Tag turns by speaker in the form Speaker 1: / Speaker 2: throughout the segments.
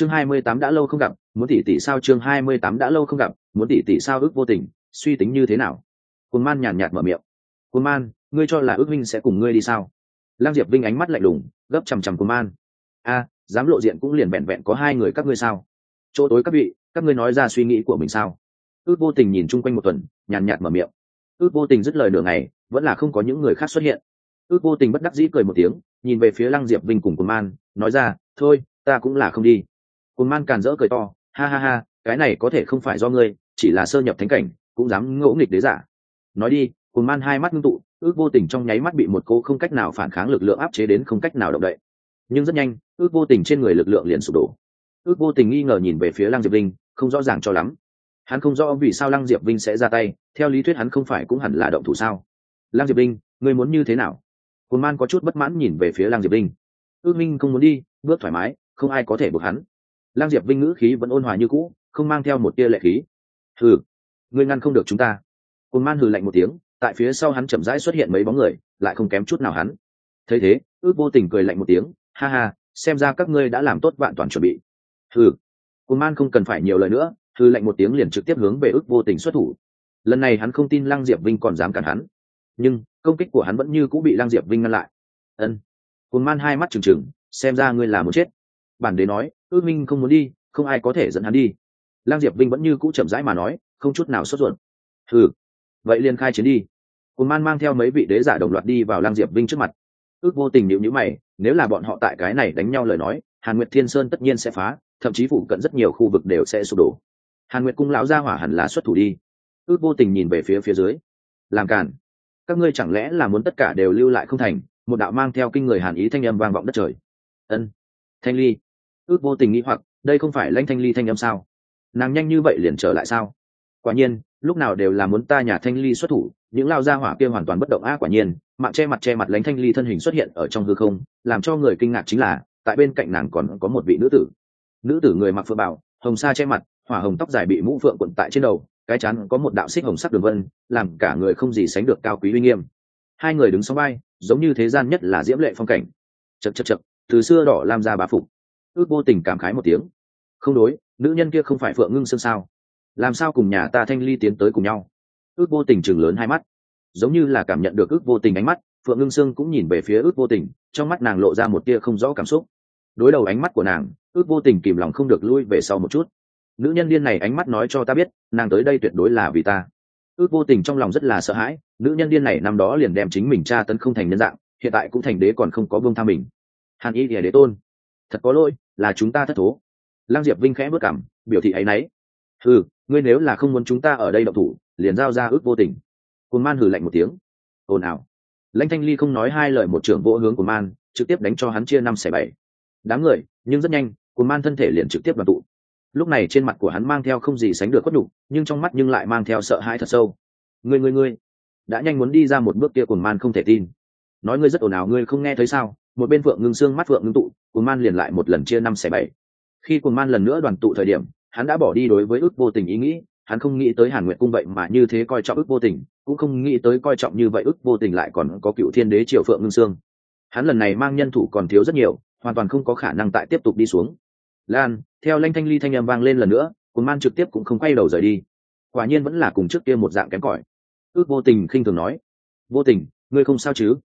Speaker 1: chương hai mươi tám đã lâu không gặp, muốn tỷ tỷ sao chương hai mươi tám đã lâu không gặp, muốn tỷ tỷ sao ước vô tình, suy tính như thế nào? Cồn man nhàn nhạt mở miệng. Cồn man, ngươi cho là ước minh sẽ cùng ngươi đi sao? Lăng diệp vinh ánh mắt lạnh lùng, gấp chằm chằm cồn man. A dám lộ diện cũng liền vẹn vẹn có hai người các ngươi sao? Chỗ tối các vị, các ngươi nói ra suy nghĩ của mình sao? Ước vô tình nhìn chung quanh một tuần, nhàn nhạt mở miệng. Ước vô tình dứt lời nửa ngày, vẫn là không có những người khác xuất hiện. Ước vô tình bất đắc dĩ cười một tiếng, nhìn về phía lăng diệp vinh cùng cồn man, nói ra, thôi, ta cũng là không đi cồn man càn rỡ cười to, ha ha ha, cái này có thể không phải do ngươi, chỉ là sơ nhập thánh cảnh, cũng dám ngỗ nghịch đế giả. Nói đi cồn man hai mắt ngưng tụ, ước vô tình trong nháy mắt bị một cô không cách nào phản kháng lực lượng áp chế đến không cách nào động đậy. Nhưng rất nhanh, ước vô tình trên người lực lượng liền sụp đổ. Ước vô tình nghi ngờ nhìn về phía lăng diệp linh không rõ ràng cho lắm. Hắn không rõ vì sao lăng diệp vinh sẽ ra tay, theo lý thuyết hắn không phải cũng hẳn là động thủ sao? Lăng diệp vinh, ngươi muốn như thế nào? Cồn man có chút bất mãn nhìn về phía lăng diệp vinh. Ước minh không muốn đi, bước thoải mái, không ai có thể buộc hắn. Lang diệp vinh ngữ khí vẫn ôn hòa như cũ, không mang theo một tia lệ khí. Hừ, ngươi ngăn không được chúng ta. Cồn man hừ lạnh một tiếng, tại phía sau hắn chậm rãi xuất hiện mấy bóng người, lại không kém chút nào hắn. Thấy thế, ước vô tình cười lạnh một tiếng, ha ha, xem ra các ngươi đã làm tốt vạn toàn chuẩn bị. Hừ. Cồn man không cần phải nhiều lời nữa, hừ lạnh một tiếng liền trực tiếp hướng về ước vô tình xuất thủ. Lần này hắn không tin lăng diệp vinh còn dám cản hắn. Nhưng, công kích của hắn vẫn như cũng bị lăng diệp vinh ngăn lại. Ân. Cồn man hai mắt trừng trừng, xem ra ngươi là muốn chết. Bản đế nói ước minh không muốn đi, không ai có thể dẫn hắn đi. Lang diệp vinh vẫn như cũ chậm rãi mà nói, không chút nào sốt ruột. Ừ vậy liền khai chiến đi. Cồn man mang theo mấy vị đế giả đồng loạt đi vào Lang diệp vinh trước mặt. Ước vô tình nhịu nhữ mày, nếu là bọn họ tại cái này đánh nhau lời nói, hàn nguyệt thiên sơn tất nhiên sẽ phá, thậm chí phụ cận rất nhiều khu vực đều sẽ sụp đổ. Hàn nguyệt cung lão gia hỏa hẳn là xuất thủ đi. Ước vô tình nhìn về phía phía dưới. Làm cản các ngươi chẳng lẽ là muốn tất cả đều lưu lại không thành, một đạo mang theo kinh người hàn ý thanh âm vang vọng đất trời. Ân. Thanh ly ước vô tình nghĩ hoặc, đây không phải lãnh thanh ly thanh âm sao? Nàng nhanh như vậy liền trở lại sao? Quả nhiên, lúc nào đều là muốn ta nhà thanh ly xuất thủ, những lao gia hỏa kia hoàn toàn bất động a quả nhiên, mạng che mặt che mặt lãnh thanh ly thân hình xuất hiện ở trong hư không, làm cho người kinh ngạc chính là, tại bên cạnh nàng còn có một vị nữ tử. Nữ tử người mặc phượng bảo hồng sa che mặt, hỏa hồng tóc dài bị mũ phượng quận tại trên đầu, cái chán có một đạo xích hồng sắc đường vân, làm cả người không gì sánh được cao quý uy nghiêm. Hai người đứng song vai, giống như thế gian nhất là diễm lệ phong cảnh. Chật chật chật từ xưa đỏ lam ra bá phục ước vô tình cảm khái một tiếng. Không đối, nữ nhân kia không phải phượng ngưng sương sao? Làm sao cùng nhà ta thanh ly tiến tới cùng nhau? Ước vô tình chừng lớn hai mắt. Giống như là cảm nhận được ước vô tình ánh mắt, phượng ngưng sương cũng nhìn về phía ước vô tình, trong mắt nàng lộ ra một tia không rõ cảm xúc. Đối đầu ánh mắt của nàng, ước vô tình kìm lòng không được lui về sau một chút. Nữ nhân điên này ánh mắt nói cho ta biết, nàng tới đây tuyệt đối là vì ta. Ước vô tình trong lòng rất là sợ hãi, nữ nhân điên này năm đó liền đem chính mình tra tấn không thành nhân dạng, hiện tại cũng thành đế còn không có vương tha mình. Hàn y thì đế tôn thật có lỗi là chúng ta thất thố. Lăng diệp vinh khẽ bước cảm biểu thị ấ y n ấ y ừ ngươi nếu là không muốn chúng ta ở đây đậu thủ liền giao ra ước vô tình. Cồn man hử lạnh một tiếng. Ồn ào. Lãnh thanh ly không nói hai lời một trưởng vỗ hướng của man trực tiếp đánh cho hắn chia năm xẻ bảy. Đáng người nhưng rất nhanh cồn man thân thể liền trực tiếp đoàn tụ. Lúc này trên mặt của hắn mang theo không gì sánh được khuất đủ, nhưng trong mắt nhưng lại mang theo sợ hãi thật sâu. Ngươi ngươi ngươi. Đã nhanh muốn đi ra một bước kia cồn man không thể tin. Nói ngươi rất ồn ào ngươi không nghe thấy sao? Một bên phượng ngưng xương mắt phượng ngưng tụ cồn man liền lại một lần chia năm xẻ bảy. Khi cồn man lần nữa đoàn tụ thời điểm, hắn đã bỏ đi đối với ước vô tình ý nghĩ, hắn không nghĩ tới hàn nguyện cung vậy mà như thế coi trọng ước vô tình, cũng không nghĩ tới coi trọng như vậy ước vô tình lại còn có cựu thiên đế triều phượng ngưng xương hắn lần này mang nhân thủ còn thiếu rất nhiều, hoàn toàn không có khả năng tại tiếp tục đi xuống. Lan, theo lanh thanh ly thanh âm vang lên lần nữa cồn man trực tiếp cũng không quay đầu rời đi. Quả nhiên vẫn là cùng trước kia một dạng kém cỏi. Ước vô tình khinh thường nói, vô tình, ngươi không sao chứ?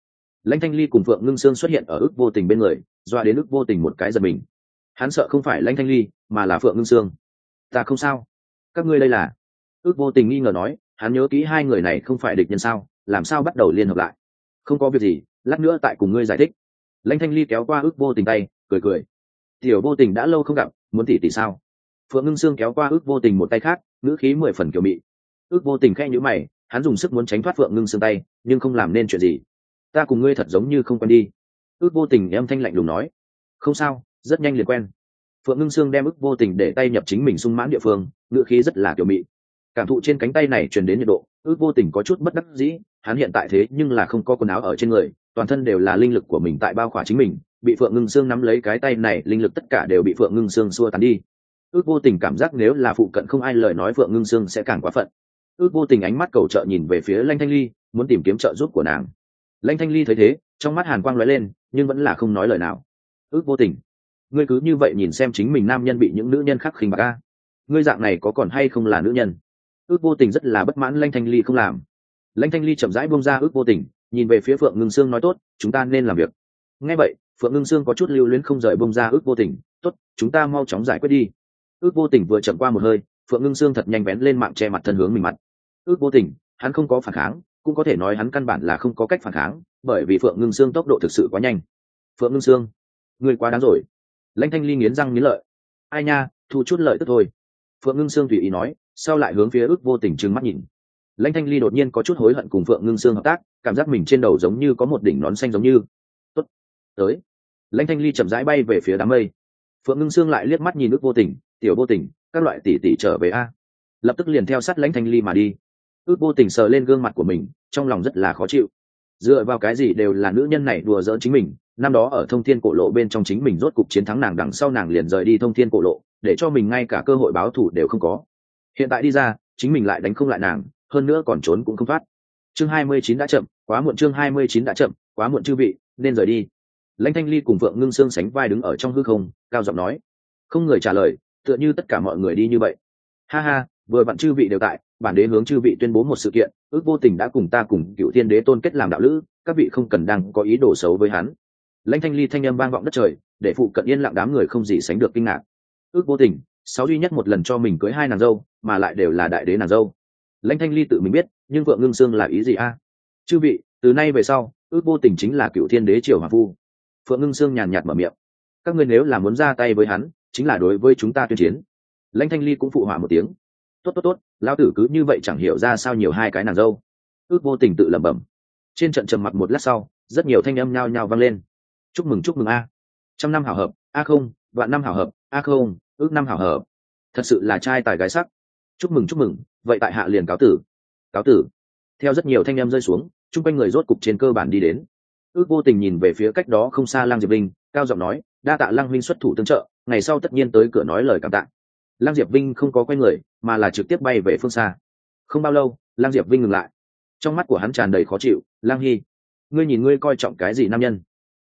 Speaker 1: Lãnh thanh ly cùng phượng ngưng sương xuất hiện ở ước vô tình bên người, doa đến ước vô tình một cái giật mình. Hắn sợ không phải lãnh thanh ly, mà là phượng ngưng sương. Ta không sao. Các ngươi đây là? Ước vô tình nghi ngờ nói, hắn nhớ kỹ hai người này không phải địch nhân sao, làm sao bắt đầu liên hợp lại? Không có việc gì, lát nữa tại cùng ngươi giải thích. Lãnh thanh ly kéo qua ước vô tình tay, cười cười. Tiểu vô tình đã lâu không gặp, muốn tỉ tỉ sao? Phượng ngưng sương kéo qua ước vô tình một tay khác, ngữ khí mười phần kiểu mị. Ước vô tình khẽ nhữ mày, hắn dùng sức muốn tránh thoát phượng ngưng sương tay, nhưng không làm nên chuyện gì ta cùng ngươi thật giống như không quen đi. Ước vô tình em thanh lạnh lùng nói. Không sao, rất nhanh liền quen. Phượng ngưng sương đem ước vô tình để tay nhập chính mình sung mãn địa phương ngựa khí rất là kiểu mị. Cảm thụ trên cánh tay này truyền đến nhiệt độ, ước vô tình có chút bất đắc dĩ, hắn hiện tại thế nhưng là không có quần áo ở trên người, toàn thân đều là linh lực của mình tại bao khỏa chính mình, bị phượng ngưng sương nắm lấy cái tay này, linh lực tất cả đều bị phượng ngưng sương xua tán đi. Ước vô tình cảm giác nếu là phụ cận không ai lời nói phượng ngưng sương sẽ càng quá phận. Ước vô tình ánh mắt cầu trợ nhìn về phía lanh thanh ly, muốn tìm kiếm trợ giúp của nàng lãnh thanh ly thấy thế, trong mắt hàn quang lóe lên, nhưng vẫn là không nói lời nào. Ước vô tình. Ngươi cứ như vậy nhìn xem chính mình nam nhân bị những nữ nhân khác khinh bạc a. Ngươi dạng này có còn hay không là nữ nhân? Ước vô tình rất là bất mãn lãnh thanh ly không làm. Lãnh thanh ly chậm rãi buông ra ước vô tình, nhìn về phía phượng ngưng sương nói tốt, chúng ta nên làm việc. Nghe vậy, phượng ngưng sương có chút lưu luyến không rời buông ra ước vô tình, tốt, chúng ta mau chóng giải quyết đi. Ước vô tình vừa chậm qua một hơi, phượng ngưng sương thật nhanh bén lên mạng che mặt thân hướng mình mặt. Ước vô tình, hắn không có phản kháng cũng có thể nói hắn căn bản là không có cách phản kháng, bởi vì phượng ngưng sương tốc độ thực sự quá nhanh. Phượng ngưng sương người quá đáng rồi. Lãnh thanh ly nghiến răng nghiến lợi. Ai nha, thu chút lợi tức thôi. Phượng ngưng sương tùy ý nói, sau lại hướng phía ước vô tình trừng mắt nhìn. Lãnh thanh ly đột nhiên có chút hối hận cùng phượng ngưng sương hợp tác, cảm giác mình trên đầu giống như có một đỉnh nón xanh giống như. Tốt, tới. Lãnh thanh ly chậm rãi bay về phía đám mây. Phượng ngưng sương lại liếc mắt nhìn ước vô tình, tiểu vô tình, các loại tỷ tỷ trở về a. Lập tức liền theo sát lãnh thanh ly mà đi ước vô tình sờ lên gương mặt của mình, trong lòng rất là khó chịu. Dựa vào cái gì đều là nữ nhân này đùa giỡn chính mình, năm đó ở thông thiên cổ lộ bên trong chính mình rốt cục chiến thắng nàng đằng sau nàng liền rời đi thông thiên cổ lộ, để cho mình ngay cả cơ hội báo thù đều không có. Hiện tại đi ra, chính mình lại đánh không lại nàng, hơn nữa còn trốn cũng không thoát. Chương hai mươi chín đã chậm, quá muộn chương hai mươi chín đã chậm, quá muộn chư vị, nên rời đi. Lãnh thanh ly cùng vượng ngưng xương sánh vai đứng ở trong hư không, cao giọng nói. Không người trả lời, tựa như tất cả mọi người đi như vậy. Ha ha vừa vặn chư vị đều tại, bản đế hướng chư vị tuyên bố một sự kiện, ước vô tình đã cùng ta cùng cựu thiên đế tôn kết làm đạo lữ, các vị không cần đang có ý đồ xấu với hắn. Lãnh thanh ly thanh âm vang vọng đất trời, để phụ cận yên lặng đám người không gì sánh được kinh ngạc. Ước vô tình, sáu duy nhất một lần cho mình cưới hai nàng dâu, mà lại đều là đại đế nàng dâu. Lãnh thanh ly tự mình biết, nhưng vợ ngưng sương là ý gì a? Chư vị, từ nay về sau, ước vô tình chính là cựu thiên đế triều hòa phu. Phượng ngưng sương nhàn nhạt mở miệng. Các ngươi nếu là muốn ra tay với hắn, chính là đối với chúng ta tuyên chiến. Lãnh thanh ly cũng phụ họa một tiếng tốt tốt tốt lao tử cứ như vậy chẳng hiểu ra sao nhiều hai cái nàng dâu. Ước vô tình tự lẩm bẩm. Trên trận trầm mặc một lát sau, rất nhiều thanh âm nhao nhao vang lên. Chúc mừng chúc mừng a. Trăm năm hảo hợp, a không, vạn năm hảo hợp, a không, ước năm hảo hợp. Thật sự là trai tài gái sắc. Chúc mừng chúc mừng, vậy tại hạ liền cáo tử. Cáo tử. Theo rất nhiều thanh em rơi xuống, chung quanh người rốt cục trên cơ bản đi đến. Ước vô tình nhìn về phía cách đó không xa lang diệp linh cao giọng nói, đa tạ lang minh xuất thủ tương trợ, ngày sau tất nhiên tới cửa nói lời cảm tạ lang diệp vinh không có quay người, mà là trực tiếp bay về phương xa. Không bao lâu lang diệp vinh ngừng lại. Trong mắt của hắn tràn đầy khó chịu lang hy, ngươi nhìn ngươi coi trọng cái gì nam nhân?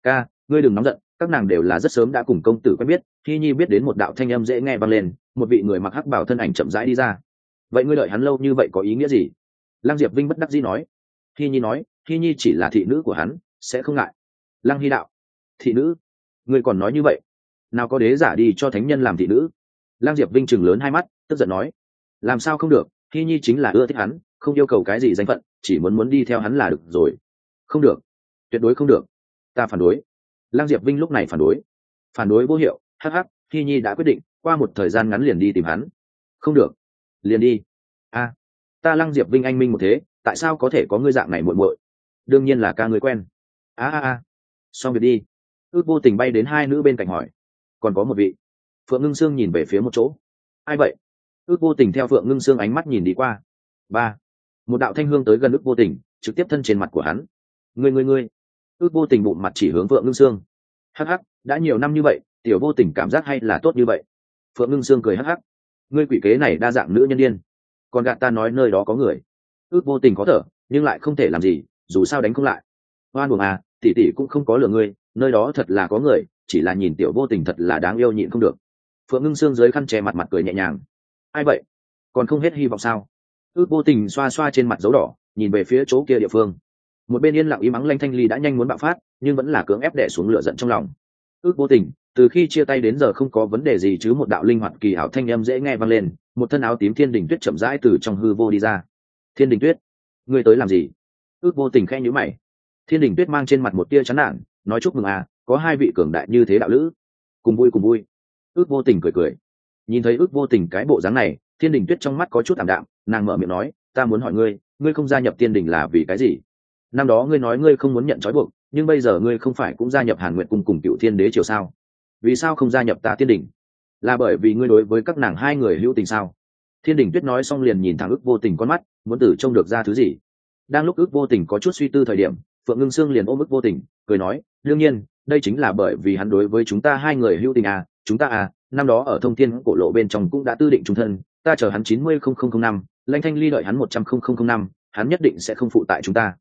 Speaker 1: Ca, ngươi đừng nóng giận, các nàng đều là rất sớm đã cùng công tử quen biết khi nhi biết đến một đạo thanh âm dễ nghe vang lên, một vị người mặc hắc bảo thân ảnh chậm rãi đi ra. Vậy ngươi đợi hắn lâu như vậy có ý nghĩa gì? Lăng diệp vinh bất đắc dĩ nói. Khi nhi nói khi nhi chỉ là thị nữ của hắn, sẽ không ngại. Lăng hy đạo, thị nữ? Ngươi còn nói như vậy? Nào có đế giả đi cho thánh nhân làm thị nữ? Lang diệp vinh chừng lớn hai mắt, tức giận nói, làm sao không được, Hi nhi chính là ưa thích hắn, không yêu cầu cái gì danh phận, chỉ muốn muốn đi theo hắn là được rồi. Không được. Tuyệt đối không được. Ta phản đối. Lang diệp vinh lúc này phản đối. Phản đối vô hiệu hh Hi nhi đã quyết định, qua một thời gian ngắn liền đi tìm hắn. Không được. Liền đi. A, ta lăng diệp vinh anh minh một thế, tại sao có thể có ngươi dạng này muội muội? Đương nhiên là ca người quen. A a a. Xong việc đi. Ước vô tình bay đến hai nữ bên cạnh hỏi. Còn có một vị phượng ngưng sương nhìn về phía một chỗ. Ai vậy? Ước vô tình theo phượng ngưng sương ánh mắt nhìn đi qua. Ba. Một đạo thanh hương tới gần ước vô tình, trực tiếp thân trên mặt của hắn. Người người người ước vô tình bụng mặt chỉ hướng phượng ngưng sương. Hắc hắc, đã nhiều năm như vậy, tiểu vô tình cảm giác hay là tốt như vậy? Phượng ngưng sương cười hắc hắc. Ngươi quỷ kế này đa dạng nữ nhân đ i ê n còn gạt ta nói nơi đó có người. Ước vô tình có thở, nhưng lại không thể làm gì, dù sao đánh không lại. Oan buồng à tỉ tỉ cũng không có lừa ngươi, nơi đó thật là có người, chỉ là nhìn tiểu vô tình thật là đáng yêu nhịn không được phượng ngưng xương dưới khăn che mặt mặt cười nhẹ nhàng. Ai vậy? Còn không hết hy vọng sao? Ước vô tình xoa xoa trên mặt dấu đỏ, nhìn về phía chỗ kia địa phương. Một bên yên lặng im ắng lanh thanh ly đã nhanh muốn bạo phát, nhưng vẫn là cưỡng ép đẻ xuống lửa giận trong lòng. Ước vô tình, từ khi chia tay đến giờ không có vấn đề gì chứ một đạo linh hoạt kỳ ảo thanh em dễ nghe vang lên, một thân áo tím thiên đình tuyết chậm rãi từ trong hư vô đi ra. Thiên đình tuyết, ngươi tới làm gì? Ước vô tình khe nhữ mày. Thiên đình tuyết mang trên mặt một tia chán nản, nói chúc mừng à có hai vị cường đại như thế đạo lữ. Cùng vui cùng vui ước vô tình cười cười. Nhìn thấy ước vô tình cái bộ dáng này, thiên đình tuyết trong mắt có chút ảm đạm, nàng mở miệng nói, ta muốn hỏi ngươi ngươi không gia nhập tiên đình là vì cái gì? Năm đó ngươi nói ngươi không muốn nhận trói buộc, nhưng bây giờ ngươi không phải cũng gia nhập hàn nguyện cùng cùng cựu thiên đế triều sao? Vì sao không gia nhập ta tiên đình? Là bởi vì ngươi đối với các nàng hai người hữu tình sao? Thiên đình tuyết nói xong liền nhìn thẳng Ước vô tình con mắt, muốn tử trông được ra thứ gì. Đang lúc Ước vô tình có chút suy tư thời điểm, phượng ngưng sương liền ôm ức vô tình, cười nói, đương nhiên, đây chính là bởi vì hắn đối với chúng ta hai người hữu tình à chúng ta à năm đó ở thông thiên cổ lộ bên trong cũng đã tư định trung thân, ta chờ hắn chín mươi không không không năm lanh thanh ly đợi hắn một trăm không không không năm, hắn nhất định sẽ không phụ tại chúng ta.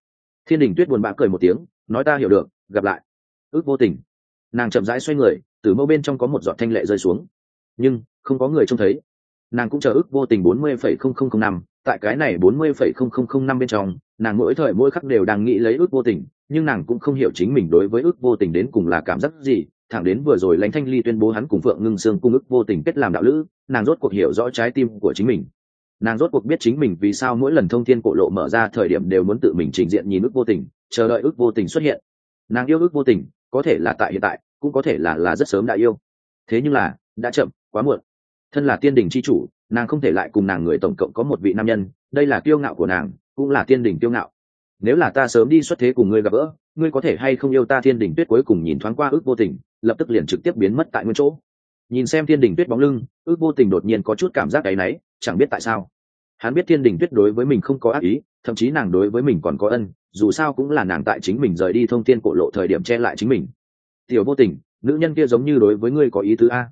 Speaker 1: Thiên đình tuyết buồn bã cười một tiếng, nói ta hiểu được, gặp lại. Ước vô tình. Nàng chậm rãi xoay người, từ mâu bên trong có một giọt thanh lệ rơi xuống. Nhưng, không có người trông thấy. Nàng cũng chờ ước vô tình bốn mươi phẩy không không không năm, tại cái này bốn mươi phẩy không không không năm bên trong, nàng mỗi thời mỗi khắc đều đang nghĩ lấy ước vô tình, nhưng nàng cũng không hiểu chính mình đối với ước vô tình đến cùng là cảm giác gì thẳng đến vừa rồi lãnh thanh ly tuyên bố hắn cùng phượng ngưng sương cung ước vô tình kết làm đạo lữ, nàng rốt cuộc hiểu rõ trái tim của chính mình. Nàng rốt cuộc biết chính mình vì sao mỗi lần thông thiên cổ lộ mở ra thời điểm đều muốn tự mình trình diện nhìn ước vô tình, chờ đợi ước vô tình xuất hiện. Nàng yêu ước vô tình, có thể là tại hiện tại, cũng có thể là là rất sớm đã yêu. Thế nhưng là, đã chậm, quá muộn. Thân là tiên đình c h i chủ, nàng không thể lại cùng nàng người tổng cộng có một vị nam nhân, đây là kiêu ngạo của nàng, cũng là tiên đình kiêu ngạo nếu là ta sớm đi xuất thế cùng ngươi gặp gỡ, ngươi có thể hay không yêu ta thiên đình tuyết cuối cùng nhìn thoáng qua ước vô tình, lập tức liền trực tiếp biến mất tại nguyên chỗ. Nhìn xem thiên đình tuyết bóng lưng, ước vô tình đột nhiên có chút cảm giác áy náy chẳng biết tại sao. Hắn biết thiên đình tuyết đối với mình không có ác ý, thậm chí nàng đối với mình còn có ân, dù sao cũng là nàng tại chính mình rời đi thông tin cổ lộ thời điểm che lại chính mình. Tiểu vô tình, nữ nhân kia giống như đối với ngươi có ý tứ a?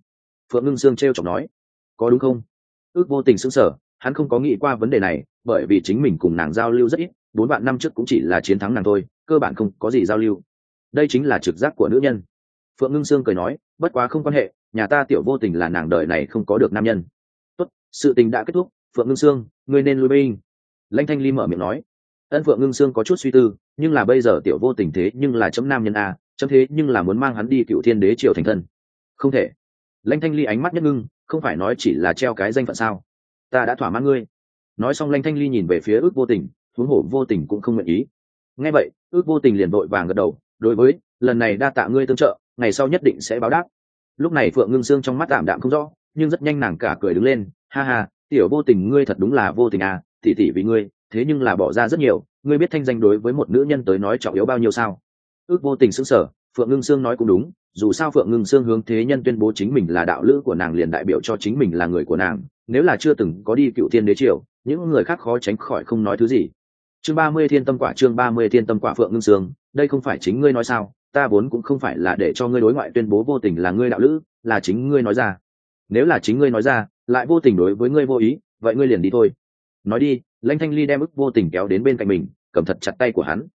Speaker 1: Phượng ngưng sương t r e o chọc nói. Có đúng không? Ước vô tình sững sờ, hắn không có nghĩ qua vấn đề này, bởi vì chính mình cùng nàng giao lưu rất ít bốn bạn năm trước cũng chỉ là chiến thắng nàng thôi, cơ bản không có gì giao lưu. Đây chính là trực giác của nữ nhân. Phượng ngưng sương cười nói, bất quá không quan hệ, nhà ta tiểu vô tình là nàng đời này không có được nam nhân. Tốt, sự tình đã kết thúc, phượng ngưng sương, ngươi nên lui binh. Lãnh thanh ly mở miệng nói, ân phượng ngưng sương có chút suy tư, nhưng là bây giờ tiểu vô tình thế nhưng là chấm nam nhân a, chấm thế nhưng là muốn mang hắn đi cựu thiên đế triều thành thân. Không thể. Lãnh thanh ly ánh mắt nhất ngưng, không phải nói chỉ là treo cái danh phận sao? Ta đã thỏa mãn ngươi. Nói xong lãnh thanh ly nhìn về phía ước vô tình huống hổ vô tình cũng không nguyện ý. Nghe vậy, ước vô tình liền vội vàng gật đầu, đối với, lần này đa tạ ngươi tương trợ, ngày sau nhất định sẽ báo đáp. Lúc này phượng ngưng sương trong mắt tạm đạm không rõ, nhưng rất nhanh nàng cả cười đứng lên, ha ha, tiểu vô tình ngươi thật đúng là vô tình à tỉ tỉ vì ngươi, thế nhưng là bỏ ra rất nhiều, ngươi biết thanh danh đối với một nữ nhân tới nói trọng yếu bao nhiêu sao? Ước vô tình sững sở phượng ngưng sương nói cũng đúng, dù sao phượng ngưng sương hướng thế nhân tuyên bố chính mình là đạo lữ của nàng liền đại biểu cho chính mình là người của nàng, nếu là chưa từng có đi cựu thiên đế triều, những người khác khó tránh khỏi không nói thứ gì chương ba mươi thiên tâm quả, chương ba mươi thiên tâm quả phượng ngưng sương, đây không phải chính ngươi nói sao, ta vốn cũng không phải là để cho ngươi đối ngoại tuyên bố vô tình là ngươi đạo lữ, là chính ngươi nói ra. Nếu là chính ngươi nói ra, lại vô tình đối với ngươi vô ý, vậy ngươi liền đi thôi. Nói đi, lãnh thanh ly đem ức vô tình kéo đến bên cạnh mình, cầm thật chặt tay của hắn.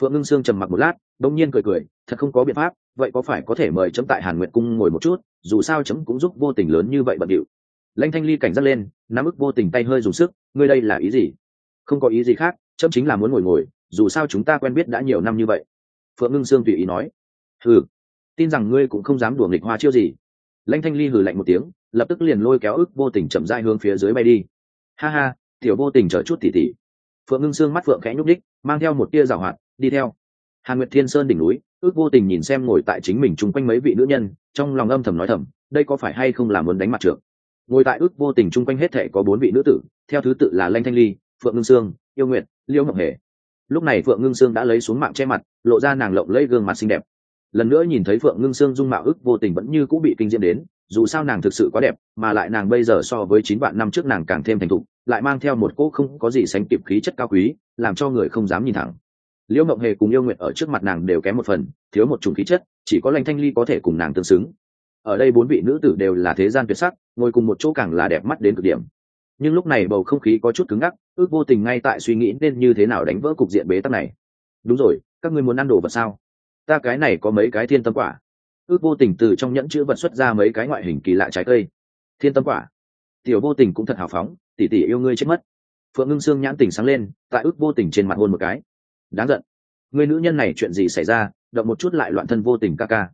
Speaker 1: Phượng ngưng sương trầm mặc một lát đông nhiên cười cười, thật không có biện pháp, vậy có phải có thể mời chấm tại hàn nguyện cung ngồi một chút, dù sao chấm cũng giúp vô tình lớn như vậy bận điệu. Lãnh thanh ly cảnh giác lên, nắm ức vô tình tay hơi dùng sức, ngươi đây là ý gì? Không có ý gì khác chấm chính là muốn ngồi ngồi, dù sao chúng ta quen biết đã nhiều năm như vậy. Phượng ngưng sương tùy ý nói, hừ, tin rằng ngươi cũng không dám đùa nghịch hoa chiêu gì. Lãnh thanh ly hừ lạnh một tiếng, lập tức liền lôi kéo ức vô tình chậm dai hướng phía dưới bay đi. Ha ha, tiểu vô tình chờ chút tỉ tỉ. Phượng ngưng sương mắt phượng khẽ nhúc đích mang theo một tia rào hoạt, đi theo. Hà nguyệt thiên sơn đỉnh núi, ước vô tình nhìn xem ngồi tại chính mình chung quanh mấy vị nữ nhân, trong lòng âm thầm nói thầm, đây có phải hay không là muốn đánh mặt trượng? Ngồi tại ước vô tình chung quanh hết thể có bốn vị nữ tử, theo thứ tự là lanh thanh ly, phượng ngưng sương, yêu nguyệt. Liễu ngọc hề. Lúc này phượng ngưng sương đã lấy xuống mạng che mặt, lộ ra nàng lộng lấy gương mặt xinh đẹp. Lần nữa nhìn thấy phượng ngưng sương dung mạo ước vô tình vẫn như cũng bị kinh diễm đến, dù sao nàng thực sự quá đẹp, mà lại nàng bây giờ so với chín vạn năm trước nàng càng thêm thành thục, lại mang theo một cỗ không có gì sánh kịp khí chất cao quý, làm cho người không dám nhìn thẳng. Liễu mộng hề cùng yêu nguyện ở trước mặt nàng đều kém một phần, thiếu một chủng khí chất, chỉ có lành thanh ly có thể cùng nàng tương xứng. Ở đây bốn vị nữ tử đều là thế gian tuyệt sắc, ngồi cùng một chỗ càng là đẹp mắt đến cực điểm nhưng lúc này bầu không khí có chút cứng ngắc, ước vô tình ngay tại suy nghĩ nên như thế nào đánh vỡ cục diện bế tắc này. Đúng rồi, các ngươi muốn ăn đồ vật sao? Ta cái này có mấy cái thiên tâm quả. Ước vô tình từ trong nhẫn chữ vật xuất ra mấy cái ngoại hình kỳ lạ trái cây. Thiên tâm quả? Tiểu vô tình cũng thật hào phóng tỉ tỉ yêu ngươi chết mất. Phượng ngưng sương nhãn tình sáng lên, tại ước vô tình trên mặt hôn một cái. Đáng giận. Người nữ nhân này chuyện gì xảy ra? Động một chút lại loạn thân vô tình ca ca.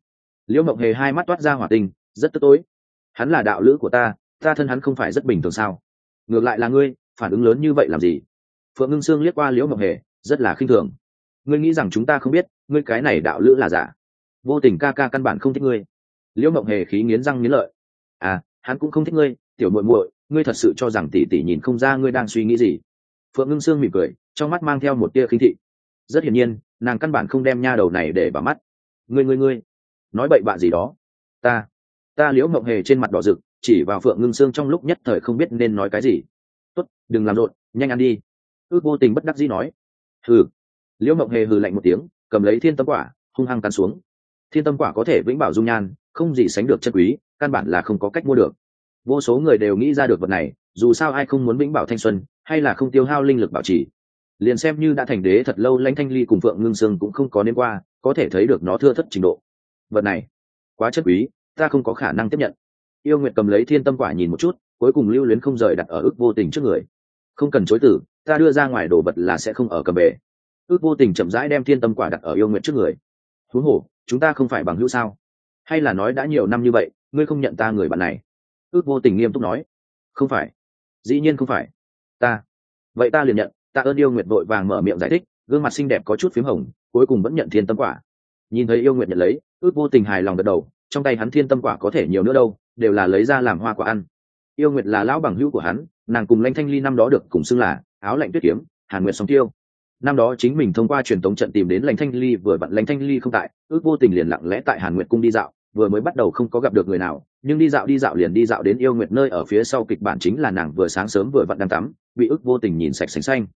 Speaker 1: Liễu mộng hề hai mắt toát ra hỏa tình rất tức tối. Hắn là đạo lữ của ta ta thân hắn không phải rất bình thường sao? Ngược lại là ngươi, phản ứng lớn như vậy làm gì? Phượng ngưng sương liếc qua liễu mộng hề, rất là khinh thường. Ngươi nghĩ rằng chúng ta không biết, ngươi cái này đạo lữ là giả? Vô tình ca ca căn bản không thích ngươi. Liễu mộng hề khí nghiến răng nghiến lợi. À hắn cũng không thích ngươi, tiểu muội muội, ngươi thật sự cho rằng tỷ tỷ nhìn không ra ngươi đang suy nghĩ gì? Phượng ngưng sương mỉm cười, trong mắt mang theo một tia khinh thị. Rất hiển nhiên, nàng căn bản không đem nha đầu này để vào mắt. Ngươi ngươi ngươi, nói bậy bạ gì đó? Ta ta liễu mộng hề trên mặt đỏ rực chỉ vào phượng ngưng sương trong lúc nhất thời không biết nên nói cái gì. Tốt, đừng làm rộn, nhanh ăn đi. Ước vô tình bất đắc dĩ nói. Hừ. Liễu mộng hề hừ lạnh một tiếng, cầm lấy thiên tâm quả, hung hăng tan xuống. Thiên tâm quả có thể vĩnh bảo dung nhan, không gì sánh được chân quý, căn bản là không có cách mua được. Vô số người đều nghĩ ra được vật này, dù sao ai không muốn vĩnh bảo thanh xuân, hay là không tiêu hao linh lực bảo trì. Liền xem như đã thành đế thật lâu, lãnh thanh ly cùng phượng ngưng sương cũng không có nên qua, có thể thấy được nó thưa thất trình độ. Vật này quá chất quý, ta không có khả năng tiếp nhận yêu nguyệt cầm lấy thiên tâm quả nhìn một chút, cuối cùng lưu luyến không rời đặt ở ước vô tình trước người. Không cần chối tử ta đưa ra ngoài đồ vật là sẽ không ở cầm bể. Ước vô tình chậm rãi đem thiên tâm quả đặt ở yêu nguyệt trước người. Thú hổ chúng ta không phải bằng hữu sao? Hay là nói đã nhiều năm như vậy, ngươi không nhận ta người bạn này? Ước vô tình nghiêm túc nói. Không phải. Dĩ nhiên không phải. Ta. Vậy ta liền nhận, ta ơn yêu nguyệt vội vàng mở miệng giải thích, gương mặt xinh đẹp có chút p h í m hồng, cuối cùng vẫn nhận thiên tâm quả. Nhìn thấy yêu nguyệt nhận lấy, ước vô tình hài lòng gật đầu, trong tay hắn thiên tâm quả có thể nhiều nữa đâu đều là lấy ra làm hoa quả ăn. Yêu nguyệt là lão bằng hữu của hắn, nàng cùng lãnh thanh ly năm đó được cùng xưng là áo lạnh tuyết kiếm, hàn nguyệt song tiêu. Năm đó chính mình thông qua truyền tống trận tìm đến lãnh thanh ly, vừa vặn lãnh thanh ly không tại, ước vô tình liền lặng lẽ tại hàn nguyệt cung đi dạo, vừa mới bắt đầu không có gặp được người nào, nhưng đi dạo đi dạo liền đi dạo đến yêu nguyệt nơi ở phía sau kịch bản chính là nàng vừa sáng sớm vừa vặn đang tắm, bị ước vô tình nhìn sạch sành xanh.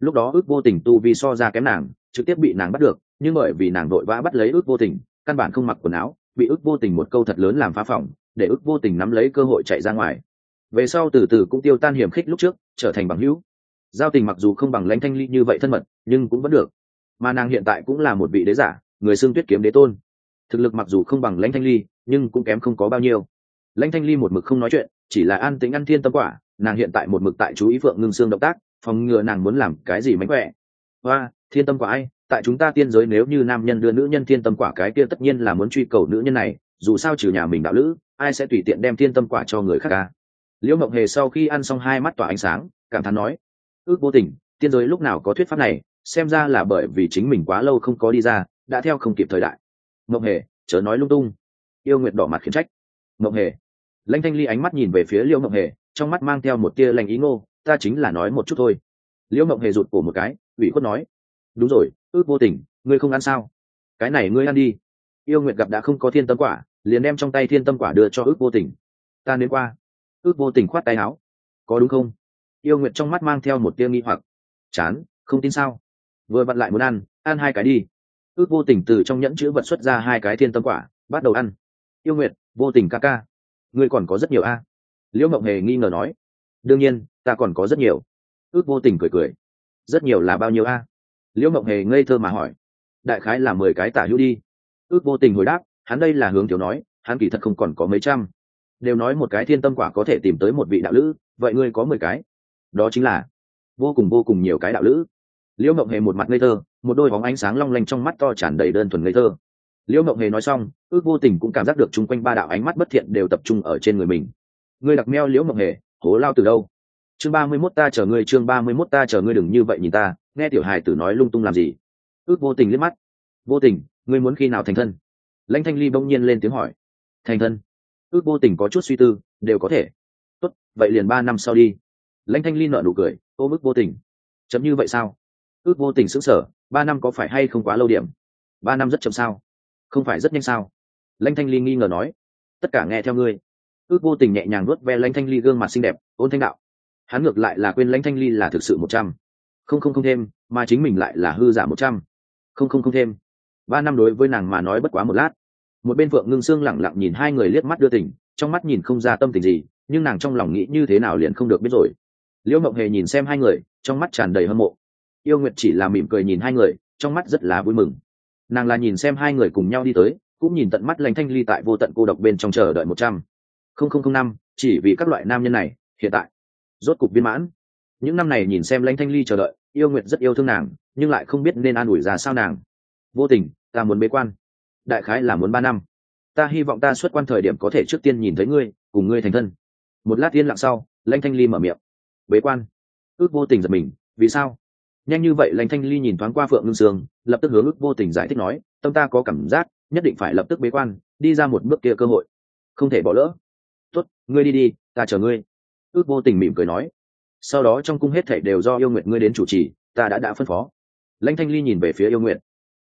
Speaker 1: Lúc đó ước vô tình tu vi so ra kém nàng, trực tiếp bị nàng bắt được, nhưng bởi vì nàng vội vã bắt lấy ước vô tình, căn bản không mặc quần áo, bị ước vô tình một câu thật lớn làm phá phỏng để ước vô tình nắm lấy cơ hội chạy ra ngoài. Về sau từ từ cũng tiêu tan hiểm khích lúc trước, trở thành bằng hữu. Giao tình mặc dù không bằng lãnh thanh ly như vậy thân mật, nhưng cũng vẫn được. Mà nàng hiện tại cũng là một vị đế giả, người xương tuyết kiếm đế tôn. Thực lực mặc dù không bằng lãnh thanh ly, nhưng cũng kém không có bao nhiêu. Lãnh thanh ly một mực không nói chuyện, chỉ là an tính ăn thiên tâm quả, nàng hiện tại một mực tại chú ý phượng ngưng xương động tác, phòng ngừa nàng muốn làm cái gì mánh khỏe. Hoa, thiên tâm quả ai? Tại chúng ta tiên giới nếu như nam nhân đưa nữ nhân thiên tâm quả cái kia tất nhiên là muốn truy cầu nữ nhân này, dù sao trừ nhà mình đạo lữ ai sẽ tùy tiện đem thiên tâm quả cho người khác ca liễu mộng hề sau khi ăn xong hai mắt tỏa ánh sáng, cảm thán nói, ước vô tình, tiên giới lúc nào có thuyết pháp này, xem ra là bởi vì chính mình quá lâu không có đi ra, đã theo không kịp thời đại. Mộng hề, chớ nói lung tung. Yêu nguyệt đỏ mặt khiển trách. Mộng hề lãnh thanh ly ánh mắt nhìn về phía liễu mộng hề, trong mắt mang theo một tia lành ý ngô, ta chính là nói một chút thôi. Liễu mộng hề rụt cổ một cái, ủy khuất nói, đúng rồi, ước vô tình, ngươi không ăn sao? Cái này ngươi ăn đi. Yêu nguyệt gặp đã không có thiên tâm quả liền đem trong tay thiên tâm quả đưa cho ước vô tình. Ta đến qua. Ước vô tình khoát tay áo. Có đúng không? Yêu nguyệt trong mắt mang theo một tia nghi hoặc. Chán, không tin sao? Vừa vặn lại muốn ăn ăn hai cái đi. Ước vô tình từ trong nhẫn chữ vật xuất ra hai cái thiên tâm quả, bắt đầu ăn. Yêu nguyệt, vô tình ca ca. Ngươi còn có rất nhiều a. Liễu mộng hề nghi ngờ nói. Đương nhiên, ta còn có rất nhiều. Ước vô tình cười cười. Rất nhiều là bao nhiêu a? Liễu mộng hề ngây thơ mà hỏi. Đại khái là mười cái tả hữu đi. Ước vô tình hồi đáp hắn đây là hướng thiếu nói, hắn kỳ thật không còn có mấy trăm. Đều nói một cái thiên tâm quả có thể tìm tới một vị đạo lữ, vậy ngươi có mười cái? Đó chính là vô cùng vô cùng nhiều cái đạo lữ. Liễu mộng hề một mặt ngây thơ, một đôi bóng ánh sáng long lanh trong mắt to tràn đầy đơn thuần ngây thơ. Liễu mộng hề nói xong, ước vô tình cũng cảm giác được chung quanh ba đạo ánh mắt bất thiện đều tập trung ở trên người mình. Ngươi đặc meo liễu mộng hề, hố lao từ đâu? Chương ba mươi mốt ta chờ ngươi, chương ba mươi mốt ta chờ ngươi đừng như vậy nhìn ta, nghe tiểu hài tử nói lung tung làm gì? Ước vô tình liếc mắt. Vô tình, ngươi muốn khi nào thành thân? Lãnh thanh ly bỗng nhiên lên tiếng hỏi. Thành thân. Ước vô tình có chút suy tư, đều có thể. Tốt, vậy liền ba năm sau đi. Lãnh thanh ly nợ nụ cười ôm ức vô tình. Chấm như vậy sao? Ước vô tình sững sở ba năm có phải hay không quá lâu điểm? Ba năm rất chậm sao? Không phải rất nhanh sao? Lãnh thanh ly nghi ngờ nói. Tất cả nghe theo ngươi. Ước vô tình nhẹ nhàng nuốt ve lãnh thanh ly gương mặt xinh đẹp, ôn thanh đạo. Hắn ngược lại là quên lãnh thanh ly là thực sự một trăm. Không không không thêm, mà chính mình lại là hư giả một trăm. Không không không thêm. Ba năm đối với nàng mà nói bất quá một lát một bên phượng ngưng sương lẳng lặng nhìn hai người liếc mắt đưa tình, trong mắt nhìn không ra tâm tình gì, nhưng nàng trong lòng nghĩ như thế nào liền không được biết rồi. Liễu mộng hề nhìn xem hai người, trong mắt tràn đầy hâm mộ. Yêu nguyệt chỉ là mỉm cười nhìn hai người, trong mắt rất là vui mừng. Nàng là nhìn xem hai người cùng nhau đi tới, cũng nhìn tận mắt lành thanh ly tại vô tận cô độc bên trong chờ đợi một trăm. Không không không năm, chỉ vì các loại nam nhân này, hiện tại, rốt cục viên mãn. Những năm này nhìn xem lãnh thanh ly chờ đợi, yêu nguyệt rất yêu thương nàng, nhưng lại không biết nên an ủi ra sao nàng. Vô tình, ta muốn bế quan đại khái là muốn ba năm. Ta hy vọng ta xuất quan thời điểm có thể trước tiên nhìn thấy ngươi, cùng ngươi thành thân. Một lát yên lặng sau Lanh thanh ly mở miệng. Bế quan. Ước vô tình giật mình, vì sao? Nhanh như vậy Lanh thanh ly nhìn thoáng qua phượng ngưng sương, lập tức hướng ước vô tình giải thích nói, tâm ta có cảm giác, nhất định phải lập tức bế quan, đi ra một bước kia cơ hội. Không thể bỏ lỡ. Tốt, ngươi đi đi, ta chờ ngươi. Ước vô tình mỉm cười nói. Sau đó trong cung hết thảy đều do yêu nguyện ngươi đến chủ trì, ta đã đã phân phó. Lãnh thanh ly nhìn về phía yêu nguyện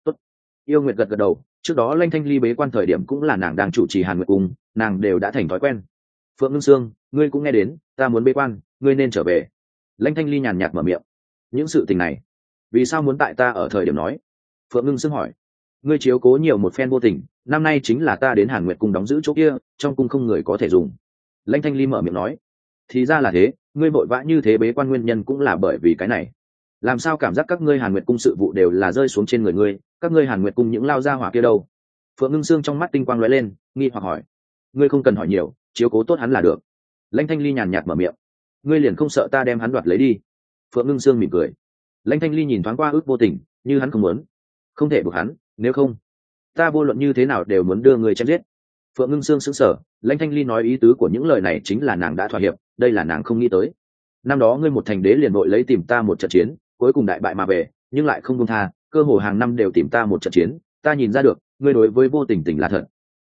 Speaker 1: tốt. Yêu nguyện gật gật đầu trước đó lanh thanh ly bế quan thời điểm cũng là nàng đang chủ trì hàn nguyệt cung, nàng đều đã thành thói quen. Phượng ngưng sương, ngươi cũng nghe đến, ta muốn bế quan, ngươi nên trở về. Lanh thanh ly nhàn nhạt mở miệng. Những sự tình này, vì sao muốn tại ta ở thời điểm nói? Phượng ngưng sương hỏi. Ngươi chiếu cố nhiều một phen vô tình, năm nay chính là ta đến hàn nguyệt cung đóng giữ chỗ kia, trong cung không người có thể dùng. Lanh thanh ly mở miệng nói. Thì ra là thế, ngươi vội vã như thế bế quan nguyên nhân cũng là bởi vì cái này làm sao cảm giác các ngươi hàn nguyệt cung sự vụ đều là rơi xuống trên người ngươi? Các ngươi hàn nguyệt cung những lao ra hỏa kia đâu? Phượng ngưng xương trong mắt tinh quang lóe lên, nghi hoặc hỏi. Ngươi không cần hỏi nhiều, chiếu cố tốt hắn là được. Lãnh thanh ly nhàn nhạt mở miệng. Ngươi liền không sợ ta đem hắn đoạt lấy đi? Phượng ngưng sương mỉm cười. Lãnh thanh ly nhìn thoáng qua ước vô tình, như hắn không muốn. Không thể buộc hắn, nếu không, ta vô luận như thế nào đều muốn đưa người chém giết. Phượng ngưng sương sững sờ, lãnh thanh ly nói ý tứ của những lời này chính là nàng đã thỏa hiệp, đây là nàng không nghĩ tới. Năm đó ngươi một thành đế liền đội lấy tìm ta một trận chiến cuối cùng đại bại mà về, nhưng lại không công tha, cơ hồ hàng năm đều tìm ta một trận chiến, ta nhìn ra được, ngươi đối với vô tình tình là thật.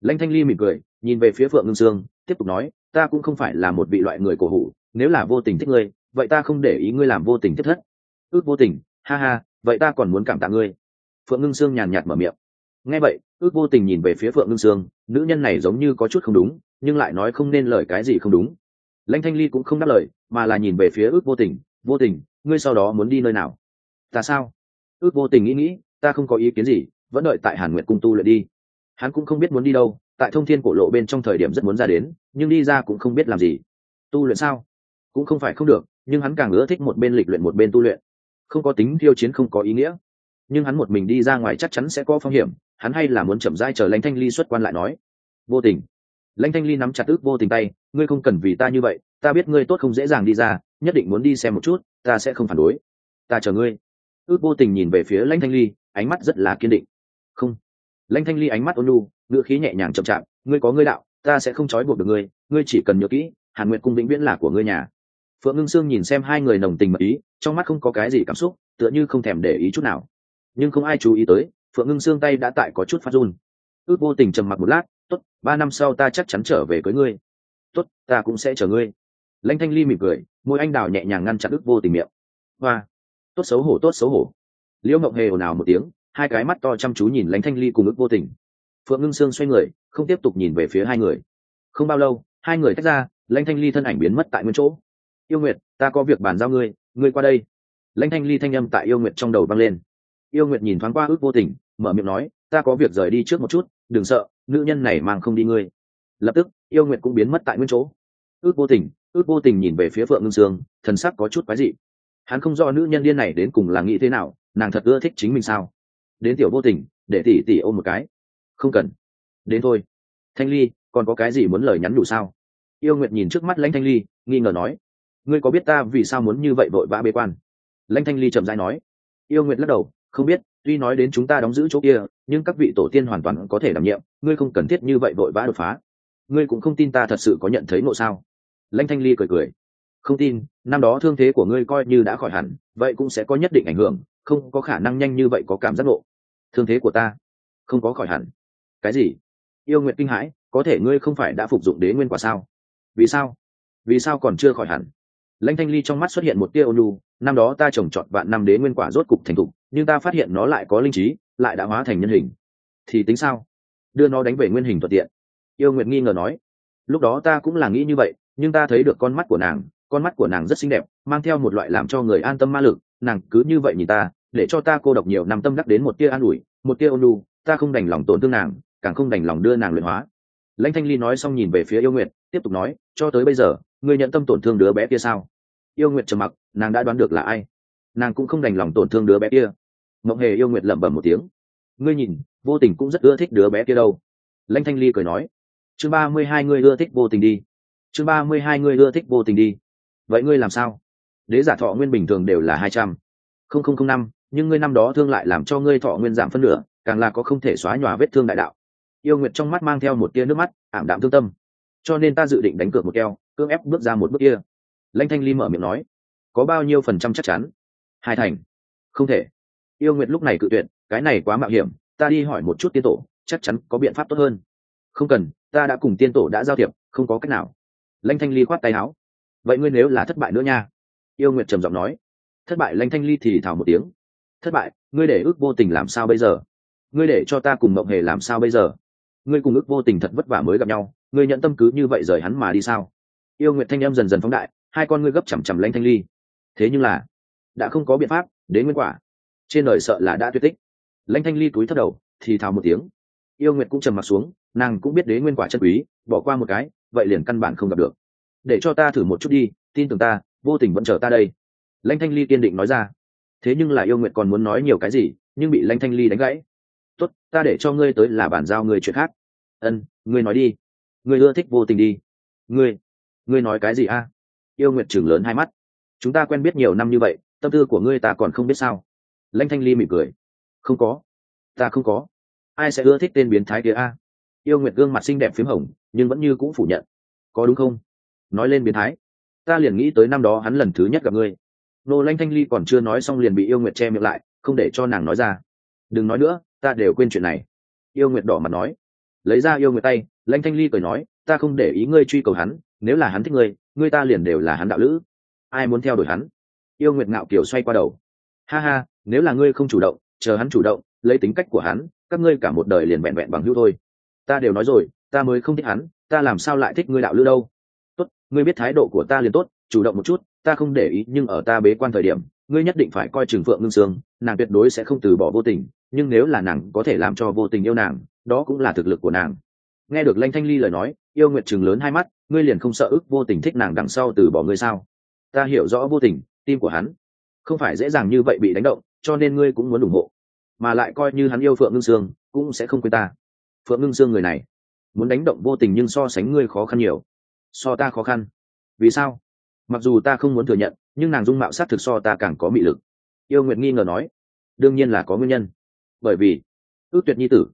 Speaker 1: Lãnh thanh ly mỉm cười, nhìn về phía phượng ngưng sương, tiếp tục nói, ta cũng không phải là một vị loại người cổ hủ, nếu là vô tình thích ngươi, vậy ta không để ý ngươi làm vô tình thiết thất. Ước vô tình, ha ha, vậy ta còn muốn cảm tạ ngươi. Phượng ngưng sương nhàn nhạt mở miệng. Nghe vậy, ước vô tình nhìn về phía phượng ngưng sương, nữ nhân này giống như có chút không đúng, nhưng lại nói không nên lời cái gì không đúng. Lãnh thanh ly cũng không đáp lời, mà là nhìn về phía ước vô tình vô tình ngươi sau đó muốn đi nơi nào? Ta sao? Ước vô tình nghĩ nghĩ, ta không có ý kiến gì, vẫn đợi tại hàn nguyện cung tu luyện đi. Hắn cũng không biết muốn đi đâu, tại thông thiên cổ lộ bên trong thời điểm rất muốn ra đến, nhưng đi ra cũng không biết làm gì. Tu luyện sao? Cũng không phải không được, nhưng hắn càng ưa thích một bên lịch luyện một bên tu luyện. Không có tính thiêu chiến không có ý nghĩa. Nhưng hắn một mình đi ra ngoài chắc chắn sẽ có phong hiểm, hắn hay là muốn chậm rãi chờ lãnh thanh ly xuất quan lại nói. Vô tình. Lãnh thanh ly nắm chặt ước vô tình tay, ngươi không cần vì ta như vậy, ta biết ngươi tốt không dễ dàng đi ra nhất định muốn đi xem một chút, ta sẽ không phản đối. Ta chờ ngươi. Ước vô tình nhìn về phía lãnh thanh ly, ánh mắt rất là kiên định. Không. Lãnh thanh ly ánh mắt ôn lu ngựa khí nhẹ nhàng chậm chạp, ngươi có ngươi đạo, ta sẽ không trói buộc được ngươi ngươi chỉ cần nhớ kỹ, hàn nguyện cung vĩnh viễn là của ngươi nhà. Phượng ngưng sương nhìn xem hai người nồng tình mật ý, trong mắt không có cái gì cảm xúc, tựa như không thèm để ý chút nào. Nhưng không ai chú ý tới, phượng ngưng Sương tay đã tại có chút phát run. Ước vô tình trầm mặc một lát t ố t ba năm sau ta chắc chắn trở về với ngươi. T ố t ta cũng sẽ chờ ngươi lãnh thanh ly mỉm cười, môi anh đào nhẹ nhàng ngăn chặn ức vô tình miệng. Hoa, tốt xấu hổ, tốt xấu hổ. Liễu mộng hề ồn ào một tiếng, hai cái mắt to chăm chú nhìn lãnh thanh ly cùng ức vô tình. Phượng ngưng sương xoay người, không tiếp tục nhìn về phía hai người. Không bao lâu, hai người tách ra, lãnh thanh ly thân ảnh biến mất tại nguyên chỗ. Yêu nguyệt, ta có việc bàn giao ngươi ngươi qua đây. Lãnh thanh ly thanh âm tại yêu nguyệt trong đầu vang lên. Yêu nguyệt nhìn thoáng qua ước vô tình, mở miệng nói, ta có việc rời đi trước một chút, đừng sợ, nữ nhân này mang không đi ngươi. Lập tức, yêu nguyệt cũng biến mất tại nguyên chỗ. Ước vô tình ước vô tình nhìn về phía phượng ngưng sương, thần sắc có chút quái dị. Hắn không do nữ nhân điên này đến cùng là nghĩ thế nào, nàng thật ưa thích chính mình sao? Đến tiểu vô tình, để tỉ tỉ ôm một cái. Không cần. Đến thôi. Thanh ly, còn có cái gì muốn lời nhắn đủ sao? Yêu nguyệt nhìn trước mắt lãnh thanh ly, nghi ngờ nói. Ngươi có biết ta vì sao muốn như vậy vội vã bế quan? Lãnh thanh ly chậm dãi nói. Yêu nguyệt lắc đầu. Không biết, tuy nói đến chúng ta đóng giữ chỗ kia, nhưng các vị tổ tiên hoàn toàn có thể đảm nhiệm. Ngươi không cần thiết như vậy vội vã đột phá. Ngươi cũng không tin ta thật sự có nhận thấy ngộ sao? Lanh thanh ly cười cười. Không tin, năm đó thương thế của ngươi coi như đã khỏi hẳn, vậy cũng sẽ có nhất định ảnh hưởng, không có khả năng nhanh như vậy có cảm giác ngộ. Thương thế của ta không có khỏi hẳn. Cái gì? Yêu nguyện kinh hãi, có thể ngươi không phải đã phục dụng đế nguyên quả sao? Vì sao? Vì sao còn chưa khỏi hẳn? Lãnh thanh ly trong mắt xuất hiện một tia ônu năm đó ta trồng trọt vạn năm đế nguyên quả rốt cục thành thục, nhưng ta phát hiện nó lại có linh trí, lại đã hóa thành nhân hình. Thì tính sao? Đưa nó đánh về nguyên hình thuận tiện. Yêu nguyệt nghi ngờ nói. Lúc đó ta cũng là nghĩ như vậy nhưng ta thấy được con mắt của nàng, con mắt của nàng rất xinh đẹp, mang theo một loại làm cho người an tâm ma lực, nàng cứ như vậy nhìn ta, để cho ta cô độc nhiều năm tâm đắc đến một tia an ủi, một tia ôn lu ta không đành lòng tổn thương nàng, càng không đành lòng đưa nàng luyện hóa. Lãnh thanh ly nói xong nhìn về phía yêu nguyệt, tiếp tục nói, cho tới bây giờ, ngươi nhận tâm tổn thương đứa bé kia sao? Yêu nguyệt trầm mặc, nàng đã đoán được là ai. Nàng cũng không đành lòng tổn thương đứa bé kia. Mộng hề yêu nguyệt lẩm bẩm một tiếng. Ngươi nhìn, vô tình cũng rất ưa thích đứa bé kia đâu. Lãnh thanh ly cười nói, chương ba mươi hai ngươi ưa thích vô tình đi chương ba mươi hai ngươi ưa thích vô tình đi. Vậy ngươi làm sao? Đế giả thọ nguyên bình thường đều là hai trăm. Không không không năm, nhưng ngươi năm đó thương lại làm cho ngươi thọ nguyên giảm phân nửa, càng là có không thể xóa nhòa vết thương đại đạo. Yêu nguyệt trong mắt mang theo một tia nước mắt, ảm đạm thương tâm. Cho nên ta dự định đánh cược một keo, cưỡng ép bước ra một bước kia. Lãnh thanh ly mở miệng nói, có bao nhiêu phần trăm chắc chắn? Hai thành. Không thể. Yêu nguyệt lúc này cự tuyệt, cái này quá mạo hiểm, ta đi hỏi một chút tiên tổ, chắc chắn có biện pháp tốt hơn. Không cần, ta đã cùng tiên tổ đã giao thiệp, không có cách nào lanh thanh ly khoát tay áo. Vậy ngươi nếu là thất bại nữa nha. Yêu nguyệt trầm giọng nói. Thất bại lanh thanh ly thì thảo một tiếng. Thất bại, ngươi để ước vô tình làm sao bây giờ? Ngươi để cho ta cùng mộng hề làm sao bây giờ? Ngươi cùng ước vô tình thật vất vả mới gặp nhau, ngươi nhận tâm cứ như vậy rời hắn mà đi sao? Yêu nguyệt thanh em dần dần phóng đại, hai con ngươi gấp chằm chằm lanh thanh ly. Thế nhưng là, đã không có biện pháp, đến nguyên quả. Trên đời sợ là đã tuyệt tích. Lanh thanh ly túi thất đầu, thì thào một tiếng. Yêu nguyệt cũng trầm mặt xuống, nàng cũng biết đế nguyên quả chân quý, bỏ qua một cái vậy liền căn bản không gặp được. Để cho ta thử một chút đi, tin tưởng ta, vô tình vẫn chờ ta đây. Lãnh thanh ly kiên định nói ra. Thế nhưng là yêu nguyện còn muốn nói nhiều cái gì, nhưng bị lãnh thanh ly đánh gãy. Tốt, ta để cho ngươi tới là bản giao ngươi chuyện khác. Ân, ngươi nói đi. Ngươi ưa thích vô tình đi. Ngươi ngươi nói cái gì a? Yêu nguyện chừng lớn hai mắt. Chúng ta quen biết nhiều năm như vậy, tâm tư của ngươi ta còn không biết sao. Lãnh thanh ly mỉm cười. Không có. Ta không có. Ai sẽ ưa thích tên biến thái kia a? Yêu nguyện gương mặt xinh đẹp p h í m hồng nhưng vẫn như cũng phủ nhận. Có đúng không? Nói lên biến thái. Ta liền nghĩ tới năm đó hắn lần thứ nhất gặp ngươi. Nô lanh thanh ly còn chưa nói xong liền bị yêu nguyệt che miệng lại, không để cho nàng nói ra. Đừng nói nữa, ta đều quên chuyện này. Yêu nguyệt đỏ mặt nói. Lấy ra yêu nguyệt tay, lanh thanh ly cười nói, ta không để ý ngươi truy cầu hắn, nếu là hắn thích ngươi ngươi ta liền đều là hắn đạo lữ. Ai muốn theo đuổi hắn? Yêu nguyệt ngạo kiều xoay qua đầu. Ha ha, nếu là ngươi không chủ động, chờ hắn chủ động, lấy tính cách của hắn, các ngươi cả một đời liền vẹn vẹn bằng hữu thôi. Ta đều nói rồi ta mới không thích hắn, ta làm sao lại thích ngươi đạo lữ đâu? Tốt, ngươi biết thái độ của ta liền tốt, chủ động một chút, ta không để ý, nhưng ở ta bế quan thời điểm, ngươi nhất định phải coi trường phượng ngưng sương, nàng tuyệt đối sẽ không từ bỏ vô tình, nhưng nếu là nàng có thể làm cho vô tình yêu nàng, đó cũng là thực lực của nàng. Nghe được lanh thanh ly lời nói, yêu nguyệt chừng lớn hai mắt, ngươi liền không sợ ức vô tình thích nàng đằng sau từ bỏ ngươi sao? Ta hiểu rõ vô tình, tim của hắn không phải dễ dàng như vậy bị đánh động, cho nên ngươi cũng muốn ủng hộ, mà lại coi như hắn yêu phượng ngưng sương, cũng sẽ không quên ta. Phượng ngưng sương người này muốn đánh động vô tình nhưng so sánh ngươi khó khăn nhiều. So ta khó khăn. Vì sao? Mặc dù ta không muốn thừa nhận, nhưng nàng dung mạo s á t thực so ta càng có mị lực. Yêu nguyệt nghi ngờ nói, đương nhiên là có nguyên nhân. Bởi vì, ước tuyệt nhi tử,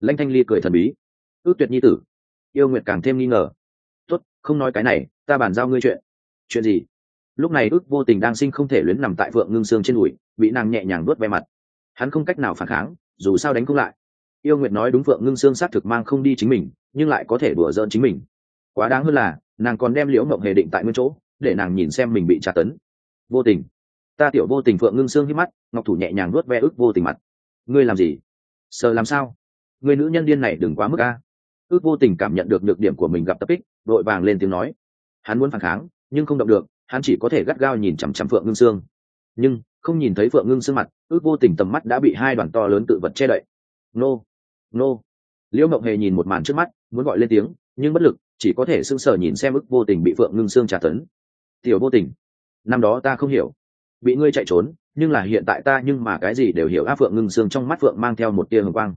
Speaker 1: lãnh thanh ly cười thần bí. Ước tuyệt nhi tử, yêu nguyệt càng thêm nghi ngờ. Tốt, không nói cái này, ta bàn giao ngươi chuyện. Chuyện gì? Lúc này ước vô tình đang sinh không thể luyến nằm tại phượng ngưng xương trên đùi, bị nàng nhẹ nhàng đuốt ve mặt. Hắn không cách nào phản kháng, dù sao đánh không lại yêu nguyệt nói đúng phượng ngưng xương xác thực mang không đi chính mình, nhưng lại có thể đùa giỡn chính mình. Quá đáng hơn là, nàng còn đem liễu mộng hề định tại nguyên chỗ, để nàng nhìn xem mình bị tra tấn. Vô tình. Ta tiểu vô tình phượng ngưng xương hít mắt, ngọc thủ nhẹ nhàng nuốt ve ước vô tình mặt. Ngươi làm gì? Sợ làm sao? Người nữ nhân điên này đừng quá mức a. Ước vô tình cảm nhận được nhược điểm của mình gặp tập kích, đội vàng lên tiếng nói. Hắn muốn phản kháng, nhưng không động được, hắn chỉ có thể gắt gao nhìn chằm chằm phượng ngưng xương nhưng, không nhìn thấy phượng ngưng xương mặt, ước vô tình tầm mắt đã bị hai đoàn to lớn tự vật che đậy. Nô nô. Liễu mộng hề nhìn một màn trước mắt, muốn gọi lên tiếng, nhưng bất lực, chỉ có thể sưng sờ nhìn xem ước vô tình bị phượng ngưng xương trả tấn. Tiểu vô tình, năm đó ta không hiểu, bị ngươi chạy trốn, nhưng là hiện tại ta nhưng mà cái gì đều hiểu. A phượng ngưng xương trong mắt phượng mang theo một tia hồng quang.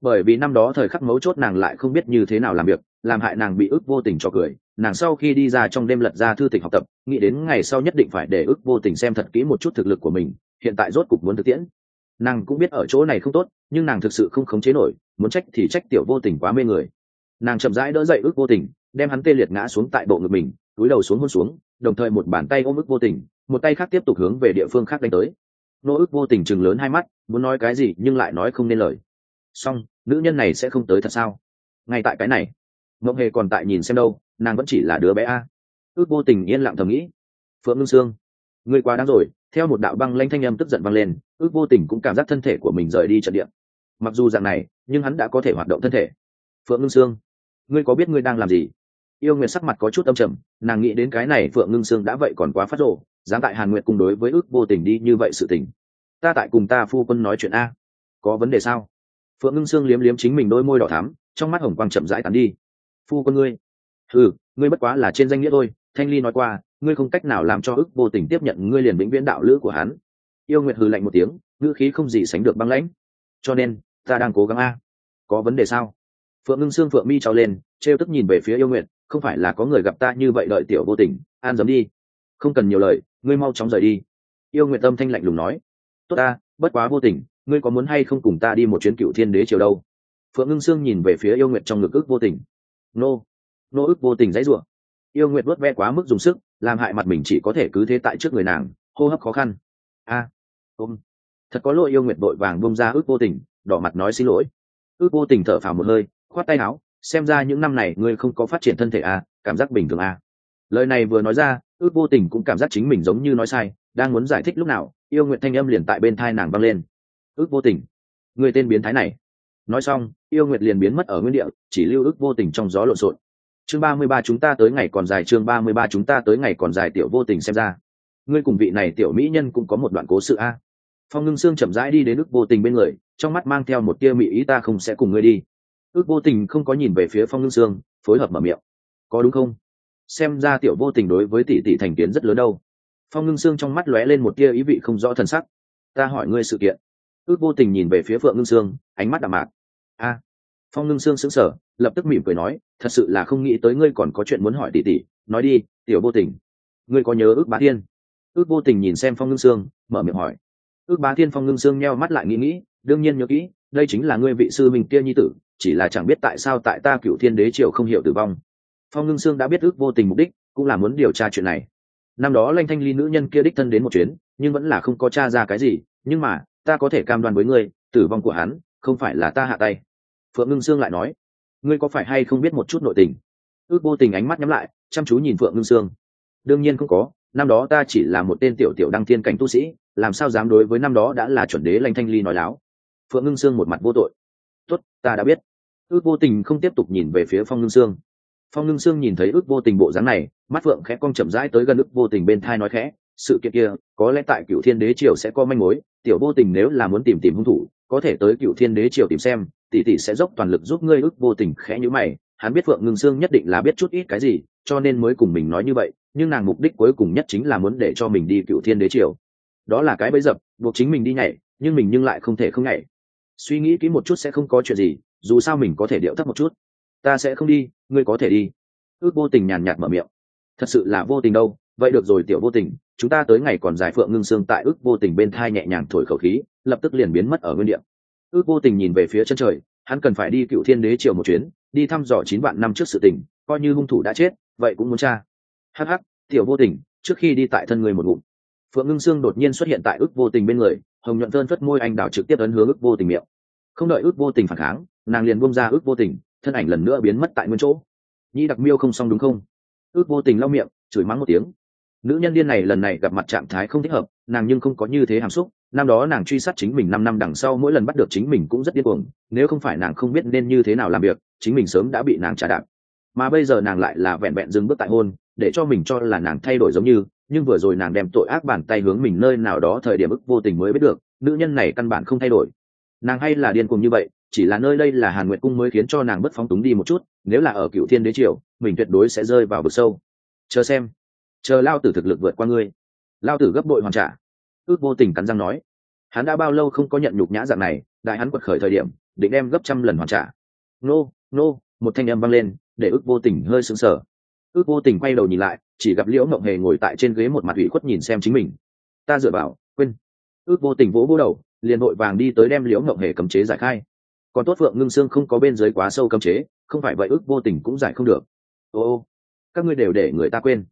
Speaker 1: Bởi vì năm đó thời khắc mấu chốt nàng lại không biết như thế nào làm việc, làm hại nàng bị ước vô tình cho cười, nàng sau khi đi ra trong đêm lật ra thư tịch học tập, nghĩ đến ngày sau nhất định phải để ước vô tình xem thật kỹ một chút thực lực của mình, hiện tại rốt cục muốn thực tiễn nàng cũng biết ở chỗ này không tốt, nhưng nàng thực sự không khống chế nổi, muốn trách thì trách tiểu vô tình quá mê người. Nàng chậm rãi đỡ dậy ước vô tình, đem hắn tê liệt ngã xuống tại bộ ngực mình, túi đầu xuống hôn xuống, đồng thời một bàn tay ôm ước vô tình, một tay khác tiếp tục hướng về địa phương khác đánh tới. Nô ước vô tình chừng lớn hai mắt, muốn nói cái gì nhưng lại nói không nên lời. Song nữ nhân này sẽ không tới thật sao? Ngay tại cái này ngọc hề còn tại nhìn xem đâu, nàng vẫn chỉ là đứa bé a. Ước vô tình yên lặng thầm nghĩ. Phượng ngưng sương, ngươi quá đáng rồi theo một đạo băng lanh thanh âm tức giận vang lên, ước vô tình cũng cảm giác thân thể của mình rời đi trận địa. Mặc dù dạng này, nhưng hắn đã có thể hoạt động thân thể. Phượng ngưng sương, ngươi có biết ngươi đang làm gì? Yêu nguyệt sắc mặt có chút âm trầm, nàng nghĩ đến cái này phượng ngưng sương đã vậy còn quá phát rộ dám tại hàn nguyệt cùng đối với ước vô tình đi như vậy sự tình. Ta tại cùng ta phu quân nói chuyện a. Có vấn đề sao? Phượng ngưng sương liếm liếm chính mình đôi môi đỏ thắm, trong mắt hồng quang chậm rãi tắn đi. Phu quân ngươi. Ừ ngươi bất quá là trên danh nghĩa thôi, thanh ly nói qua ngươi không cách nào làm cho ức vô tình tiếp nhận ngươi liền vĩnh viễn đạo lữ của hắn. Yêu nguyệt hừ lạnh một tiếng, ngữ khí không gì sánh được băng lãnh. Cho nên, ta đang cố gắng a. Có vấn đề sao? Phượng ngưng xương phượng mi trao lên, trêu tức nhìn về phía yêu nguyệt, không phải là có người gặp ta như vậy đợi tiểu vô tình, an dấm đi. Không cần nhiều lời, ngươi mau chóng rời đi. Yêu nguyệt tâm thanh lạnh lùng nói. Tốt ta, bất quá vô tình, ngươi có muốn hay không cùng ta đi một chuyến cựu thiên đế chiều đâu? Phượng ngưng sương nhìn về phía yêu nguyệt trong ngực ức vô tình. Nô. Nô ức vô tình dãy ruộng yêu nguyệt vớt ve quá mức dùng sức làm hại mặt mình chỉ có thể cứ thế tại trước người nàng hô hấp khó khăn. A à, ôm. Thật có lỗi yêu nguyệt vội vàng bông ra ước vô tình đỏ mặt nói xin lỗi. Ước vô tình thở phào một hơi khoát tay áo xem ra những năm này ngươi không có phát triển thân thể à, cảm giác bình thường à. lời này vừa nói ra ước vô tình cũng cảm giác chính mình giống như nói sai đang muốn giải thích lúc nào yêu nguyện thanh âm liền tại bên thai nàng văng lên. Ước vô tình. Người tên biến thái này. Nói xong yêu nguyệt liền biến mất ở nguyên địa chỉ lưu ước vô tình trong gió lộn xộn chương ba mươi ba chúng ta tới ngày còn dài, chương ba mươi ba chúng ta tới ngày còn dài, tiểu vô tình xem ra. Ngươi cùng vị này tiểu mỹ nhân cũng có một đoạn cố sự a. Phong ngưng sương chậm rãi đi đến ước vô tình bên người, trong mắt mang theo một tia mỹ ý ta không sẽ cùng ngươi đi. Ước vô tình không có nhìn về phía phong ngưng sương, phối hợp mở miệng. Có đúng không? Xem ra tiểu vô tình đối với tỷ tỷ thành kiến rất lớn đâu. Phong ngưng sương trong mắt lóe lên một tia ý vị không rõ t sắc. Ta hỏi ngươi sự kiện. Ước vô tình nhìn về phía phượng ngưng sương, ánh mắt đạm mạc. A. Phong ngưng sương sững sờ, lập tức mỉm cười nói thật sự là không nghĩ tới ngươi còn có chuyện muốn hỏi tỷ tỷ, nói đi, tiểu vô tình. Ngươi có nhớ ước bá thiên? Ước vô tình nhìn xem phong ngưng sương, mở miệng hỏi. Ước bá thiên, phong ngưng sương nheo mắt lại nghĩ nghĩ, đương nhiên nhớ kỹ, đây chính là ngươi vị sư mình kia nhi tử, chỉ là chẳng biết tại sao tại ta cựu thiên đế triều không hiểu tử vong. Phong ngưng sương đã biết ước vô tình mục đích, cũng là muốn điều tra chuyện này. Năm đó lanh thanh ly nữ nhân kia đích thân đến một chuyến, nhưng vẫn là không có t r a ra cái gì, nhưng mà, ta có thể cam đoan với ngươi, tử vong của hắn, không phải là ta hạ tay. Phượng ngưng sương lại nói ngươi có phải hay không biết một chút nội tình? Ước vô tình ánh mắt nhắm lại, chăm chú nhìn phượng ngưng sương. Đương nhiên không có, năm đó ta chỉ là một tên tiểu tiểu đăng thiên cảnh tu sĩ, làm sao dám đối với năm đó đã là chuẩn đế lanh thanh ly nói láo? Phượng ngưng sương một mặt vô tội. Tuất ta đã biết. Ước vô tình không tiếp tục nhìn về phía phong ngưng sương. Phong ngưng sương nhìn thấy ước vô tình bộ dáng này, mắt phượng khẽ cong chậm rãi tới gần ước vô tình bên thai nói khẽ, sự kiện kia, có lẽ tại cựu thiên đế triều sẽ có manh mối, tiểu vô tình nếu là muốn tìm tìm hung thủ có thể tới cựu thiên đế triều tìm xem, tỷ tỷ sẽ dốc toàn lực giúp ngươi ước vô tình khẽ nhữ mày, hắn biết phượng ngưng sương nhất định là biết chút ít cái gì, cho nên mới cùng mình nói như vậy, nhưng nàng mục đích cuối cùng nhất chính là muốn để cho mình đi cựu thiên đế triều. Đó là cái bẫy dập, buộc chính mình đi nhảy, nhưng mình nhưng lại không thể không nhảy. Suy nghĩ kỹ một chút sẽ không có chuyện gì, dù sao mình có thể điệu thấp một chút. Ta sẽ không đi, ngươi có thể đi. Ước vô tình nhàn nhạt mở miệng. Thật sự là vô tình đâu vậy được rồi, tiểu vô tình, chúng ta tới ngày còn dài phượng ngưng xương tại ước vô tình bên thai nhẹ nhàng thổi khẩu khí, lập tức liền biến mất ở nguyên điểm ước vô tình nhìn về phía chân trời, hắn cần phải đi cựu thiên đế triều một chuyến, đi thăm dò chín vạn năm trước sự tình, coi như hung thủ đã chết, vậy cũng muốn cha hắc hắc, tiểu vô tình, trước khi đi tại thân người một ngụm. Phượng ngưng sương đột nhiên xuất hiện tại ước vô tình bên người, hồng nhuận thơn phất môi anh đào trực tiếp ấn hướng ước vô tình miệng. Không đợi ước vô tình phản kháng, nàng liền buông ra ước vô tình, thân ảnh lần nữa biến mất tại nguyên chỗ. Nhi đặc miêu không xong đúng không? Ước vô tình lau miệng, chửi mắng một tiếng nữ nhân điên này lần này gặp mặt trạng thái không thích hợp, nàng nhưng không có như thế hàm xúc. Năm đó nàng truy sát chính mình năm năm đằng sau mỗi lần bắt được chính mình cũng rất điên cuồng. Nếu không phải nàng không biết nên như thế nào làm việc, chính mình sớm đã bị nàng trả đạp. Mà bây giờ nàng lại là vẹn vẹn dừng bước tại hôn, để cho mình cho là nàng thay đổi giống như, nhưng vừa rồi nàng đem tội ác bàn tay hướng mình nơi nào đó thời điểm ức vô tình mới biết được, nữ nhân này căn bản không thay đổi. Nàng hay là điên cuồng như vậy, chỉ là nơi đây là hàn nguyệt cung mới khiến cho nàng bất phóng túng đi một chút, nếu là ở cựu thiên đế triều, mình tuyệt đối sẽ rơi vào vực sâu. Chờ xem chờ lao tử thực lực vượt qua ngươi. Lao tử gấp bội hoàn trả. Ước vô tình cắn răng nói. Hắn đã bao lâu không có nhận nhục nhã dạng này, đại hắn quật khởi thời điểm, định đem gấp trăm lần hoàn trả. Nô nô, một thanh âm vang lên, để ước vô tình hơi sững sờ. Ước vô tình quay đầu nhìn lại, chỉ gặp liễu mộng hề ngồi tại trên ghế một mặt ủy khuất nhìn xem chính mình. Ta dựa vào, quên. Ước vô tình vỗ vỗ đầu, liền vội vàng đi tới đem liễu mộng hề cấm chế giải khai. Còn tốt phượng ngưng xương không có bên dưới quá sâu cấm chế, không phải vậy ước vô tình cũng giải không được. Ô ô, các ngươi đều để người ta quên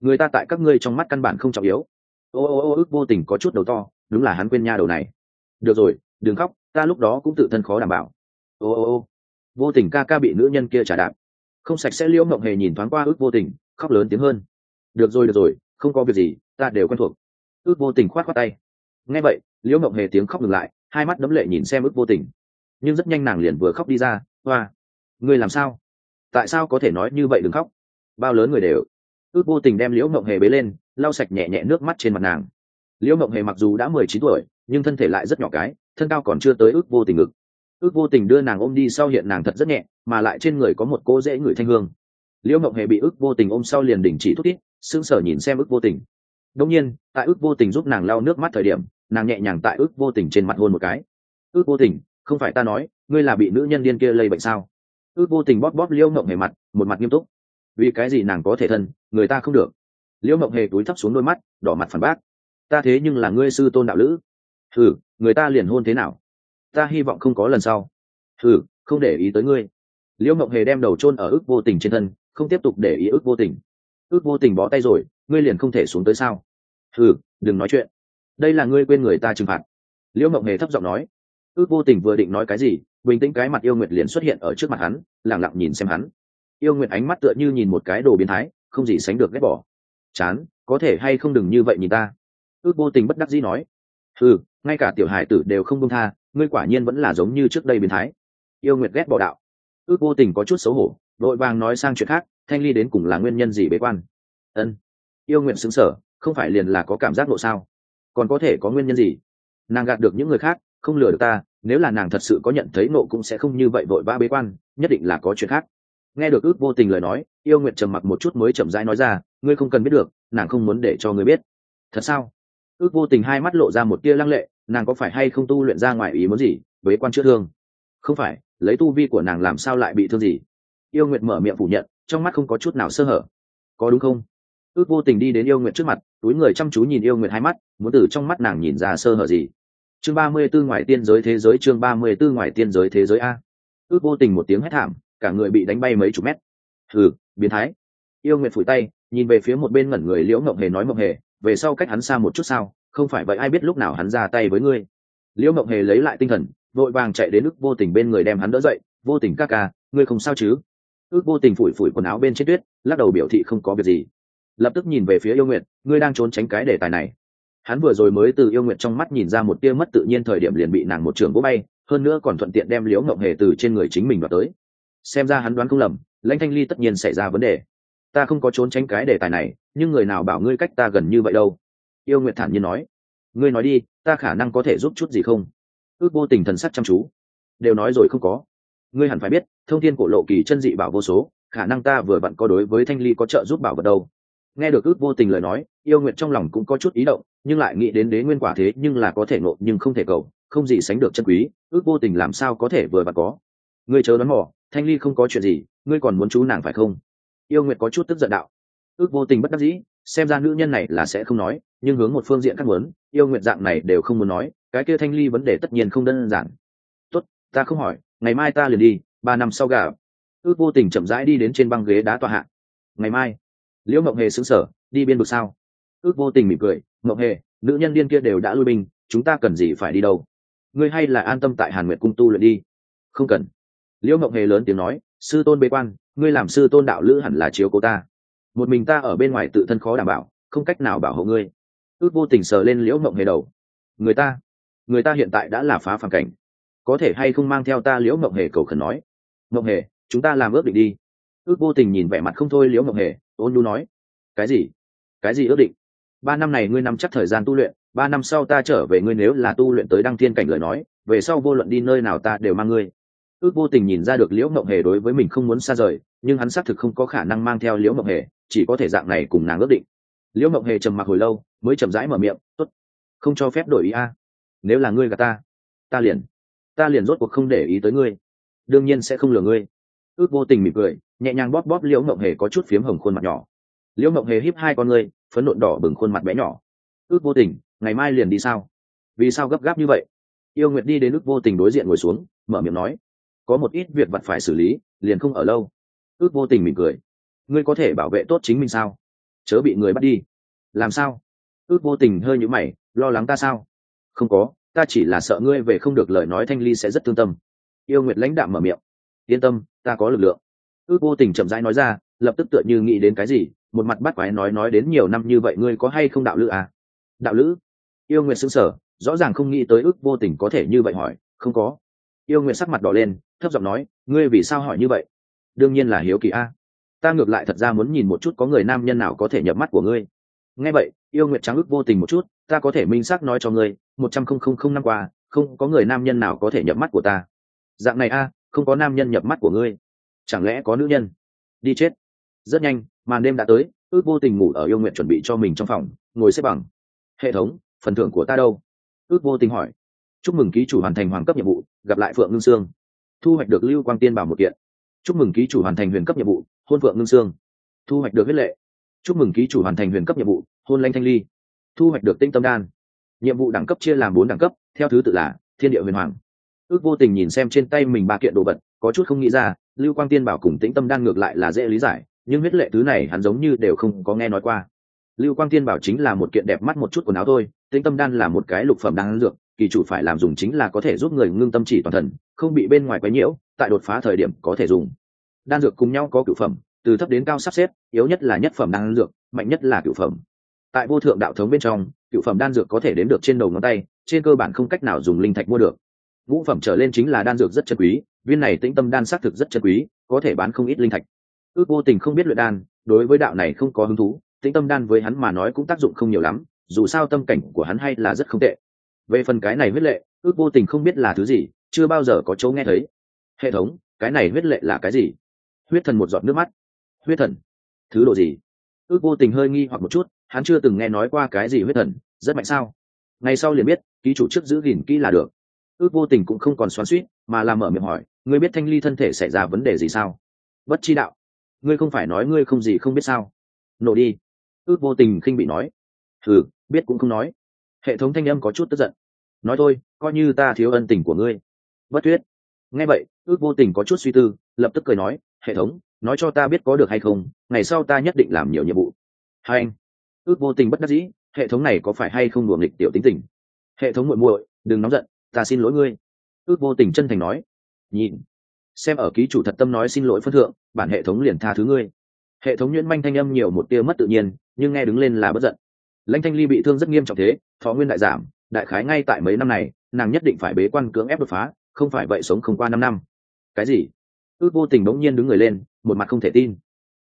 Speaker 1: người ta tại các ngươi trong mắt căn bản không trọng yếu. Ô ô ô, ước vô tình có chút đầu to, đúng là hắn quên nha đầu này. Được rồi, đừng khóc, ta lúc đó cũng tự thân khó đảm bảo. Ô ô ô. Vô tình ca ca bị nữ nhân kia trả đạp. Không sạch sẽ liễu mộng hề nhìn thoáng qua ước vô tình, khóc lớn tiếng hơn. Được rồi được rồi, không có việc gì, ta đều quen thuộc. Ước vô tình khoát khoát tay. Nghe vậy, liễu mộng hề tiếng khóc ngừng lại, hai mắt đấm lệ nhìn xem ước vô tình. Nhưng rất nhanh nàng liền vừa khóc đi ra, hoa, ngươi làm sao? Tại sao có thể nói như vậy đừng khóc? Bao lớn người đều ước vô tình đem liễu mộng hề bế lên, lau sạch nhẹ nhẹ nước mắt trên mặt nàng. Liễu mộng hề mặc dù đã mười chín tuổi, nhưng thân thể lại rất nhỏ cái, thân cao còn chưa tới ước vô tình ngực. Ước vô tình đưa nàng ôm đi sau hiện nàng thật rất nhẹ, mà lại trên người có một cô dễ ngửi thanh hương. Liễu mộng hề bị ước vô tình ôm sau liền đình chỉ thút tít sững sờ nhìn xem ước vô tình. Đông nhiên, tại ước vô tình giúp nàng lau nước mắt thời điểm, nàng nhẹ nhàng tại ước vô tình trên mặt hôn một cái. Ước vô tình, không phải ta nói, ngươi là bị nữ nhân điên kia lây bệnh sao? Ước vô tình bóp bóp liễu mộng hề mặt, một mặt nghiêm túc vì cái gì nàng có thể thân, người ta không được. Liễu mộng hề túi thấp xuống đôi mắt, đỏ mặt phản bác. Ta thế nhưng là ngươi sư tôn đạo lữ. Thử người ta liền hôn thế nào? Ta hy vọng không có lần sau. Thử không để ý tới ngươi. Liễu mộng hề đem đầu chôn ở ước vô tình trên thân, không tiếp tục để ý ước vô tình. Ước vô tình bó tay rồi, ngươi liền không thể xuống tới sao? Thử đừng nói chuyện. Đây là ngươi quên người ta trừng phạt. Liễu mộng hề thấp giọng nói. Ước vô tình vừa định nói cái gì, bình tĩnh cái mặt yêu nguyệt liền xuất hiện ở trước mặt hắn lẳng lặng nhìn xem hắn yêu nguyệt ánh mắt tựa như nhìn một cái đồ biến thái, không gì sánh được ghét bỏ. Chán, có thể hay không đừng như vậy nhìn ta? Ước vô tình bất đắc dĩ nói. Ừ ngay cả tiểu hải tử đều không công tha, ngươi quả nhiên vẫn là giống như trước đây biến thái. Yêu nguyệt ghét bỏ đạo. Ước vô tình có chút xấu hổ đội vàng nói sang chuyện khác, thanh ly đến cùng là nguyên nhân gì bế quan? Ân. Yêu nguyện xứng sở không phải liền là có cảm giác nộ sao? Còn có thể có nguyên nhân gì? Nàng gạt được những người khác, không lừa được ta, nếu là nàng thật sự có nhận thấy nộ cũng sẽ không như vậy vội vã bế quan, nhất định là có chuyện khác nghe được ước vô tình lời nói, yêu nguyện trầm mặc một chút mới chậm rãi nói ra, ngươi không cần biết được, nàng không muốn để cho ngươi biết. Thật sao? Ước vô tình hai mắt lộ ra một tia lăng lệ, nàng có phải hay không tu luyện ra ngoài ý muốn gì với quan chữa thương? Không phải, lấy tu vi của nàng làm sao lại bị thương gì? Yêu nguyện mở miệng phủ nhận, trong mắt không có chút nào sơ hở. Có đúng không? Ước vô tình đi đến yêu nguyện trước mặt, túi người chăm chú nhìn yêu nguyện hai mắt, muốn từ trong mắt nàng nhìn ra sơ hở gì. Chương ba mươi b ố ngoài tiên giới thế giới, chương ba mươi b ố ngoài tiên giới thế giới a. Ước vô tình một tiếng hét thảm cả người bị đánh bay mấy chục mét. Ừ biến thái. Yêu nguyệt phủi tay, nhìn về phía một bên ngẩn người liễu mộng hề nói mộng hề, về sau cách hắn xa một chút sao? Không phải vậy ai biết lúc nào hắn ra tay với ngươi? Liễu mộng hề lấy lại tinh thần, vội vàng chạy đến ức vô tình bên người đem hắn đỡ dậy, vô tình ca ca, ngươi không sao chứ? Ước vô tình phủi phủi quần áo bên trên tuyết, lắc đầu biểu thị không có việc gì. Lập tức nhìn về phía yêu nguyện ngươi đang trốn tránh cái đề tài này. Hắn vừa rồi mới từ yêu nguyện trong mắt nhìn ra một tia mất tự nhiên thời điểm liền bị nàng một trường vỗ bay, hơn nữa còn thuận tiện đem liễu ngộng hề từ trên người chính mình đoạt tới xem ra hắn đoán không lầm, lãnh thanh ly tất nhiên xảy ra vấn đề. Ta không có trốn tránh cái đề tài này, nhưng người nào bảo ngươi cách ta gần như vậy đâu? Yêu nguyện thản nhiên nói. Ngươi nói đi, ta khả năng có thể giúp chút gì không? Ước vô tình thần sắc chăm chú. Đều nói rồi không có. Ngươi hẳn phải biết, thông tin cổ lộ kỳ chân dị bảo vô số, khả năng ta vừa vặn có đối với thanh ly có trợ giúp bảo vật đâu. Nghe được ước vô tình lời nói, yêu nguyện trong lòng cũng có chút ý động, nhưng lại nghĩ đến đế nguyên quả thế nhưng là có thể nộp nhưng không thể cầu, không gì sánh được chân quý, ước vô tình làm sao có thể vừa vặn có. Ngươi chớ đoán mò thanh ly không có chuyện gì, ngươi còn muốn chú nàng phải không? Yêu Nguyệt có chút tức giận đạo. Ước vô tình bất đắc dĩ, xem ra nữ nhân này là sẽ không nói, nhưng hướng một phương diện khác muốn, yêu Nguyệt dạng này đều không muốn nói, cái kia thanh ly vấn đề tất nhiên không đơn giản. Tốt, ta không hỏi, ngày mai ta liền đi, ba năm sau gà ước vô tình chậm rãi đi đến trên băng ghế đá tọa hạ. Ngày mai, liễu mộng hề xứng sở đi biên vực sao? Ước vô tình mỉm cười, mộng hề, nữ nhân điên kia đều đã lui binh, chúng ta cần gì phải đi đâu? Ngươi hay là an tâm tại hàn nguyệt cung tu luyện đi. Không cần liễu mộng hề lớn tiếng nói, sư tôn bế quan, ngươi làm sư tôn đạo lữ hẳn là chiếu cố ta. Một mình ta ở bên ngoài tự thân khó đảm bảo, không cách nào bảo hộ ngươi. Ước vô tình sờ lên liễu mộng hề đầu. Người ta người ta hiện tại đã là phá phản cảnh. Có thể hay không mang theo ta? Liễu mộng hề cầu khẩn nói. Mộng hề, chúng ta làm ước định đi. Ước vô tình nhìn vẻ mặt không thôi liễu mộng hề, ôn nhu nói. Cái gì? Cái gì ước định? Ba năm này ngươi nắm chắc thời gian tu luyện, ba năm sau ta trở về ngươi nếu là tu luyện tới đăng thiên cảnh lời nói, về sau vô luận đi nơi nào ta đều mang ngươi ước vô tình nhìn ra được liễu mộng hề đối với mình không muốn xa rời, nhưng hắn xác thực không có khả năng mang theo liễu mộng hề, chỉ có thể dạng này cùng nàng ước định. Liễu mộng hề trầm mặc hồi lâu, mới chậm rãi mở miệng, tốt, không cho phép đổi ý a. Nếu là ngươi gà ta ta liền ta liền rốt cuộc không để ý tới ngươi. Đương nhiên sẽ không lừa ngươi. Ước vô tình mỉm cười, nhẹ nhàng bóp bóp liễu mộng hề có chút phiếm hồng khuôn mặt nhỏ. Liễu mộng hề híp hai con ngươi, phấn nộn đỏ bừng khuôn mặt bé nhỏ. Ước vô tình, ngày mai liền đi sao? Vì sao gấp gáp như vậy? Yêu nguyệt đi đến ước vô tình đối diện ngồi xuống, mở miệng nói có một ít việc vặt phải xử lý, liền không ở lâu. Ước vô tình mỉm cười. Ngươi có thể bảo vệ tốt chính mình sao? Chớ bị người bắt đi. Làm sao? Ước vô tình hơi nhũ mày, lo lắng ta sao? Không có, ta chỉ là sợ ngươi về không được lời nói thanh ly sẽ rất thương tâm. Yêu nguyệt lãnh đạm mở miệng. Yên tâm, ta có lực lượng. Ước vô tình chậm rãi nói ra, lập tức tựa như nghĩ đến cái gì, một mặt bắt quái nói nói đến nhiều năm như vậy ngươi có hay không đạo lữ à? Đạo lữ? Yêu nguyệt xứng sở rõ ràng không nghĩ tới ước vô tình có thể như vậy hỏi. Không có yêu nguyệt sắc mặt đỏ lên, thấp giọng nói, ngươi vì sao hỏi như vậy? Đương nhiên là hiếu kỳ a. Ta ngược lại thật ra muốn nhìn một chút có người nam nhân nào có thể nhập mắt của ngươi. Nghe vậy, yêu nguyệt trắng ức vô tình một chút, ta có thể minh xác nói cho ngươi, một trăm không không không năm qua, không có người nam nhân nào có thể nhập mắt của ta. Dạng này a, không có nam nhân nhập mắt của ngươi. Chẳng lẽ có nữ nhân? Đi chết. Rất nhanh, màn đêm đã tới, ước vô tình ngủ ở yêu nguyện chuẩn bị cho mình trong phòng, ngồi xếp bằng. Hệ thống, phần thưởng của ta đâu? Ước vô tình hỏi chúc mừng ký chủ hoàn thành hoàng cấp nhiệm vụ, gặp lại phượng ngưng sương. Thu hoạch được lưu quang tiên bảo một kiện. Chúc mừng ký chủ hoàn thành huyền cấp nhiệm vụ, hôn phượng ngưng sương. Thu hoạch được huyết lệ. Chúc mừng ký chủ hoàn thành huyền cấp nhiệm vụ, hôn lanh thanh ly. Thu hoạch được tinh tâm đan. Nhiệm vụ đẳng cấp chia làm bốn đẳng cấp, theo thứ tự là thiên địa huyền hoàng. Ước vô tình nhìn xem trên tay mình ba kiện đồ vật, có chút không nghĩ ra, lưu quang tiên bảo cùng tĩnh tâm đan ngược lại là dễ lý giải, nhưng huyết lệ thứ này hắn giống như đều không có nghe nói qua. Lưu quang tiên bảo chính là một kiện đẹp mắt một chút quần áo thôi, tĩnh tâm đan là một cái lục phẩm đan dược kỳ chủ phải làm dùng chính là có thể giúp người ngưng tâm chỉ toàn thần, không bị bên ngoài quấy nhiễu, tại đột phá thời điểm có thể dùng. Đan dược cùng nhau có cửu phẩm, từ thấp đến cao sắp xếp, yếu nhất là nhất phẩm đan dược, mạnh nhất là cửu phẩm. Tại vô thượng đạo thống bên trong, cửu phẩm đan dược có thể đến được trên đầu ngón tay, trên cơ bản không cách nào dùng linh thạch mua được. Ngũ phẩm trở lên chính là đan dược rất chân quý, viên này tĩnh tâm đan xác thực rất chân quý, có thể bán không ít linh thạch. Ước vô tình không biết luyện đan, đối với đạo này không có hứng thú, tĩnh tâm đan với hắn mà nói cũng tác dụng không nhiều lắm, dù sao tâm cảnh của hắn hay là rất không tệ về phần cái này huyết lệ, ước vô tình không biết là thứ gì, chưa bao giờ có chỗ nghe thấy. Hệ thống, cái này huyết lệ là cái gì? Huyết thần một giọt nước mắt. Huyết thần? Thứ đồ gì? Ước vô tình hơi nghi hoặc một chút, hắn chưa từng nghe nói qua cái gì huyết thần, rất mạnh sao? Ngay sau liền biết, ký chủ trước giữ gìn kỹ là được. Ước vô tình cũng không còn xoắn suýt mà làm mở miệng hỏi, ngươi biết thanh ly thân thể xảy ra vấn đề gì sao? Bất chi đạo. Ngươi không phải nói ngươi không gì không biết sao? Nổ đi. Ước vô tình khinh bị nói. Thử biết cũng không nói hệ thống thanh âm có chút tức giận. Nói thôi, coi như ta thiếu ân tình của ngươi. Bất thuyết nghe vậy, ước vô tình có chút suy tư, lập tức cười nói, hệ thống, nói cho ta biết có được hay không, ngày sau ta nhất định làm nhiều nhiệm vụ. Hai anh. Ước vô tình bất đắc dĩ, hệ thống này có phải hay không đùa nghịch tiểu tính tình? Hệ thống muội muội, đừng nóng giận, ta xin lỗi ngươi. Ước vô tình chân thành nói, nhìn, xem ở ký chủ thật tâm nói xin lỗi phân thượng, bản hệ thống liền tha thứ ngươi. Hệ thống nhuyễn manh thanh âm nhiều một tia mất tự nhiên, nhưng nghe đứng lên là bất giận. Lãnh thanh ly bị thương rất nghiêm trọng thế thọ nguyên đại giảm, đại khái ngay tại mấy năm này, nàng nhất định phải bế quan cưỡng ép đột phá, không phải vậy sống không qua năm năm. Cái gì? Ước vô tình bỗng nhiên đứng người lên, một mặt không thể tin.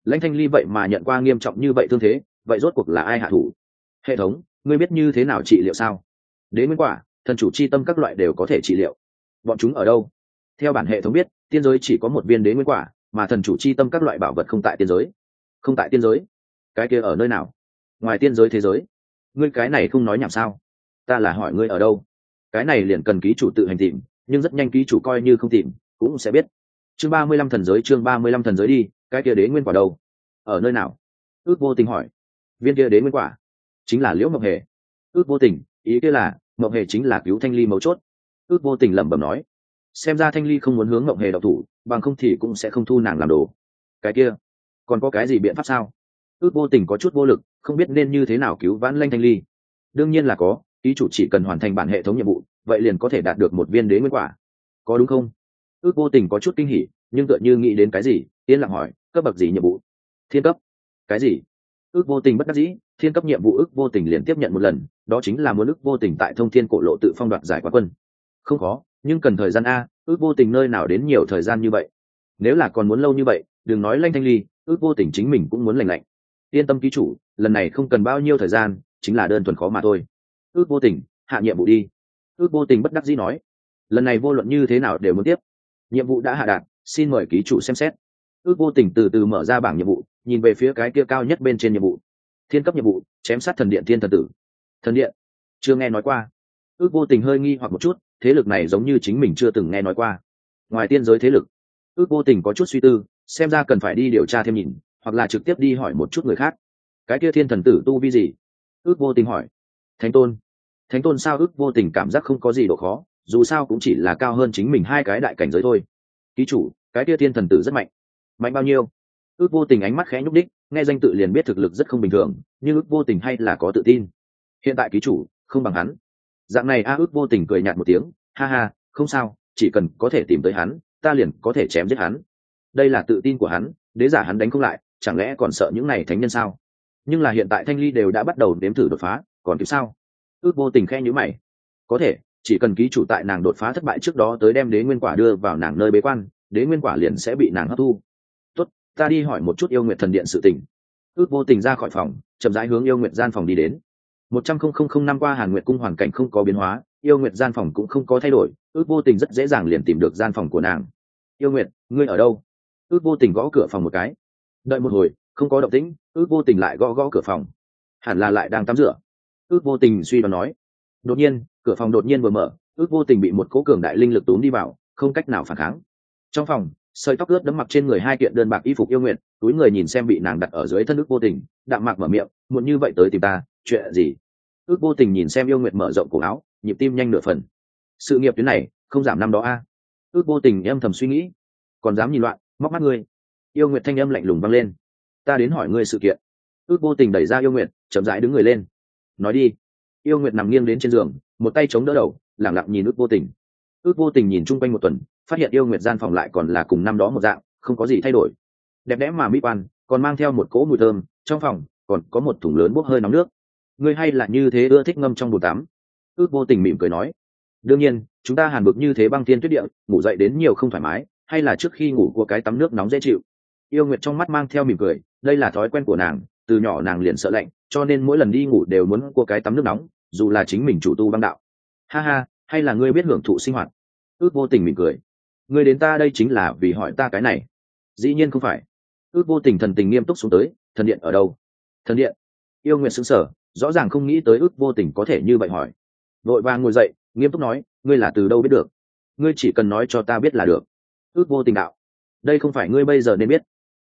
Speaker 1: Lãnh thanh ly vậy mà nhận qua nghiêm trọng như vậy thương thế, vậy rốt cuộc là ai hạ thủ? Hệ thống, ngươi biết như thế nào trị liệu sao? Đế nguyên quả, thần chủ c h i tâm các loại đều có thể trị liệu. Bọn chúng ở đâu? Theo bản hệ thống biết, tiên giới chỉ có một viên đế nguyên quả, mà thần chủ c h i tâm các loại bảo vật không tại tiên giới. Không tại tiên giới? Cái kia ở nơi nào? Ngoài tiên giới thế giới ngươi cái này không nói nhảm sao? Ta là hỏi ngươi ở đâu? Cái này liền cần ký chủ tự hành tìm, nhưng rất nhanh ký chủ coi như không tìm, cũng sẽ biết. Chương ba mươi lăm thần giới, chương ba mươi lăm thần giới đi, cái kia đế nguyên quả đâu? Ở nơi nào? Ước vô tình hỏi. Viên kia đế nguyên quả chính là liễu mộng hề. Ước vô tình, ý kia là mộng hề chính là cứu thanh ly mấu chốt. Ước vô tình lẩm bẩm nói. Xem ra thanh ly không muốn hướng mộng hề độc thủ, bằng không thì cũng sẽ không thu nàng làm đồ. Cái kia, còn có cái gì biện pháp sao? Ước vô tình có chút vô lực, không biết nên như thế nào cứu vãn lanh thanh ly. Đương nhiên là có ý chủ chỉ cần hoàn thành bản hệ thống nhiệm vụ, vậy liền có thể đạt được một viên đế nguyên quả. Có đúng không? Ước vô tình có chút kinh hỉ, nhưng tựa như nghĩ đến cái gì, yên lặng hỏi, cấp bậc gì nhiệm vụ? Thiên cấp. Cái gì? Ước vô tình bất đắc dĩ, thiên cấp nhiệm vụ ước vô tình liền tiếp nhận một lần, đó chính là muốn ước vô tình tại thông thiên cổ lộ tự phong đoạt giải quá quân. Không có, nhưng cần thời gian a, ước vô tình nơi nào đến nhiều thời gian như vậy. Nếu là còn muốn lâu như vậy, đừng nói lanh thanh ly, ước vô tình chính mình cũng muốn lành lạnh yên tâm ký chủ, lần này không cần bao nhiêu thời gian, chính là đơn thuần khó mà thôi. Ước vô tình, hạ nhiệm vụ đi. Ước vô tình bất đắc dĩ nói. Lần này vô luận như thế nào đều muốn tiếp. Nhiệm vụ đã hạ đạt, xin mời ký chủ xem xét. Ước vô tình từ từ mở ra bảng nhiệm vụ, nhìn về phía cái kia cao nhất bên trên nhiệm vụ. Thiên cấp nhiệm vụ, chém sát thần điện thiên thần tử. Thần điện, chưa nghe nói qua. Ước vô tình hơi nghi hoặc một chút, thế lực này giống như chính mình chưa từng nghe nói qua. Ngoài tiên giới thế lực, ước vô tình có chút suy tư, xem ra cần phải đi điều tra thêm nhìn hoặc là trực tiếp đi hỏi một chút người khác. Cái kia thiên thần tử tu vi gì? Ước vô tình hỏi. Thánh tôn. Thánh tôn sao ước vô tình cảm giác không có gì độ khó, dù sao cũng chỉ là cao hơn chính mình hai cái đại cảnh giới thôi. Ký chủ, cái kia thiên thần tử rất mạnh. Mạnh bao nhiêu? Ước vô tình ánh mắt khẽ nhúc đích nghe danh tự liền biết thực lực rất không bình thường, nhưng ước vô tình hay là có tự tin. Hiện tại ký chủ, không bằng hắn. Dạng này a, ước vô tình cười nhạt một tiếng, ha ha, không sao, chỉ cần có thể tìm tới hắn, ta liền có thể chém giết hắn. Đây là tự tin của hắn, đế giả hắn đánh không lại chẳng lẽ còn sợ những này thánh nhân sao? Nhưng là hiện tại thanh ly đều đã bắt đầu đếm thử đột phá, còn kịp sao? Ước vô tình khe nhữ mày. Có thể, chỉ cần ký chủ tại nàng đột phá thất bại trước đó tới đem đế nguyên quả đưa vào nàng nơi bế quan, đế nguyên quả liền sẽ bị nàng hấp thu. Ta đi hỏi một chút yêu nguyện thần điện sự tình. Ước vô tình ra khỏi phòng, chậm rãi hướng yêu nguyện gian phòng đi đến. Một trăm không không không năm qua hàn nguyện cung hoàn cảnh không có biến hóa, yêu nguyện gian phòng cũng không có thay đổi, ước vô tình rất dễ dàng liền tìm được gian phòng của nàng. Yêu nguyện ngươi ở đâu? Ước vô tình gõ cửa phòng một cái đợi một hồi, không có động tĩnh, ước vô tình lại gõ gõ cửa phòng. Hẳn là lại đang tắm rửa. Ước vô tình suy đoán nói. Đột nhiên, cửa phòng đột nhiên vừa mở, ước vô tình bị một cố cường đại linh lực túm đi vào, không cách nào phản kháng. Trong phòng, sợi tóc ướt đấm mặc trên người hai kiện đơn bạc y phục yêu nguyện, túi người nhìn xem bị nàng đặt ở dưới thân ước vô tình, đạm mạc mở miệng, muộn như vậy tới tìm ta, chuyện gì? Ước vô tình nhìn xem yêu nguyện mở rộng cổ áo, nhịp tim nhanh nửa phần. Sự nghiệp tuyến này, không giảm năm đó a. Ước vô tình em thầm suy nghĩ. Còn dám nhìn loạn, móc mắt ngươi yêu Nguyệt thanh âm lạnh lùng vang lên. Ta đến hỏi ngươi sự kiện. Ước vô tình đẩy ra yêu Nguyệt, chậm rãi đứng người lên. Nói đi. Yêu Nguyệt nằm nghiêng đến trên giường một tay chống đỡ đầu lẳng lặng nhìn ước vô tình. Ước vô tình nhìn chung quanh một tuần phát hiện yêu nguyệt gian phòng lại còn là cùng năm đó một dạng không có gì thay đổi. Đẹp đẽ mà mỹ quan còn mang theo một cỗ mùi thơm trong phòng còn có một thùng lớn bốc hơi nóng nước. Ngươi hay là như thế ưa thích ngâm trong bồn tắm? Ước vô tình mỉm cười nói. Đương nhiên chúng ta hàn bực như thế băng thiên tuyết địa ngủ dậy đến nhiều không thoải mái hay là trước khi ngủ của cái tắm nước nóng dễ chịu? Yêu nguyệt trong mắt mang theo mỉm cười, đây là thói quen của nàng, từ nhỏ nàng liền sợ lạnh, cho nên mỗi lần đi ngủ đều muốn cua cái tắm nước nóng, dù là chính mình chủ tu băng đạo. Ha ha, hay là ngươi biết hưởng thụ sinh hoạt? Ước vô tình mỉm cười. Ngươi đến ta đây chính là vì hỏi ta cái này. Dĩ nhiên không phải. Ước vô tình thần tình nghiêm túc xuống tới, thần điện ở đâu? Thần điện. Yêu nguyện xứng sở rõ ràng không nghĩ tới ước vô tình có thể như vậy hỏi. Vội vàng ngồi dậy, nghiêm túc nói, ngươi là từ đâu biết được? Ngươi chỉ cần nói cho ta biết là được. Ước vô tình đạo. Đây không phải ngươi bây giờ nên biết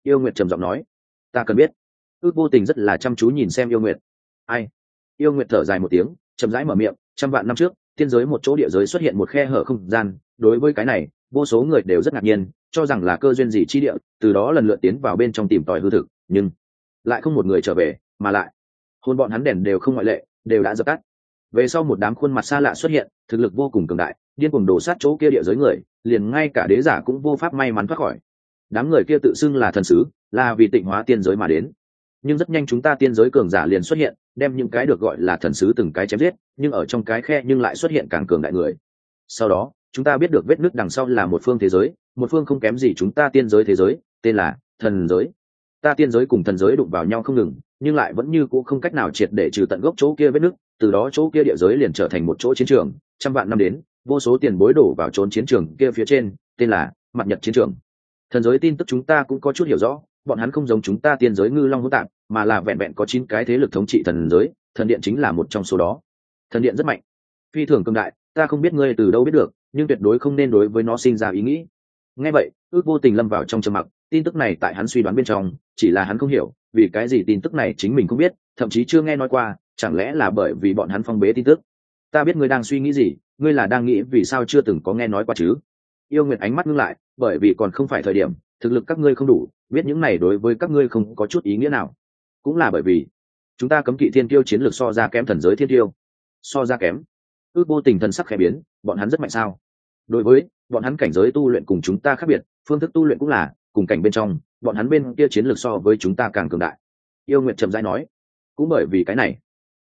Speaker 1: yêu nguyệt trầm giọng nói, ta cần biết, ước vô tình rất là chăm chú nhìn xem yêu nguyệt. Ai? Yêu nguyệt thở dài một tiếng, chậm rãi mở miệng, trăm vạn năm trước thiên giới một chỗ địa giới xuất hiện một khe hở không gian, đối với cái này, vô số người đều rất ngạc nhiên, cho rằng là cơ duyên gì chi địa, từ đó lần lượt tiến vào bên trong tìm tòi hư thực, nhưng lại không một người trở về, mà lại hôn bọn hắn đèn đều không ngoại lệ, đều đã dập tắt. Về sau một đám khuôn mặt xa lạ xuất hiện, thực lực vô cùng cường đại, điên cuồng đổ sát chỗ kia địa giới người, liền ngay cả đế giả cũng vô pháp may mắn thoát khỏi đám người kia tự xưng là thần sứ, là vì tịnh hóa tiên giới mà đến. Nhưng rất nhanh chúng ta tiên giới cường giả liền xuất hiện, đem những cái được gọi là thần sứ từng cái chém giết, nhưng ở trong cái khe nhưng lại xuất hiện càng cường đại người. Sau đó, chúng ta biết được vết nước đằng sau là một phương thế giới, một phương không kém gì chúng ta tiên giới thế giới, tên là thần giới. Ta tiên giới cùng thần giới đụng vào nhau không ngừng, nhưng lại vẫn như cũ không cách nào triệt để trừ tận gốc chỗ kia vết nước. từ đó chỗ kia địa giới liền trở thành một chỗ chiến trường, trăm vạn năm đến, vô số tiền bối đổ vào trốn chiến trường kia phía trên, tên là mặt nhật chiến trường thần giới tin tức chúng ta cũng có chút hiểu rõ, bọn hắn không giống chúng ta tiên giới ngư long hỗn tạp mà là vẹn vẹn có chín cái thế lực thống trị thần giới, thần điện chính là một trong số đó. Thần điện rất mạnh, phi thường cường đại, ta không biết ngươi từ đâu biết được, nhưng tuyệt đối không nên đối với nó sinh ra ý nghĩ. Ngay vậy, ước vô tình lâm vào trong trầm mặc, tin tức này tại hắn suy đoán bên trong, chỉ là hắn không hiểu, vì cái gì tin tức này chính mình không biết, thậm chí chưa nghe nói qua, chẳng lẽ là bởi vì bọn hắn phong bế tin tức? Ta biết ngươi đang suy nghĩ gì, ngươi là đang nghĩ vì sao chưa từng có nghe nói qua chứ? Yêu nguyệt ánh mắt ngưng lại bởi vì còn không phải thời điểm, thực lực các ngươi không đủ, biết những này đối với các ngươi không có chút ý nghĩa nào. Cũng là bởi vì, chúng ta cấm kỵ thiên tiêu chiến lược so ra kém thần giới thiên tiêu so ra kém. Ước vô tình thần sắc khẽ biến, bọn hắn rất mạnh sao? Đối với, bọn hắn cảnh giới tu luyện cùng chúng ta khác biệt, phương thức tu luyện cũng là, cùng cảnh bên trong, bọn hắn bên kia chiến lược so với chúng ta càng cường đại. Yêu nguyện trầm dai nói. Cũng bởi vì cái này,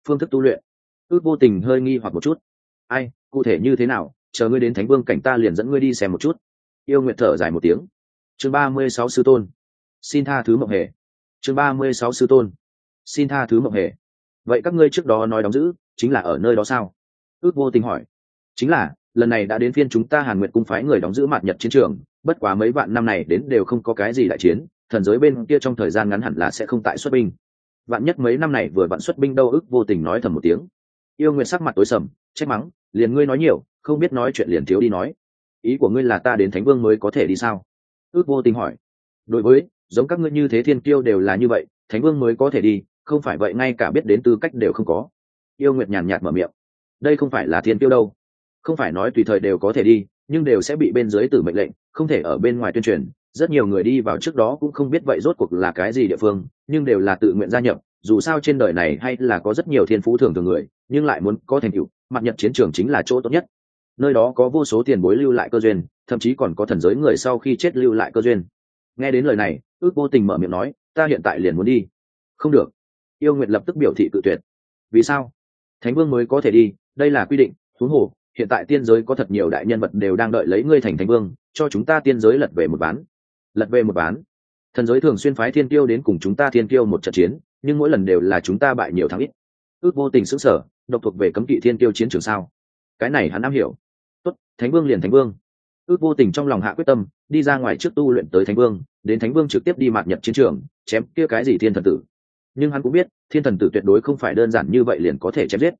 Speaker 1: phương thức tu luyện, ước vô tình hơi nghi hoặc một chút. Ai, cụ thể như thế nào, chờ ngươi đến thánh vương cảnh ta liền dẫn ngươi đi xem một chút yêu nguyện thở dài một tiếng. Chương ba mươi sáu sư tôn. Xin tha thứ mộng hề. Chương ba mươi sáu sư tôn. Xin tha thứ mộng hề. Vậy các ngươi trước đó nói đóng giữ, chính là ở nơi đó sao? Ước vô tình hỏi. Chính là, lần này đã đến phiên chúng ta hàn Nguyệt cung phái người đóng giữ mặt nhật chiến trường, bất quá mấy vạn năm này đến đều không có cái gì đại chiến, thần giới bên kia trong thời gian ngắn hẳn là sẽ không tại xuất binh. Vạn nhất mấy năm này vừa vạn xuất binh đâu, ước vô tình nói thầm một tiếng. Yêu nguyện sắc mặt tối sầm, trách mắng, liền ngươi nói nhiều, không biết nói chuyện liền thiếu đi nói ý của ngươi là ta đến thánh vương mới có thể đi sao? Ước vô tình hỏi. Đối với, giống các ngươi như thế thiên kiêu đều là như vậy, thánh vương mới có thể đi, không phải vậy ngay cả biết đến tư cách đều không có. Yêu nguyệt nhàn nhạt mở miệng. Đây không phải là thiên kiêu đâu. Không phải nói tùy thời đều có thể đi, nhưng đều sẽ bị bên dưới tử mệnh lệnh, không thể ở bên ngoài tuyên truyền. Rất nhiều người đi vào trước đó cũng không biết vậy rốt cuộc là cái gì địa phương, nhưng đều là tự nguyện gia nhập. Dù sao trên đời này hay là có rất nhiều thiên phú thường thường người, nhưng lại muốn có thành tựu, mặt nhật chiến trường chính là chỗ tốt nhất nơi đó có vô số tiền bối lưu lại cơ duyên, thậm chí còn có thần giới người sau khi chết lưu lại cơ duyên. Nghe đến lời này, ước vô tình mở miệng nói, ta hiện tại liền muốn đi. Không được. Yêu nguyệt lập tức biểu thị cự tuyệt. Vì sao? Thánh vương mới có thể đi, đây là quy định, thú hồ, hiện tại tiên giới có thật nhiều đại nhân vật đều đang đợi lấy ngươi thành thánh vương, cho chúng ta tiên giới lật về một bán lật về một bán thần giới thường xuyên phái thiên tiêu đến cùng chúng ta thiên tiêu một trận chiến, nhưng mỗi lần đều là chúng ta bại nhiều thắng ít. Ước vô tình sững sở độc thuộc về cấm kỵ thiên tiêu chiến trường sao? Cái này hắn am hiểu thánh vương liền thánh vương. Ước vô tình trong lòng hạ quyết tâm, đi ra ngoài trước tu luyện tới thánh vương, đến thánh vương trực tiếp đi mạt nhập chiến trường, chém kia cái gì thiên thần tử. Nhưng hắn cũng biết, thiên thần tử tuyệt đối không phải đơn giản như vậy liền có thể chém giết.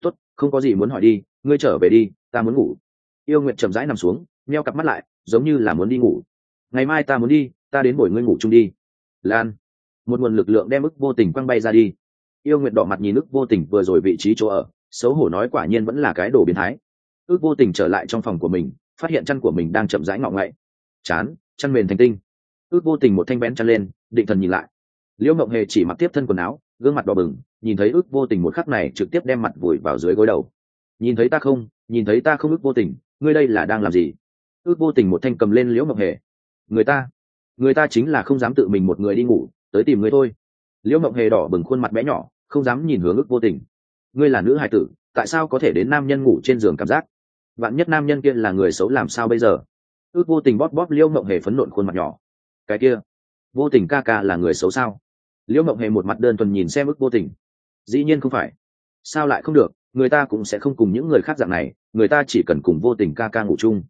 Speaker 1: Tốt, không có gì muốn hỏi đi, ngươi trở về đi, ta muốn ngủ. Yêu nguyệt chậm rãi nằm xuống neo cặp mắt lại, giống như là muốn đi ngủ. Ngày mai ta muốn đi, ta đến buổi ngươi ngủ chung đi. Lan, một nguồn lực lượng đem ức vô tình quăng bay ra đi. Yêu nguyệt đỏ mặt nhìn ức vô tình vừa rồi vị trí chỗ ở, xấu hổ nói quả nhiên vẫn là cái đồ biến thái ước vô tình trở lại trong phòng của mình, phát hiện chăn của mình đang chậm rãi ngọ ngậy chán, chăn mền thành tinh. Ước vô tình một thanh bén chăn lên, định thần nhìn lại. Liễu mộng hề chỉ mặc tiếp thân quần áo, gương mặt đỏ bừng, nhìn thấy ước vô tình một khắc này trực tiếp đem mặt vùi vào dưới gối đầu. Nhìn thấy ta không? Nhìn thấy ta không ước vô tình, ngươi đây là đang làm gì? Ước vô tình một thanh cầm lên liễu mộng hề. Người ta người ta chính là không dám tự mình một người đi ngủ, tới tìm ngươi thôi. Liễu mộng hề đỏ bừng khuôn mặt bé nhỏ, không dám nhìn hướng ước vô tình. Ngươi là nữ hải tử, tại sao có thể đến nam nhân ngủ trên giường cảm giác? Vạn nhất nam nhân kia là người xấu làm sao bây giờ? Ước vô tình bóp bóp liễu mộng hề phấn nộn khuôn mặt nhỏ. Cái kia, vô tình ca ca là người xấu sao? Liễu mộng hề một mặt đơn thuần nhìn xem ước vô tình. Dĩ nhiên không phải. Sao lại không được? Người ta cũng sẽ không cùng những người khác dạng này, người ta chỉ cần cùng vô tình ca ca ngủ chung.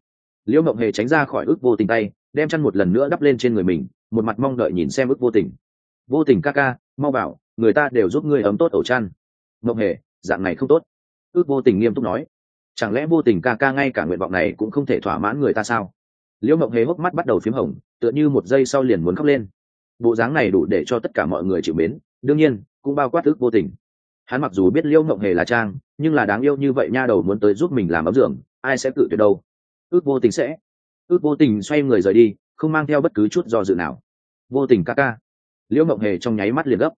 Speaker 1: Liễu mộng hề tránh ra khỏi ước vô tình tay, đem chăn một lần nữa đắp lên trên người mình, một mặt mong đợi nhìn xem ước vô tình. Vô tình ca ca, mau bảo, người ta đều giúp ngươi ấm tốt ổ chăn. Mộng hề, dạng này không tốt. Ước vô tình nghiêm túc nói chẳng lẽ vô tình ca ca ngay cả nguyện vọng này cũng không thể thỏa mãn người ta sao? Liễu mộng hề hốc mắt bắt đầu p h í m hồng, tựa như một giây sau liền muốn khóc lên. Bộ dáng này đủ để cho tất cả mọi người chịu mến, đương nhiên, cũng bao quát ước vô tình. Hắn mặc dù biết liễu mộng hề là trang, nhưng là đáng yêu như vậy nha đầu muốn tới giúp mình làm ấm giường, ai sẽ cự tuyệt đâu? Ước vô tình sẽ. Ước vô tình xoay người rời đi, không mang theo bất cứ chút do dự nào. Vô tình ca ca. Liễu mộng hề trong nháy mắt liền gấp.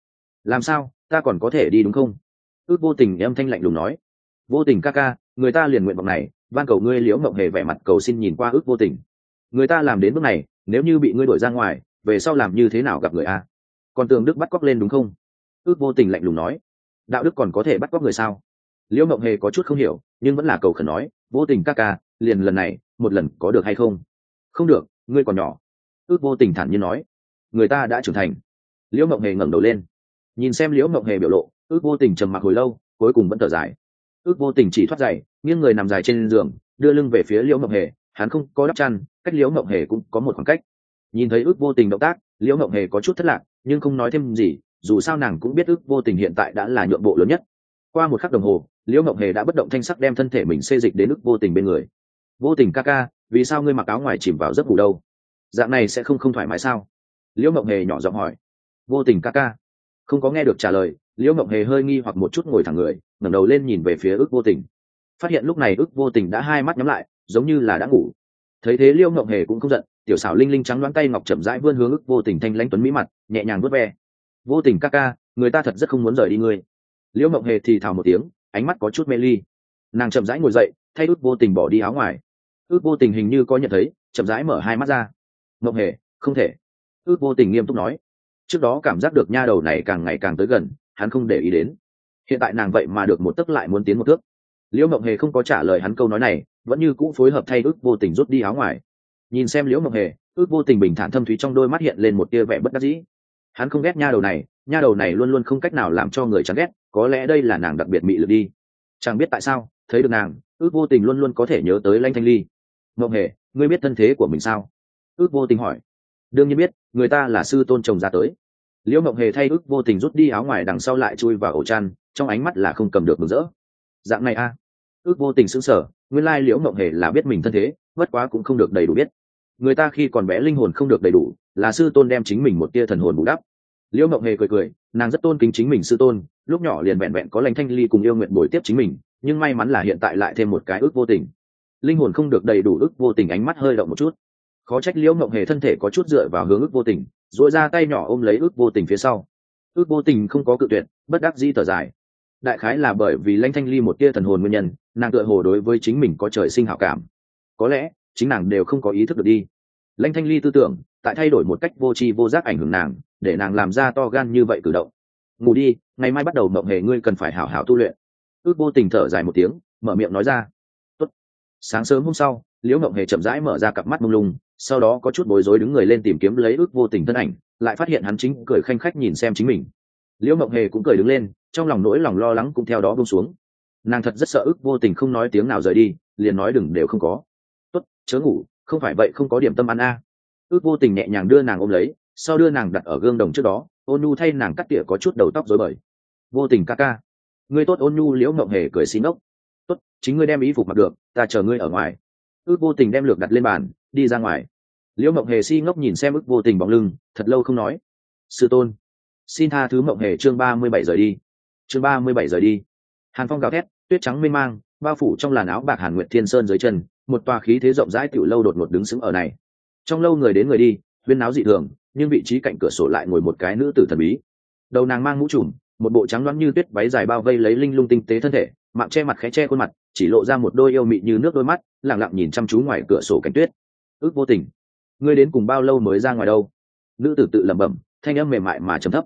Speaker 1: Làm sao? Ta còn có thể đi đúng không? Ước vô tình âm thanh lạnh lùng nói vô tình ca ca, người ta liền nguyện vọng này, van cầu ngươi liễu mộng hề vẻ mặt cầu xin nhìn qua ước vô tình. Người ta làm đến bước này, nếu như bị ngươi đuổi ra ngoài, về sau làm như thế nào gặp người a? Còn tường đức bắt cóc lên đúng không? Ước vô tình lạnh lùng nói. Đạo đức còn có thể bắt cóc người sao? Liễu mộng hề có chút không hiểu, nhưng vẫn là cầu khẩn nói, vô tình ca ca, liền lần này, một lần có được hay không? Không được, ngươi còn nhỏ. Ước vô tình thản nhiên nói. Người ta đã trưởng thành. Liễu mộng hề ngẩng đầu lên. Nhìn xem liễu mộng hề biểu lộ, ước vô tình trầm mặc hồi lâu, cuối cùng vẫn thở dài ước vô tình chỉ thoát dậy nghiêng người nằm dài trên giường, đưa lưng về phía liễu mộng hề, hắn không có đắp chăn, cách liễu mộng hề cũng có một khoảng cách. Nhìn thấy ước vô tình động tác, liễu mộng hề có chút thất lạc, nhưng không nói thêm gì, dù sao nàng cũng biết ước vô tình hiện tại đã là nhượng bộ lớn nhất. Qua một khắc đồng hồ, liễu mộng hề đã bất động thanh sắc đem thân thể mình xê dịch đến ước vô tình bên người. Vô tình ca ca, vì sao ngươi mặc áo ngoài chìm vào giấc ngủ đâu? Dạng này sẽ không không thoải mái sao? Liễu mộng hề nhỏ giọng hỏi. Vô tình ca ca. Không có nghe được trả lời, liễu mộng hề hơi nghi hoặc một chút ngồi thẳng người ngẩng đầu lên nhìn về phía ước vô tình. Phát hiện lúc này ước vô tình đã hai mắt nhắm lại, giống như là đã ngủ. Thấy thế liễu ngộng hề cũng không giận, tiểu xảo linh linh trắng đoán tay ngọc chậm rãi vươn hướng ước vô tình thanh lãnh tuấn mỹ mặt, nhẹ nhàng vớt ve. Vô tình ca ca, người ta thật rất không muốn rời đi ngươi. Liễu mộng hề thì thào một tiếng, ánh mắt có chút mê ly. Nàng chậm rãi ngồi dậy, thay ước vô tình bỏ đi áo ngoài. Ước vô tình hình như có nhận thấy, chậm rãi mở hai mắt ra. Mộng hề, không thể. Ước vô tình nghiêm túc nói. Trước đó cảm giác được nha đầu này càng ngày càng tới gần, hắn không để ý đến hiện tại nàng vậy mà được một tấc lại muốn tiến một thước. Liễu mộng hề không có trả lời hắn câu nói này, vẫn như cũ phối hợp thay ước vô tình rút đi áo ngoài. Nhìn xem liễu mộng hề, ước vô tình bình thản thâm thúy trong đôi mắt hiện lên một tia vẻ bất đắc dĩ. Hắn không ghét nha đầu này, nha đầu này luôn luôn không cách nào làm cho người chán ghét, có lẽ đây là nàng đặc biệt mị lực đi. Chẳng biết tại sao, thấy được nàng, ước vô tình luôn luôn có thể nhớ tới lanh thanh ly. Mộng hề, ngươi biết thân thế của mình sao? Ước vô tình hỏi. Đương nhiên biết, người ta là sư tôn chồng ra tới. Liễu mộng hề thay ước vô tình rút đi áo ngoài đằng sau lại chui vào ổ chăn trong ánh mắt là không cầm được mừng rỡ. Dạng này a. À? ước vô tình sững sờ, nguyên lai liễu mộng hề là biết mình thân thế, bất quá cũng không được đầy đủ biết. Người ta khi còn bé linh hồn không được đầy đủ, là sư tôn đem chính mình một tia thần hồn bù đắp. Liễu mộng hề cười cười, nàng rất tôn kính chính mình sư tôn, lúc nhỏ liền vẹn vẹn có lành thanh ly cùng yêu nguyện bồi tiếp chính mình, nhưng may mắn là hiện tại lại thêm một cái ước vô tình. Linh hồn không được đầy đủ ước vô tình ánh mắt hơi động một chút. Khó trách liễu mộng hề thân thể có chút dựa vào hướng ước vô tình dội ra tay nhỏ ôm lấy ước vô tình phía sau. Ước vô tình không có cự tuyệt, bất đắc di thở dài đại khái là bởi vì lãnh thanh ly một tia thần hồn nguyên nhân, nàng tựa hồ đối với chính mình có trời sinh hảo cảm. Có lẽ, chính nàng đều không có ý thức được đi. Lãnh thanh ly tư tưởng, tại thay đổi một cách vô tri vô giác ảnh hưởng nàng, để nàng làm ra to gan như vậy cử động. Ngủ đi, ngày mai bắt đầu mộng hề ngươi cần phải hảo hảo tu luyện. Ước vô tình thở dài một tiếng, mở miệng nói ra. Tốt. sáng sớm hôm sau, liễu mộng hề chậm rãi mở ra cặp mắt mông lung, sau đó có chút bối rối đứng người lên tìm kiếm lấy ước vô tình thân ảnh, lại phát hiện hắn chính cười khanh khách nhìn xem chính mình liễu mộng hề cũng cười đứng lên, trong lòng nỗi lòng lo lắng cũng theo đó bông xuống. Nàng thật rất sợ ức vô tình không nói tiếng nào rời đi, liền nói đừng đều không có. Tốt, chớ ngủ, không phải vậy không có điểm tâm ăn a. Ước vô tình nhẹ nhàng đưa nàng ôm lấy, sau đưa nàng đặt ở gương đồng trước đó, ôn nhu thay nàng cắt tỉa có chút đầu tóc rối bời. Vô tình ca ca, ngươi tốt. Ôn nhu liễu mộng hề cười xin ốc tốt, chính ngươi đem ý phục mặc được, ta chờ ngươi ở ngoài. Ước vô tình đem lược đặt lên bàn, đi ra ngoài. Liễu mộng hề si ngốc nhìn xem ước vô tình bóng lưng, thật lâu không nói. Sư tôn xin tha thứ mộng hề chương ba mươi bảy rời đi. Chương ba mươi bảy rời đi. Hàn phong gào thét, tuyết trắng mê mang, bao phủ trong làn áo bạc hàn nguyệt thiên sơn dưới chân, một tòa khí thế rộng rãi tiểu lâu đột ngột đứng sững ở này. Trong lâu người đến người đi, huyên náo dị thường, nhưng vị trí cạnh cửa sổ lại ngồi một cái nữ tử thần bí. Đầu nàng mang mũ trùm, một bộ trắng loáng như tuyết váy dài bao vây lấy linh lung tinh tế thân thể, mạng che mặt khẽ che khuôn mặt, chỉ lộ ra một đôi yêu mị như nước đôi mắt lẳng lặng nhìn chăm chú ngoài cửa sổ cánh tuyết. Ước vô tình, ngươi đến cùng bao lâu mới ra ngoài đâu? Nữ tử tự lẩm bẩm, thanh âm mềm mại mà trầm thấp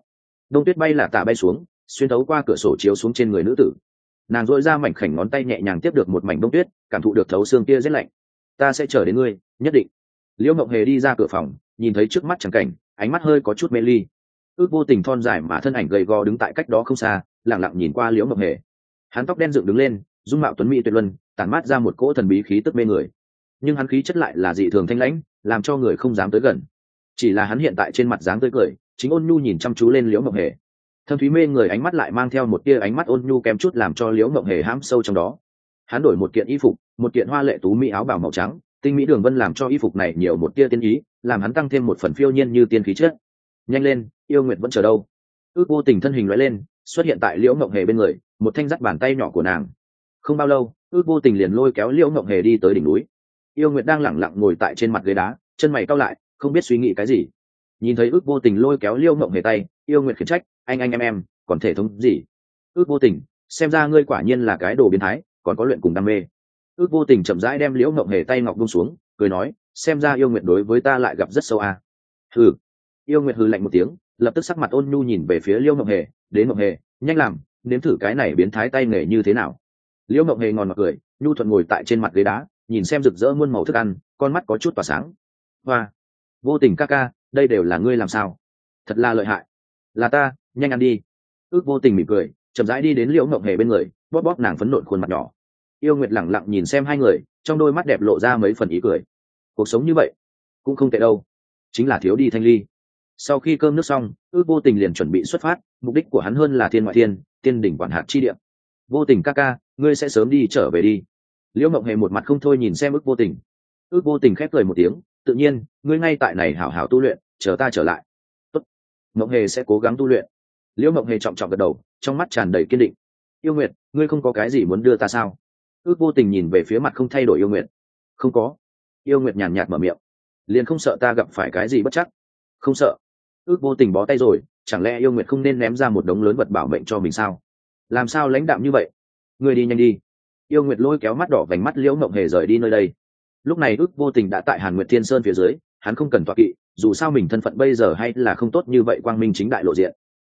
Speaker 1: đông tuyết bay là tả bay xuống, xuyên thấu qua cửa sổ chiếu xuống trên người nữ tử. Nàng dội ra mảnh khảnh ngón tay nhẹ nhàng tiếp được một mảnh đông tuyết, cảm thụ được thấu xương kia rét lạnh. Ta sẽ chờ đến ngươi, nhất định. Liễu mộng hề đi ra cửa phòng, nhìn thấy trước mắt trắng cảnh, ánh mắt hơi có chút mê ly. Ước vô tình thon dài mà thân ảnh gầy gò đứng tại cách đó không xa lẳng lặng nhìn qua liễu mộng hề. Hắn tóc đen dựng đứng lên, dung mạo tuấn mỹ tuyệt luân, tản mát ra một cỗ thần bí khí tức mê người. Nhưng hắn khí chất lại là dị thường thanh lãnh, làm cho người không dám tới gần. Chỉ là hắn hiện tại trên mặt dáng tươi cười chính ôn nhu nhìn chăm chú lên liễu mộng hề. Thâm thúy mê người ánh mắt lại mang theo một tia ánh mắt ôn nhu kém chút làm cho liễu mộng hề hãm sâu trong đó. Hắn đổi một kiện y phục, một kiện hoa lệ tú mỹ áo bào màu trắng, tinh mỹ đường vân làm cho y phục này nhiều một tia tiên ý, làm hắn tăng thêm một phần phiêu nhiên như tiên khí chết nhanh lên, yêu nguyệt vẫn chờ đâu? Ước vô tình thân hình loại lên, xuất hiện tại liễu mộng hề bên người, một thanh dắt bàn tay nhỏ của nàng. Không bao lâu, ước vô tình liền lôi kéo liễu mộng hề đi tới đỉnh núi. Yêu nguyệt đang lẳng lặng ngồi tại trên mặt ghế đá, chân mày cao lại, không biết suy nghĩ cái gì nhìn thấy ước vô tình lôi kéo liêu mộng hề tay, yêu nguyệt khiển trách, anh anh, em em, còn thể thống gì? Ước vô tình, xem ra ngươi quả nhiên là cái đồ biến thái, còn có luyện cùng đam mê. Ước vô tình chậm rãi đem liễu mộng hề tay ngọc bông xuống, cười nói, xem ra yêu nguyệt đối với ta lại gặp rất sâu à. hừ. Yêu nguyệt hừ lạnh một tiếng, lập tức sắc mặt ôn nhu nhìn về phía liễu mộng hề, đến mộng hề, nhanh làm, nếm thử cái này biến thái tay nghề như thế nào. Liễu mộng hề ngòn mặt cười, nhu thuận ngồi tại trên mặt ghế đá, nhìn xem rực rỡ muôn màu thức ăn, con mắt có chút tỏa sáng. Hoa, vô tình ca ca đây đều là ngươi làm sao? Thật là lợi hại. Là ta, nhanh ăn đi. Ước vô tình mỉm cười, chậm rãi đi đến liễu mộng hề bên người, bóp bóp nàng phấn nộn khuôn mặt nhỏ. Yêu nguyệt lẳng lặng nhìn xem hai người, trong đôi mắt đẹp lộ ra mấy phần ý cười. Cuộc sống như vậy, cũng không tệ đâu. Chính là thiếu đi thanh ly. Sau khi cơm nước xong, ước vô tình liền chuẩn bị xuất phát, mục đích của hắn hơn là thiên ngoại thiên, tiên đỉnh quản hạt chi điểm vô tình ca ca, ngươi sẽ sớm đi trở về đi. Liễu mộng hề một mặt không thôi nhìn xem ước vô tình. Ước vô tình khép cười một tiếng tự nhiên, ngươi ngay tại này hảo hảo tu luyện, chờ ta trở lại. Tốt. mộng hề sẽ cố gắng tu luyện. Liễu mộng hề trọng trọng gật đầu, trong mắt tràn đầy kiên định. Yêu nguyệt, ngươi không có cái gì muốn đưa ta sao? Ước vô tình nhìn về phía mặt không thay đổi yêu nguyệt. Không có. Yêu nguyệt nhàn nhạt mở miệng. Liền không sợ ta gặp phải cái gì bất chắc. Không sợ. Ước vô tình bó tay rồi, chẳng lẽ yêu nguyệt không nên ném ra một đống lớn vật bảo mệnh cho mình sao? Làm sao lãnh đạm như vậy? Người đi nhanh đi. Yêu nguyệt lôi kéo mắt đỏ vành mắt liễu mộng hề rời đi nơi đây lúc này ước vô tình đã tại hàn nguyệt thiên sơn phía dưới, hắn không cần tọa kỵ, dù sao mình thân phận bây giờ hay là không tốt như vậy quang minh chính đại lộ diện.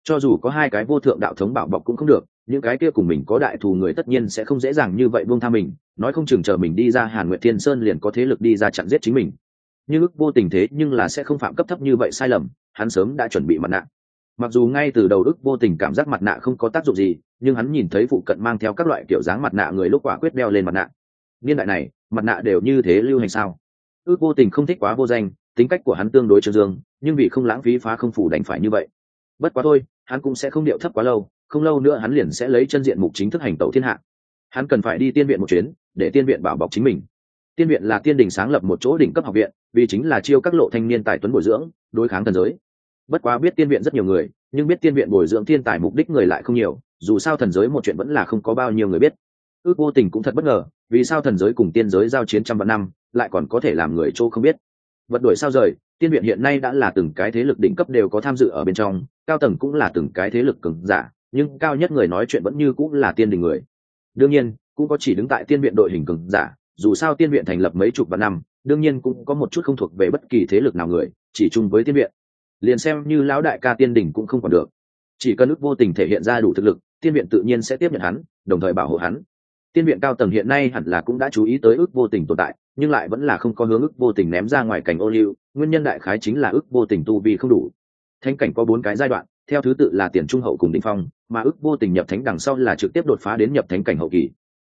Speaker 1: Cho dù có hai cái vô thượng đạo thống bảo bọc cũng không được, những cái kia cùng mình có đại thù người tất nhiên sẽ không dễ dàng như vậy buông tha mình, nói không chừng chờ mình đi ra hàn nguyệt thiên sơn liền có thế lực đi ra chặn giết chính mình. Nhưng ước vô tình thế nhưng là sẽ không phạm cấp thấp như vậy sai lầm, hắn sớm đã chuẩn bị mặt nạ. Mặc dù ngay từ đầu ước vô tình cảm giác mặt nạ không có tác dụng gì, nhưng hắn nhìn thấy phụ cận mang theo các loại kiểu dáng mặt nạ người lúc quả quyết đeo lên mặt nạ. Niên đại này mặt nạ đều như thế lưu hành sao? Ước vô tình không thích quá vô danh, tính cách của hắn tương đối trương dương, nhưng vì không lãng phí phá không phủ đành phải như vậy. Bất quá thôi, hắn cũng sẽ không điệu thấp quá lâu, không lâu nữa hắn liền sẽ lấy chân diện mục chính thức hành tẩu thiên hạ. Hắn cần phải đi tiên viện một chuyến, để tiên viện bảo bọc chính mình. Tiên viện là tiên đình sáng lập một chỗ đỉnh cấp học viện, vì chính là chiêu các lộ thanh niên tài tuấn bồi dưỡng, đối kháng thần giới. Bất quá biết tiên viện rất nhiều người, nhưng biết tiên viện bồi dưỡng thiên tài mục đích người lại không nhiều, dù sao thần giới một chuyện vẫn là không có bao nhiêu người biết. Ước vô tình cũng thật bất ngờ vì sao thần giới cùng tiên giới giao chiến trăm vạn năm, lại còn có thể làm người châu không biết? Vật đổi sao rời, tiên viện hiện nay đã là từng cái thế lực đỉnh cấp đều có tham dự ở bên trong, cao tầng cũng là từng cái thế lực cường giả, nhưng cao nhất người nói chuyện vẫn như cũng là tiên đình người. Đương nhiên, cũng có chỉ đứng tại tiên viện đội hình cường giả, dù sao tiên viện thành lập mấy chục vạn năm, đương nhiên cũng có một chút không thuộc về bất kỳ thế lực nào người, chỉ chung với tiên viện. Liền xem như lão đại ca tiên đình cũng không còn được. Chỉ cần ước vô tình thể hiện ra đủ thực lực, tiên viện tự nhiên sẽ tiếp nhận hắn, đồng thời bảo hộ hắn tiên viện cao tầng hiện nay hẳn là cũng đã chú ý tới ước vô tình tồn tại, nhưng lại vẫn là không có hướng ước vô tình ném ra ngoài cảnh ô liu, nguyên nhân đại khái chính là ước vô tình tu vi không đủ. Thanh cảnh có bốn cái giai đoạn, theo thứ tự là tiền trung hậu cùng định phong, mà ước vô tình nhập thánh đằng sau là trực tiếp đột phá đến nhập thánh cảnh hậu kỳ.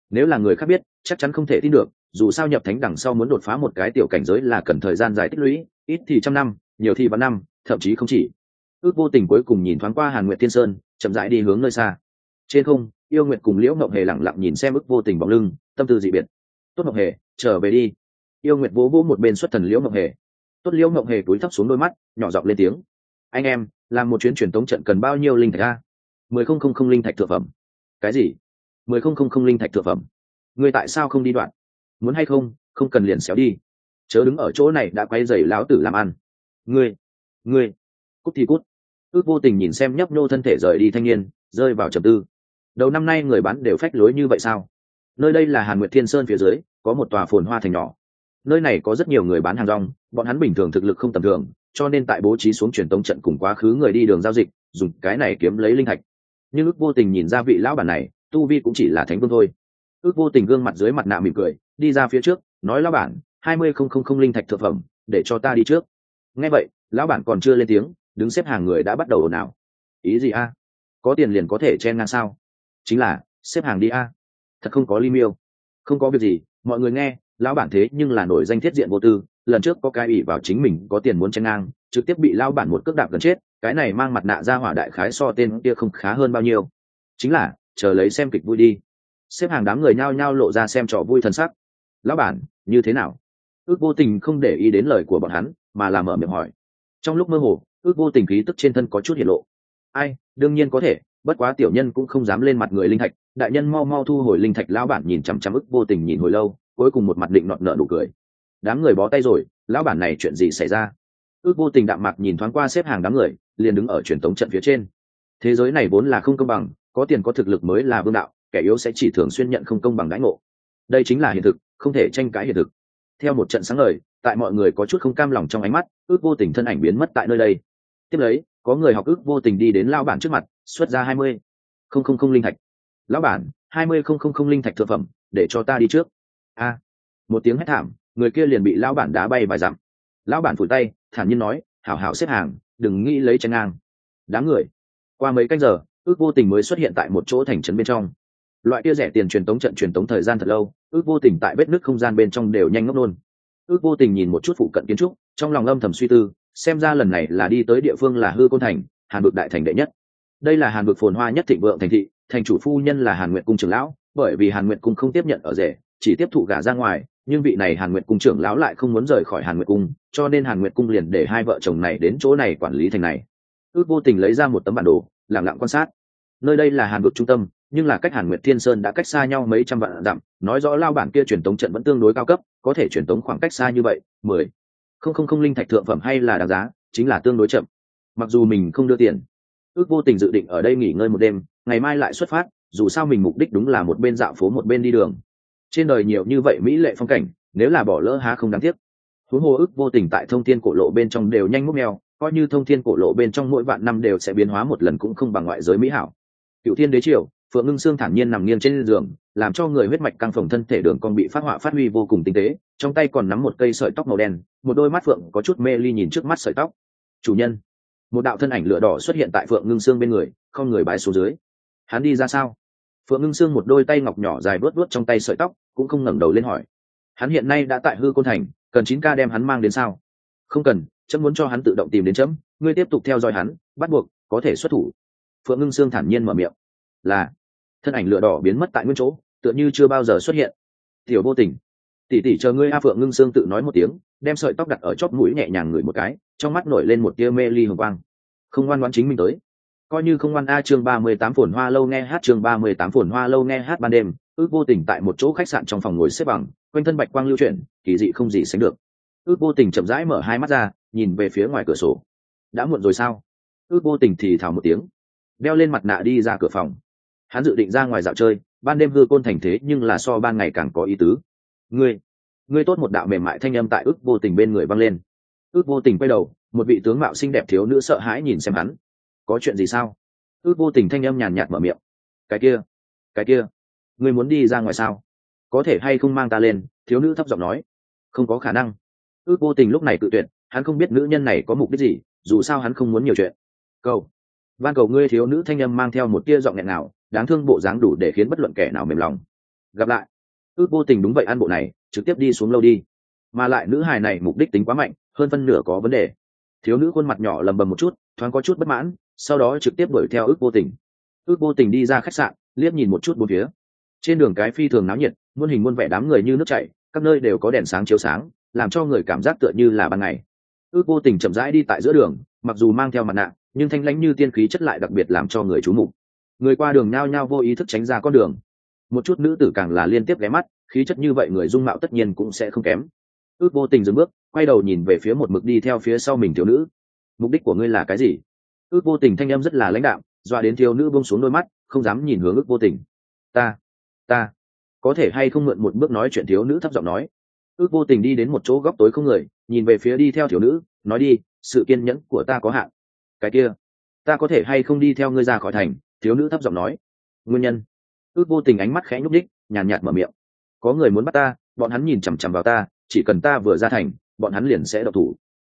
Speaker 1: Nếu là người khác biết, chắc chắn không thể tin được, dù sao nhập thánh đằng sau muốn đột phá một cái tiểu cảnh giới là cần thời gian dài tích lũy, ít thì trăm năm, nhiều thì vạn năm, thậm chí không chỉ. Ước vô tình cuối cùng nhìn thoáng qua hàn nguyệt tiên sơn, chậm rãi đi hướng nơi xa. Trên không yêu nguyệt cùng liễu ngọc hề lẳng lặng nhìn xem ức vô tình bóng lưng, tâm tư dị biệt. Tốt ngọc hề, trở về đi. Yêu nguyệt vỗ vỗ một bên xuất thần liễu ngọc hề. Tốt liễu ngọc hề cúi thấp xuống đôi mắt, nhỏ giọng lên tiếng. Anh em, làm một chuyến truyền tống trận cần bao nhiêu linh thạch a? Mười không không không linh thạch thượng phẩm. Cái gì? Mười không không không linh thạch thượng phẩm. Người tại sao không đi đoạn? Muốn hay không không cần liền xéo đi. Chớ đứng ở chỗ này đã quay dày láo tử làm ăn. Ngươi ngươi. Cút thì cút. Ước vô tình nhìn xem nhấp nhô thân thể rời đi thanh niên, rơi vào trầm tư đầu năm nay người bán đều phách lối như vậy sao? Nơi đây là hàn nguyệt thiên sơn phía dưới, có một tòa phồn hoa thành nhỏ. Nơi này có rất nhiều người bán hàng rong, bọn hắn bình thường thực lực không tầm thường, cho nên tại bố trí xuống truyền tống trận cùng quá khứ người đi đường giao dịch, dùng cái này kiếm lấy linh thạch. Nhưng ước vô tình nhìn ra vị lão bản này, tu vi cũng chỉ là thánh vương thôi. Ước vô tình gương mặt dưới mặt nạ mỉm cười, đi ra phía trước, nói lão bản, hai mươi không không không linh thạch thực phẩm, để cho ta đi trước. Nghe vậy, lão bản còn chưa lên tiếng, đứng xếp hàng người đã bắt đầu ồn ào. Ý gì a? Có tiền liền có thể chen ngang sao? Chính là, xếp hàng đi a. Thật không có ly miêu. Không có việc gì, mọi người nghe, lão bản thế nhưng là nổi danh thiết diện vô tư. Lần trước có cái ủy vào chính mình có tiền muốn chen ngang, trực tiếp bị lao bản một cước đạp gần chết, cái này mang mặt nạ ra hỏa đại khái so tên kia không khá hơn bao nhiêu. Chính là, chờ lấy xem kịch vui đi. Xếp hàng đám người nhao nhao lộ ra xem trò vui thần sắc. Lão bản, như thế nào? Ước vô tình không để ý đến lời của bọn hắn, mà là mở miệng hỏi. Trong lúc mơ hồ, ước vô tình khí tức trên thân có chút hiện lộ. Ai, đương nhiên có thể bất quá tiểu nhân cũng không dám lên mặt người linh thạch, đại nhân mau mau thu hồi linh thạch, lão bản nhìn chằm chằm ức vô tình nhìn hồi lâu, cuối cùng một mặt định nọn nợ nụ cười. Đám người bó tay rồi, lão bản này chuyện gì xảy ra? Ước vô tình đạm mạc nhìn thoáng qua xếp hàng đám người, liền đứng ở truyền tống trận phía trên. Thế giới này vốn là không công bằng, có tiền có thực lực mới là vương đạo, kẻ yếu sẽ chỉ thường xuyên nhận không công bằng đãi ngộ. Đây chính là hiện thực, không thể tranh cãi hiện thực. Theo một trận sáng lời tại mọi người có chút không cam lòng trong ánh mắt, ước vô tình thân ảnh biến mất tại nơi đây. Tiếp lấy, có người học ước vô tình đi đến lao bản trước mặt xuất ra hai mươi. Không không không linh thạch. Lão bản, hai mươi không không không linh thạch thực phẩm, để cho ta đi trước. A. Một tiếng hét thảm, người kia liền bị lão bản đá bay vài dặm. Lão bản phủi tay, thản nhiên nói, hảo hảo xếp hàng, đừng nghĩ lấy tranh ngang. Đáng người, qua mấy canh giờ, ước vô tình mới xuất hiện tại một chỗ thành trấn bên trong. Loại kia rẻ tiền truyền tống trận truyền tống thời gian thật lâu, ước vô tình tại vết nứt không gian bên trong đều nhanh ngốc nôn ước vô tình nhìn một chút phụ cận kiến trúc, trong lòng âm thầm suy tư, xem ra lần này là đi tới địa phương là hư côn thành, hàn bực đại thành đệ nhất đây là hàn vực phồn hoa nhất thịnh vượng thành thị, thành chủ phu nhân là hàn nguyện cung trưởng lão, bởi vì hàn nguyện cung không tiếp nhận ở rể, chỉ tiếp thụ gả ra ngoài, nhưng vị này hàn nguyện cung trưởng lão lại không muốn rời khỏi hàn nguyện cung, cho nên hàn nguyện cung liền để hai vợ chồng này đến chỗ này quản lý thành này. Ước vô tình lấy ra một tấm bản đồ lẳng lặng quan sát. Nơi đây là hàn vực trung tâm, nhưng là cách hàn nguyệt thiên sơn đã cách xa nhau mấy trăm vạn dặm, nói rõ lao bản kia truyền tống trận vẫn tương đối cao cấp, có thể truyền tống khoảng cách xa như vậy, mười. Không không không linh thạch thượng phẩm hay là đáng giá, chính là tương đối chậm. Mặc dù mình không đưa tiền ước vô tình dự định ở đây nghỉ ngơi một đêm ngày mai lại xuất phát dù sao mình mục đích đúng là một bên dạo phố một bên đi đường. Trên đời nhiều như vậy mỹ lệ phong cảnh nếu là bỏ lỡ há không đáng tiếc. Huống hồ ước vô tình tại thông thiên cổ lộ bên trong đều nhanh múc mèo, coi như thông thiên cổ lộ bên trong mỗi vạn năm đều sẽ biến hóa một lần cũng không bằng ngoại giới mỹ hảo. Cựu thiên đế triều phượng ngưng xương thản nhiên nằm nghiêng trên giường làm cho người huyết mạch căng phồng thân thể đường con bị phát họa phát huy vô cùng tinh tế trong tay còn nắm một cây sợi tóc màu đen một đôi mắt phượng có chút mê ly nhìn trước mắt sợi tóc. Chủ nhân một đạo thân ảnh lửa đỏ xuất hiện tại phượng ngưng xương bên người, không người bái xuống dưới. Hắn đi ra sao? Phượng ngưng xương một đôi tay ngọc nhỏ dài vớt vớt trong tay sợi tóc, cũng không ngẩng đầu lên hỏi. Hắn hiện nay đã tại hư côn thành, cần chín ca đem hắn mang đến sao? Không cần, chấm muốn cho hắn tự động tìm đến chấm. Ngươi tiếp tục theo dõi hắn, bắt buộc, có thể xuất thủ. Phượng ngưng sương thản nhiên mở miệng. Là. Thân ảnh lửa đỏ biến mất tại nguyên chỗ, tựa như chưa bao giờ xuất hiện. Tiểu vô tình. Tỉ tỉ chờ ngươi a phượng ngưng sương tự nói một tiếng đem sợi tóc đặt ở chóp mũi nhẹ nhàng ngửi một cái, trong mắt nổi lên một tia mê ly hồng quang. Không ngoan ngoãn chính mình tới. Coi như không ngoan a chương ba mươi tám phồn hoa lâu nghe hát chương ba mươi tám phồn hoa lâu nghe hát ban đêm, ước vô tình tại một chỗ khách sạn trong phòng ngồi xếp bằng, quanh thân bạch quang lưu chuyển, kỳ dị không gì sánh được. Ước vô tình chậm rãi mở hai mắt ra, nhìn về phía ngoài cửa sổ. Đã muộn rồi sao? Ước vô tình thì thào một tiếng, đeo lên mặt nạ đi ra cửa phòng. Hắn dự định ra ngoài dạo chơi, ban đêm hư côn thành thế nhưng là so ban ngày càng có ý tứ. Ngươi ngươi tốt một đạo mềm mại thanh âm tại ước vô tình bên người văng lên. Ước vô tình quay đầu, một vị tướng mạo xinh đẹp thiếu nữ sợ hãi nhìn xem hắn. Có chuyện gì sao? Ước vô tình thanh âm nhàn nhạt mở miệng. Cái kia cái kia, ngươi muốn đi ra ngoài sao? Có thể hay không mang ta lên? Thiếu nữ thấp giọng nói. Không có khả năng. Ước vô tình lúc này tự tuyệt, hắn không biết nữ nhân này có mục đích gì, dù sao hắn không muốn nhiều chuyện. Cầu. Van cầu ngươi thiếu nữ thanh âm mang theo một tia giọng nghẹn nào đáng thương bộ dáng đủ để khiến bất luận kẻ nào mềm lòng. Gặp lại ước vô tình đúng vậy ăn bộ này, trực tiếp đi xuống lâu đi. Mà lại nữ hài này mục đích tính quá mạnh, hơn phân nửa có vấn đề. Thiếu nữ khuôn mặt nhỏ lầm bầm một chút, thoáng có chút bất mãn, sau đó trực tiếp đuổi theo ước vô tình. Ước vô tình đi ra khách sạn, liếc nhìn một chút bốn phía. Trên đường cái phi thường náo nhiệt, muôn hình muôn vẻ đám người như nước chảy, các nơi đều có đèn sáng chiếu sáng, làm cho người cảm giác tựa như là ban ngày. Ước vô tình chậm rãi đi tại giữa đường, mặc dù mang theo mặt nạ, nhưng thanh lãnh như tiên khí chất lại đặc biệt làm cho người chú mục. Người qua đường nhao nhao vô ý thức tránh ra con đường một chút nữ tử càng là liên tiếp ghé mắt, khí chất như vậy người dung mạo tất nhiên cũng sẽ không kém. Ước vô tình dừng bước, quay đầu nhìn về phía một mực đi theo phía sau mình thiếu nữ. Mục đích của ngươi là cái gì? Ước vô tình thanh âm rất là lãnh đạo dọa đến thiếu nữ bông xuống đôi mắt, không dám nhìn hướng ước vô tình. Ta ta, có thể hay không mượn một bước nói chuyện thiếu nữ thấp giọng nói. Ước vô tình đi đến một chỗ góc tối không người, nhìn về phía đi theo thiếu nữ, nói đi, sự kiên nhẫn của ta có hạn. Cái kia, ta có thể hay không đi theo ngươi ra khỏi thành? Thiếu nữ thấp giọng nói. Nguyên nhân? Ước vô tình ánh mắt khẽ nhúc đích nhàn nhạt mở miệng. Có người muốn bắt ta bọn hắn nhìn chằm chằm vào ta chỉ cần ta vừa ra thành bọn hắn liền sẽ độc thủ.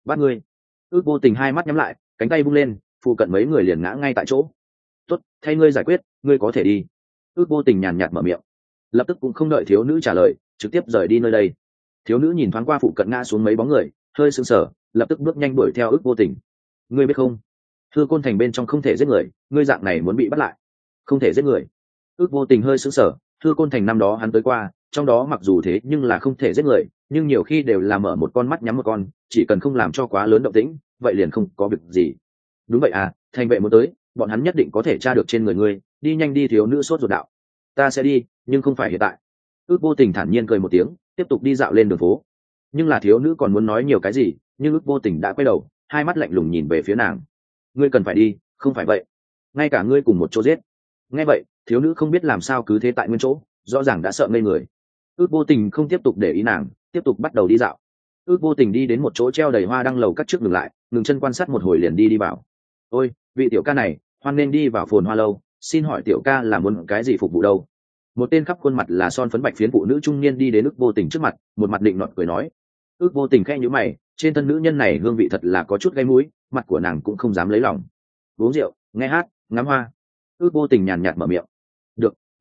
Speaker 1: Bắt ngươi. Ước vô tình hai mắt nhắm lại cánh tay bung lên phụ cận mấy người liền ngã ngay tại chỗ. Tốt thay ngươi giải quyết ngươi có thể đi. Ước vô tình nhàn nhạt mở miệng. Lập tức cũng không đợi thiếu nữ trả lời trực tiếp rời đi nơi đây. Thiếu nữ nhìn thoáng qua phụ cận ngã xuống mấy bóng người hơi sưng sờ, lập tức bước nhanh đuổi theo ước vô tình. Ngươi biết không? Thưa côn thành bên trong không thể giết người ngươi dạng này muốn bị bắt lại. Không thể giết người ước vô tình hơi sững sờ thưa côn thành năm đó hắn tới qua, trong đó mặc dù thế nhưng là không thể giết người, nhưng nhiều khi đều là mở một con mắt nhắm một con, chỉ cần không làm cho quá lớn động tĩnh, vậy liền không có việc gì. Đúng vậy à thành vệ muốn tới, bọn hắn nhất định có thể tra được trên người ngươi, đi nhanh đi thiếu nữ sốt ruột đạo. Ta sẽ đi, nhưng không phải hiện tại. Ước vô tình thản nhiên cười một tiếng, tiếp tục đi dạo lên đường phố. Nhưng là thiếu nữ còn muốn nói nhiều cái gì, nhưng ước vô tình đã quay đầu, hai mắt lạnh lùng nhìn về phía nàng. Ngươi cần phải đi, không phải vậy. Ngay cả ngươi cùng một chỗ giết. Nghe vậy thiếu nữ không biết làm sao cứ thế tại nguyên chỗ, rõ ràng đã sợ ngây người. Ước vô tình không tiếp tục để ý nàng, tiếp tục bắt đầu đi dạo. Ước vô tình đi đến một chỗ treo đầy hoa đăng lầu cắt trước ngừng lại, ngừng chân quan sát một hồi liền đi đi vào. Ôi, vị tiểu ca này, hoan nên đi vào phồn hoa lâu, xin hỏi tiểu ca là muốn cái gì phục vụ đâu? Một tên khắp khuôn mặt là son phấn bạch phiến phụ nữ trung niên đi đến ước vô tình trước mặt, một mặt định nọt cười nói. Ước vô tình khe nhữ mày, trên thân nữ nhân này hương vị thật là có chút gây mũi, mặt của nàng cũng không dám lấy lòng. Uống rượu, nghe hát, ngắm hoa. Ước vô tình nhàn nhạt mở miệng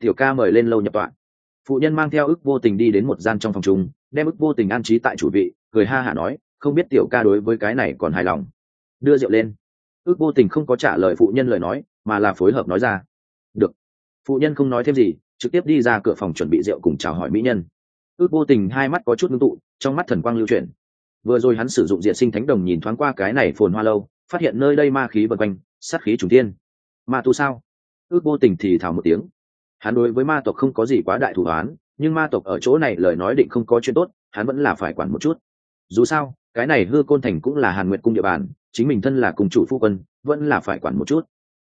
Speaker 1: tiểu ca mời lên lâu nhập tọa. Phụ nhân mang theo ước vô tình đi đến một gian trong phòng chung, đem ước vô tình an trí tại chủ vị, cười ha hả nói, không biết tiểu ca đối với cái này còn hài lòng. Đưa rượu lên. Ước vô tình không có trả lời phụ nhân lời nói, mà là phối hợp nói ra, được. Phụ nhân không nói thêm gì, trực tiếp đi ra cửa phòng chuẩn bị rượu cùng chào hỏi mỹ nhân. Ước vô tình hai mắt có chút ngưng tụ, trong mắt thần quang lưu chuyển. Vừa rồi hắn sử dụng diện sinh thánh đồng nhìn thoáng qua cái này phồn hoa lâu, phát hiện nơi đây ma khí vần quanh, sát khí trùng tiên ma tu sao? Ước vô tình thì thào một tiếng hắn đối với ma tộc không có gì quá đại thủ đoán, nhưng ma tộc ở chỗ này lời nói định không có chuyện tốt hắn vẫn là phải quản một chút. Dù sao cái này hư côn thành cũng là hàn nguyện cung địa bàn chính mình thân là cùng chủ phu quân vẫn là phải quản một chút.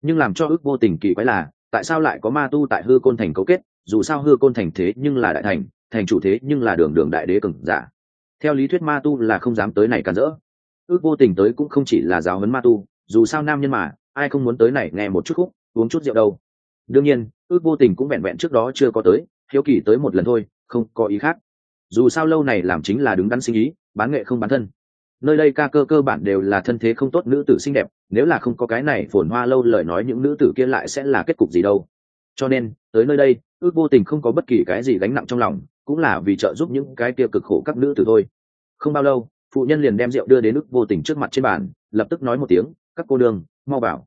Speaker 1: Nhưng làm cho ước vô tình kỳ quái là tại sao lại có ma tu tại hư côn thành cấu kết? Dù sao hư côn thành thế nhưng là đại thành thành chủ thế nhưng là đường đường đại đế cường giả. Theo lý thuyết ma tu là không dám tới này cản rỡ. Ước vô tình tới cũng không chỉ là giáo huấn ma tu dù sao nam nhân mà ai không muốn tới này nghe một chút khúc uống chút rượu đâu. Đương nhiên ước vô tình cũng vẹn vẹn trước đó chưa có tới, hiếu kỳ tới một lần thôi, không có ý khác. Dù sao lâu này làm chính là đứng đắn sinh ý, bán nghệ không bán thân. Nơi đây ca cơ cơ bản đều là thân thế không tốt nữ tử xinh đẹp, nếu là không có cái này phồn hoa lâu lời nói những nữ tử kia lại sẽ là kết cục gì đâu. Cho nên, tới nơi đây, ước vô tình không có bất kỳ cái gì gánh nặng trong lòng, cũng là vì trợ giúp những cái kia cực khổ các nữ tử thôi. Không bao lâu, phụ nhân liền đem rượu đưa đến ước vô tình trước mặt trên bàn, lập tức nói một tiếng, các cô đường mau bảo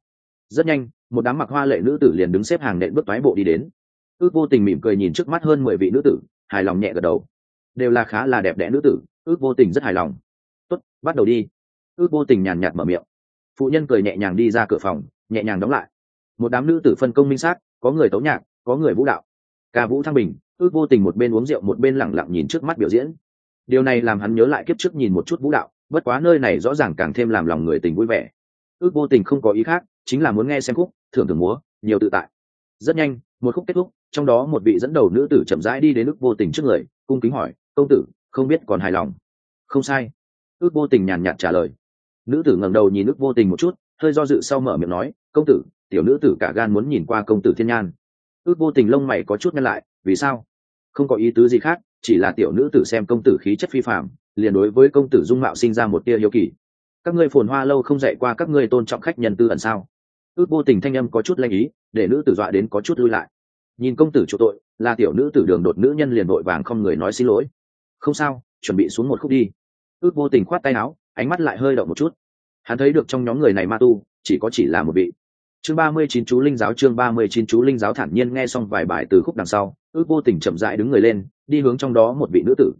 Speaker 1: rất nhanh một đám mặc hoa lệ nữ tử liền đứng xếp hàng nện bước toái bộ đi đến. Ước vô tình mỉm cười nhìn trước mắt hơn mười vị nữ tử, hài lòng nhẹ gật đầu. Đều là khá là đẹp đẽ nữ tử, ước vô tình rất hài lòng. Tốt, bắt đầu đi. Ước vô tình nhàn nhạt mở miệng. Phụ nhân cười nhẹ nhàng đi ra cửa phòng, nhẹ nhàng đóng lại. Một đám nữ tử phân công minh sát có người tấu nhạc, có người vũ đạo. Ca vũ thăng bình, ước vô tình một bên uống rượu một bên lẳng lặng nhìn trước mắt biểu diễn. Điều này làm hắn nhớ lại kiếp trước nhìn một chút vũ đạo, bất quá nơi này rõ ràng càng thêm làm lòng người tình vui vẻ ước vô tình không có ý khác, chính là muốn nghe xem khúc, thưởng thưởng múa, nhiều tự tại. Rất nhanh, một khúc kết thúc, trong đó một vị dẫn đầu nữ tử chậm rãi đi đến ước vô tình trước người, cung kính hỏi, công tử, không biết còn hài lòng? Không sai. Ước vô tình nhàn nhạt trả lời. Nữ tử ngẩng đầu nhìn ước vô tình một chút, hơi do dự sau mở miệng nói, công tử, tiểu nữ tử cả gan muốn nhìn qua công tử thiên nhan. Ước vô tình lông mày có chút nhăn lại, vì sao? Không có ý tứ gì khác, chỉ là tiểu nữ tử xem công tử khí chất phi phạm liền đối với công tử dung mạo sinh ra một tia hiếu kỳ các ngươi phồn hoa lâu không dạy qua các ngươi tôn trọng khách nhân tư ẩn sao? Ước vô tình thanh âm có chút lanh ý, để nữ tử dọa đến có chút lui lại. Nhìn công tử chỗ tội, là tiểu nữ tử đường đột nữ nhân liền vội vàng không người nói xin lỗi. Không sao, chuẩn bị xuống một khúc đi. Ước vô tình khoát tay áo, ánh mắt lại hơi động một chút. Hắn thấy được trong nhóm người này ma tu, chỉ có chỉ là một vị. Chương ba mươi chín chú linh giáo, chương ba mươi chín chú linh giáo thản nhiên nghe xong vài bài từ khúc đằng sau, ước vô tình chậm rãi đứng người lên, đi hướng trong đó một vị nữ tử.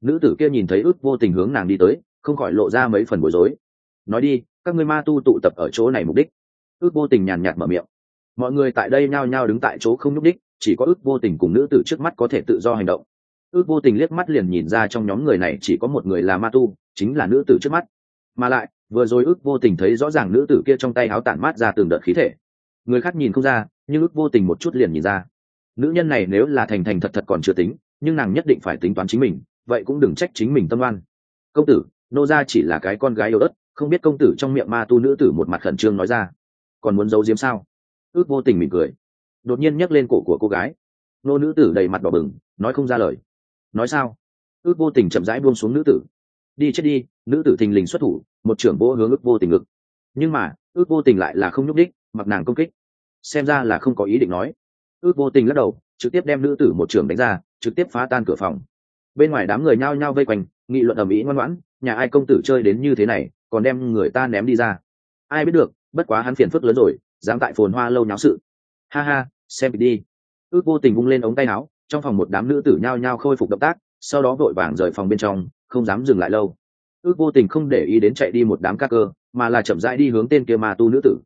Speaker 1: Nữ tử kia nhìn thấy ước vô tình hướng nàng đi tới, không khỏi lộ ra mấy phần bối rối nói đi, các ngươi ma tu tụ tập ở chỗ này mục đích. Ước vô tình nhàn nhạt mở miệng. Mọi người tại đây nhao nhao đứng tại chỗ không nhúc đích chỉ có ước vô tình cùng nữ tử trước mắt có thể tự do hành động. Ước vô tình liếc mắt liền nhìn ra trong nhóm người này chỉ có một người là ma tu, chính là nữ tử trước mắt. Mà lại, vừa rồi ước vô tình thấy rõ ràng nữ tử kia trong tay áo tản mát ra từng đợt khí thể. Người khác nhìn không ra, nhưng ước vô tình một chút liền nhìn ra. Nữ nhân này nếu là thành thành thật thật còn chưa tính, nhưng nàng nhất định phải tính toán chính mình, vậy cũng đừng trách chính mình tâm oan. Công tử, nô gia chỉ là cái con gái yêu ớt không biết công tử trong miệng ma tu nữ tử một mặt khẩn trương nói ra. Còn muốn giấu diếm sao? Ước vô tình mỉm cười. Đột nhiên nhấc lên cổ của cô gái. Nô nữ tử đầy mặt đỏ bừng, nói không ra lời. Nói sao? Ước vô tình chậm rãi buông xuống nữ tử. Đi chết đi, nữ tử thình lình xuất thủ, một trưởng vô hướng ước vô tình ngực. Nhưng mà, ước vô tình lại là không nhúc đích mặc nàng công kích. Xem ra là không có ý định nói. Ước vô tình lắc đầu, trực tiếp đem nữ tử một trưởng đánh ra, trực tiếp phá tan cửa phòng. Bên ngoài đám người nhao nhao vây quanh, nghị luận ầm ĩ ngoan ngoãn, nhà ai công tử chơi đến như thế này còn đem người ta ném đi ra. Ai biết được, bất quá hắn phiền phức lớn rồi, dám tại phồn hoa lâu nháo sự. Ha ha, xem đi. Ước vô tình vung lên ống tay áo, trong phòng một đám nữ tử nhao nhao khôi phục động tác, sau đó vội vàng rời phòng bên trong, không dám dừng lại lâu. Ước vô tình không để ý đến chạy đi một đám ca cơ, mà là chậm rãi đi hướng tên kia ma tu nữ tử.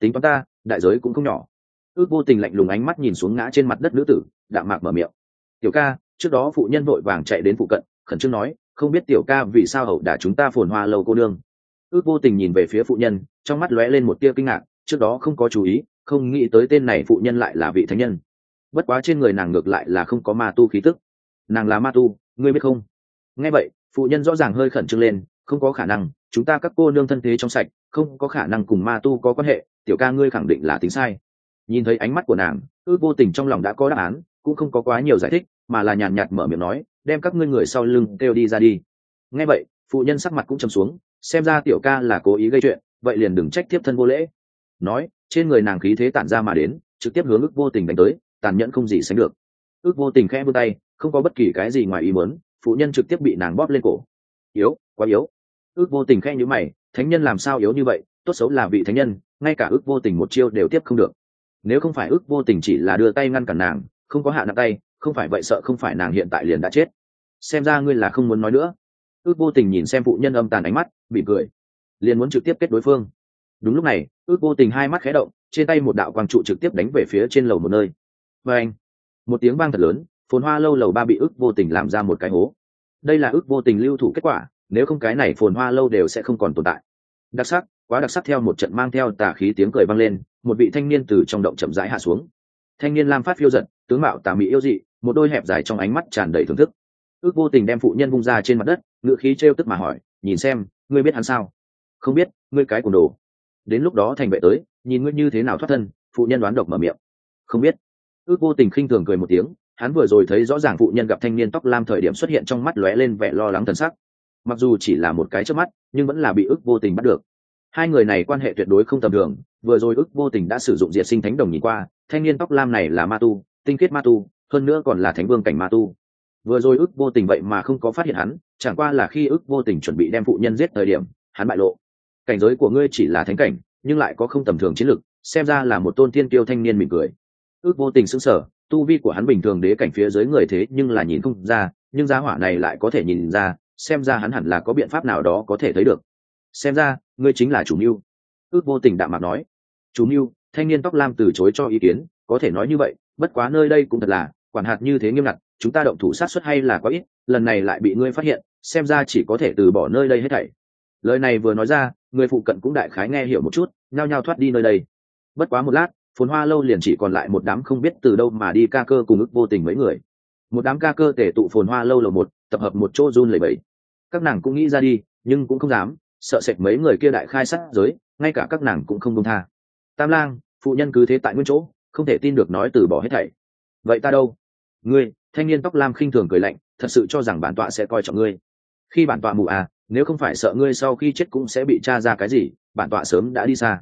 Speaker 1: Tính toán ta, đại giới cũng không nhỏ. Ước vô tình lạnh lùng ánh mắt nhìn xuống ngã trên mặt đất nữ tử, đạm mạc mở miệng. Tiểu ca, trước đó phụ nhân vội vàng chạy đến phụ cận, khẩn trương nói, không biết tiểu ca vì sao hậu đả chúng ta phồn hoa lâu cô nương ước vô tình nhìn về phía phụ nhân, trong mắt lóe lên một tia kinh ngạc, trước đó không có chú ý, không nghĩ tới tên này phụ nhân lại là vị thánh nhân. Bất quá trên người nàng ngược lại là không có ma tu khí tức. Nàng là ma tu, ngươi biết không? Nghe vậy, phụ nhân rõ ràng hơi khẩn trương lên, không có khả năng, chúng ta các cô nương thân thế trong sạch, không có khả năng cùng ma tu có quan hệ, tiểu ca ngươi khẳng định là tính sai. Nhìn thấy ánh mắt của nàng, ước vô tình trong lòng đã có đáp án, cũng không có quá nhiều giải thích, mà là nhàn nhạt mở miệng nói, đem các ngươi người sau lưng kêu đi ra đi. Nghe vậy, phụ nhân sắc mặt cũng trầm xuống xem ra tiểu ca là cố ý gây chuyện, vậy liền đừng trách tiếp thân vô lễ. Nói, trên người nàng khí thế tản ra mà đến, trực tiếp hướng ước vô tình đánh tới, tàn nhẫn không gì sánh được. Ước vô tình khẽ vươn tay, không có bất kỳ cái gì ngoài ý muốn, phụ nhân trực tiếp bị nàng bóp lên cổ. Yếu, quá yếu. Ước vô tình khẽ nhữ mày, thánh nhân làm sao yếu như vậy, tốt xấu là vị thánh nhân, ngay cả ước vô tình một chiêu đều tiếp không được. Nếu không phải ước vô tình chỉ là đưa tay ngăn cản nàng, không có hạ nặng tay, không phải vậy sợ không phải nàng hiện tại liền đã chết. Xem ra ngươi là không muốn nói nữa ước vô tình nhìn xem phụ nhân âm tàn ánh mắt bị cười. Liền muốn trực tiếp kết đối phương. Đúng lúc này, ước vô tình hai mắt khé động, trên tay một đạo quang trụ trực tiếp đánh về phía trên lầu một nơi. Và anh, một tiếng vang thật lớn, phồn hoa lâu lầu ba bị ước vô tình làm ra một cái hố. Đây là ước vô tình lưu thủ kết quả, nếu không cái này phồn hoa lâu đều sẽ không còn tồn tại. Đặc sắc, quá đặc sắc theo một trận mang theo tà khí tiếng cười vang lên, một vị thanh niên từ trong động chậm rãi hạ xuống. Thanh niên lam phát phiêu giật, tướng mạo tà mỹ yêu dị, một đôi hẹp dài trong ánh mắt tràn đầy thưởng thức ước vô tình đem phụ nhân vung ra trên mặt đất ngự khí trêu tức mà hỏi, nhìn xem, ngươi biết hắn sao? Không biết, ngươi cái cùng đồ. Đến lúc đó thành vệ tới, nhìn ngươi như thế nào thoát thân, phụ nhân đoán độc mở miệng. Không biết. Ước vô tình khinh thường cười một tiếng, hắn vừa rồi thấy rõ ràng phụ nhân gặp thanh niên tóc lam thời điểm xuất hiện trong mắt lóe lên vẻ lo lắng thần sắc. Mặc dù chỉ là một cái trước mắt, nhưng vẫn là bị ước vô tình bắt được. Hai người này quan hệ tuyệt đối không tầm thường, vừa rồi ước vô tình đã sử dụng diệt sinh thánh đồng nhìn qua, thanh niên tóc lam này là ma tu, tinh khiết ma tu, hơn nữa còn là thánh vương cảnh ma tu vừa rồi ước vô tình vậy mà không có phát hiện hắn, chẳng qua là khi ước vô tình chuẩn bị đem phụ nhân giết thời điểm, hắn bại lộ. Cảnh giới của ngươi chỉ là thánh cảnh, nhưng lại có không tầm thường chiến lực, xem ra là một tôn tiên kiêu thanh niên mỉm cười. Ước vô tình sững sờ, tu vi của hắn bình thường đế cảnh phía dưới người thế nhưng là nhìn không ra, nhưng giá hỏa này lại có thể nhìn ra, xem ra hắn hẳn là có biện pháp nào đó có thể thấy được. Xem ra, ngươi chính là chủ mưu. Ước vô tình đạm mặt nói. Chủ mưu, thanh niên tóc lam từ chối cho ý kiến, có thể nói như vậy, bất quá nơi đây cũng thật là, quản hạt như thế nghiêm ngặt chúng ta động thủ sát xuất hay là quá ít, lần này lại bị ngươi phát hiện, xem ra chỉ có thể từ bỏ nơi đây hết thảy. Lời này vừa nói ra, người phụ cận cũng đại khái nghe hiểu một chút, nhao nhao thoát đi nơi đây. Bất quá một lát, phồn hoa lâu liền chỉ còn lại một đám không biết từ đâu mà đi ca cơ cùng ức vô tình mấy người. Một đám ca cơ tể tụ phồn hoa lâu lầu một, tập hợp một chỗ run lẩy bẩy. các nàng cũng nghĩ ra đi, nhưng cũng không dám, sợ sệt mấy người kia đại khai sát giới, ngay cả các nàng cũng không công tha. Tam lang, phụ nhân cứ thế tại nguyên chỗ, không thể tin được nói từ bỏ hết thảy. Vậy ta đâu? Ngươi thanh niên tóc lam khinh thường cười lạnh, thật sự cho rằng bản tọa sẽ coi trọng ngươi. Khi bản tọa mù à nếu không phải sợ ngươi sau khi chết cũng sẽ bị tra ra cái gì, bản tọa sớm đã đi xa.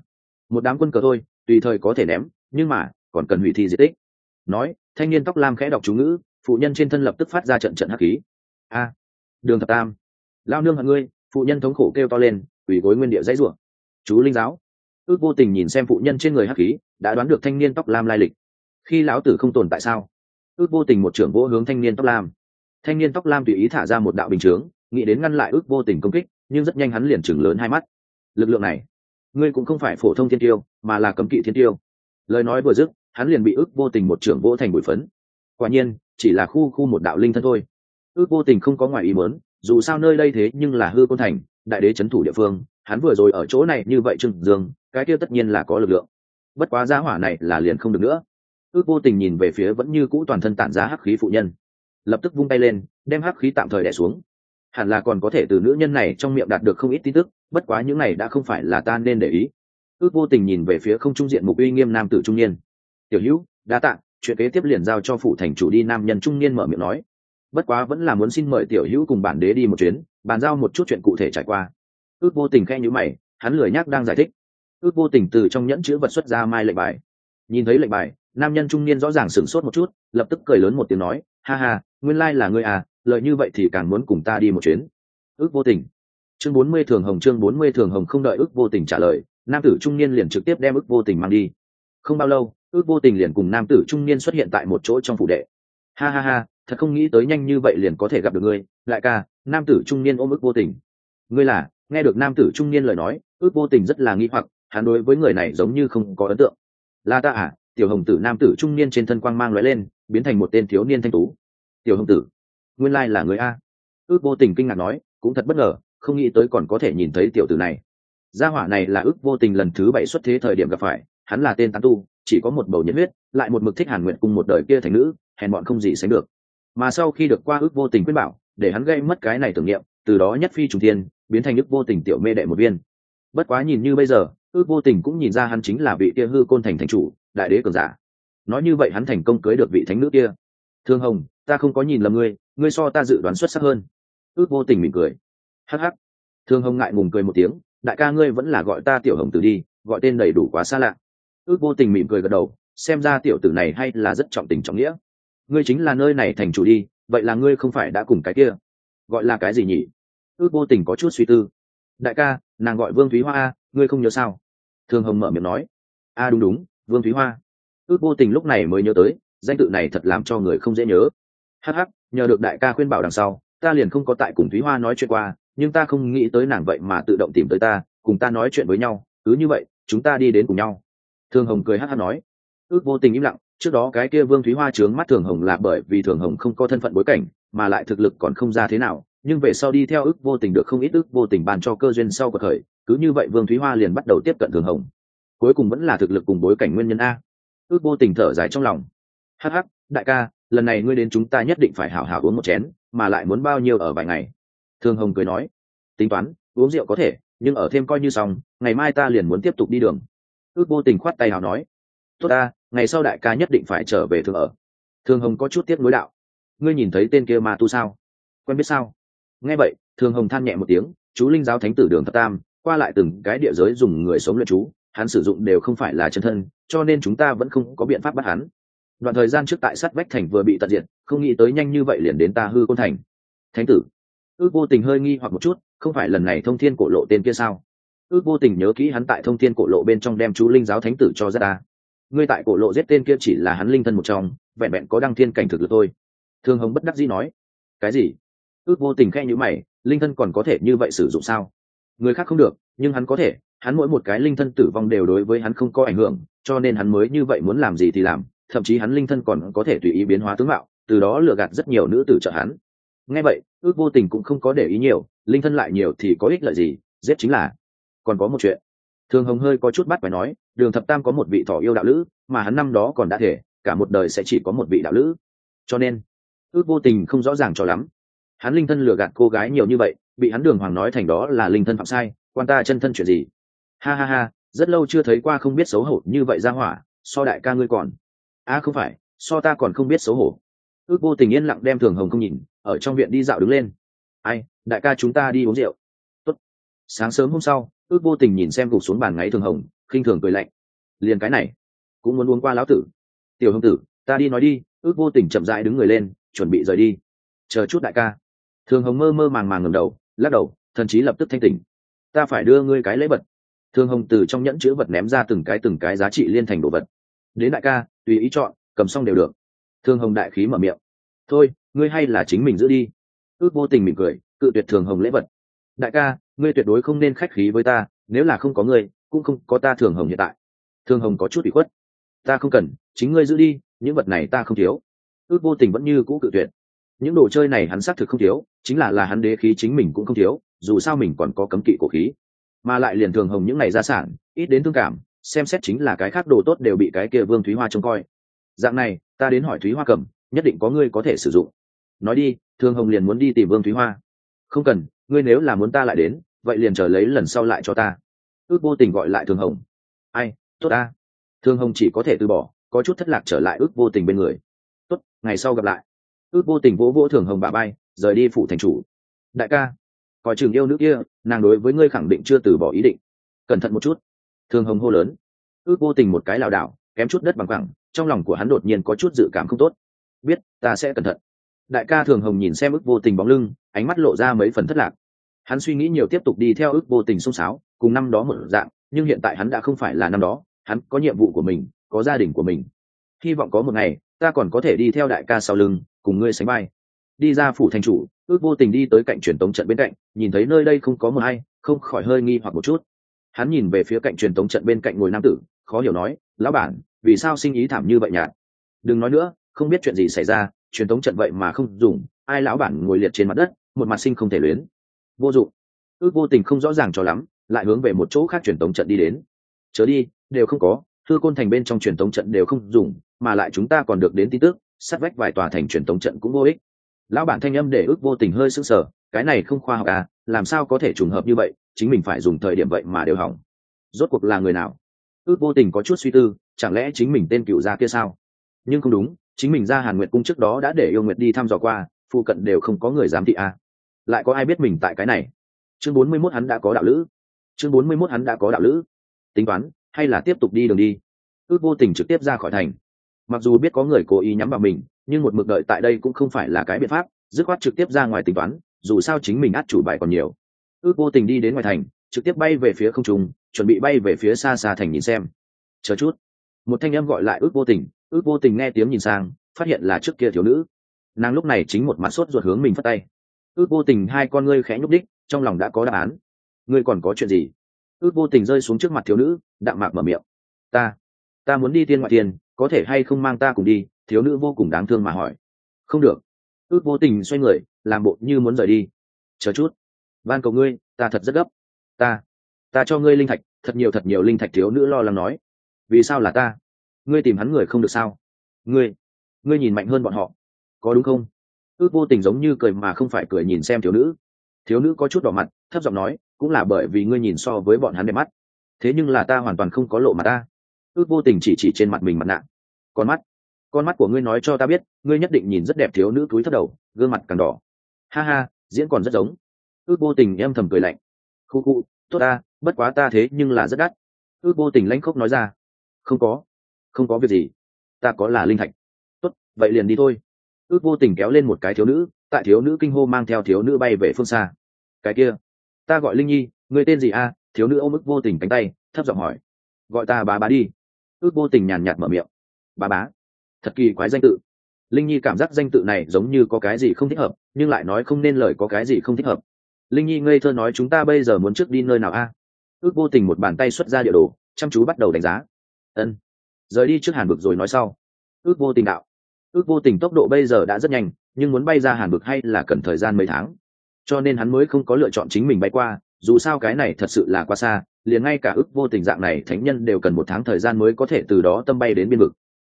Speaker 1: Một đám quân cờ thôi, tùy thời có thể ném, nhưng mà, còn cần hủy thi di tích. Nói, thanh niên tóc lam khẽ đọc chú ngữ, phụ nhân trên thân lập tức phát ra trận trận hắc khí. A, đường thập tam, lao nương hận ngươi. Phụ nhân thống khổ kêu to lên ủy gối nguyên địa dãy rủa. chú linh giáo. Ước vô tình nhìn xem phụ nhân trên người hắc khí, đã đoán được thanh niên tóc lam lai lịch. Khi lão tử không tồn tại sao? Ước vô tình một trưởng vỗ hướng thanh niên tóc lam. Thanh niên tóc lam tùy ý thả ra một đạo bình chướng, nghĩ đến ngăn lại ước vô tình công kích, nhưng rất nhanh hắn liền chừng lớn hai mắt. Lực lượng này, ngươi cũng không phải phổ thông thiên tiêu, mà là cấm kỵ thiên tiêu. Lời nói vừa dứt, hắn liền bị ước vô tình một trưởng vỗ thành bụi phấn. Quả nhiên, chỉ là khu khu một đạo linh thân thôi. Ước vô tình không có ngoài ý muốn, dù sao nơi đây thế nhưng là hư côn thành, đại đế c h ấ n thủ địa phương, hắn vừa rồi ở chỗ này như vậy trừng dương, cái kia tất nhiên là có lực lượng. Bất quá giá hỏa này là liền không được nữa ước vô tình nhìn về phía vẫn như cũ toàn thân tản ra hắc khí phụ nhân. Lập tức vung tay lên, đem hắc khí tạm thời đẻ xuống. Hẳn là còn có thể từ nữ nhân này trong miệng đạt được không ít tin tức, bất quá những này đã không phải là ta nên để ý. Ước vô tình nhìn về phía không trung diện mục uy nghiêm nam tử trung niên. Tiểu hữu, đa tạng chuyện kế tiếp liền giao cho phụ thành chủ đi, nam nhân trung niên mở miệng nói. Bất quá vẫn là muốn xin mời tiểu hữu cùng bản đế đi một chuyến, bàn giao một chút chuyện cụ thể trải qua. Ước vô tình khe nhữ mày, hắn lười nhắc đang giải thích. Ước vô tình từ trong nhẫn chữ vật xuất ra mai lệnh bài. Nhìn thấy lệnh bài nam nhân trung niên rõ ràng sửng sốt một chút, lập tức cười lớn một tiếng nói, ha ha, nguyên lai là ngươi à lợi như vậy thì càng muốn cùng ta đi một chuyến. Ước vô tình. Chương bốn mươi thường hồng, chương bốn mươi thường hồng không đợi ước vô tình trả lời, nam tử trung niên liền trực tiếp đem ước vô tình mang đi. Không bao lâu, ước vô tình liền cùng nam tử trung niên xuất hiện tại một chỗ trong phủ đệ. Ha ha ha, thật không nghĩ tới nhanh như vậy liền có thể gặp được ngươi lại ca. Nam tử trung niên ôm ước vô tình. Ngươi là? Nghe được nam tử trung niên lời nói, ước vô tình rất là nghi hoặc, hắn đối với người này giống như không có ấn tượng. Là ta à? Tiểu hồng tử nam tử trung niên trên thân quang mang lóe lên, biến thành một tên thiếu niên thanh tú. Tiểu hồng tử, nguyên lai là người a. Ước vô tình kinh ngạc nói, cũng thật bất ngờ, không nghĩ tới còn có thể nhìn thấy tiểu tử này. Gia hỏa này là ước vô tình lần thứ bảy xuất thế thời điểm gặp phải, hắn là tên tán tu, chỉ có một bầu nhiệt huyết, lại một mực thích hàn nguyện cùng một đời kia thành nữ, hèn bọn không gì sánh được. Mà sau khi được qua ước vô tình quyết bảo, để hắn gây mất cái này tưởng niệm, từ đó nhất phi trùng thiên, biến thành ước vô tình tiểu mê đệ một viên. Bất quá nhìn như bây giờ, ước vô tình cũng nhìn ra hắn chính là vị kia hư côn thành thành chủ đại đế cường giả. Nói như vậy hắn thành công cưới được vị thánh nữ kia. Thương hồng, ta không có nhìn lầm ngươi ngươi so ta dự đoán xuất sắc hơn. Ước vô tình mỉm cười. Hắc hắc. Thương hồng ngại ngùng cười một tiếng, đại ca ngươi vẫn là gọi ta tiểu hồng tử đi, gọi tên đầy đủ quá xa lạ. Ước vô tình mỉm cười gật đầu, xem ra tiểu tử này hay là rất trọng tình trọng nghĩa. Ngươi chính là nơi này thành chủ đi, vậy là ngươi không phải đã cùng cái kia. Gọi là cái gì nhỉ? Ước vô tình có chút suy tư. Đại ca, nàng gọi vương thúy hoa a, ngươi không nhớ sao? Thương hồng mở miệng nói. A, đúng đúng vương thúy hoa. Ước vô tình lúc này mới nhớ tới, danh tự này thật làm cho người không dễ nhớ. Hh nhờ được đại ca khuyên bảo đằng sau, ta liền không có tại cùng thúy hoa nói chuyện qua, nhưng ta không nghĩ tới nàng vậy mà tự động tìm tới ta, cùng ta nói chuyện với nhau, cứ như vậy, chúng ta đi đến cùng nhau. Thường hồng cười hh nói. Ước vô tình im lặng, trước đó cái kia vương thúy hoa trướng mắt thường hồng là bởi vì thường hồng không có thân phận bối cảnh, mà lại thực lực còn không ra thế nào, nhưng về sau đi theo ước vô tình được không ít ước vô tình bàn cho cơ duyên sau cuộc khởi, cứ như vậy vương thúy hoa liền bắt đầu tiếp cận thường hồng cuối cùng vẫn là thực lực cùng bối cảnh nguyên nhân a. Ước vô tình thở dài trong lòng. Hh đại ca, lần này ngươi đến chúng ta nhất định phải hảo hảo uống một chén, mà lại muốn bao nhiêu ở vài ngày? Thương hồng cười nói. Tính toán, uống rượu có thể, nhưng ở thêm coi như xong, ngày mai ta liền muốn tiếp tục đi đường. Ước vô tình khoát tay hào nói. Tốt ta, ngày sau đại ca nhất định phải trở về thường ở. Thương hồng có chút tiếc nối đạo. Ngươi nhìn thấy tên kia ma tu sao? Quen biết sao? Nghe vậy, thương hồng than nhẹ một tiếng, chú linh giáo thánh tử đường thập tam, qua lại từng cái địa giới dùng người sống luyện chú hắn sử dụng đều không phải là chân thân, cho nên chúng ta vẫn không có biện pháp bắt hắn. Đoạn thời gian trước tại sát vách thành vừa bị tận diệt, không nghĩ tới nhanh như vậy liền đến ta hư côn thành. Thánh tử, ước vô tình hơi nghi hoặc một chút, không phải lần này thông thiên cổ lộ tên kia sao? Ước vô tình nhớ kỹ hắn tại thông thiên cổ lộ bên trong đem chú linh giáo thánh tử cho ra ta. Ngươi tại cổ lộ giết tên kia chỉ là hắn linh thân một trong, vẹn vẹn có đăng thiên cảnh thực lực thôi. Thương hồng bất đắc dĩ nói. Cái gì? Ước vô tình khe nhữ mày, linh thân còn có thể như vậy sử dụng sao? Người khác không được, nhưng hắn có thể hắn mỗi một cái linh thân tử vong đều đối với hắn không có ảnh hưởng, cho nên hắn mới như vậy muốn làm gì thì làm, thậm chí hắn linh thân còn có thể tùy ý biến hóa tướng mạo, từ đó lừa gạt rất nhiều nữ tử trợ hắn. Nghe vậy, ước vô tình cũng không có để ý nhiều, linh thân lại nhiều thì có ích lợi gì, giết chính là còn có một chuyện. Thường hồng hơi có chút bắt phải nói, đường thập tam có một vị thỏ yêu đạo lữ, mà hắn năm đó còn đã thể, cả một đời sẽ chỉ có một vị đạo lữ. Cho nên, ước vô tình không rõ ràng cho lắm. Hắn linh thân lừa gạt cô gái nhiều như vậy, bị hắn đường hoàng nói thành đó là linh thân phạm sai, quan ta chân thân chuyện gì? Ha ha ha rất lâu chưa thấy qua không biết xấu hổ như vậy ra hỏa so đại ca ngươi còn. A à, không phải so ta còn không biết xấu hổ. Ước vô tình yên lặng đem thường hồng không nhìn ở trong viện đi dạo đứng lên. Ai đại ca chúng ta đi uống rượu. Tốt. sáng sớm hôm sau ước vô tình nhìn xem gục xuống bàn ngáy thường hồng khinh thường cười lạnh. Liền cái này cũng muốn uống qua lão tử. Tiểu hồng tử ta đi nói đi ước vô tình chậm rãi đứng người lên chuẩn bị rời đi. Chờ chút đại ca. Thường hồng mơ mơ màng màng ngầm đầu lắc đầu thần chí lập tức thanh tỉnh. Ta phải đưa ngươi cái lễ vật. Thương hồng từ trong nhẫn chữ vật ném ra từng cái từng cái giá trị liên thành đồ vật. Đến đại ca, tùy ý chọn, cầm xong đều được. Thương hồng đại khí mở miệng. Thôi, ngươi hay là chính mình giữ đi. Ước vô tình mỉm cười, cự tuyệt thường hồng lễ vật. Đại ca, ngươi tuyệt đối không nên khách khí với ta, nếu là không có ngươi, cũng không có ta thường hồng hiện tại. Thường hồng có chút bị khuất. Ta không cần, chính ngươi giữ đi, những vật này ta không thiếu. Ước vô tình vẫn như cũ cự tuyệt. Những đồ chơi này hắn xác thực không thiếu, chính là là hắn đế khí chính mình cũng không thiếu, dù sao mình còn có cấm kỵ cổ khí mà lại liền thường hồng những ngày gia sản, ít đến thương cảm, xem xét chính là cái khác đồ tốt đều bị cái kia vương thúy hoa trông coi. Dạng này, ta đến hỏi thúy hoa cầm, nhất định có ngươi có thể sử dụng. Nói đi, thường hồng liền muốn đi tìm vương thúy hoa. Không cần, ngươi nếu là muốn ta lại đến, vậy liền chờ lấy lần sau lại cho ta. Ước vô tình gọi lại thường hồng. Ai, tốt ta. Thường hồng chỉ có thể từ bỏ, có chút thất lạc trở lại ước vô tình bên người. Tốt, ngày sau gặp lại. Ước vô tình vỗ vỗ thường hồng bà bay, rời đi phủ thành chủ. Đại ca coi chừng yêu nữ kia, nàng đối với ngươi khẳng định chưa từ bỏ ý định. Cẩn thận một chút. Thường hồng hô lớn. Ước vô tình một cái lảo đảo, kém chút đất bằng phẳng trong lòng của hắn đột nhiên có chút dự cảm không tốt. Biết, ta sẽ cẩn thận. Đại ca thường hồng nhìn xem ước vô tình bóng lưng, ánh mắt lộ ra mấy phần thất lạc. Hắn suy nghĩ nhiều tiếp tục đi theo ước vô tình xông xáo cùng năm đó một dạng, nhưng hiện tại hắn đã không phải là năm đó, hắn có nhiệm vụ của mình, có gia đình của mình. Hy vọng có một ngày, ta còn có thể đi theo đại ca sau lưng, cùng ngươi sánh vai. Đi ra phủ thành chủ ước vô tình đi tới cạnh truyền tống trận bên cạnh, nhìn thấy nơi đây không có mờ hay, không khỏi hơi nghi hoặc một chút. Hắn nhìn về phía cạnh truyền tống trận bên cạnh ngồi nam tử, khó hiểu nói, lão bản, vì sao sinh ý thảm như vậy nhạt đừng nói nữa, không biết chuyện gì xảy ra, truyền tống trận vậy mà không dùng, ai lão bản ngồi liệt trên mặt đất, một mặt sinh không thể luyến. Vô dụng. Ước vô tình không rõ ràng cho lắm, lại hướng về một chỗ khác truyền tống trận đi đến. Chớ đi, đều không có, thư côn thành bên trong truyền tống trận đều không dùng, mà lại chúng ta còn được đến tin tức sát vách vài tòa thành truyền tống trận cũng vô ích lão bản thanh âm để ước vô tình hơi sững sờ cái này không khoa học à làm sao có thể trùng hợp như vậy chính mình phải dùng thời điểm vậy mà đều hỏng. Rốt cuộc là người nào? Ước vô tình có chút suy tư chẳng lẽ chính mình tên cựu gia kia sao? Nhưng không đúng chính mình ra hàn nguyệt cung trước đó đã để yêu nguyệt đi thăm dò qua phụ cận đều không có người dám thị à, lại có ai biết mình tại cái này? Chương bốn mươi mốt hắn đã có đạo lữ. Chương bốn mươi mốt hắn đã có đạo lữ. Tính toán hay là tiếp tục đi đường đi? Ước vô tình trực tiếp ra khỏi thành. Mặc dù biết có người cố ý nhắm vào mình nhưng một mực đợi tại đây cũng không phải là cái biện pháp, dứt khoát trực tiếp ra ngoài tính toán, dù sao chính mình át chủ bài còn nhiều. Ước vô tình đi đến ngoài thành, trực tiếp bay về phía không trung, chuẩn bị bay về phía xa xa thành nhìn xem. Chờ chút. Một thanh âm gọi lại ước vô tình, ước vô tình nghe tiếng nhìn sang, phát hiện là trước kia thiếu nữ. Nàng lúc này chính một mặt sốt ruột hướng mình phất tay. Ước vô tình hai con ngươi khẽ nhúc đích, trong lòng đã có đáp án. Ngươi còn có chuyện gì? Ước vô tình rơi xuống trước mặt thiếu nữ, đạm mạc mở miệng. Ta ta muốn đi tiên ngoại tiền, có thể hay không mang ta cùng đi thiếu nữ vô cùng đáng thương mà hỏi. Không được. Ước vô tình xoay người, làm bộ như muốn rời đi. Chờ chút. Van cầu ngươi, ta thật rất gấp. Ta ta cho ngươi linh thạch, thật nhiều thật nhiều linh thạch thiếu nữ lo lắng nói. Vì sao là ta? Ngươi tìm hắn người không được sao? Ngươi ngươi nhìn mạnh hơn bọn họ. Có đúng không? Ước vô tình giống như cười mà không phải cười nhìn xem thiếu nữ. Thiếu nữ có chút đỏ mặt, thấp giọng nói, cũng là bởi vì ngươi nhìn so với bọn hắn đẹp mắt. Thế nhưng là ta hoàn toàn không có lộ mặt ta. Ước vô tình chỉ chỉ trên mặt mình mặt nạ. Con mắt con mắt của ngươi nói cho ta biết, ngươi nhất định nhìn rất đẹp thiếu nữ túi thất đầu, gương mặt càng đỏ. Ha ha, diễn còn rất giống. Ước vô tình em thầm cười lạnh. Khu khu, tốt ta, bất quá ta thế nhưng là rất đắt. Ước vô tình lãnh khốc nói ra. Không có không có việc gì. Ta có là linh thạch. Tốt, vậy liền đi thôi. Ước vô tình kéo lên một cái thiếu nữ, tại thiếu nữ kinh hô mang theo thiếu nữ bay về phương xa. Cái kia, ta gọi linh nhi, người tên gì a? Thiếu nữ ôm ức vô tình cánh tay, thấp giọng hỏi. Gọi ta bá bá đi. Ước vô tình nhàn nhạt mở miệng. Bá bá thật kỳ quái danh tự. Linh nhi cảm giác danh tự này giống như có cái gì không thích hợp, nhưng lại nói không nên lời có cái gì không thích hợp. Linh nhi ngây thơ nói chúng ta bây giờ muốn trước đi nơi nào a? Ước vô tình một bàn tay xuất ra địa đồ, chăm chú bắt đầu đánh giá. Ân. Rời đi trước hàn vực rồi nói sau. Ước vô tình đạo. Ước vô tình tốc độ bây giờ đã rất nhanh, nhưng muốn bay ra hàn vực hay là cần thời gian mấy tháng? Cho nên hắn mới không có lựa chọn chính mình bay qua, dù sao cái này thật sự là quá xa, liền ngay cả ước vô tình dạng này thánh nhân đều cần một tháng thời gian mới có thể từ đó tâm bay đến biên vực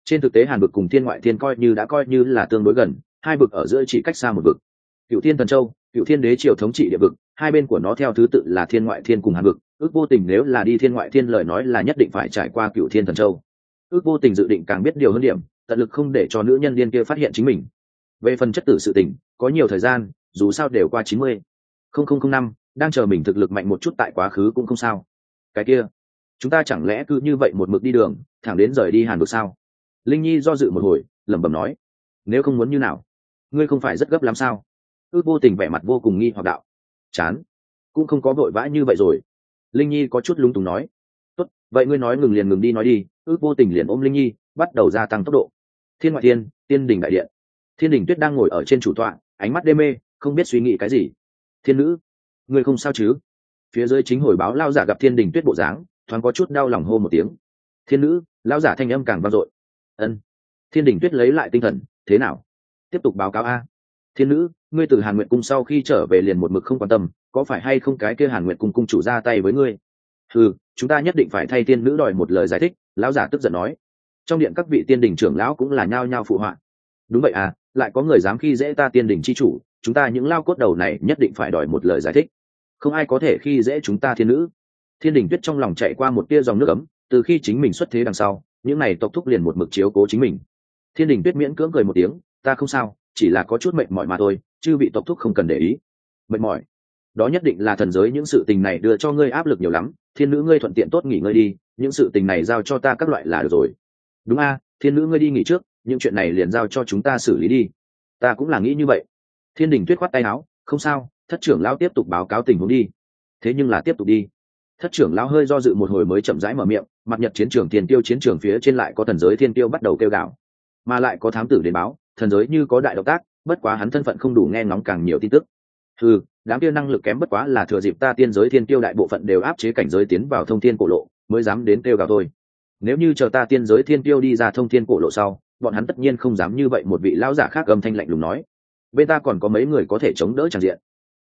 Speaker 1: trên thực tế hàn vực cùng thiên ngoại thiên coi như đã coi như là tương đối gần, hai vực ở giữa chỉ cách xa một vực cựu thiên thần châu cựu thiên đế triều thống trị địa vực hai bên của nó theo thứ tự là thiên ngoại thiên cùng hàn vực ước vô tình nếu là đi thiên ngoại thiên lời nói là nhất định phải trải qua cựu thiên thần châu. Ước vô tình dự định càng biết điều hơn điểm, tận lực không để cho nữ nhân liên kia phát hiện chính mình. Về phần chất tử sự tình, có nhiều thời gian, dù sao đều qua chín mươi. Không không không năm, đang chờ mình thực lực mạnh một chút tại quá khứ cũng không sao. Cái kia, chúng ta chẳng lẽ cứ như vậy một mực đi đường, thẳng đến rời đi hàn vực sao? Linh nhi do dự một hồi, lẩm bẩm nói, nếu không muốn như nào? Ngươi không phải rất gấp làm sao? Ước vô tình vẻ mặt vô cùng nghi hoặc đạo, chán, cũng không có vội vã như vậy rồi. Linh nhi có chút lung túng nói, tốt, vậy ngươi nói ngừng liền ngừng đi nói đi. Ước vô tình liền ôm linh nhi, bắt đầu gia tăng tốc độ. Thiên ngoại thiên, tiên đình đại điện. Thiên đình tuyết đang ngồi ở trên chủ tọa, ánh mắt đê mê, không biết suy nghĩ cái gì. Thiên nữ, ngươi không sao chứ? Phía dưới chính hồi báo lao giả gặp thiên đình tuyết bộ dáng, thoáng có chút đau lòng hô một tiếng. Thiên nữ lao giả thanh âm càng vang dội ân. Thiên đình tuyết lấy lại tinh thần, thế nào? Tiếp tục báo cáo a. Thiên nữ, ngươi từ hàn nguyện cung sau khi trở về liền một mực không quan tâm, có phải hay không cái kia hàn nguyện cung cung chủ ra tay với ngươi? Ừ chúng ta nhất định phải thay tiên nữ đòi một lời giải thích, lão giả tức giận nói. Trong điện các vị tiên đình trưởng lão cũng là nhao nhao phụ họa. Đúng vậy à lại có người dám khi dễ ta tiên đình c h i chủ, chúng ta những lao cốt đầu này nhất định phải đòi một lời giải thích. Không ai có thể khi dễ chúng ta thiên nữ. Thiên đình tuyết trong lòng chạy qua một tia dòng nước ấm, từ khi chính mình xuất thế đằng sau những này tộc thúc liền một mực chiếu cố chính mình. Thiên đình tuyết miễn cưỡng cười một tiếng, ta không sao, chỉ là có chút mệt mỏi mà thôi chứ bị tộc thúc không cần để ý. Mệt mỏi? Đó nhất định là thần giới những sự tình này đưa cho ngươi áp lực nhiều lắm, thiên nữ ngươi thuận tiện tốt nghỉ ngơi đi, những sự tình này giao cho ta các loại là được rồi. Đúng a, thiên nữ ngươi đi nghỉ trước, những chuyện này liền giao cho chúng ta xử lý đi. Ta cũng là nghĩ như vậy. Thiên đình tuyết khoát tay áo, không sao, thất trưởng lão tiếp tục báo cáo tình huống đi. Thế nhưng là tiếp tục đi thất trưởng lão hơi do dự một hồi mới chậm rãi mở miệng, mặt nhật chiến trường tiền tiêu chiến trường phía trên lại có thần giới thiên tiêu bắt đầu kêu gạo mà lại có thám tử đến báo, thần giới như có đại động tác, bất quá hắn thân phận không đủ nghe ngóng càng nhiều tin tức. Ừ đám kia năng lực kém bất quá là thừa dịp ta tiên giới thiên tiêu đại bộ phận đều áp chế cảnh giới tiến vào thông thiên cổ lộ, mới dám đến kêu gào thôi. Nếu như chờ ta tiên giới thiên tiêu đi ra thông thiên cổ lộ sau, bọn hắn tất nhiên không dám như vậy một vị lão giả khác âm thanh lạnh lùng nói. Bên ta còn có mấy người có thể chống đỡ tràn diện.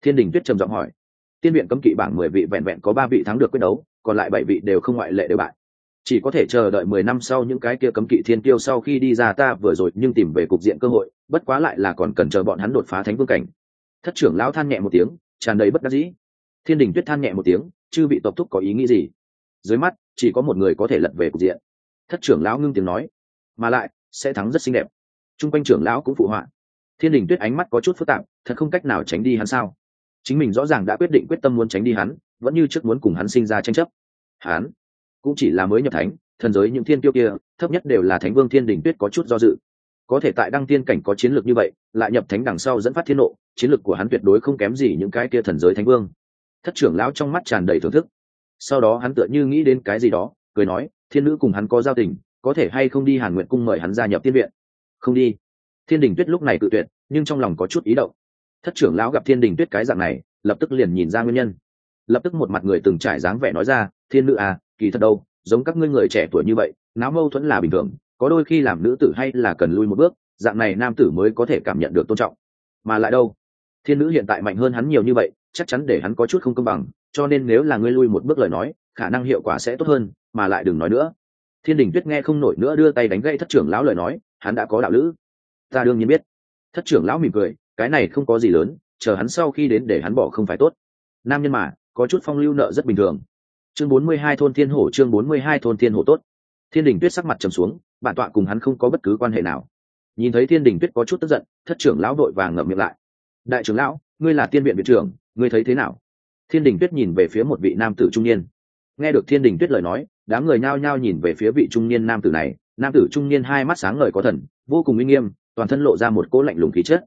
Speaker 1: Thiên đình tuyết trầm giọng hỏi tiên viện cấm kỵ bảng mười vị vẹn vẹn có ba vị thắng được quyết đấu, còn lại bảy vị đều không ngoại lệ đều bại. Chỉ có thể chờ đợi mười năm sau những cái kia cấm kỵ thiên tiêu sau khi đi ra ta vừa rồi nhưng tìm về cục diện cơ hội, bất quá lại là còn cần chờ bọn hắn đột phá thánh vương cảnh. Thất trưởng lão than nhẹ một tiếng, tràn đầy bất đắc dĩ. Thiên đình tuyết than nhẹ một tiếng, chư vị tộc thúc có ý nghĩ gì? Dưới mắt, chỉ có một người có thể lật về cục diện. Thất trưởng lão ngưng tiếng nói, mà lại, sẽ thắng rất xinh đẹp. T r u n g quanh trưởng lão cũng phụ họa. Thiên đình tuyết ánh mắt có chút phức tạp, thật không cách nào tránh đi hắn sao? Chính mình rõ ràng đã quyết định quyết tâm muốn tránh đi hắn, vẫn như trước muốn cùng hắn sinh ra tranh chấp. Hắn cũng chỉ là mới nhập thánh, thần giới những thiên tiêu kia, thấp nhất đều là thánh vương thiên đình tuyết có chút do dự. Có thể tại đăng tiên cảnh có chiến lược như vậy, lại nhập thánh đằng sau dẫn phát thiên nộ, chiến lược của hắn tuyệt đối không kém gì những cái kia thần giới thánh vương. Thất trưởng lão trong mắt tràn đầy thưởng thức. Sau đó hắn tựa như nghĩ đến cái gì đó, cười nói, thiên nữ cùng hắn có giao tình, có thể hay không đi hàn nguyện cung mời hắn gia nhập tiên viện? Không đi. Thiên đình tuyết lúc này tự tuyệt, nhưng trong lòng có chút ý động thất trưởng lão gặp thiên đình tuyết cái dạng này, lập tức liền nhìn ra nguyên nhân. Lập tức một mặt người từng trải dáng vẻ nói ra, thiên nữ à kỳ thật đâu, giống các ngươi người trẻ tuổi như vậy náo mâu thuẫn là bình thường, có đôi khi làm nữ tử hay là cần lui một bước, dạng này nam tử mới có thể cảm nhận được tôn trọng. Mà lại đâu, thiên nữ hiện tại mạnh hơn hắn nhiều như vậy, chắc chắn để hắn có chút không công bằng, cho nên nếu là ngươi lui một bước lời nói, khả năng hiệu quả sẽ tốt hơn, mà lại đừng nói nữa. Thiên đình tuyết nghe không nổi nữa đưa tay đánh gậy thất trưởng lão lời nói, hắn đã có đạo lữ. Ta đương nhiên biết. Thất trưởng lão mỉm cười cái này không có gì lớn, chờ hắn sau khi đến để hắn bỏ không phải tốt. Nam nhân mà, có chút phong lưu nợ rất bình thường. Chương bốn mươi hai thôn thiên hổ, chương bốn mươi hai thôn thiên hổ tốt. Thiên đình tuyết sắc mặt trầm xuống, bản tọa cùng hắn không có bất cứ quan hệ nào. Nhìn thấy thiên đình tuyết có chút tức giận, thất trưởng lão đội vàng ngậm miệng lại. Đại trưởng lão, ngươi là tiên viện viện trưởng, ngươi thấy thế nào? Thiên đình tuyết nhìn về phía một vị nam tử trung niên. Nghe được thiên đình tuyết lời nói, đám người nhao nhao nhìn về phía vị trung niên nam tử này. Nam tử trung niên hai mắt sáng ngời có thần, vô cùng uy nghiêm, toàn thân lộ ra một cỗ lạnh lùng khí chất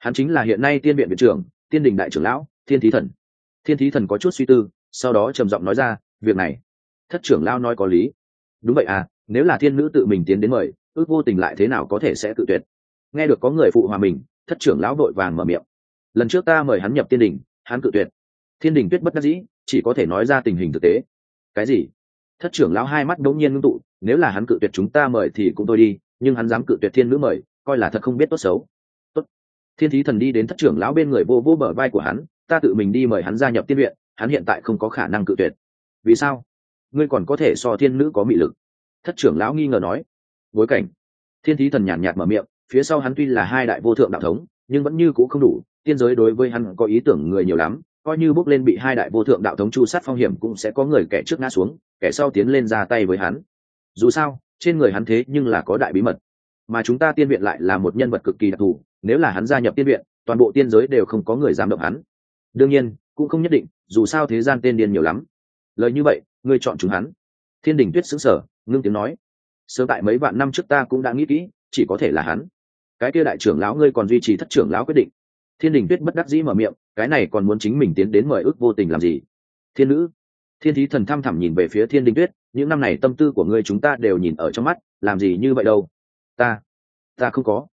Speaker 1: hắn chính là hiện nay tiên viện viện trưởng, tiên đình đại trưởng lão, thiên thí thần. Thiên thí thần có chút suy tư, sau đó trầm giọng nói ra, việc này, thất trưởng lão nói có lý. Đúng vậy à nếu là thiên nữ tự mình tiến đến mời, ước vô tình lại thế nào có thể sẽ tự tuyệt? Nghe được có người phụ hòa mình, thất trưởng lão đội vàng mở miệng. Lần trước ta mời hắn nhập tiên đình, hắn cự tuyệt. Thiên đình tuyết bất đắc dĩ, chỉ có thể nói ra tình hình thực tế. Cái gì? Thất trưởng lão hai mắt đống nhiên ngưng tụ, nếu là hắn cự tuyệt chúng ta mời thì cũng tôi đi, nhưng hắn dám cự tuyệt thiên nữ mời, coi là thật không biết tốt xấu thiên thí thần đi đến thất trưởng lão bên người vô vô bờ vai của hắn, ta tự mình đi mời hắn gia nhập tiên viện, hắn hiện tại không có khả năng cự tuyệt. Vì sao? Ngươi còn có thể so thiên nữ có mị lực. Thất trưởng lão nghi ngờ nói. Bối cảnh. Thiên thí thần nhàn nhạt mở miệng, phía sau hắn tuy là hai đại vô thượng đạo thống, nhưng vẫn như c ũ không đủ, tiên giới đối với hắn có ý tưởng người nhiều lắm, coi như bước lên bị hai đại vô thượng đạo thống chu sát phong hiểm cũng sẽ có người kẻ trước ngã xuống, kẻ sau tiến lên ra tay với hắn. Dù sao, trên người hắn thế nhưng là có đại bí mật mà chúng ta tiên viện lại là một nhân vật cực kỳ đặc thù, nếu là hắn gia nhập tiên viện, toàn bộ tiên giới đều không có người dám động hắn. Đương nhiên, cũng không nhất định, dù sao thế gian tên điên nhiều lắm. Lời như vậy, ngươi chọn chúng hắn. Thiên đình tuyết xứng sở ngưng tiếng nói. Sớm tại mấy vạn năm trước ta cũng đã nghĩ kỹ, chỉ có thể là hắn. Cái kia đại trưởng lão ngươi còn duy trì thất trưởng lão quyết định. Thiên đình tuyết bất đắc dĩ mở miệng, cái này còn muốn chính mình tiến đến mời ước vô tình làm gì? Thiên nữ, thiên thí thần thăm thẳm nhìn về phía thiên đình tuyết, những năm này tâm tư của ngươi chúng ta đều nhìn ở trong mắt, làm gì như vậy đâu? Ta ta không có.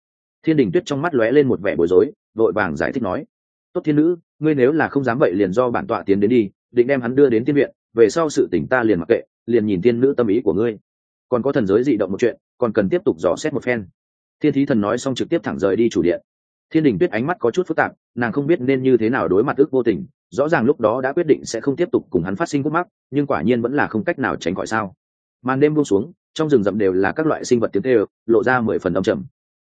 Speaker 1: Thiên đình tuyết trong mắt lóe lên một vẻ bối rối, vội vàng giải thích nói, tốt thiên nữ, ngươi nếu là không dám vậy liền do bản tọa tiến đến đi, định đem hắn đưa đến tiên viện, về sau sự tỉnh ta liền mặc kệ, liền nhìn thiên nữ tâm ý của ngươi. Còn có thần giới dị động một chuyện, còn cần tiếp tục dò xét một phen. Thiên thí thần nói xong trực tiếp thẳng rời đi chủ điện. Thiên đình tuyết ánh mắt có chút phức tạp, nàng không biết nên như thế nào đối mặt ước vô tình, rõ ràng lúc đó đã quyết định sẽ không tiếp tục cùng hắn phát sinh khúc mắc nhưng quả nhiên vẫn là không cách nào tránh khỏi sao. Màn đêm buông xuống trong rừng rậm đều là các loại sinh vật tiếng tê lộ ra mười phần âm trầm.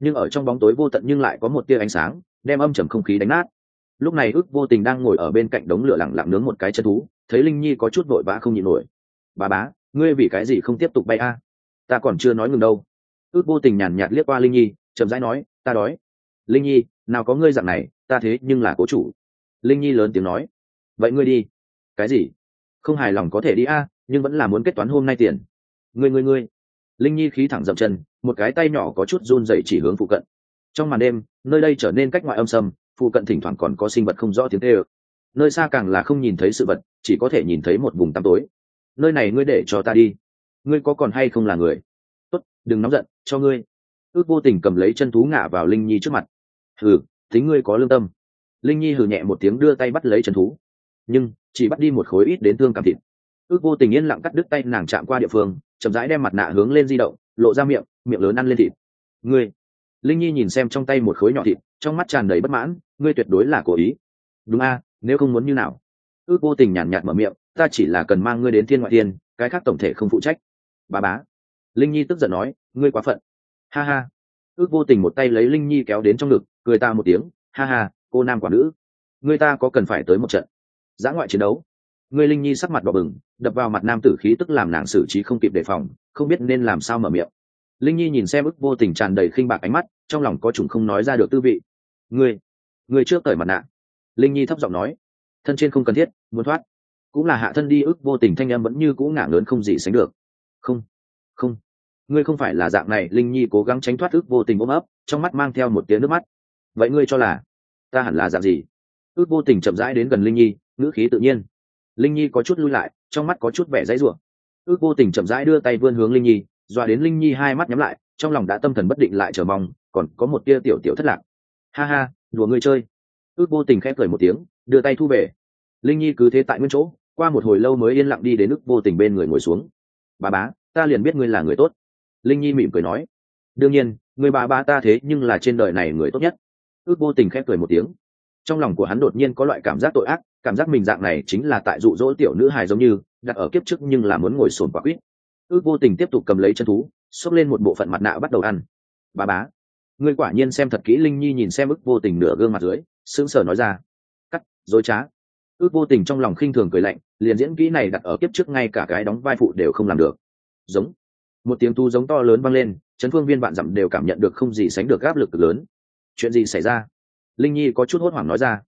Speaker 1: Nhưng ở trong bóng tối vô tận nhưng lại có một tia ánh sáng, đem âm trầm không khí đánh nát. Lúc này ước vô tình đang ngồi ở bên cạnh đống lửa lặng lặng nướng một cái chân thú, thấy linh nhi có chút vội vã không nhịn nổi. Bà bá, ngươi vì cái gì không tiếp tục bay a? Ta còn chưa nói ngừng đâu. Ước vô tình nhàn nhạt liếc qua linh nhi, chậm rãi nói, ta đói. Linh nhi, nào có ngươi dạng này, ta thế nhưng là cố chủ. Linh nhi lớn tiếng nói, vậy ngươi đi. Cái gì? Không hài lòng có thể đi a, nhưng vẫn là muốn kết toán hôm nay tiền ngươi ngươi ngươi. Linh nhi khí thẳng dậm chân, một cái tay nhỏ có chút run dậy chỉ hướng phụ cận. Trong màn đêm, nơi đây trở nên cách ngoại âm sầm, phụ cận thỉnh thoảng còn có sinh vật không rõ tiếng tê ơ nơi xa càng là không nhìn thấy sự vật, chỉ có thể nhìn thấy một vùng tăm tối. Nơi này ngươi để cho ta đi. Ngươi có còn hay không là người? Tốt, đừng nóng giận, cho ngươi. Ước vô tình cầm lấy chân thú ngả vào linh nhi trước mặt. Hừ, tính ngươi có lương tâm. Linh nhi hừ nhẹ một tiếng đưa tay bắt lấy chân thú. Nhưng, chỉ bắt đi một khối ít đến thương cảm thịt ước vô tình yên lặng cắt đứt tay nàng chạm qua địa phương, chậm rãi đem mặt nạ hướng lên di động, lộ ra miệng miệng lớn ăn lên thịt. Ngươi. Linh nhi nhìn xem trong tay một khối nhỏ thịt, trong mắt tràn đầy bất mãn, ngươi tuyệt đối là cố ý. Đúng a, nếu không muốn như nào? Ước vô tình nhàn nhạt mở miệng, ta chỉ là cần mang ngươi đến thiên ngoại thiên, cái khác tổng thể không phụ trách. Bà bá. Linh nhi tức giận nói, ngươi quá phận. Ha ha. Ước vô tình một tay lấy linh nhi kéo đến trong ngực, cười ta một tiếng, ha ha, cô nam quả nữ người ta có cần phải tới một trận? Giã ngoại chiến đấu người linh nhi sắc mặt đỏ bừng, đập vào mặt nam tử khí tức làm nàng xử trí không kịp đề phòng, không biết nên làm sao mở miệng. Linh nhi nhìn xem ức vô tình tràn đầy khinh bạc ánh mắt, trong lòng có chủng không nói ra được tư vị. Ngươi ngươi trước cởi mặt nạ. Linh nhi thấp giọng nói, thân trên không cần thiết, muốn thoát. Cũng là hạ thân đi, ức vô tình thanh em vẫn như cũ ngả lớn không gì sánh được. Không không. Ngươi không phải là dạng này, linh nhi cố gắng tránh thoát ức vô tình ôm ấp, trong mắt mang theo một tiếng nước mắt. Vậy ngươi cho là ta hẳn là dạng gì? Ước vô tình chậm rãi đến gần linh nhi, ngữ khí tự nhiên linh nhi có chút lui lại, trong mắt có chút vẻ dãy rủa. Ước vô tình chậm rãi đưa tay vươn hướng linh nhi, dọa đến linh nhi hai mắt nhắm lại, trong lòng đã tâm thần bất định lại chờ mong, còn có một tia tiểu tiểu thất lạc. Ha ha, đùa ngươi chơi. Ước vô tình khẽ cười một tiếng, đưa tay thu về. Linh nhi cứ thế tại nguyên chỗ, qua một hồi lâu mới yên lặng đi đến ước vô tình bên người ngồi xuống. Bà bá, ta liền biết ngươi là người tốt. Linh nhi mỉm cười nói. Đương nhiên, người bà bá ta thế nhưng là trên đời này người tốt nhất. Ước vô tình khẽ cười một tiếng. Trong lòng của hắn đột nhiên có loại cảm giác tội ác cảm giác mình dạng này chính là tại dụ dỗ tiểu nữ hài giống như, đặt ở kiếp trước nhưng là muốn ngồi sồn quả quýt. Ước vô tình tiếp tục cầm lấy chân thú, xốc lên một bộ phận mặt nạ bắt đầu ăn. Bà bá, ngươi quả nhiên xem thật kỹ linh nhi nhìn xem ước vô tình nửa gương mặt dưới, sững sờ nói ra. Cắt, dối trá. Ước vô tình trong lòng khinh thường cười lạnh, liền diễn kỹ này đặt ở kiếp trước ngay cả cái đóng vai phụ đều không làm được. Giống. Một tiếng tu giống to lớn vang lên, chấn phương viên bạn dặm đều cảm nhận được không gì sánh được áp lực lớn. Chuyện gì xảy ra? Linh nhi có chút hốt hoảng nói ra.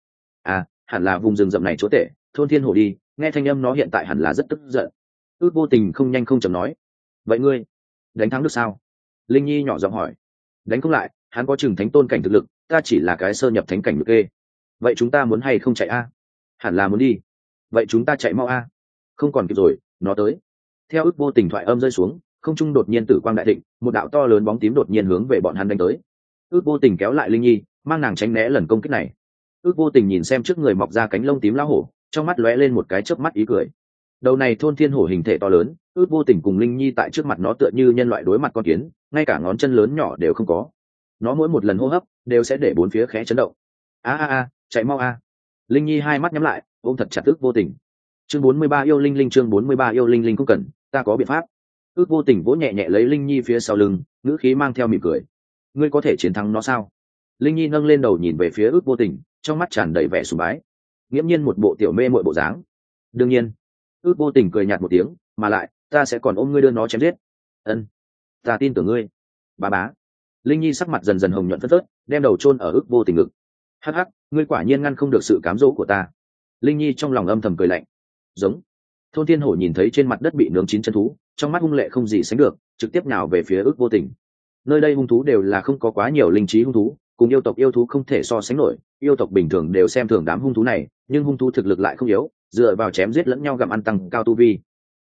Speaker 1: À hẳn là vùng rừng rậm này chỗ tệ thôn thiên hồ đi, nghe thanh âm nó hiện tại hẳn là rất tức giận. Ước vô tình không nhanh không chầm nói, vậy ngươi, đánh thắng được sao? Linh nhi nhỏ giọng hỏi. Đánh không lại, hắn có chừng thánh tôn cảnh thực lực, ta chỉ là cái sơ nhập thánh cảnh được kê. Vậy chúng ta muốn hay không chạy a? Hẳn là muốn đi. Vậy chúng ta chạy mau a. Không còn kịp rồi, nó tới. Theo ước vô tình thoại âm rơi xuống, không trung đột nhiên tử quang đại thịnh, một đạo to lớn bóng tím đột nhiên hướng về bọn hắn đánh tới. Ước vô tình kéo lại linh nhi, mang nàng tránh né lần công kích này ước vô tình nhìn xem trước người mọc ra cánh lông tím lão hổ, trong mắt lóe lên một cái chớp mắt ý cười. Đầu này thôn thiên hổ hình thể to lớn, ước vô tình cùng linh nhi tại trước mặt nó tựa như nhân loại đối mặt con kiến, ngay cả ngón chân lớn nhỏ đều không có. Nó mỗi một lần hô hấp đều sẽ để bốn phía khẽ chấn động. A a a, chạy mau a. Linh nhi hai mắt nhắm lại, ôm thật chặt ước vô tình. Chương bốn mươi ba yêu linh linh, chương bốn mươi ba yêu linh linh cũng cần, ta có biện pháp. Ước vô tình vỗ nhẹ nhẹ lấy linh nhi phía sau lưng, ngữ khí mang theo mỉm cười. Ngươi có thể chiến thắng nó sao? Linh nhi nâng lên đầu nhìn về phía ước vô tình trong mắt tràn đầy vẻ sùng bái. Nghiễm nhiên một bộ tiểu mê mội bộ dáng. Đương nhiên, ước vô tình cười nhạt một tiếng, mà lại, ta sẽ còn ôm ngươi đưa nó chém giết. Ân, ta tin tưởng ngươi. Bà bá. Linh nhi sắc mặt dần dần hồng nhuận phất phớt, đem đầu chôn ở ước vô tình ngực. Hắc hắc, ngươi quả nhiên ngăn không được sự cám dỗ của ta. Linh nhi trong lòng âm thầm cười lạnh. Giống. Thôn thiên hổ nhìn thấy trên mặt đất bị nướng chín chân thú, trong mắt hung lệ không gì sánh được, trực tiếp nào về phía ước vô tình. Nơi đây hung thú đều là không có quá nhiều linh trí hung thú cùng yêu tộc yêu thú không thể so sánh nổi, yêu tộc bình thường đều xem thường đám hung thú này, nhưng hung thú thực lực lại không yếu, dựa vào chém giết lẫn nhau gặm ăn tăng cao tu vi.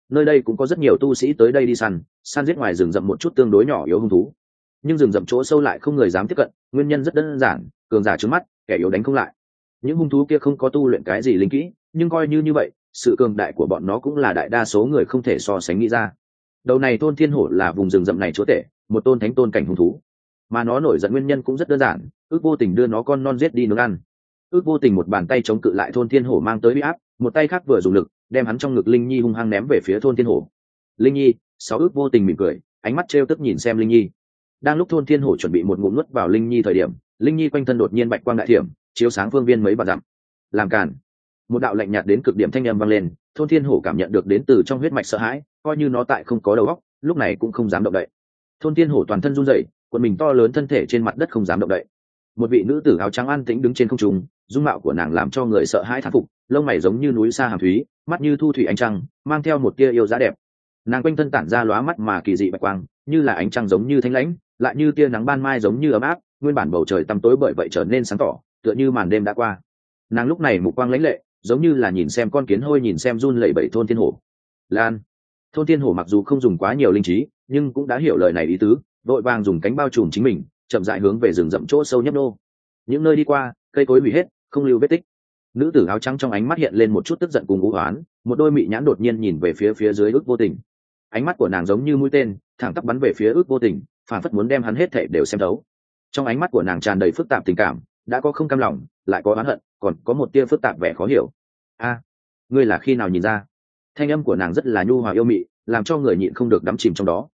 Speaker 1: Nơi đây cũng có rất nhiều tu sĩ tới đây đi săn săn giết ngoài rừng rậm một chút tương đối nhỏ yếu hung thú. Nhưng rừng rậm chỗ sâu lại không người dám tiếp cận, nguyên nhân rất đơn giản, cường giả trước mắt, kẻ yếu đánh không lại. Những hung thú kia không có tu luyện cái gì linh kỹ, nhưng coi như như vậy, sự cường đại của bọn nó cũng là đại đa số người không thể so sánh nghĩ ra. Đầu này tôn thiên hổ là vùng rừng rậm này chúa tể, một tôn thánh tôn cảnh hung thú mà nó nổi giận nguyên nhân cũng rất đơn giản, ước vô tình đưa nó con non giết đi nướng ăn. Ước vô tình một bàn tay chống cự lại thôn thiên hổ mang tới huy áp, một tay khác vừa dùng lực, đem hắn trong ngực linh nhi hung hăng ném về phía thôn thiên hổ. Linh nhi, sáu ước vô tình mỉm cười, ánh mắt trêu tức nhìn xem linh nhi. Đang lúc thôn thiên hổ chuẩn bị một ngụm nuốt vào linh nhi thời điểm, linh nhi quanh thân đột nhiên bạch quang đại thiểm, chiếu sáng phương viên mấy vạn dặm. Làm cản một đạo lạnh nhạt đến cực điểm thanh âm vang lên, thôn thiên hổ cảm nhận được đến từ trong huyết mạch sợ hãi, coi như nó tại không có đầu óc, lúc này cũng không dám động đậy. Thôn thiên hổ toàn thân run rẩy quần mình to lớn thân thể trên mặt đất không dám động đậy. Một vị nữ tử áo trắng an tĩnh đứng trên không trung, dung mạo của nàng làm cho người sợ hãi thán phục, lông mày giống như núi xa hàm thúy, mắt như thu thủy ánh trăng, mang theo một tia yêu giá đẹp. Nàng quanh thân tản ra lóa mắt mà kỳ dị bạch quang, như là ánh trăng giống như thanh lãnh, lại như tia nắng ban mai giống như ấm áp, nguyên bản bầu trời tăm tối bởi vậy trở nên sáng tỏ, tựa như màn đêm đã qua. Nàng lúc này mục quang lãnh lệ, giống như là nhìn xem con kiến hôi nhìn xem run lẩy bẩy thôn thiên hổ. Lan, thôn thiên hổ mặc dù không dùng quá nhiều linh trí, nhưng cũng đã hiểu lời này ý tứ đội vàng dùng cánh bao trùm chính mình, chậm dại hướng về rừng rậm chỗ sâu nhấp nô. Những nơi đi qua, cây cối hủy hết, không lưu vết tích. Nữ tử áo trắng trong ánh mắt hiện lên một chút tức giận cùng ngũ hoán một đôi mị nhãn đột nhiên nhìn về phía phía dưới ước vô tình. Ánh mắt của nàng giống như mũi tên, thẳng tắp bắn về phía ước vô tình, phản phất muốn đem hắn hết thể đều xem thấu. Trong ánh mắt của nàng tràn đầy phức tạp tình cảm, đã có không cam lòng, lại có oán hận, còn có một tia phức tạp vẻ khó hiểu. A, ngươi là khi nào nhìn ra? Thanh âm của nàng rất là nhu hòa yêu mị, làm cho người nhịn không được đắm chìm trong đó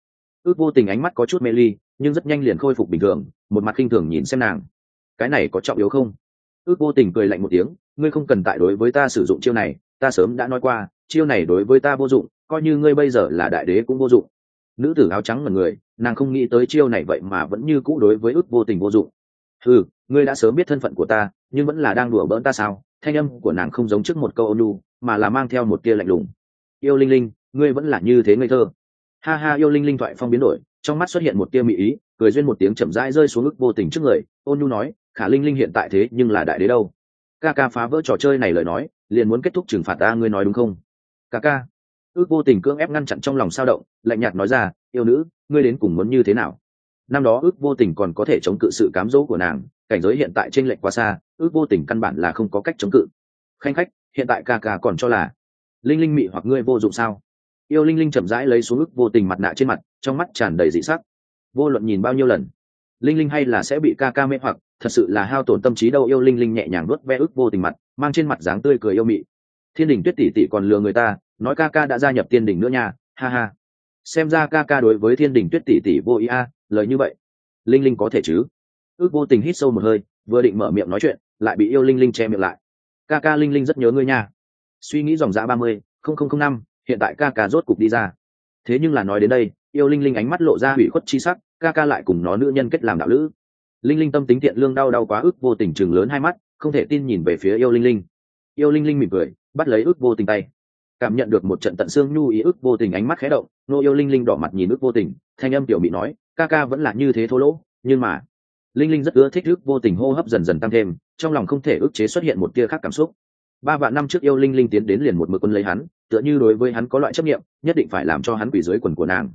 Speaker 1: ước vô tình ánh mắt có chút mê ly, nhưng rất nhanh liền khôi phục bình thường, một mặt khinh thường nhìn xem nàng. Cái này có trọng yếu không? Ước vô tình cười lạnh một tiếng, ngươi không cần tại đối với ta sử dụng chiêu này, ta sớm đã nói qua, chiêu này đối với ta vô dụng, coi như ngươi bây giờ là đại đế cũng vô dụng. Nữ tử áo trắng là người, nàng không nghĩ tới chiêu này vậy mà vẫn như cũ đối với ước vô tình vô dụng. Ừ ngươi đã sớm biết thân phận của ta, nhưng vẫn là đang đùa bỡn ta sao? Thanh âm của nàng không giống trước một câu ônu mà là mang theo một tia lạnh lùng. Yêu linh linh, ngươi vẫn là như thế ngây thơ ha ha, yêu linh linh thoại phong biến đổi, trong mắt xuất hiện một tia mỹ ý, cười duyên một tiếng chậm rãi rơi xuống ức vô tình trước người, ôn nhu nói, khả linh linh hiện tại thế, nhưng là đại đế đâu? Ca ca phá vỡ trò chơi này lời nói, liền muốn kết thúc trừng phạt ta, ngươi nói đúng không? Ca ca. Ước vô tình cưỡng ép ngăn chặn trong lòng sao động, lạnh nhạt nói ra, yêu nữ, ngươi đến cùng muốn như thế nào? Năm đó ước vô tình còn có thể chống cự sự cám dỗ của nàng, cảnh giới hiện tại t r ê n lệch quá xa, ước vô tình căn bản là không có cách chống cự. Khanh khách, hiện tại ca ca còn cho là, linh linh mị hoặc ngươi vô dụng sao? Yêu linh linh chậm rãi lấy xuống ước vô tình mặt nạ trên mặt, trong mắt tràn đầy dị sắc. Vô luận nhìn bao nhiêu lần, linh linh hay là sẽ bị ca ca mê hoặc, thật sự là hao tổn tâm trí đâu. Yêu linh linh nhẹ nhàng nuốt ve ước vô tình mặt, mang trên mặt dáng tươi cười yêu mị. Thiên đình tuyết tỷ tỷ còn lừa người ta, nói ca ca đã gia nhập tiên đình nữa nha, ha ha. Xem ra ca ca đối với thiên đình tuyết tỷ tỷ vô ý a, lời như vậy. Linh linh có thể chứ? Ước vô tình hít sâu một hơi, vừa định mở miệng nói chuyện, lại bị yêu linh linh che miệng lại. Ca ca linh linh rất nhớ ngươi nha. Suy nghĩ dòng dã ba mươi, không không không năm hiện tại ca ca rốt cục đi ra. Thế nhưng là nói đến đây, yêu linh linh ánh mắt lộ ra hủy khuất chi sắc, ca ca lại cùng nó nữ nhân kết làm đạo lữ. Linh linh tâm tính thiện lương đau đau quá ức vô tình chừng lớn hai mắt, không thể tin nhìn về phía yêu linh linh. Yêu linh linh mỉm cười, bắt lấy ức vô tình tay. Cảm nhận được một trận tận xương nhu ý ức vô tình ánh mắt khé động, nô yêu linh linh đỏ mặt nhìn ức vô tình, thanh âm tiểu bị nói, ca ca vẫn là như thế thô lỗ, nhưng mà linh linh rất ưa thích ức vô tình hô hấp dần dần tăng thêm, trong lòng không thể ức chế xuất hiện một tia khác cảm xúc ba vạn năm trước yêu linh linh tiến đến liền một mực quân lấy hắn, tựa như đối với hắn có loại chấp nghiệm nhất định phải làm cho hắn quỷ dưới quần của nàng.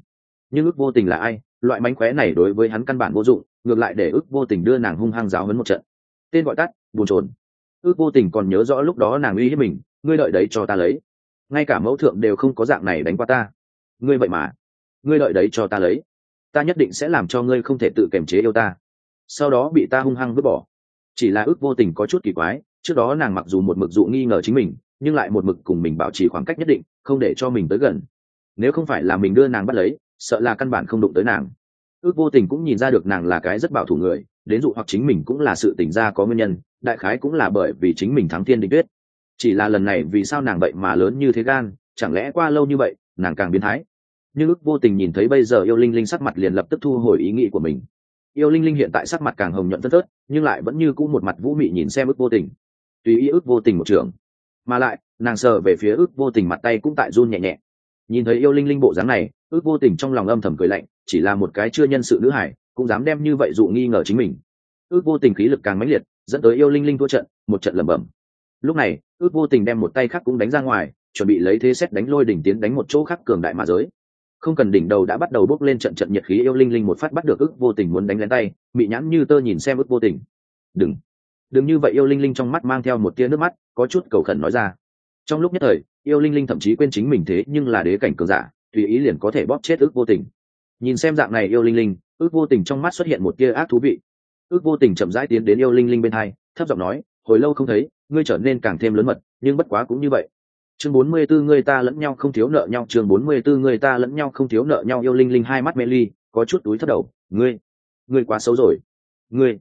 Speaker 1: Nhưng ước vô tình là ai? Loại mánh khóe này đối với hắn căn bản vô dụng, ngược lại để ước vô tình đưa nàng hung hăng giáo hấn một trận. Tên gọi tắt buồn trồn. Ước vô tình còn nhớ rõ lúc đó nàng uy hiếp mình, ngươi đợi đấy cho ta lấy. Ngay cả mẫu thượng đều không có dạng này đánh qua ta. Ngươi vậy mà. Ngươi đợi đấy cho ta lấy. Ta nhất định sẽ làm cho ngươi không thể tự kiềm chế yêu ta. Sau đó bị ta hung hăng vứt bỏ. Chỉ là ước vô tình có chút kỳ quái trước đó nàng mặc dù một mực dụ nghi ngờ chính mình, nhưng lại một mực cùng mình bảo trì khoảng cách nhất định, không để cho mình tới gần. Nếu không phải là mình đưa nàng bắt lấy, sợ là căn bản không đụng tới nàng. Ước vô tình cũng nhìn ra được nàng là cái rất bảo thủ người, đến dụ hoặc chính mình cũng là sự tỉnh ra có nguyên nhân, đại khái cũng là bởi vì chính mình thắng thiên định tuyết. Chỉ là lần này vì sao nàng vậy mà lớn như thế gan, chẳng lẽ qua lâu như vậy, nàng càng biến thái? Nhưng ước vô tình nhìn thấy bây giờ yêu linh linh sắc mặt liền lập tức thu hồi ý nghĩ của mình. Yêu linh linh hiện tại sắc mặt càng hồng nhuận thất thớt nhưng lại vẫn như cũ một mặt vũ mị nhìn xem ước vô tình tùy ý ước vô tình một trường. Mà lại, nàng sờ về phía ước vô tình mặt tay cũng tại run nhẹ nhẹ. Nhìn thấy yêu linh linh bộ dáng này, ước vô tình trong lòng âm thầm cười lạnh, chỉ là một cái chưa nhân sự nữ hải, cũng dám đem như vậy dụ nghi ngờ chính mình. Ước vô tình khí lực càng mãnh liệt, dẫn tới yêu linh linh thua trận, một trận lẩm bẩm. Lúc này, ước vô tình đem một tay khác cũng đánh ra ngoài, chuẩn bị lấy thế xét đánh lôi đỉnh tiến đánh một chỗ khác cường đại mà giới. Không cần đỉnh đầu đã bắt đầu bốc lên trận trận nhiệt khí yêu linh linh một phát bắt được ước vô tình muốn đánh lén tay bị nhãn như tơ nhìn xem ước vô tình. Đừng đừng như vậy yêu linh linh trong mắt mang theo một tia nước mắt, có chút cầu khẩn nói ra. Trong lúc nhất thời, yêu linh linh thậm chí quên chính mình thế nhưng là đế cảnh cường giả, tùy ý liền có thể bóp chết ước vô tình. Nhìn xem dạng này yêu linh linh, ước vô tình trong mắt xuất hiện một tia ác thú vị. Ước vô tình chậm rãi tiến đến yêu linh linh bên hai, thấp giọng nói, hồi lâu không thấy, ngươi trở nên càng thêm lớn mật, nhưng bất quá cũng như vậy. Chương bốn mươi 44 người ta lẫn nhau không thiếu nợ nhau, chương bốn mươi 44 người ta lẫn nhau không thiếu nợ nhau, yêu linh linh hai mắt mê ly, có chút túi thấp đầu, ngươi ngươi quá xấu rồi. Ngươi,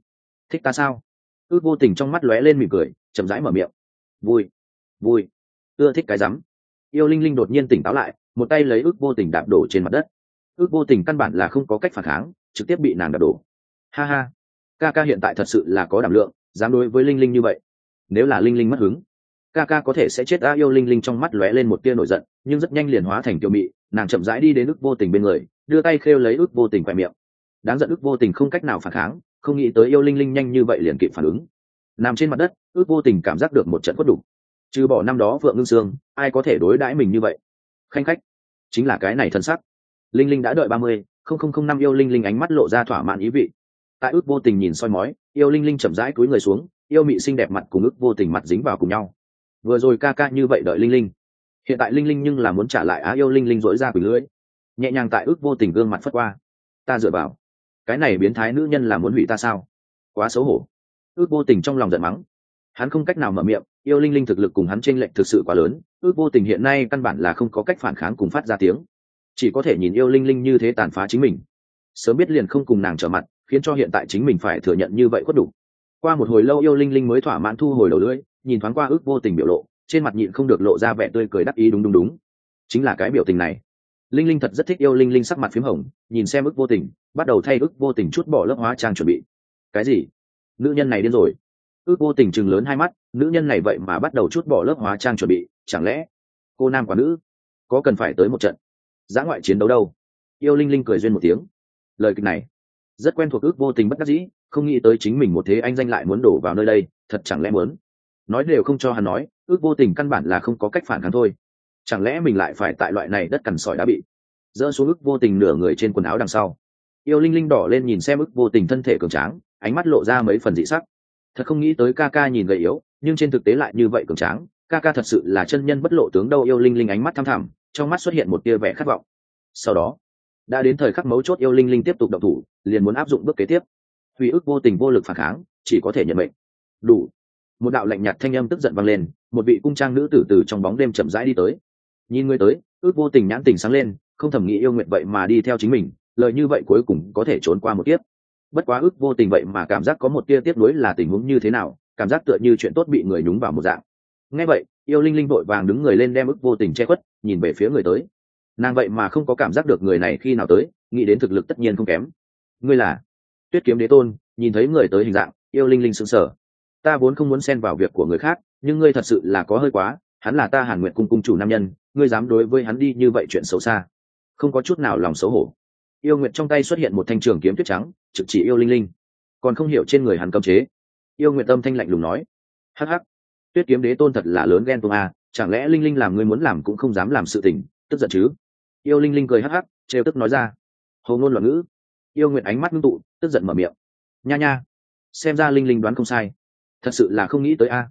Speaker 1: thích ta sao? Ước vô tình trong mắt lóe lên mỉm cười, chậm rãi mở miệng. Vui vui. Ưa thích cái rắm. Yêu linh linh đột nhiên tỉnh táo lại, một tay lấy ước vô tình đạp đổ trên mặt đất. Ước vô tình căn bản là không có cách phản kháng, trực tiếp bị nàng đạp đổ. Ha ha. Ca ca hiện tại thật sự là có đảm lượng, dám đối với linh linh như vậy. Nếu là linh linh mất hứng, ca ca có thể sẽ chết đã yêu linh linh trong mắt lóe lên một tia nổi giận, nhưng rất nhanh liền hóa thành tiêu mị, nàng chậm rãi đi đến ước vô tình bên người, đưa tay khêu lấy ước vô tình khoe miệng. Đáng giận ước vô tình không cách nào phản kháng không nghĩ tới yêu linh linh nhanh như vậy liền kịp phản ứng. Nằm trên mặt đất, ước vô tình cảm giác được một trận quất đục trừ bỏ năm đó vượng ngưng sương, ai có thể đối đãi mình như vậy? Khanh khách, chính là cái này thân sắc. Linh linh đã đợi ba mươi, không không không năm yêu linh linh ánh mắt lộ ra thỏa mãn ý vị. Tại ước vô tình nhìn soi mói, yêu linh linh chậm rãi cúi người xuống, yêu mị xinh đẹp mặt cùng ước vô tình mặt dính vào cùng nhau. Vừa rồi ca ca như vậy đợi linh linh. Hiện tại linh linh nhưng là muốn trả lại á yêu linh linh dỗi ra quỷ lưỡi. Nhẹ nhàng tại ước vô tình gương mặt phất qua. Ta dựa vào cái này biến thái nữ nhân là muốn hủy ta sao? Quá xấu hổ. Ước vô tình trong lòng giận mắng. Hắn không cách nào mở miệng, yêu linh linh thực lực cùng hắn tranh lệch thực sự quá lớn, ước vô tình hiện nay căn bản là không có cách phản kháng cùng phát ra tiếng. Chỉ có thể nhìn yêu linh linh như thế tàn phá chính mình. Sớm biết liền không cùng nàng trở mặt, khiến cho hiện tại chính mình phải thừa nhận như vậy khuất đủ. Qua một hồi lâu yêu linh linh mới thỏa mãn thu hồi đầu lưỡi, nhìn thoáng qua ước vô tình biểu lộ, trên mặt nhịn không được lộ ra vẻ tươi cười đắc ý đúng đúng đúng. Chính là cái biểu tình này linh linh thật rất thích yêu linh linh sắc mặt p h í m hồng, nhìn xem ước vô tình, bắt đầu thay ước vô tình chút bỏ lớp hóa trang chuẩn bị. Cái gì? Nữ nhân này điên rồi. Ước vô tình chừng lớn hai mắt, nữ nhân này vậy mà bắt đầu chút bỏ lớp hóa trang chuẩn bị, chẳng lẽ cô nam quả nữ có cần phải tới một trận? Giã ngoại chiến đấu đâu? Yêu linh linh cười duyên một tiếng. Lời kịch này, rất quen thuộc ước vô tình bất đắc dĩ, không nghĩ tới chính mình một thế anh danh lại muốn đổ vào nơi đây, thật chẳng lẽ muốn? Nói đều không cho hắn nói ước vô tình căn bản là không có cách phản kháng thôi chẳng lẽ mình lại phải tại loại này đất cằn sỏi đã bị dỡ xuống ức vô tình nửa người trên quần áo đằng sau? Yêu linh linh đỏ lên nhìn xem ức vô tình thân thể cường tráng, ánh mắt lộ ra mấy phần dị sắc. Thật không nghĩ tới ca ca nhìn gầy yếu, nhưng trên thực tế lại như vậy cường tráng, ca ca thật sự là chân nhân bất lộ tướng đâu. Yêu linh linh ánh mắt thăm thẳm, trong mắt xuất hiện một tia vẻ khát vọng. Sau đó, đã đến thời khắc mấu chốt yêu linh linh tiếp tục động thủ, liền muốn áp dụng bước kế tiếp. Huy ức vô tình vô lực phản kháng, chỉ có thể nhận mệnh. Đủ. Một đạo lạnh nhạt thanh âm tức giận vang lên, một vị cung trang nữ tử từ trong bóng đêm chậm rãi đi tới nhìn người tới, ước vô tình nhãn tình sáng lên, không thầm nghĩ yêu nguyện vậy mà đi theo chính mình, lời như vậy cuối cùng có thể trốn qua một kiếp. Bất quá ước vô tình vậy mà cảm giác có một tia tiếp nối là tình huống như thế nào, cảm giác tựa như chuyện tốt bị người nhúng vào một dạng. Ngay vậy, yêu linh linh vội vàng đứng người lên đem ước vô tình che khuất, nhìn về phía người tới. Nàng vậy mà không có cảm giác được người này khi nào tới, nghĩ đến thực lực tất nhiên không kém. Ngươi là tuyết kiếm đế tôn, nhìn thấy người tới hình dạng, yêu linh linh sững sờ. Ta vốn không muốn xen vào việc của người khác, nhưng ngươi thật sự là có hơi quá, hắn là ta hàn nguyện cung cung chủ nam nhân ngươi dám đối với hắn đi như vậy chuyện xấu xa. Không có chút nào lòng xấu hổ. Yêu Nguyệt trong tay xuất hiện một thanh trường kiếm tuyết trắng trực chỉ yêu linh linh. Còn không hiểu trên người hắn cấm chế. Yêu Nguyệt tâm thanh lạnh lùng nói. Hắc hắc. Tuyết kiếm đế tôn thật là lớn ghen tuông à, chẳng lẽ linh linh làm ngươi muốn làm cũng không dám làm sự tình tức giận chứ? Yêu linh linh cười hắc hắc trêu tức nói ra. Hầu ngôn loạn ngữ. Yêu Nguyệt ánh mắt ngưng tụ tức giận mở miệng. Nha nha. Xem ra linh linh đoán không sai. Thật sự là không nghĩ tới a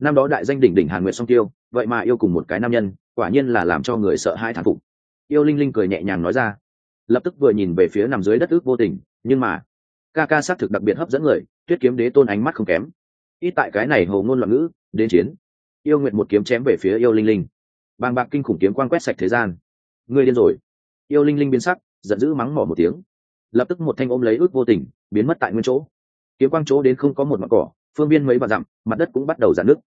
Speaker 1: năm đó đại danh đỉnh đỉnh hàn nguyệt song tiêu vậy mà yêu cùng một cái nam nhân, quả nhiên là làm cho người sợ hai thán phục. Yêu linh linh cười nhẹ nhàng nói ra. Lập tức vừa nhìn về phía nằm dưới đất ước vô tình, nhưng mà, ca ca xác thực đặc biệt hấp dẫn người, tuyết kiếm đế tôn ánh mắt không kém. Ít tại cái này hầu ngôn loạn ngữ, đến chiến. Yêu nguyện một kiếm chém về phía yêu linh linh. Bàng bạc kinh khủng kiếm quan quét sạch thế gian. Người điên rồi. Yêu linh linh biến sắc, giận dữ mắng mỏ một tiếng. Lập tức một thanh ôm lấy ước vô tình, biến mất tại nguyên chỗ. Kiếm quang chỗ đến không có một mặt cỏ, phương biên mấy vạn dặm, mặt đất cũng bắt đầu giãn nước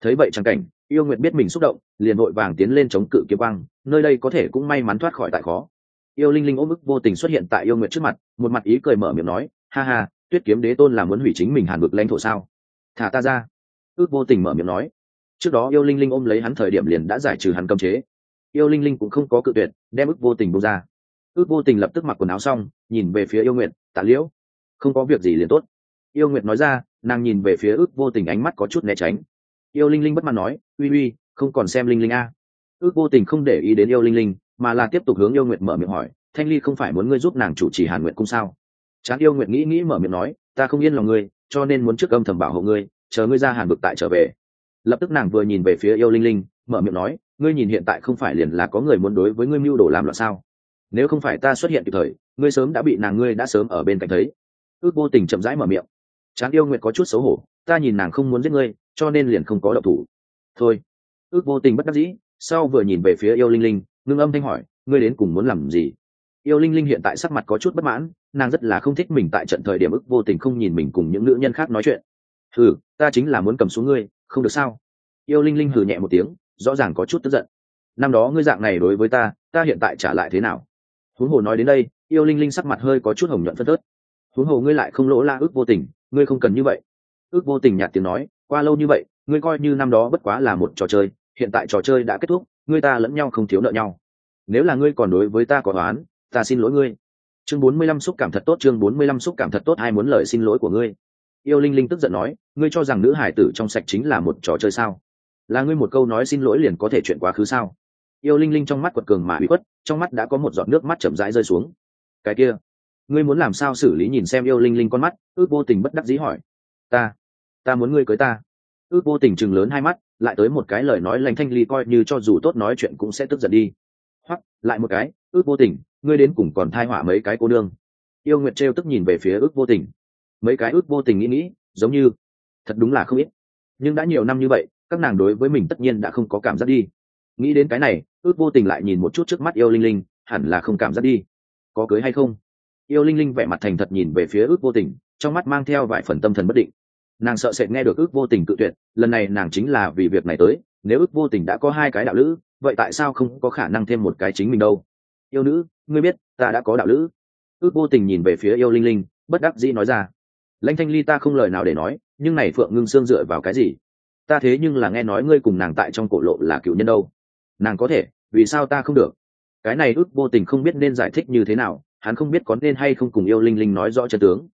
Speaker 1: thấy vậy chẳng cảnh, yêu nguyện biết mình xúc động, liền vội vàng tiến lên chống cự kiếm quang, nơi đây có thể cũng may mắn thoát khỏi tại khó. Yêu linh linh ôm ức vô tình xuất hiện tại yêu nguyện trước mặt, một mặt ý cười mở miệng nói, ha ha, tuyết kiếm đế tôn là muốn hủy chính mình hàn vực lãnh thổ sao? Thả ta ra. Ước vô tình mở miệng nói. Trước đó yêu linh linh ôm lấy hắn thời điểm liền đã giải trừ hắn cấm chế. Yêu linh linh cũng không có cự tuyệt, đem ước vô tình bông ra. Ước vô tình lập tức mặc quần áo xong, nhìn về phía yêu nguyện tạ liễu, không có việc gì liền tốt. Yêu nguyệt nói ra, nàng nhìn về phía ước vô tình ánh mắt có chút né tránh yêu linh linh bất mãn nói, uy uy, không còn xem linh linh a. Ước vô tình không để ý đến yêu linh linh, mà là tiếp tục hướng yêu nguyệt mở miệng hỏi, thanh ly không phải muốn ngươi giúp nàng chủ trì hàn nguyện cung sao? Chán yêu nguyệt nghĩ nghĩ mở miệng nói, ta không yên lòng ngươi, cho nên muốn trước âm thầm bảo hộ ngươi, chờ ngươi ra hàn vực tại trở về. Lập tức nàng vừa nhìn về phía yêu linh linh, mở miệng nói, ngươi nhìn hiện tại không phải liền là có người muốn đối với ngươi mưu đồ làm loạn sao? Nếu không phải ta xuất hiện kịp thời, ngươi sớm đã bị nàng ngươi đã sớm ở bên cạnh thấy. Ước vô tình chậm rãi mở miệng. Chán yêu nguyệt có chút xấu hổ, ta nhìn nàng không muốn giết ngươi cho nên liền không có độc thủ. Thôi. Ước vô tình bất đắc dĩ, sau vừa nhìn về phía yêu linh linh, ngưng âm thanh hỏi, ngươi đến cùng muốn làm gì? Yêu linh linh hiện tại sắc mặt có chút bất mãn, nàng rất là không thích mình tại trận thời điểm ức vô tình không nhìn mình cùng những nữ nhân khác nói chuyện. Hừ, ta chính là muốn cầm xuống ngươi, không được sao? Yêu linh linh hừ nhẹ một tiếng, rõ ràng có chút tức giận. Năm đó ngươi dạng này đối với ta ta hiện tại trả lại thế nào? Huống hồ nói đến đây, yêu linh linh sắc mặt hơi có chút hồng nhuận phân tớt huống hồ ngươi lại không lỗ la ước vô tình, ngươi không cần như vậy. Ước vô tình nhạt tiếng nói qua lâu như vậy ngươi coi như năm đó bất quá là một trò chơi hiện tại trò chơi đã kết thúc ngươi ta lẫn nhau không thiếu nợ nhau. Nếu là ngươi còn đối với ta có oán, ta xin lỗi ngươi. Chương bốn mươi lăm xúc cảm thật tốt chương bốn mươi lăm xúc cảm thật tốt ai muốn lời xin lỗi của ngươi? Yêu linh linh tức giận nói ngươi cho rằng nữ hải tử trong sạch chính là một trò chơi sao? Là ngươi một câu nói xin lỗi liền có thể chuyện quá khứ sao? Yêu linh linh trong mắt quật cường mà bị khuất trong mắt đã có một giọt nước mắt chậm rãi rơi xuống. Cái kia ngươi muốn làm sao xử lý nhìn xem yêu linh linh con mắt ước vô tình bất đắc dĩ hỏi. Ta ta muốn ngươi cưới ta. Ước vô tình chừng lớn hai mắt, lại tới một cái lời nói lành thanh ly coi như cho dù tốt nói chuyện cũng sẽ tức giận đi. Hoặc lại một cái, ước vô tình, ngươi đến cùng còn thai họa mấy cái cô đương. yêu nguyệt trêu tức nhìn về phía ước vô tình. Mấy cái ước vô tình nghĩ nghĩ, giống như, thật đúng là không ít. Nhưng đã nhiều năm như vậy, các nàng đối với mình tất nhiên đã không có cảm giác đi. Nghĩ đến cái này, ước vô tình lại nhìn một chút trước mắt yêu linh linh, hẳn là không cảm giác đi. Có cưới hay không? Yêu linh linh vẻ mặt thành thật nhìn về phía ước vô tình, trong mắt mang theo vài phần tâm thần bất định nàng sợ sệt nghe được ước vô tình cự tuyệt, lần này nàng chính là vì việc này tới, nếu ước vô tình đã có hai cái đạo lữ, vậy tại sao không có khả năng thêm một cái chính mình đâu? Yêu nữ, ngươi biết, ta đã có đạo lữ. Ước vô tình nhìn về phía yêu linh linh, bất đắc dĩ nói ra. Lãnh thanh ly ta không lời nào để nói, nhưng này phượng ngưng xương dựa vào cái gì? Ta thế nhưng là nghe nói ngươi cùng nàng tại trong cổ lộ là cựu nhân đâu. Nàng có thể, vì sao ta không được? Cái này ước vô tình không biết nên giải thích như thế nào, hắn không biết có nên hay không cùng yêu linh linh nói rõ chân tướng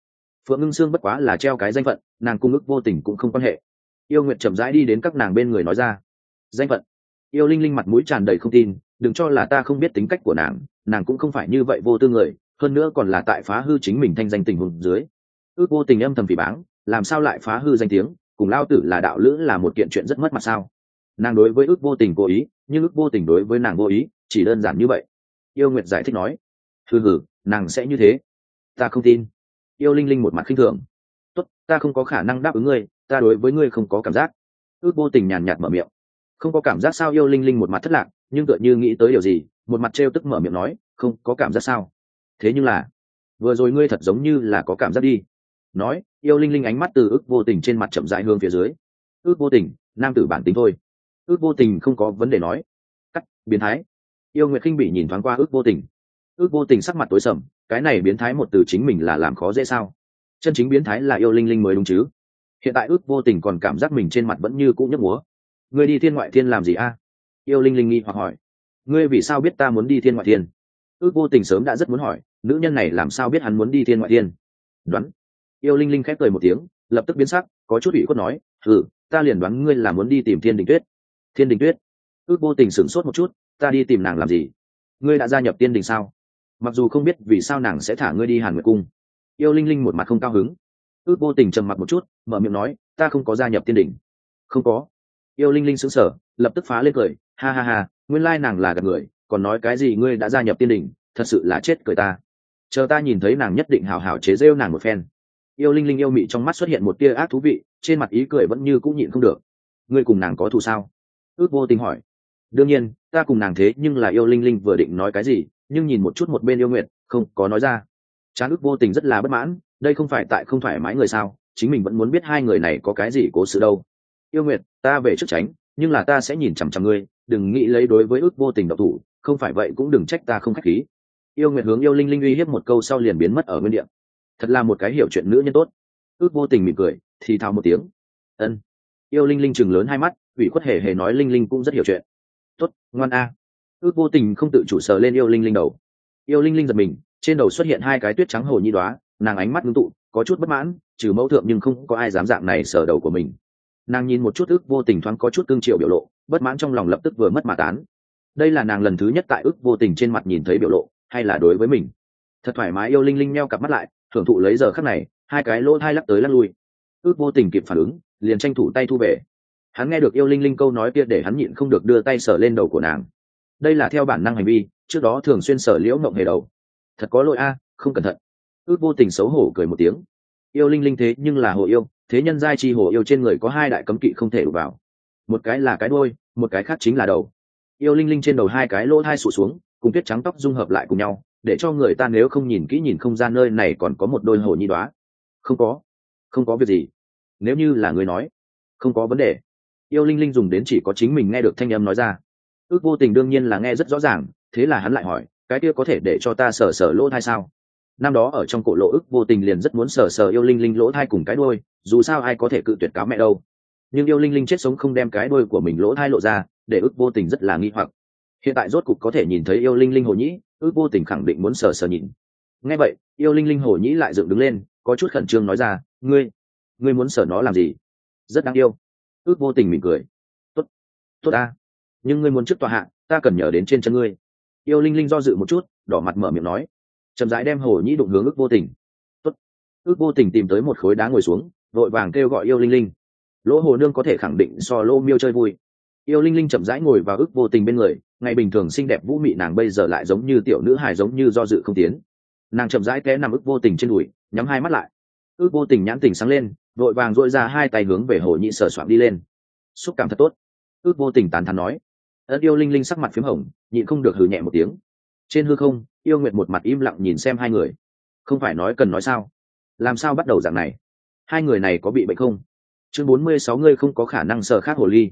Speaker 1: phượng ngưng xương bất quá là treo cái danh phận, nàng cung ước vô tình cũng không quan hệ. Yêu nguyệt chậm rãi đi đến các nàng bên người nói ra. Danh phận. Yêu linh linh mặt mũi tràn đầy không tin, đừng cho là ta không biết tính cách của nàng nàng cũng không phải như vậy vô tư người, hơn nữa còn là tại phá hư chính mình thanh danh tình hùng dưới. Ước vô tình âm thầm phỉ báng, làm sao lại phá hư danh tiếng, cùng lao tử là đạo lữ là một kiện chuyện rất mất mặt sao? Nàng đối với ước vô tình cố ý, nhưng ước vô tình đối với nàng vô ý, chỉ đơn giản như vậy. Yêu nguyệt giải thích nói. Hừ hừ, nàng sẽ như thế. Ta không tin yêu linh linh một mặt khinh thường. Tốt, ta không có khả năng đáp ứng ngươi, ta đối với ngươi không có cảm giác. Ước vô tình nhàn nhạt mở miệng. Không có cảm giác sao? Yêu linh linh một mặt thất lạc, nhưng tựa như nghĩ tới điều gì, một mặt trêu tức mở miệng nói, không có cảm giác sao? Thế nhưng là, vừa rồi ngươi thật giống như là có cảm giác đi. Nói, yêu linh linh ánh mắt từ ước vô tình trên mặt chậm dại hương phía dưới. Ước vô tình, nam tử bản tính thôi. Ước vô tình không có vấn đề nói. Cắt, biến thái. Yêu nguyệt khinh bị nhìn thoáng qua ước vô tình. Ước vô tình sắc mặt tối sầm cái này biến thái một từ chính mình là làm khó dễ sao? Chân chính biến thái là yêu linh linh mới đúng chứ? Hiện tại ước vô tình còn cảm giác mình trên mặt vẫn như cũ nhấp múa. Ngươi đi thiên ngoại thiên làm gì a? Yêu linh linh nghi hoặc hỏi. Ngươi vì sao biết ta muốn đi thiên ngoại thiên? Ước vô tình sớm đã rất muốn hỏi, nữ nhân này làm sao biết hắn muốn đi thiên ngoại thiên? Đoán. Yêu linh linh khép cười một tiếng, lập tức biến sắc, có chút ủy khuất nói ừ ta liền đoán ngươi là muốn đi tìm thiên đình tuyết. Thiên đình tuyết. Ước vô tình sửng sốt một chút, ta đi tìm nàng làm gì? Ngươi đã gia nhập tiên đình sao? Mặc dù không biết vì sao nàng sẽ thả ngươi đi hàn nguyệt cung, yêu linh linh một mặt không cao hứng. Ước vô tình trầm mặt một chút, mở miệng nói, ta không có gia nhập tiên đình không có. Yêu linh linh sững sờ, lập tức phá lên cười, ha ha ha, nguyên lai nàng là gặp người, còn nói cái gì ngươi đã gia nhập tiên đình thật sự là chết cười ta. Chờ ta nhìn thấy nàng nhất định hào hào chế rêu nàng một phen. Yêu linh linh yêu mị trong mắt xuất hiện một tia ác thú vị, trên mặt ý cười vẫn như cũng nhịn không được. Ngươi cùng nàng có thù sao? Ước vô tình hỏi. Đương nhiên, ta cùng nàng thế nhưng là yêu linh linh vừa định nói cái gì? Nhưng nhìn một chút một bên yêu nguyện không có nói ra. Trán ước vô tình rất là bất mãn, đây không phải tại không thoải mái người sao, chính mình vẫn muốn biết hai người này có cái gì cố sự đâu. Yêu nguyệt, ta về trước tránh, nhưng là ta sẽ nhìn chằm chằm ngươi, đừng nghĩ lấy đối với ước vô tình độc thủ, không phải vậy cũng đừng trách ta không k h á c h khí. Yêu nguyệt hướng yêu linh linh uy hiếp một câu sau liền biến mất ở nguyên đ ị a thật là một cái hiểu chuyện nữ nhân tốt. Ước vô tình mỉm cười, thì thào một tiếng. Ân. Yêu linh linh chừng lớn hai mắt, ủy khuất hề hề nói linh linh cũng rất hiểu chuyện. Tốt, ngoan a ước vô tình không tự chủ sờ lên yêu linh linh đầu. Yêu linh linh giật mình, trên đầu xuất hiện hai cái tuyết trắng hồ nhi đoá nàng ánh mắt ngưng tụ, có chút bất mãn, trừ mẫu thượng nhưng không có ai dám dạng này sờ đầu của mình. Nàng nhìn một chút ước vô tình thoáng có chút cương triệu biểu lộ, bất mãn trong lòng lập tức vừa mất mà tán. Đây là nàng lần thứ nhất tại ước vô tình trên mặt nhìn thấy biểu lộ, hay là đối với mình? Thật thoải mái yêu linh linh meo cặp mắt lại thưởng thụ lấy giờ khắc này, hai cái lỗ thai lắc tới lắc lui. Ước vô tình kịp phản ứng, liền tranh thủ tay thu về. Hắn nghe được yêu linh linh câu nói kia để hắn nhịn không được đưa tay sờ lên đầu của nàng đây là theo bản năng hành vi, trước đó thường xuyên sở liễu mộng hề đầu. Thật có lỗi a, không cẩn thận. Ước vô tình xấu hổ cười một tiếng. Yêu linh linh thế nhưng là hồ yêu, thế nhân giai chi hồ yêu trên người có hai đại cấm kỵ không thể đụng vào. Một cái là cái đôi một cái khác chính là đầu. Yêu linh linh trên đầu hai cái lỗ thai sụt xuống, cùng tuyết trắng tóc dung hợp lại cùng nhau, để cho người ta nếu không nhìn kỹ nhìn không ra nơi này còn có một đôi hồ nhi đoá. Không có. Không có việc gì. Nếu như là người nói, không có vấn đề. Yêu linh linh dùng đến chỉ có chính mình nghe được thanh âm nói ra ước vô tình đương nhiên là nghe rất rõ ràng, thế là hắn lại hỏi, cái kia có thể để cho ta sở sở lỗ thai sao? Năm đó ở trong cổ lộ ức vô tình liền rất muốn sờ sờ yêu linh linh lỗ thai cùng cái đôi dù sao ai có thể cự tuyệt cáo mẹ đâu. Nhưng yêu linh linh chết sống không đem cái đôi của mình lỗ thai lộ ra, để ức vô tình rất là nghi hoặc. Hiện tại rốt cục có thể nhìn thấy yêu linh linh hồ nhĩ ức vô tình khẳng định muốn sờ sờ nhìn. Ngay vậy, yêu linh linh hồ nhĩ lại dựng đứng lên, có chút khẩn trương nói ra, ngươi ngươi muốn sờ nó làm gì? Rất đáng yêu. Ước vô tình mỉm cười. Tốt. tốt ta nhưng ngươi muốn trước tòa hạ, ta cần nhờ đến trên chân ngươi. Yêu linh linh do dự một chút, đỏ mặt mở miệng nói. Chậm rãi đem hồ nhĩ đụng hướng ước vô tình. Tốt. Ước vô tình tìm tới một khối đá ngồi xuống, vội vàng kêu gọi yêu linh linh. Lỗ hồ nương có thể khẳng định so lô miêu chơi vui. Yêu linh linh chậm rãi ngồi vào ước vô tình bên người, ngày bình thường xinh đẹp vũ mị nàng bây giờ lại giống như tiểu nữ hài giống như do dự không tiến. Nàng chậm rãi té nằm ước vô tình trên đùi, nhắm hai mắt lại. Ước vô tình nhãn tình sáng lên, vội vàng dội ra hai tay hướng về hồ nhị sờ soạn đi lên. Xúc cảm thật tốt. Ước vô tình tàn thắn nói ân yêu linh linh sắc mặt p h í m hồng, nhịn không được hừ nhẹ một tiếng. Trên hư không, yêu nguyệt một mặt im lặng nhìn xem hai người. Không phải nói cần nói sao? Làm sao bắt đầu dạng này? Hai người này có bị bệnh không? Chương bốn mươi sáu ngươi không có khả năng sợ khát hồ ly.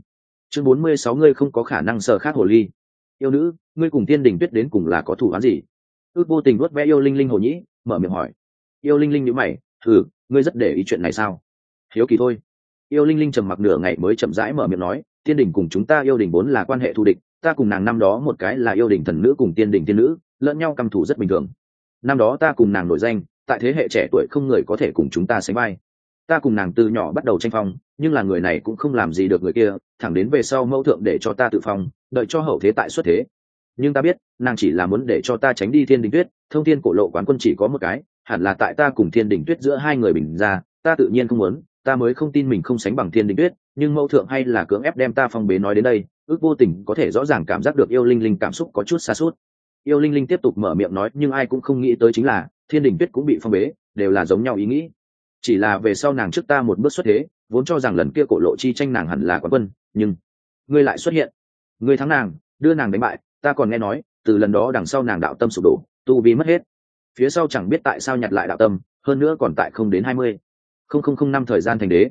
Speaker 1: Chương bốn mươi sáu ngươi không có khả năng sợ khát hồ ly. Yêu nữ, ngươi cùng tiên đình tuyết đến cùng là có thủ án gì? Ước vô tình nuốt vẽ yêu linh linh hồ nhĩ, mở miệng hỏi. Yêu linh linh nhữ mày thử ngươi rất để ý chuyện này sao? Hiếu kỳ thôi. Yêu linh linh trầm mặc nửa ngày mới chậm rãi mở miệng nói tiên đình cùng chúng ta yêu đình vốn là quan hệ thù địch, ta cùng nàng năm đó một cái là yêu đình thần nữ cùng tiên đình tiên nữ, lẫn nhau căm thù rất bình thường. Năm đó ta cùng nàng nổi danh, tại thế hệ trẻ tuổi không người có thể cùng chúng ta sánh vai. Ta cùng nàng từ nhỏ bắt đầu tranh phong, nhưng là người này cũng không làm gì được người kia, thẳng đến về sau mẫu thượng để cho ta tự phong, đợi cho hậu thế tại xuất thế. Nhưng ta biết, nàng chỉ là muốn để cho ta tránh đi thiên đình tuyết, thông thiên cổ lộ quán quân chỉ có một cái, hẳn là tại ta cùng thiên đình tuyết giữa hai người bình ra, ta tự nhiên không muốn ta mới không tin mình không sánh bằng thiên đình tuyết, nhưng mẫu thượng hay là cưỡng ép đem ta phong bế nói đến đây, ước vô tình có thể rõ ràng cảm giác được yêu linh linh cảm xúc có chút xa suốt yêu linh linh tiếp tục mở miệng nói, nhưng ai cũng không nghĩ tới chính là, thiên đình tuyết cũng bị phong bế, đều là giống nhau ý nghĩ. Chỉ là về sau nàng trước ta một bước xuất thế, vốn cho rằng lần kia cổ lộ chi tranh nàng hẳn là quán quân, nhưng ngươi lại xuất hiện. Ngươi thắng nàng, đưa nàng đánh bại, ta còn nghe nói, từ lần đó đằng sau nàng đạo tâm sụp đổ, tu vi mất hết. Phía sau chẳng biết tại sao nhặt lại đạo tâm, hơn nữa còn tại không đến hai mươi không không không năm thời gian thành đế.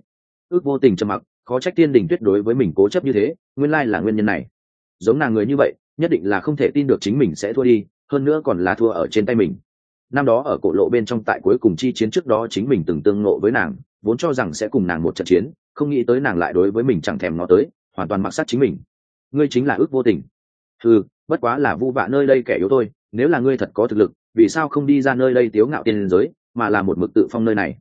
Speaker 1: Ước vô tình trầm mặc, khó trách tiên đình tuyết đối với mình cố chấp như thế, nguyên lai là nguyên nhân này. Giống nàng người như vậy, nhất định là không thể tin được chính mình sẽ thua đi, hơn nữa còn là thua ở trên tay mình. Năm đó ở cổ lộ bên trong tại cuối cùng chi chiến trước đó chính mình từng tương nộ với nàng, vốn cho rằng sẽ cùng nàng một trận chiến, không nghĩ tới nàng lại đối với mình chẳng thèm nó tới, hoàn toàn mặc sát chính mình. Ngươi chính là ước vô tình. Ừ bất quá là vu vạ nơi đây kẻ yếu thôi, nếu là ngươi thật có thực lực, vì sao không đi ra nơi đây tiếu ngạo tiên giới, mà là một mực tự phong nơi này?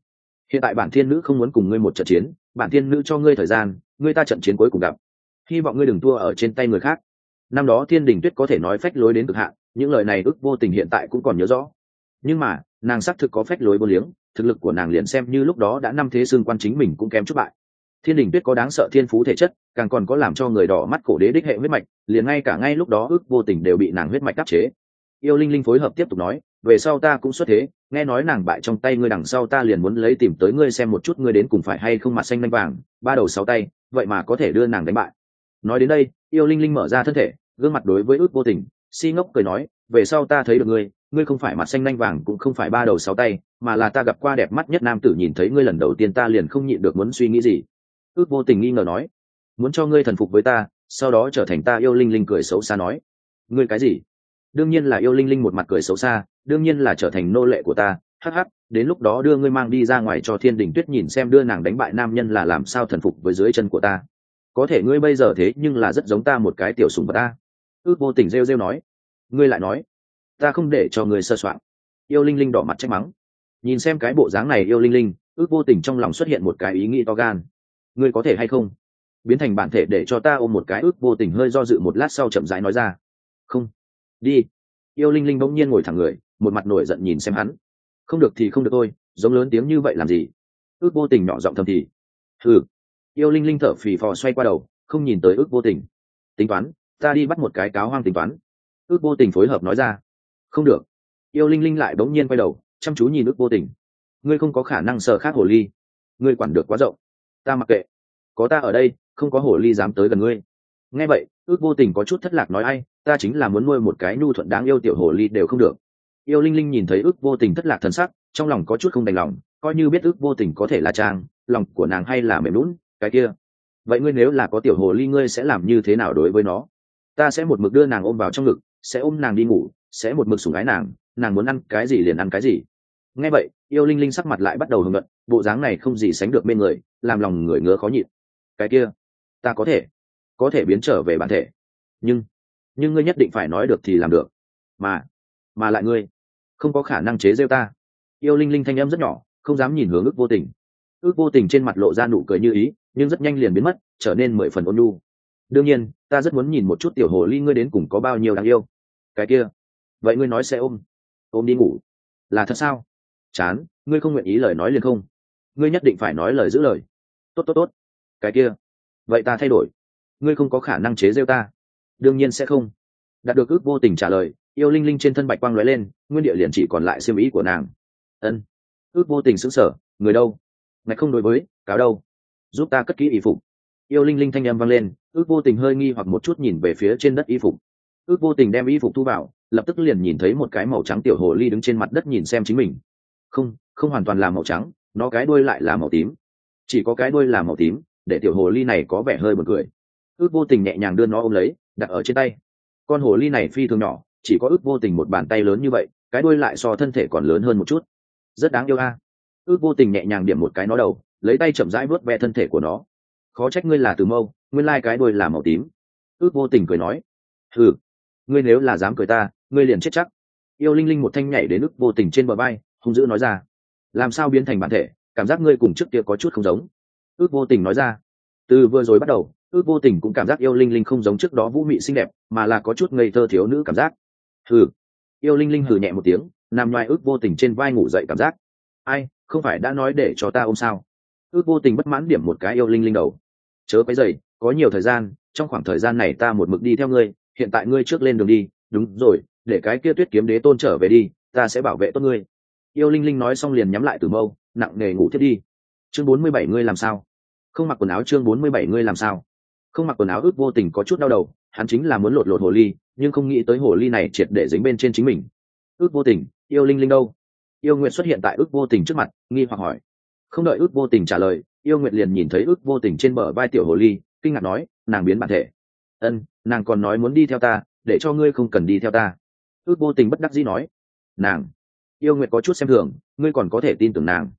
Speaker 1: Hiện tại bản thiên nữ không muốn cùng ngươi một trận chiến, bản thiên nữ cho ngươi thời gian, ngươi ta trận chiến cuối cùng gặp. Hy vọng ngươi đừng thua ở trên tay người khác. Năm đó thiên đình tuyết có thể nói phách lối đến cực hạn, những lời này ước vô tình hiện tại cũng còn nhớ rõ. Nhưng mà, nàng xác thực có phách lối vô liếng, thực lực của nàng liền xem như lúc đó đã năm thế xương quan chính mình cũng kém chút bại. Thiên đình tuyết có đáng sợ thiên phú thể chất, càng còn có làm cho người đỏ mắt cổ đế đích hệ huyết mạch, liền ngay cả ngay lúc đó ước vô tình đều bị nàng huyết mạch đắc chế. Yêu linh linh phối hợp tiếp tục nói về sau ta cũng xuất thế, nghe nói nàng bại trong tay ngươi đằng sau ta liền muốn lấy tìm tới ngươi xem một chút ngươi đến cùng phải hay không mặt xanh lanh vàng, ba đầu sáu tay, vậy mà có thể đưa nàng đánh bại. Nói đến đây, yêu linh linh mở ra thân thể, gương mặt đối với ước vô tình, si ngốc cười nói, về sau ta thấy được ngươi ngươi không phải mặt xanh lanh vàng cũng không phải ba đầu sáu tay, mà là ta gặp qua đẹp mắt nhất nam tử nhìn thấy ngươi lần đầu tiên ta liền không nhịn được muốn suy nghĩ gì. Ước vô tình nghi ngờ nói, muốn cho ngươi thần phục với ta, sau đó trở thành ta yêu linh linh cười xấu xa nói. Ngươi cái gì? Đương nhiên là yêu linh linh một mặt cười xấu xa, đương nhiên là trở thành nô lệ của ta, hắc hắc, đến lúc đó đưa ngươi mang đi ra ngoài cho thiên đình tuyết nhìn xem đưa nàng đánh bại nam nhân là làm sao thần phục với dưới chân của ta. Có thể ngươi bây giờ thế nhưng là rất giống ta một cái tiểu sùng vật ta. Ước vô tình rêu rêu nói. Ngươi lại nói. Ta không để cho ngươi sơ soạn. Yêu linh linh đỏ mặt trách mắng. Nhìn xem cái bộ dáng này yêu linh linh, ước vô tình trong lòng xuất hiện một cái ý nghĩ to gan. Ngươi có thể hay không? Biến thành bản thể để cho ta ôm một cái ước vô tình hơi do dự một lát sau chậm rãi nói ra. Không đi. Yêu linh linh bỗng nhiên ngồi thẳng người, một mặt nổi giận nhìn xem hắn. Không được thì không được thôi, giống lớn tiếng như vậy làm gì? Ước vô tình nhỏ giọng thầm thì. Ừ yêu linh linh thở phì phò xoay qua đầu, không nhìn tới ước vô tình. Tính toán, ta đi bắt một cái cáo hoang tính toán. Ước vô tình phối hợp nói ra. Không được. Yêu linh linh lại bỗng nhiên quay đầu, chăm chú nhìn ước vô tình. Ngươi không có khả năng sợ khác hồ ly. Ngươi quản được quá rộng. Ta mặc kệ. Có ta ở đây, không có hồ ly dám tới gần ngươi. Nghe vậy, ước vô tình có chút thất lạc nói ai ta chính là muốn nuôi một cái nhu thuận đáng yêu tiểu hồ ly đều không được. Yêu linh linh nhìn thấy ước vô tình thất lạc thần sắc, trong lòng có chút không đành lòng, coi như biết ước vô tình có thể là trang lòng của nàng hay là mềm lún cái kia. Vậy ngươi nếu là có tiểu hồ ly ngươi sẽ làm như thế nào đối với nó? Ta sẽ một mực đưa nàng ôm vào trong ngực, sẽ ôm nàng đi ngủ, sẽ một mực sủng ái nàng nàng muốn ăn cái gì liền ăn cái gì. Nghe vậy, yêu linh linh sắc mặt lại bắt đầu hưởng luận bộ dáng này không gì sánh được bên người, làm lòng người ngứa khó nhịn. Cái kia, ta có thể có thể biến trở về bản thể. Nhưng nhưng ngươi nhất định phải nói được thì làm được. Mà mà lại ngươi, không có khả năng chế rêu ta. Yêu linh linh thanh âm rất nhỏ, không dám nhìn hướng ước vô tình. Ước vô tình trên mặt lộ ra nụ cười như ý, nhưng rất nhanh liền biến mất, trở nên mười phần ôn nhu. Đương nhiên, ta rất muốn nhìn một chút tiểu hồ ly ngươi đến cùng có bao nhiêu đáng yêu. Cái kia, vậy ngươi nói sẽ ôm ôm đi ngủ. Là thật sao? Chán, ngươi không nguyện ý lời nói liền không. Ngươi nhất định phải nói lời giữ lời. Tốt tốt tốt. Cái kia, vậy ta thay đổi. Ngươi không có khả năng chế rêu ta đương nhiên sẽ không. Đạt được ước vô tình trả lời, yêu linh linh trên thân bạch quang lóe lên, nguyên địa liền chỉ còn lại siêu ý của nàng. Ân. Ước vô tình xứng sờ, người đâu? Ngạch không đối với, cáo đâu? Giúp ta cất kỹ y phục. Yêu linh linh thanh â m vang lên, ước vô tình hơi nghi hoặc một chút nhìn về phía trên đất y phục. Ước vô tình đem y phục thu vào, lập tức liền nhìn thấy một cái màu trắng tiểu hồ ly đứng trên mặt đất nhìn xem chính mình. Không không hoàn toàn là màu trắng, nó cái đuôi lại là màu tím. Chỉ có cái đuôi là màu tím, để tiểu hồ ly này có vẻ hơi buồn cười. Ước vô tình nhẹ nhàng đưa nó ôm lấy đặt ở trên tay. Con hồ ly này phi thường nhỏ, chỉ có ước vô tình một bàn tay lớn như vậy, cái đuôi lại so thân thể còn lớn hơn một chút. Rất đáng yêu a. Ước vô tình nhẹ nhàng điểm một cái nó đầu, lấy tay chậm rãi vớt ve thân thể của nó. Khó trách ngươi là từ mâu, nguyên lai、like、cái đuôi là màu tím. Ước vô tình cười nói. Ừ ngươi nếu là dám cười ta, ngươi liền chết chắc. Yêu linh linh một thanh nhảy đến ước vô tình trên bờ bay hung dữ nói ra. Làm sao biến thành bản thể, cảm giác ngươi cùng trước kia có chút không giống. Ước vô tình nói ra. Từ vừa rồi bắt đầu ước vô tình cũng cảm giác yêu linh linh không giống trước đó vũ mị xinh đẹp, mà là có chút ngây thơ thiếu nữ cảm giác. Hừ. Yêu linh linh hừ nhẹ một tiếng nằm ngoài ước vô tình trên vai ngủ dậy cảm giác. Ai, không phải đã nói để cho ta ôm sao? Ước vô tình bất mãn điểm một cái yêu linh linh đầu. Chớ cái dậy có nhiều thời gian, trong khoảng thời gian này ta một mực đi theo ngươi, hiện tại ngươi trước lên đường đi, đúng rồi, để cái kia tuyết kiếm đế tôn trở về đi, ta sẽ bảo vệ tốt ngươi. Yêu linh linh nói xong liền nhắm lại từ mâu, nặng nề ngủ thiết đi. Chương bốn mươi bảy ngươi làm sao? Không mặc quần áo chương bốn mươi bảy ngươi làm sao? Không mặc quần áo ước vô tình có chút đau đầu, hắn chính là muốn lột lột hồ ly, nhưng không nghĩ tới hồ ly này triệt để dính bên trên chính mình. Ước vô tình, yêu linh linh đâu? Yêu nguyện xuất hiện tại ước vô tình trước mặt, nghi hoặc hỏi. Không đợi ước vô tình trả lời, yêu nguyện liền nhìn thấy ước vô tình trên bờ vai tiểu hồ ly, kinh ngạc nói, nàng biến bản thể. Ân, nàng còn nói muốn đi theo ta, để cho ngươi không cần đi theo ta. Ước vô tình bất đắc dĩ nói, nàng. Yêu nguyện có chút xem thường, ngươi còn có thể tin tưởng nàng.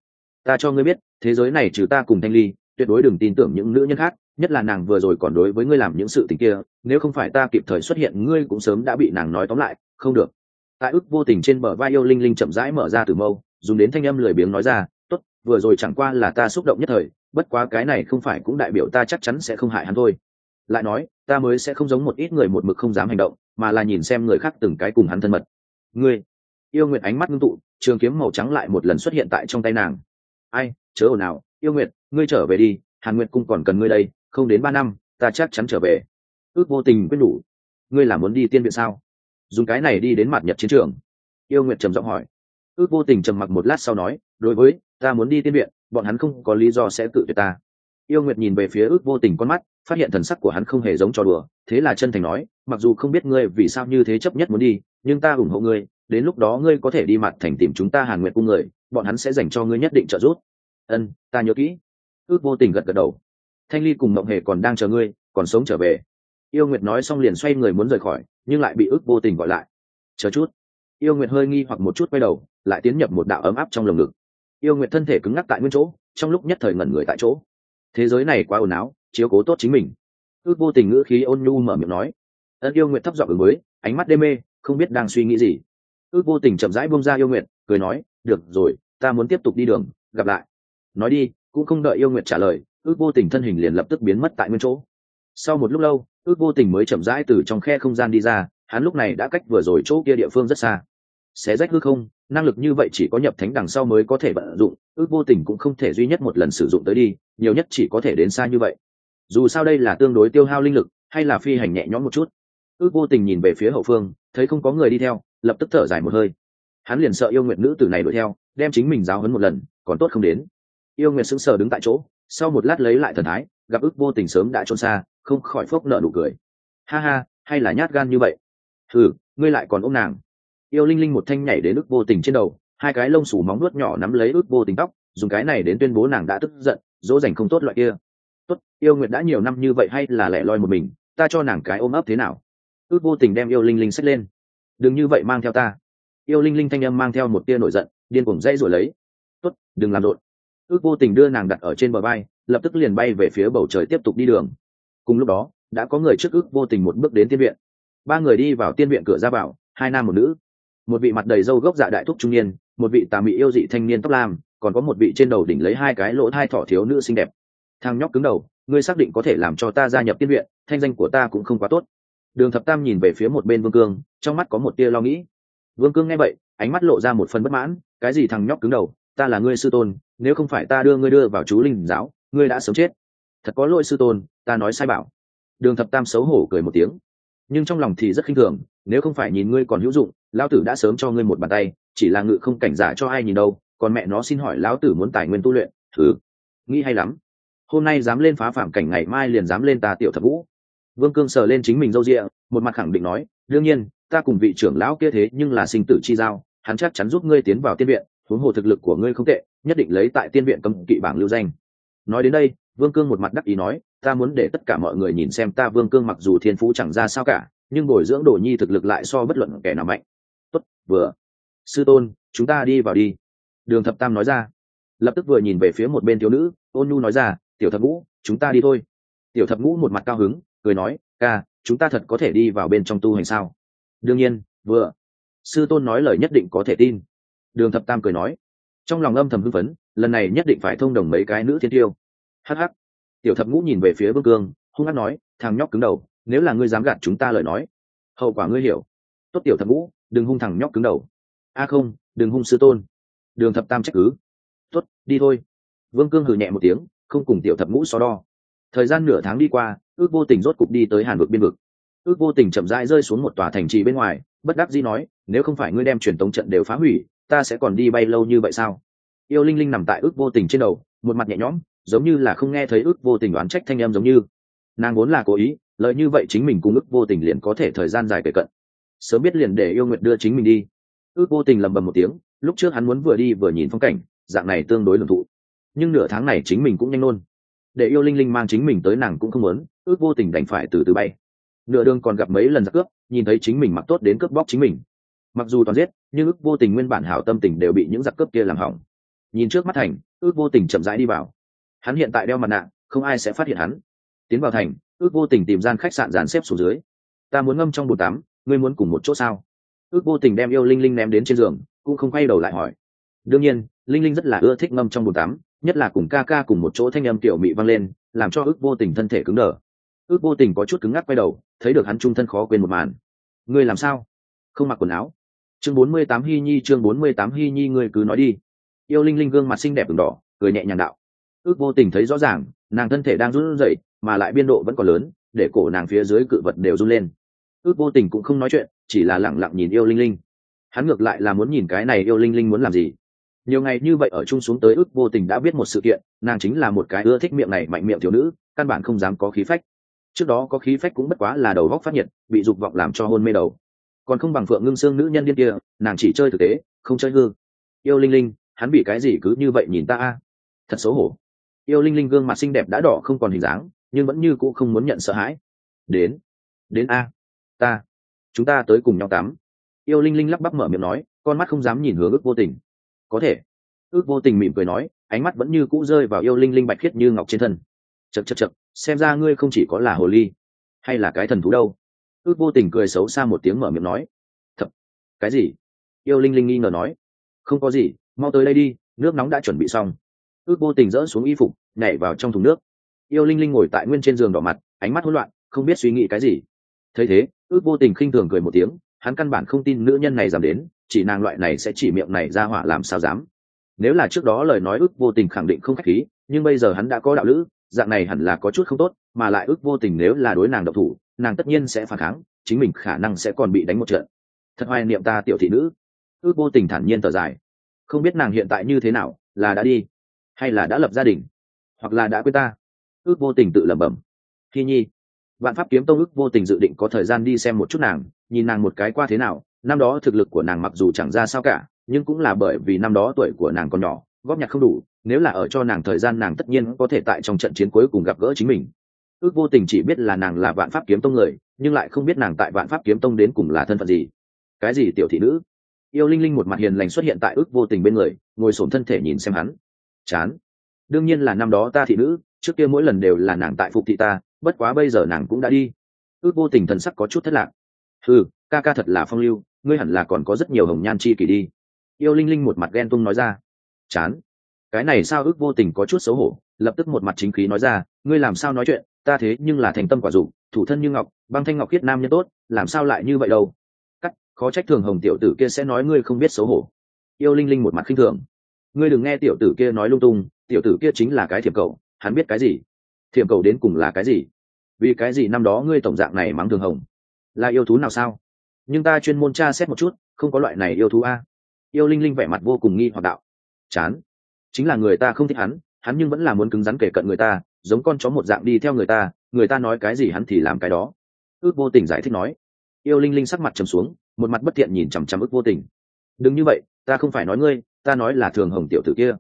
Speaker 1: Ta cho ngươi biết, thế giới này trừ ta cùng thanh ly, tuyệt đối đừng tin tưởng những nữ nhân khác nhất là nàng vừa rồi còn đối với ngươi làm những sự tình kia, nếu không phải ta kịp thời xuất hiện, ngươi cũng sớm đã bị nàng nói tóm lại, không được. Tại ức vô tình trên bờ vai yêu linh linh chậm rãi mở ra từ mâu, dùng đến thanh âm lười biếng nói ra, tốt, vừa rồi chẳng qua là ta xúc động nhất thời, bất quá cái này không phải cũng đại biểu ta chắc chắn sẽ không hại hắn thôi. Lại nói, ta mới sẽ không giống một ít người một mực không dám hành động, mà là nhìn xem người khác từng cái cùng hắn thân mật. Ngươi? Yêu nguyện ánh mắt ngưng tụ, trường kiếm màu trắng lại một lần xuất hiện tại trong tay nàng. Ai, chớ ồn nào yêu nguyện ngươi trở về đi, hàn nguyện cung còn cần ngươi đây không đến ba năm, ta chắc chắn trở về. Ước vô tình quyết đủ. Ngươi là muốn đi tiên viện sao? Dùng cái này đi đến mặt nhật chiến trường. Yêu Nguyệt trầm giọng hỏi. Ước vô tình trầm mặc một lát sau nói, đối với, ta muốn đi tiên viện, bọn hắn không có lý do sẽ tự tuyệt ta. Yêu nguyệt nhìn về phía ước vô tình con mắt, phát hiện thần sắc của hắn không hề giống trò đùa, thế là chân thành nói, mặc dù không biết ngươi vì sao như thế chấp nhất muốn đi, nhưng ta ủng hộ ngươi, đến lúc đó ngươi có thể đi mặt thành tìm chúng ta hàn nguyện cung người, bọn hắn sẽ dành cho ngươi nhất định trợ giúp. Ân, ta nhớ kỹ. Ước vô tình gật gật đầu thanh ly cùng mộng hề còn đang chờ ngươi, còn sống trở về. Yêu nguyệt nói xong liền xoay người muốn rời khỏi, nhưng lại bị ức vô tình gọi lại. Chờ chút. Yêu nguyệt hơi nghi hoặc một chút quay đầu, lại tiến nhập một đạo ấm áp trong lồng ngực. Yêu nguyệt thân thể cứng ngắc tại nguyên chỗ, trong lúc nhất thời ngẩn người tại chỗ. Thế giới này quá ồn áo chiếu cố tốt chính mình. Ước vô tình ngữ khí ôn nhu mở miệng nói. Ân yêu nguyệt thấp giọng ứng mới ánh mắt đê mê, không biết đang suy nghĩ gì. Ước vô tình chậm rãi bông ra yêu nguyệt, cười nói, được rồi, ta muốn tiếp tục đi đường, gặp lại. Nói đi, cũng không đợi yêu nguyệt trả lời ước vô tình thân hình liền lập tức biến mất tại nguyên chỗ. Sau một lúc lâu, ước vô tình mới chậm rãi từ trong khe không gian đi ra, hắn lúc này đã cách vừa rồi chỗ kia địa phương rất xa. Xé rách hư không, năng lực như vậy chỉ có nhập thánh đằng sau mới có thể vận dụng, ước vô tình cũng không thể duy nhất một lần sử dụng tới đi, nhiều nhất chỉ có thể đến xa như vậy. Dù sao đây là tương đối tiêu hao linh lực, hay là phi hành nhẹ nhõm một chút. Ước vô tình nhìn về phía hậu phương, thấy không có người đi theo, lập tức thở dài một hơi. Hắn liền sợ yêu nguyện nữ tử này đuổi theo, đem chính mình giáo hấn một lần, còn tốt không đến. Yêu nguyện sững sờ đứng tại chỗ sau một lát lấy lại thần thái, gặp ước vô tình sớm đã trôn xa, không khỏi phốc nợ nụ cười. Ha ha, hay là nhát gan như vậy? Thử ngươi lại còn ôm nàng. Yêu linh linh một thanh nhảy đến ước vô tình trên đầu, hai cái lông xù móng nuốt nhỏ nắm lấy ước vô tình tóc, dùng cái này đến tuyên bố nàng đã tức giận, dỗ dành không tốt loại kia. Tốt, yêu nguyện đã nhiều năm như vậy hay là lẻ loi một mình, ta cho nàng cái ôm ấp thế nào? Ước vô tình đem yêu linh linh xách lên. Đừng như vậy mang theo ta. Yêu linh linh thanh âm mang theo một tia nổi giận, điên cuồng dây rồi lấy. Tốt, đừng làm rộn ước vô tình đưa nàng đặt ở trên bờ bay lập tức liền bay về phía bầu trời tiếp tục đi đường. Cùng lúc đó, đã có người trước ước vô tình một bước đến tiên viện. Ba người đi vào tiên viện cửa ra vào, hai nam một nữ. Một vị mặt đầy râu gốc dạ đại thúc trung niên, một vị tà mị yêu dị thanh niên tóc lam, còn có một vị trên đầu đỉnh lấy hai cái lỗ thai thỏ thiếu nữ xinh đẹp. Thang nhóc cứng đầu, ngươi xác định có thể làm cho ta gia nhập tiên viện, thanh danh của ta cũng không quá tốt. Đường thập tam nhìn về phía một bên vương cương, trong mắt có một tia lo nghĩ. Vương cương nghe vậy, ánh mắt lộ ra một phần bất mãn, cái gì thằng nhóc cứng đầu? Ta là ngươi sư tôn, nếu không phải ta đưa ngươi đưa vào chú linh giáo, ngươi đã sống chết. Thật có lỗi sư tôn, ta nói sai bảo. Đường thập tam xấu hổ cười một tiếng. Nhưng trong lòng thì rất khinh thường, nếu không phải nhìn ngươi còn hữu dụng, lão tử đã sớm cho ngươi một bàn tay, chỉ là ngự không cảnh giả cho ai nhìn đâu, còn mẹ nó xin hỏi lão tử muốn tài nguyên tu luyện, thử. Nghĩ hay lắm. Hôm nay dám lên phá phạm cảnh ngày mai liền dám lên ta tiểu thập vũ vương cương sờ lên chính mình râu rịa một mặt khẳng định nói, đương nhiên, ta cùng vị trưởng lão kia thế nhưng là sinh tử chi giao, hắn chắc chắn giúp ngươi tiến vào tiên viện huống hồ thực lực của ngươi không tệ, nhất định lấy tại tiên viện cấm kỵ bảng lưu danh. Nói đến đây, vương cương một mặt đắc ý nói, ta muốn để tất cả mọi người nhìn xem ta vương cương mặc dù thiên phú chẳng ra sao cả, nhưng bồi dưỡng đồ nhi thực lực lại so bất luận kẻ nào mạnh. Tốt, vừa. Sư tôn, chúng ta đi vào đi. Đường thập tam nói ra. Lập tức vừa nhìn về phía một bên thiếu nữ, ôn nhu nói ra, tiểu thập ngũ, chúng ta đi thôi. Tiểu thập ngũ một mặt cao hứng, cười nói, ca, chúng ta thật có thể đi vào bên trong tu hành sao? Đương nhiên, vừa. Sư tôn nói lời nhất định có thể tin đường thập tam cười nói. Trong lòng âm thầm hưng phấn, lần này nhất định phải thông đồng mấy cái nữ thiên tiêu. Hh tiểu thập ngũ nhìn về phía vương cương, hung hát nói, thằng nhóc cứng đầu, nếu là ngươi dám gạt chúng ta lời nói, hậu quả ngươi hiểu. Tốt tiểu thập ngũ, đừng hung thằng nhóc cứng đầu. A không, đừng hung sư tôn. Đường thập tam trách cứ. Tốt, đi thôi. Vương cương hừ nhẹ một tiếng, không cùng tiểu thập ngũ so đo. Thời gian nửa tháng đi qua, ước vô tình rốt cục đi tới hàn vực biên vực. Ước vô tình chậm rãi rơi xuống một tòa thành trì bên ngoài, bất đắc dĩ nói, nếu không phải ngươi đem truyền tống trận đều phá hủy ta sẽ còn đi bay lâu như vậy sao? Yêu linh linh nằm tại ước vô tình trên đầu, một mặt nhẹ nhõm, giống như là không nghe thấy ước vô tình oán trách thanh em giống như. Nàng vốn là cố ý, lợi như vậy chính mình cùng ước vô tình liền có thể thời gian dài kể cận. Sớm biết liền để yêu nguyện đưa chính mình đi. Ước vô tình lầm bầm một tiếng, lúc trước hắn muốn vừa đi vừa nhìn phong cảnh, dạng này tương đối lường thụ. Nhưng nửa tháng này chính mình cũng nhanh nôn để yêu linh linh mang chính mình tới nàng cũng không muốn, ước vô tình đành phải từ từ bay. Nửa đường còn gặp mấy lần giặc cướp, nhìn thấy chính mình mặc tốt đến cướp bóc chính mình mặc dù toàn giết, nhưng ước vô tình nguyên bản hảo tâm tình đều bị những giặc cướp kia làm hỏng. Nhìn trước mắt thành, ước vô tình chậm rãi đi vào. Hắn hiện tại đeo mặt nạ, không ai sẽ phát hiện hắn. Tiến vào thành, ước vô tình tìm gian khách sạn dàn xếp xuống dưới. Ta muốn ngâm trong bồn tắm, ngươi muốn cùng một chỗ sao? Ước vô tình đem yêu linh linh ném đến trên giường, cũng không quay đầu lại hỏi. Đương nhiên, linh linh rất là ưa thích ngâm trong bồn tắm, nhất là cùng ca ca cùng một chỗ thanh âm tiểu mị vang lên, làm cho ước vô tình thân thể cứng đờ. Ước vô tình có chút cứng ngắc quay đầu, thấy được hắn trung thân khó quên một màn. Ngươi làm sao? Không mặc quần áo chương bốn mươi tám hy nhi, chương bốn mươi tám hy nhi, ngươi cứ nói đi. Yêu linh linh gương mặt xinh đẹp từng đỏ, cười nhẹ nhàng đạo. Ước vô tình thấy rõ ràng, nàng thân thể đang run rẩy, mà lại biên độ vẫn còn lớn, để cổ nàng phía dưới cự vật đều run lên. Ước vô tình cũng không nói chuyện, chỉ là lẳng lặng nhìn yêu linh linh. Hắn ngược lại là muốn nhìn cái này yêu linh linh muốn làm gì. Nhiều ngày như vậy ở chung xuống tới ước vô tình đã biết một sự kiện, nàng chính là một cái ưa thích miệng này mạnh miệng thiếu nữ, căn bản không dám có khí phách. Trước đó có khí phách cũng bất quá là đầu góc phát nhiệt, bị dục vọng làm cho hôn mê đầu còn không bằng phượng ngưng xương nữ nhân điên kia, nàng chỉ chơi thực tế, không chơi gương. yêu linh linh, hắn bị cái gì cứ như vậy nhìn ta a? Thật xấu hổ. Yêu linh linh gương mặt xinh đẹp đã đỏ không còn hình dáng, nhưng vẫn như cũ không muốn nhận sợ hãi. Đến đến a. Ta, chúng ta tới cùng nhau tắm. Yêu linh linh lắp bắp mở miệng nói, con mắt không dám nhìn hướng ước vô tình. Có thể. Ước vô tình mỉm cười nói, ánh mắt vẫn như cũ rơi vào yêu linh linh bạch khiết như ngọc trên thân. Chật chật chật xem ra ngươi không chỉ có là hồ ly, hay là cái thần thú đâu ước vô tình cười xấu xa một tiếng mở miệng nói, thật? Cái gì? Yêu linh linh nghi ngờ nói, không có gì, mau tới đây đi, nước nóng đã chuẩn bị xong. Ước vô tình dỡ xuống y phục, nhảy vào trong thùng nước. Yêu linh linh ngồi tại nguyên trên giường đỏ mặt, ánh mắt hỗn loạn, không biết suy nghĩ cái gì. Thấy thế, ước vô tình khinh thường cười một tiếng, hắn căn bản không tin nữ nhân này dám đến, chỉ nàng loại này sẽ chỉ miệng này ra hỏa làm sao dám. Nếu là trước đó lời nói ước vô tình khẳng định không khách khí, nhưng bây giờ hắn đã có đạo lữ, dạng này hẳn là có chút không tốt, mà lại ước vô tình nếu là đối nàng độc thủ nàng tất nhiên sẽ phản kháng, chính mình khả năng sẽ còn bị đánh một trận. Thật hoài niệm ta tiểu thị nữ. Ước vô tình thản nhiên thở dài. Không biết nàng hiện tại như thế nào, là đã đi, hay là đã lập gia đình, hoặc là đã quên ta. Ước vô tình tự lẩm bẩm. Khi nhi, vạn pháp kiếm tông ước vô tình dự định có thời gian đi xem một chút nàng, nhìn nàng một cái qua thế nào, năm đó thực lực của nàng mặc dù chẳng ra sao cả, nhưng cũng là bởi vì năm đó tuổi của nàng còn nhỏ, góp nhặt không đủ, nếu là ở cho nàng thời gian nàng tất nhiên có thể tại trong trận chiến cuối cùng gặp gỡ chính mình ước vô tình chỉ biết là nàng là vạn pháp kiếm tông người, nhưng lại không biết nàng tại vạn pháp kiếm tông đến cùng là thân phận gì. Cái gì tiểu thị nữ? Yêu linh linh một mặt hiền lành xuất hiện tại ước vô tình bên người, ngồi sổm thân thể nhìn xem hắn. Chán. Đương nhiên là năm đó ta thị nữ, trước kia mỗi lần đều là nàng tại phục thị ta, bất quá bây giờ nàng cũng đã đi. Ước vô tình thần sắc có chút thất lạc. Ừ ca ca thật là phong lưu, ngươi hẳn là còn có rất nhiều hồng nhan chi kỷ đi. Yêu linh linh một mặt ghen tung nói ra. Chán. Cái này sao ước vô tình có chút xấu hổ, lập tức một mặt chính khí nói ra, ngươi làm sao nói chuyện? Ta thế nhưng là thành tâm quả dục, thủ thân như ngọc, băng thanh ngọc khiết nam nhân tốt, làm sao lại như vậy đâu? Cắt, khó trách thường hồng tiểu tử kia sẽ nói ngươi không biết xấu hổ. Yêu linh linh một mặt khinh thường. Ngươi đừng nghe tiểu tử kia nói lung tung, tiểu tử kia chính là cái thiểm cầu, hắn biết cái gì? Thiểm cầu đến cùng là cái gì? Vì cái gì năm đó ngươi tổng dạng này mắng thường hồng? Là yêu thú nào sao? Nhưng ta chuyên môn tra xét một chút, không có loại này yêu thú a. Yêu linh linh vẻ mặt vô cùng nghi hoặc đạo. Chán. Chính là người ta không thích hắn hắn nhưng vẫn là muốn cứng rắn kể cận người ta giống con chó một dạng đi theo người ta người ta nói cái gì hắn thì làm cái đó. Ước vô tình giải thích nói. Yêu linh linh sắc mặt trầm xuống, một mặt bất thiện nhìn chằm chằm ước vô tình. Đừng như vậy, ta không phải nói ngươi, ta nói là thường hồng tiểu tử kia.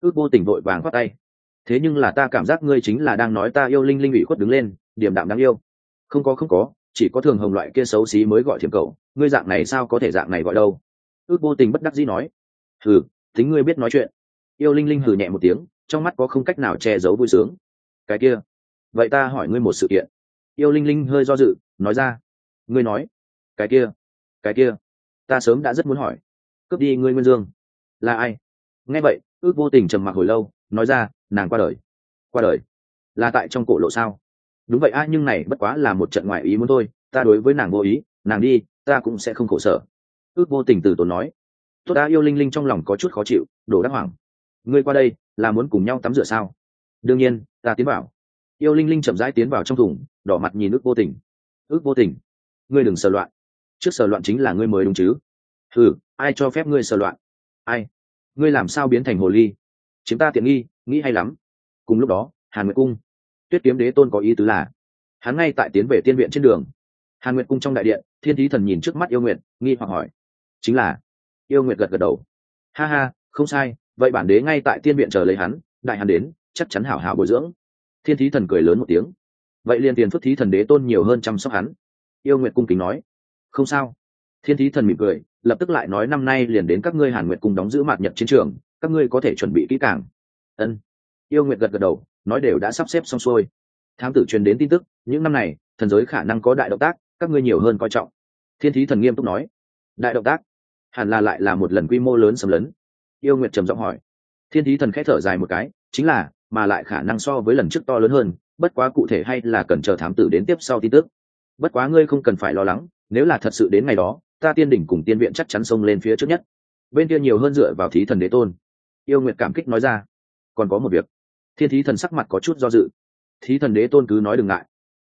Speaker 1: Ước vô tình vội vàng khoát tay. Thế nhưng là ta cảm giác ngươi chính là đang nói ta yêu linh linh ủy khuất đứng lên điểm đạm đáng yêu. Không có không có, chỉ có thường hồng loại kia xấu xí mới gọi thiểm cậu, ngươi dạng này sao có thể dạng này gọi đâu? Ước vô tình bất đắc dĩ nói. Hừ, tính ngươi biết nói chuyện. Yêu linh linh hừ nhẹ một tiếng, trong mắt có không cách nào che giấu vui sướng cái kia. Vậy ta hỏi ngươi một sự kiện. Yêu linh linh hơi do dự, nói ra. Ngươi nói. Cái kia. Cái kia. Ta sớm đã rất muốn hỏi. Cướp đi ngươi nguyên dương. Là ai? Nghe vậy, ước vô tình trầm mặc hồi lâu, nói ra, nàng qua đời. Qua đời? Là tại trong cổ lộ sao? Đúng vậy a, nhưng này bất quá là một trận ngoại ý muốn thôi. Ta đối với nàng vô ý, nàng đi, ta cũng sẽ không khổ sở. Ước vô tình từ tốn nói. Tốt đã yêu linh linh trong lòng có chút khó chịu, đổ đắc hoảng. Ngươi qua đây, là muốn cùng nhau tắm rửa sao? Đương nhiên, ta tiến vào. Yêu linh linh chậm rãi tiến vào trong thùng, đỏ mặt nhìn ước vô tình. Ước vô tình? Ngươi đừng sờ loạn. Trước sờ loạn chính là ngươi mới đúng chứ. Ừ ai cho phép ngươi sờ loạn? Ai? Ngươi làm sao biến thành hồ ly? Chúng ta tiện nghi, nghĩ hay lắm. Cùng lúc đó, hàn nguyệt cung. Tuyết kiếm đế tôn có ý tứ là, hắn ngay tại tiến về tiên viện trên đường. Hàn nguyệt cung trong đại điện, thiên thí thần nhìn trước mắt yêu nguyệt, nghi hoặc hỏi. Chính là, yêu nguyệt gật gật đầu. Ha ha, không sai, vậy bản đế ngay tại tiên viện chờ lấy hắn, đại hàn đến chắc chắn hảo hảo bồi dưỡng. Thiên thí thần cười lớn một tiếng. Vậy liền tiền phước thí thần đế tôn nhiều hơn chăm sóc hắn. Yêu nguyệt cung kính nói. Không sao. Thiên thí thần mỉm cười, lập tức lại nói năm nay liền đến các ngươi hàn nguyệt cung đóng giữ mạt nhật chiến trường, các ngươi có thể chuẩn bị kỹ càng. Ân. Yêu nguyệt gật gật đầu, nói đều đã sắp xếp xong xuôi. Thám tử truyền đến tin tức, những năm này, thần giới khả năng có đại động tác, các ngươi nhiều hơn coi trọng. Thiên thí thần nghiêm túc nói. Đại động tác? Hẳn là lại là một lần quy mô lớn xâm lấn. Yêu nguyệt trầm giọng hỏi. Thiên thí thần khẽ thở dài một cái, chính là mà lại khả năng so với lần trước to lớn hơn, bất quá cụ thể hay là cần chờ thám tử đến tiếp sau tin tức. Bất quá ngươi không cần phải lo lắng, nếu là thật sự đến ngày đó, ta tiên đỉnh cùng tiên viện chắc chắn xông lên phía trước nhất. Bên kia nhiều hơn dựa vào thí thần đế tôn. Yêu nguyệt cảm kích nói ra. Còn có một việc. Thiên thí thần sắc mặt có chút do dự. Thí thần đế tôn cứ nói đừng ngại.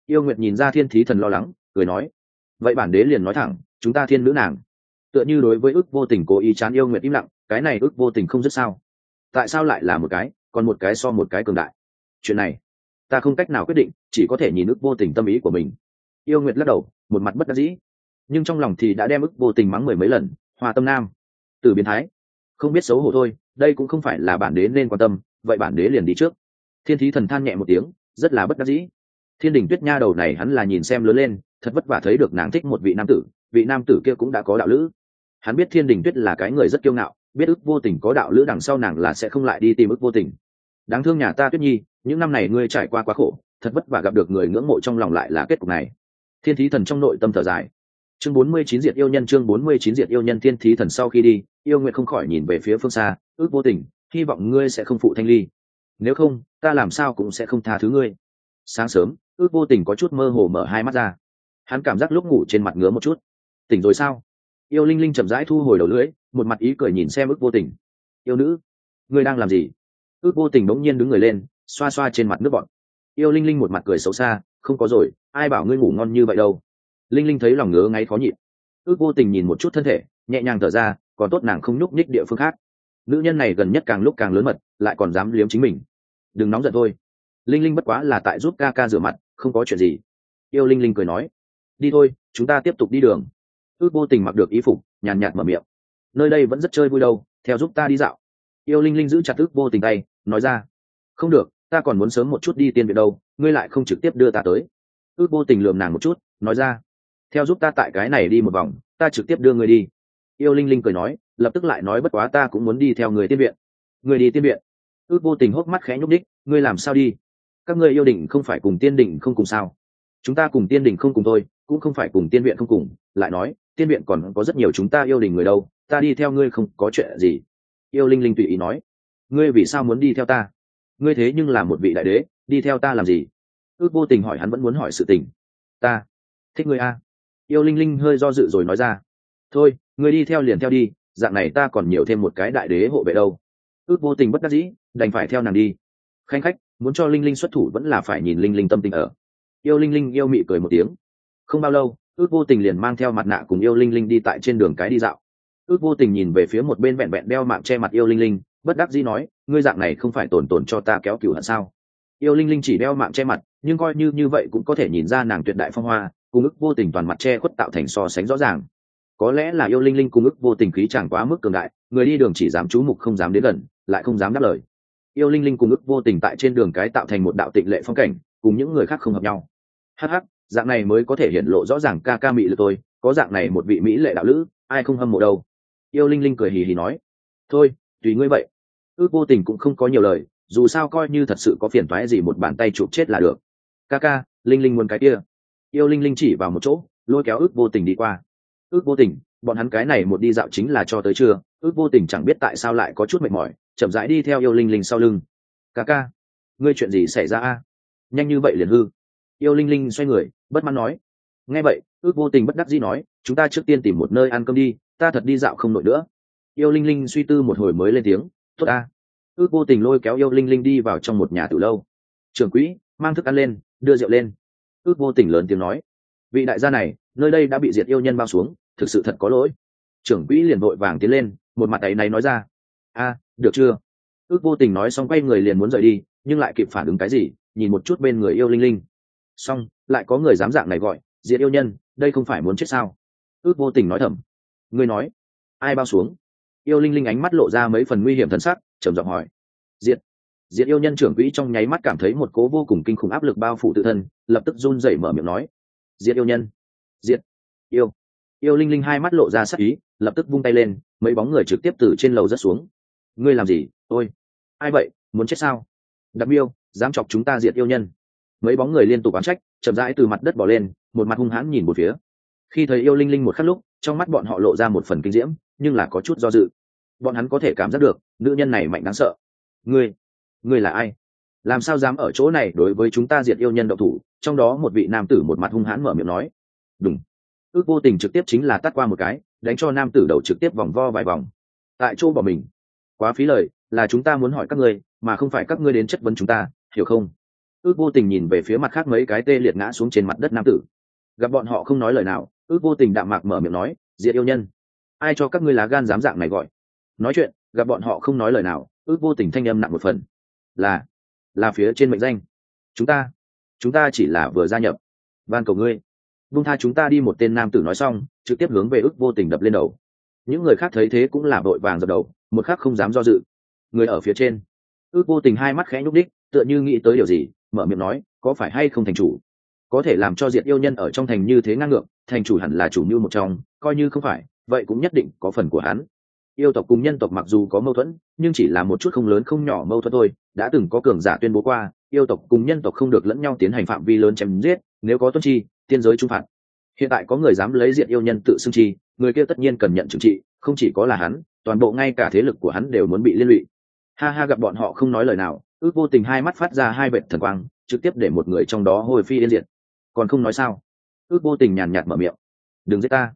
Speaker 1: Yêu nguyệt nhìn ra thiên thí thần lo lắng, cười nói. Vậy bản đế liền nói thẳng, chúng ta thiên nữ nàng. Tựa như đối với ước vô tình cố ý chán yêu nguyệt im lặng, cái này ước vô tình không rất sao? Tại sao lại là một cái? Còn một cái so một cái cường đại. Chuyện này, ta không cách nào quyết định, chỉ có thể nhìn ức vô tình tâm ý của mình. Yêu nguyệt lắc đầu, một mặt bất đắc dĩ. Nhưng trong lòng thì đã đem ức vô tình mắng mười mấy lần hòa tâm nam. Từ biến thái, không biết xấu hổ thôi, đây cũng không phải là bản đế nên quan tâm, vậy bản đế liền đi trước. Thiên thí thần than nhẹ một tiếng, rất là bất đắc dĩ. Thiên đình tuyết nha đầu này hắn là nhìn xem lớn lên, thật vất vả thấy được nàng thích một vị nam tử, vị nam tử kia cũng đã có đạo lữ. Hắn biết thiên đình tuyết là cái người rất kiêu ngạo, biết ức vô tình có đạo lữ đằng sau nàng là sẽ không lại đi tìm ức vô tình đáng thương nhà ta tuyết nhi, những năm này ngươi trải qua quá khổ, thật vất vả gặp được người ngưỡng mộ trong lòng lại là kết cục này. Thiên thí thần trong nội tâm thở dài. Chương bốn mươi chín diệt yêu nhân, chương bốn mươi chín diệt yêu nhân, thiên thí thần sau khi đi, yêu nguyện không khỏi nhìn về phía phương xa, ước vô tình, hy vọng ngươi sẽ không phụ thanh ly. Nếu không, ta làm sao cũng sẽ không tha thứ ngươi. Sáng sớm, ước vô tình có chút mơ hồ mở hai mắt ra. Hắn cảm giác lúc ngủ trên mặt ngứa một chút. Tỉnh rồi sao? Yêu linh linh chậm rãi thu hồi đầu lưỡi, một mặt ý cười nhìn xem ước vô tình. Yêu nữ, ngươi đang làm gì? Ước vô tình bỗng nhiên đứng người lên, xoa xoa trên mặt nước bọn. Yêu linh linh một mặt cười xấu xa, không có rồi, ai bảo ngươi ngủ ngon như vậy đâu. Linh linh thấy lòng ngứa ngáy khó nhịn. Ước vô tình nhìn một chút thân thể, nhẹ nhàng thở ra, còn tốt nàng không nhúc nhích địa phương khác. Nữ nhân này gần nhất càng lúc càng lớn mật, lại còn dám liếm chính mình. Đừng nóng giận thôi. Linh linh bất quá là tại giúp ca ca rửa mặt, không có chuyện gì. Yêu linh linh cười nói, đi thôi, chúng ta tiếp tục đi đường. Ước vô tình mặc được ý phục, nhàn nhạt mở miệng. Nơi đây vẫn rất chơi vui đâu, theo giúp ta đi dạo yêu linh linh giữ chặt ước vô tình tay, nói ra, không được, ta còn muốn sớm một chút đi tiên viện đâu, ngươi lại không trực tiếp đưa ta tới. Ước vô tình lườm nàng một chút, nói ra, theo giúp ta tại cái này đi một vòng, ta trực tiếp đưa người đi. Yêu linh linh cười nói, lập tức lại nói, bất quá ta cũng muốn đi theo người tiên viện. Người đi tiên viện? Ước vô tình hốc mắt khẽ nhúc đích ngươi làm sao đi? Các ngươi yêu định không phải cùng tiên định không cùng sao? Chúng ta cùng tiên đình không cùng thôi, cũng không phải cùng tiên viện không cùng. Lại nói, tiên viện còn có rất nhiều chúng ta yêu đình người đâu, ta đi theo ngươi không có chuyện gì yêu linh linh tùy ý nói, ngươi vì sao muốn đi theo ta? Ngươi thế nhưng là một vị đại đế, đi theo ta làm gì? Ước vô tình hỏi hắn vẫn muốn hỏi sự tình. Ta thích ngươi a. Yêu linh linh hơi do dự rồi nói ra, thôi, ngươi đi theo liền theo đi, dạng này ta còn nhiều thêm một cái đại đế hộ vệ đâu. Ước vô tình bất đắc dĩ, đành phải theo nàng đi. Khanh khách, muốn cho linh linh xuất thủ vẫn là phải nhìn linh linh tâm tình ở. Yêu linh linh yêu mị cười một tiếng, không bao lâu, ước vô tình liền mang theo mặt nạ cùng yêu linh linh đi tại trên đường cái đi dạo ước vô tình nhìn về phía một bên vẹn vẹn đeo mạng che mặt yêu linh linh, bất đắc dĩ nói, ngươi dạng này không phải tổn tổn cho ta kéo cửu hận sao? Yêu linh linh chỉ đeo mạng che mặt, nhưng coi như như vậy cũng có thể nhìn ra nàng tuyệt đại phong hoa, cùng ức vô tình toàn mặt che khuất tạo thành so sánh rõ ràng. Có lẽ là yêu linh linh cùng ức vô tình khí chẳng quá mức cường đại, người đi đường chỉ dám chú mục không dám đến gần, lại không dám đáp lời. Yêu linh linh cùng ức vô tình tại trên đường cái tạo thành một đạo tịnh lệ phong cảnh, cùng những người khác không hợp nhau. Hh dạng này mới có thể hiện lộ rõ ràng ca ca mỹ lực tôi, có dạng này một vị mỹ lệ đạo lữ, ai không hâm mộ đâu yêu linh linh cười hì hì nói, thôi, tùy ngươi vậy. Ước vô tình cũng không có nhiều lời, dù sao coi như thật sự có phiền toái gì một bàn tay chụp chết là được. Ca ca, linh linh muốn cái kia. Yêu linh linh chỉ vào một chỗ, lôi kéo ước vô tình đi qua. Ước vô tình, bọn hắn cái này một đi dạo chính là cho tới trưa, ước vô tình chẳng biết tại sao lại có chút mệt mỏi, chậm rãi đi theo yêu linh linh sau lưng. Ca ca, ngươi chuyện gì xảy ra a? Nhanh như vậy liền hư. Yêu linh linh xoay người, bất mãn nói. Nghe vậy, ước vô tình bất đắc dĩ nói, chúng ta trước tiên tìm một nơi ăn cơm đi ta thật đi dạo không nổi nữa. Yêu linh linh suy tư một hồi mới lên tiếng, tốt a. Ước vô tình lôi kéo yêu linh linh đi vào trong một nhà từ lâu. Trưởng quỹ, mang thức ăn lên, đưa rượu lên. Ước vô tình lớn tiếng nói. Vị đại gia này, nơi đây đã bị diệt yêu nhân bao xuống, thực sự thật có lỗi. Trưởng quỹ liền vội vàng tiến lên, một mặt ấy này nói ra. A, được chưa? Ước vô tình nói xong quay người liền muốn rời đi, nhưng lại kịp phản ứng cái gì, nhìn một chút bên người yêu linh linh. Xong, lại có người dám dạng này gọi, diệt yêu nhân, đây không phải muốn chết sao? Ước vô tình nói thầm ngươi nói. Ai bao xuống? Yêu linh linh ánh mắt lộ ra mấy phần nguy hiểm thần sắc, trầm giọng hỏi. Diệt. Diệt yêu nhân trưởng quỹ trong nháy mắt cảm thấy một cố vô cùng kinh khủng áp lực bao phủ tự thân, lập tức run rẩy mở miệng nói. Diệt yêu nhân. Diệt. Yêu. Yêu linh linh hai mắt lộ ra sắc ý, lập tức vung tay lên, mấy bóng người trực tiếp từ trên lầu rớt xuống. Ngươi làm gì? Ôi. Ai vậy? Muốn chết sao? Đặc biêu dám chọc chúng ta diệt yêu nhân. Mấy bóng người liên tục oán trách, chậm rãi từ mặt đất bỏ lên, một mặt hung hãn nhìn một phía. Khi thấy yêu linh linh một khắc lúc trong mắt bọn họ lộ ra một phần kinh diễm, nhưng là có chút do dự. Bọn hắn có thể cảm giác được, nữ nhân này mạnh đáng sợ. Ngươi ngươi là ai? Làm sao dám ở chỗ này đối với chúng ta diệt yêu nhân độc thủ? Trong đó một vị nam tử một mặt hung hãn mở miệng nói. Đúng ước vô tình trực tiếp chính là tắt qua một cái, đánh cho nam tử đầu trực tiếp vòng vo vài vòng. Tại chỗ bỏ mình. Quá phí lời, là chúng ta muốn hỏi các ngươi, mà không phải các ngươi đến chất vấn chúng ta, hiểu không? Ước vô tình nhìn về phía mặt khác mấy cái tê liệt ngã xuống trên mặt đất nam tử gặp bọn họ không nói lời nào ước vô tình đạm mạc mở miệng nói, diệt yêu nhân, ai cho các ngươi lá gan dám dạng này gọi? Nói chuyện, gặp bọn họ không nói lời nào ước vô tình thanh âm nặng một phần. Là là phía trên mệnh danh. Chúng ta chúng ta chỉ là vừa gia nhập. Van cầu ngươi. Vung tha chúng ta đi một tên nam tử nói xong, trực tiếp hướng về ước vô tình đập lên đầu. Những người khác thấy thế cũng là vội vàng dập đầu, một khác không dám do dự. Người ở phía trên. Ước vô tình hai mắt khẽ nhúc đích tựa như nghĩ tới điều gì, mở miệng nói, có phải hay không thành chủ? Có thể làm cho diệt yêu nhân ở trong thành như thế ngang ngược, thành chủ hẳn là chủ mưu một trong, coi như không phải, vậy cũng nhất định có phần của hắn. Yêu tộc cùng nhân tộc mặc dù có mâu thuẫn, nhưng chỉ là một chút không lớn không nhỏ mâu thuẫn thôi, đã từng có cường giả tuyên bố qua, yêu tộc cùng nhân tộc không được lẫn nhau tiến hành phạm vi lớn chém giết, nếu có tuân chi, tiên giới trung phạt. Hiện tại có người dám lấy diện yêu nhân tự xưng chi, người kia tất nhiên cần nhận trừng trị, không chỉ có là hắn, toàn bộ ngay cả thế lực của hắn đều muốn bị liên lụy. Ha ha, gặp bọn họ không nói lời nào, ước vô tình hai mắt phát ra hai vệ thần quang, trực tiếp để một người trong đó hồi phi yên diệt còn không nói sao? Ước vô tình nhàn nhạt mở miệng. Đừng giết ta.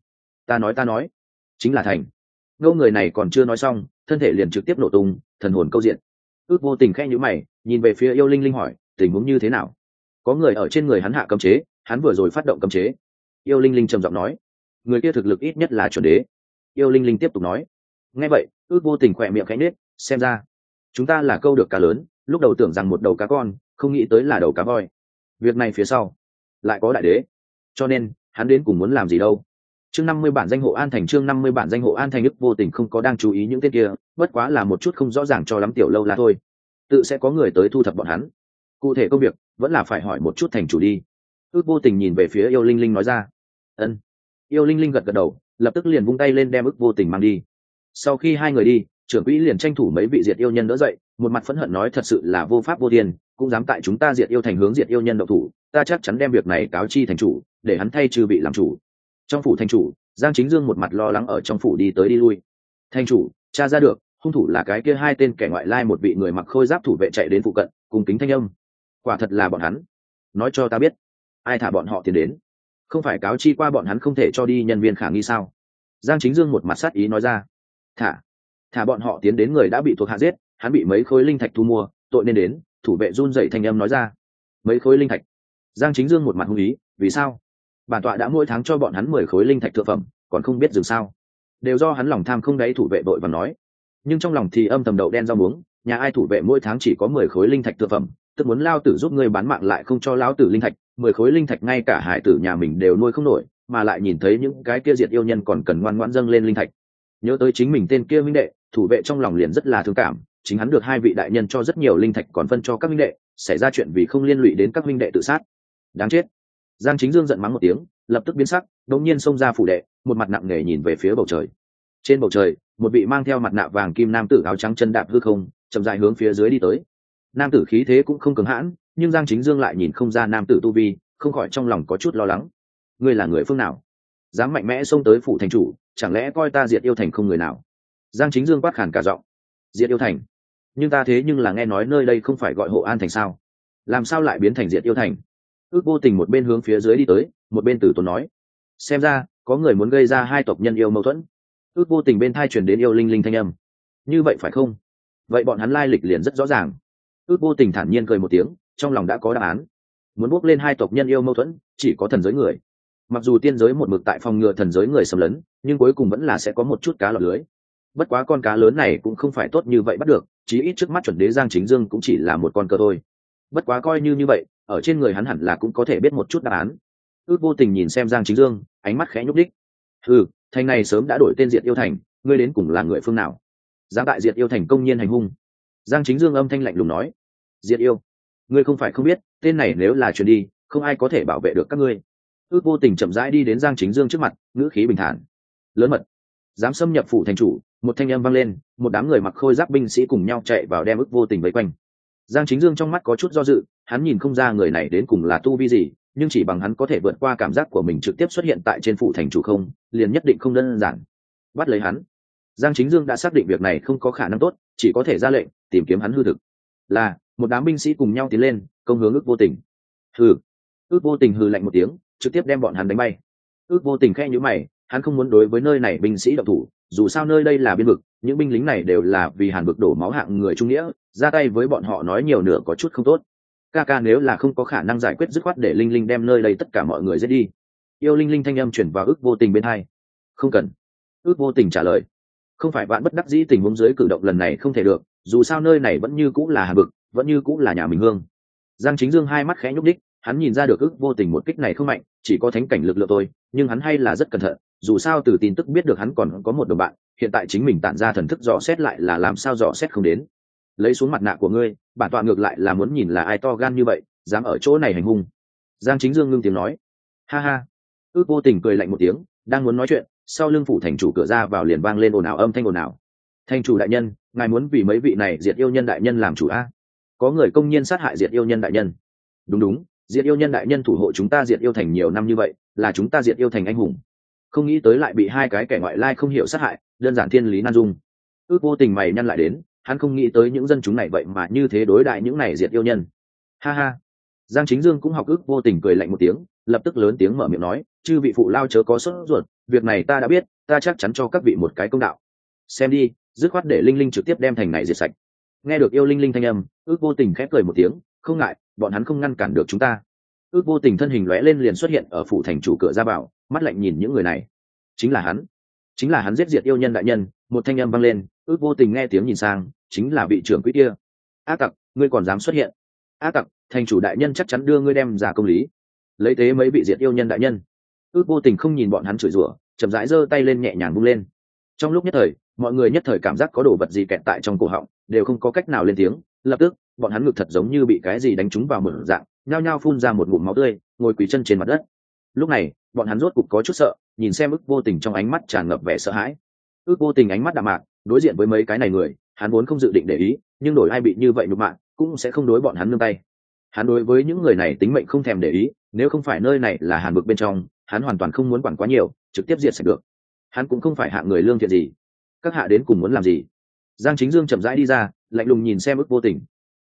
Speaker 1: Ta nói ta nói. Chính là thành. Ngô người này còn chưa nói xong, thân thể liền trực tiếp nổ tung, thần hồn câu diện. Ước vô tình khẽ nhữ mày, nhìn về phía yêu linh linh hỏi, tình huống như thế nào? Có người ở trên người hắn hạ cấm chế, hắn vừa rồi phát động cấm chế. Yêu linh linh trầm giọng nói, người kia thực lực ít nhất là chuẩn đế. Yêu linh linh tiếp tục nói, nghe vậy, ước vô tình khỏe miệng khẽ nết xem ra, chúng ta là câu được cá lớn, lúc đầu tưởng rằng một đầu cá con, không nghĩ tới là đầu cá voi. Việc này phía sau lại có đại đế. Cho nên, hắn đến cùng muốn làm gì đâu? Chương năm mươi bản danh hộ an thành chương năm mươi bản danh hộ an thành ức vô tình không có đang chú ý những tên kia, bất quá là một chút không rõ ràng cho lắm tiểu lâu là thôi. Tự sẽ có người tới thu thập bọn hắn. Cụ thể công việc, vẫn là phải hỏi một chút thành chủ đi. Ước vô tình nhìn về phía yêu linh linh nói ra. Ân. Yêu linh linh gật gật đầu, lập tức liền vung tay lên đem ước vô tình mang đi. Sau khi hai người đi, trưởng quỹ liền tranh thủ mấy vị diệt yêu nhân đỡ dậy, một mặt phẫn hận nói thật sự là vô pháp vô tiền cũng dám tại chúng ta diệt yêu thành hướng diệt yêu nhân độc thủ ta chắc chắn đem việc này cáo chi thành chủ, để hắn thay trừ bị làm chủ. Trong phủ thành chủ, giang chính dương một mặt lo lắng ở trong phủ đi tới đi lui. Thành chủ, cha ra được, hung thủ là cái kia hai tên kẻ ngoại lai một vị người mặc khôi giáp thủ vệ chạy đến phụ cận, cùng kính thanh âm. Quả thật là bọn hắn. Nói cho ta biết, ai thả bọn họ tiền đến? Không phải cáo chi qua bọn hắn không thể cho đi nhân viên khả nghi sao? Giang chính dương một mặt sát ý nói ra. Thả thả bọn họ tiến đến người đã bị thuộc hạ giết, hắn bị mấy khối linh thạch thu mua, tội nên đến, thủ vệ run dậy thanh âm nói ra. Mấy khối linh thạch? Giang chính dương một mặt hung ý, vì sao? Bản tọa đã mỗi tháng cho bọn hắn mười khối linh thạch thượng phẩm, còn không biết dừng sao? Đều do hắn lòng tham không đáy thủ vệ đội và nói. Nhưng trong lòng thì âm thầm đậu đen rau muống, nhà ai thủ vệ mỗi tháng chỉ có mười khối linh thạch thượng phẩm, tức muốn lao tử giúp ngươi bán mạng lại không cho lao tử linh thạch, mười khối linh thạch ngay cả hải tử nhà mình đều nuôi không nổi, mà lại nhìn thấy những cái kia diệt yêu nhân còn cần ngoan ngoãn dâng lên linh thạch. Nhớ tới chính mình tên kia minh đệ, thủ vệ trong lòng liền rất là thương cảm, chính hắn được hai vị đại nhân cho rất nhiều linh thạch còn phân cho các minh đệ, xảy ra chuyện vì không liên lụy đến các minh đệ tự sát đáng chết. Giang chính dương giận mắng một tiếng, lập tức biến sắc, đột nhiên xông ra phủ đệ, một mặt nặng nề nhìn về phía bầu trời. Trên bầu trời, một vị mang theo mặt nạ vàng kim nam tử áo trắng chân đạp hư không, chậm dài hướng phía dưới đi tới. Nam tử khí thế cũng không cứng hãn, nhưng giang chính dương lại nhìn không ra nam tử tu vi, không khỏi trong lòng có chút lo lắng. Ngươi là người phương nào? Dám mạnh mẽ xông tới phủ thành chủ, chẳng lẽ coi ta diệt yêu thành không người nào? Giang chính dương quát khản cả giọng. Diệt yêu thành? Nhưng ta thế nhưng là nghe nói nơi đây không phải gọi hộ an thành sao? Làm sao lại biến thành diệt yêu thành? Ước vô tình một bên hướng phía dưới đi tới, một bên tử tốn nói. Xem ra, có người muốn gây ra hai tộc nhân yêu mâu thuẫn. Ước vô tình bên thai chuyển đến yêu linh linh thanh âm. Như vậy phải không? Vậy bọn hắn lai lịch liền rất rõ ràng. Ước vô tình thản nhiên cười một tiếng, trong lòng đã có đáp án. Muốn bước lên hai tộc nhân yêu mâu thuẫn, chỉ có thần giới người. Mặc dù tiên giới một mực tại phòng ngừa thần giới người xâm lấn, nhưng cuối cùng vẫn là sẽ có một chút cá lọt lưới. Bất quá con cá lớn này cũng không phải tốt như vậy bắt được, chí ít trước mắt chuẩn đế giang chính dương cũng chỉ là một con cờ thôi. Bất quá coi như như vậy ở trên người hắn hẳn là cũng có thể biết một chút đáp án. Ước vô tình nhìn xem giang chính dương, ánh mắt khẽ nhúc đích ừ thành này sớm đã đổi tên diệt yêu thành, ngươi đến cùng là người phương nào? Giang tại diệt yêu thành công nhiên hành hung. Giang chính dương âm thanh lạnh lùng nói. Diệt yêu, ngươi không phải không biết, tên này nếu là chuyển đi, không ai có thể bảo vệ được các ngươi. Ước vô tình chậm rãi đi đến giang chính dương trước mặt, ngữ khí bình thản. Lớn mật. Dám xâm nhập phủ thành chủ, một thanh âm vang lên, một đám người mặc khôi giáp binh sĩ cùng nhau chạy vào đem ước vô tình vây quanh giang chính dương trong mắt có chút do dự, hắn nhìn không ra người này đến cùng là tu vi gì, nhưng chỉ bằng hắn có thể vượt qua cảm giác của mình trực tiếp xuất hiện tại trên phủ thành chủ không, liền nhất định không đơn giản. Bắt lấy hắn. Giang chính dương đã xác định việc này không có khả năng tốt, chỉ có thể ra lệnh, tìm kiếm hắn hư thực. Là, một đám binh sĩ cùng nhau tiến lên, công hướng ước vô tình. Hừ. Ước vô tình hừ lạnh một tiếng, trực tiếp đem bọn hắn đánh bay. Ước vô tình khe nhữ mày, hắn không muốn đối với nơi này binh sĩ độc thủ, dù sao nơi đây là biên vực, những binh lính này đều là vì hàn vực đổ máu hạng người trung nghĩa ra tay với bọn họ nói nhiều nửa có chút không tốt. Ca ca nếu là không có khả năng giải quyết dứt khoát để linh linh đem nơi đây tất cả mọi người giết đi. Yêu linh linh thanh âm chuyển vào ước vô tình bên hai. Không cần. Ước vô tình trả lời. Không phải bạn bất đắc dĩ tình huống dưới cử động lần này không thể được dù sao nơi này vẫn như cũng là hà bực, vẫn như cũng là nhà mình hương. Giang chính dương hai mắt khẽ nhúc đích hắn nhìn ra được ước vô tình một kích này không mạnh chỉ có thánh cảnh lực lượng thôi nhưng hắn hay là rất cẩn thận dù sao từ tin tức biết được hắn còn có một đồng bạn hiện tại chính mình tản ra thần thức dò xét lại là làm sao dò xét không đến lấy xuống mặt nạ của ngươi, bản tọa ngược lại là muốn nhìn là ai to gan như vậy, dám ở chỗ này hành hung. Giang chính dương ngưng tiếng nói. Ha ha. Ước vô tình cười lạnh một tiếng, đang muốn nói chuyện, sau lưng phủ thành chủ cửa ra vào liền vang lên ồn ào âm thanh ồn ào. Thành chủ đại nhân, ngài muốn vì mấy vị này diệt yêu nhân đại nhân làm chủ a? Có người công nhiên sát hại diệt yêu nhân đại nhân. Đúng đúng, diệt yêu nhân đại nhân thủ hộ chúng ta diệt yêu thành nhiều năm như vậy, là chúng ta diệt yêu thành anh hùng. Không nghĩ tới lại bị hai cái kẻ ngoại lai không hiểu sát hại, đơn giản thiên lý nan dung. Ước vô tình mày nhăn lại đến hắn không nghĩ tới những dân chúng này vậy mà như thế đối đại những này diệt yêu nhân. Ha ha. Giang chính dương cũng học ước vô tình cười lạnh một tiếng, lập tức lớn tiếng mở miệng nói, chư vị phụ lao chớ có sốt ruột, việc này ta đã biết, ta chắc chắn cho các vị một cái công đạo. Xem đi, dứt khoát để linh linh trực tiếp đem thành này diệt sạch. Nghe được yêu linh linh thanh âm ước vô tình khép cười một tiếng, không ngại, bọn hắn không ngăn cản được chúng ta. Ước vô tình thân hình lóe lên liền xuất hiện ở phủ thành chủ cửa ra bảo mắt lạnh nhìn những người này. Chính là hắn. Chính là hắn giết diệt yêu nhân đại nhân, một thanh âm vang lên, ước vô tình nghe tiếng nhìn sang chính là vị trưởng quỹ kia. A tặc, ngươi còn dám xuất hiện? A tặc, thành chủ đại nhân chắc chắn đưa ngươi đem ra công lý. Lấy thế mấy vị diệt yêu nhân đại nhân. Ước vô tình không nhìn bọn hắn chửi rủa, chậm rãi giơ tay lên nhẹ nhàng bung lên. Trong lúc nhất thời, mọi người nhất thời cảm giác có đồ vật gì kẹt tại trong cổ họng, đều không có cách nào lên tiếng. Lập tức, bọn hắn ngực thật giống như bị cái gì đánh trúng vào mở dạng, nhao nhao phun ra một ngụm máu tươi, ngồi quỳ chân trên mặt đất. Lúc này, bọn hắn rốt cục có chút sợ, nhìn xem ức vô tình trong ánh mắt tràn ngập vẻ sợ hãi. Ước vô tình ánh mắt đạm mạc, đối diện với mấy cái này người hắn vốn không dự định để ý, nhưng đổi ai bị như vậy nhục mạ, cũng sẽ không đối bọn hắn nương tay. Hắn đối với những người này tính mệnh không thèm để ý, nếu không phải nơi này là hàn vực bên trong, hắn hoàn toàn không muốn quản quá nhiều, trực tiếp diệt sạch được. Hắn cũng không phải hạ người lương thiện gì. Các hạ đến cùng muốn làm gì? Giang chính dương chậm rãi đi ra, lạnh lùng nhìn xem ức vô tình.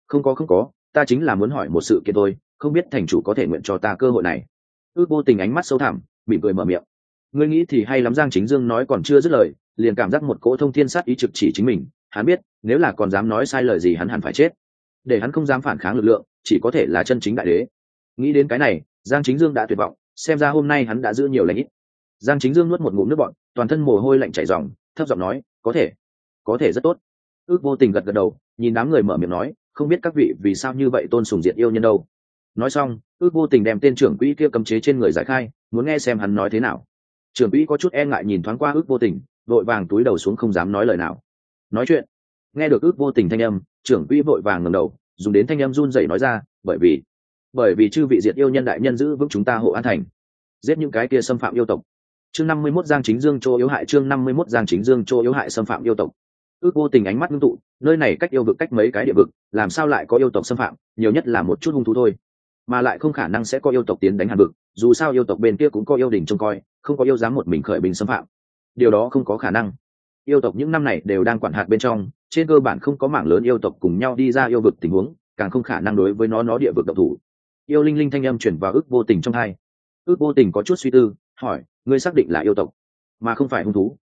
Speaker 1: Không có không có, ta chính là muốn hỏi một sự kiện thôi, không biết thành chủ có thể nguyện cho ta cơ hội này. Ước vô tình ánh mắt sâu thẳm, mỉm cười mở miệng. Ngươi nghĩ thì hay lắm, giang chính dương nói còn chưa dứt lời, liền cảm giác một cỗ thông thiên sát ý trực chỉ chính mình hắn biết, nếu là còn dám nói sai lời gì hắn hẳn phải chết. Để hắn không dám phản kháng lực lượng, chỉ có thể là chân chính đại đế. Nghĩ đến cái này, giang chính dương đã tuyệt vọng, xem ra hôm nay hắn đã giữ nhiều lãnh ít. Giang chính dương nuốt một ngụm nước bọn toàn thân mồ hôi lạnh chảy dòng thấp giọng nói, có thể có thể rất tốt. Ước vô tình gật gật đầu, nhìn đám người mở miệng nói, không biết các vị vì sao như vậy tôn sùng diệt yêu nhân đâu. Nói xong, ước vô tình đem tên trưởng quỹ kia cấm chế trên người giải khai, muốn nghe xem hắn nói thế nào. Trưởng quỹ có chút e ngại nhìn thoáng qua ước vô tình, vội vàng túi đầu xuống không dám nói lời nào nói chuyện. Nghe được ước vô tình thanh âm, trưởng quỹ vội vàng ngầm đầu, dùng đến thanh âm run rẩy nói ra, bởi vì bởi vì chư vị diệt yêu nhân đại nhân giữ vững chúng ta hộ an thành, giết những cái kia xâm phạm yêu tộc. Chương năm mươi mốt giang chính dương chỗ yếu hại, chương năm mươi mốt giang chính dương chỗ yếu hại xâm phạm yêu tộc. Ước vô tình ánh mắt ngưng tụ, nơi này cách yêu vực cách mấy cái địa vực, làm sao lại có yêu tộc xâm phạm, nhiều nhất là một chút hung thú thôi. Mà lại không khả năng sẽ có yêu tộc tiến đánh hàn vực, dù sao yêu tộc bên kia cũng có yêu đình trông coi, không có yêu dám một mình khởi bình xâm phạm. Điều đó không có khả năng yêu tộc những năm này đều đang quản hạt bên trong, trên cơ bản không có mảng lớn yêu tộc cùng nhau đi ra yêu vực tình huống, càng không khả năng đối với nó nó địa vực độc thủ. Yêu linh linh thanh âm chuyển vào ước vô tình trong hai ước vô tình có chút suy tư, hỏi, ngươi xác định là yêu tộc, mà không phải hung thú?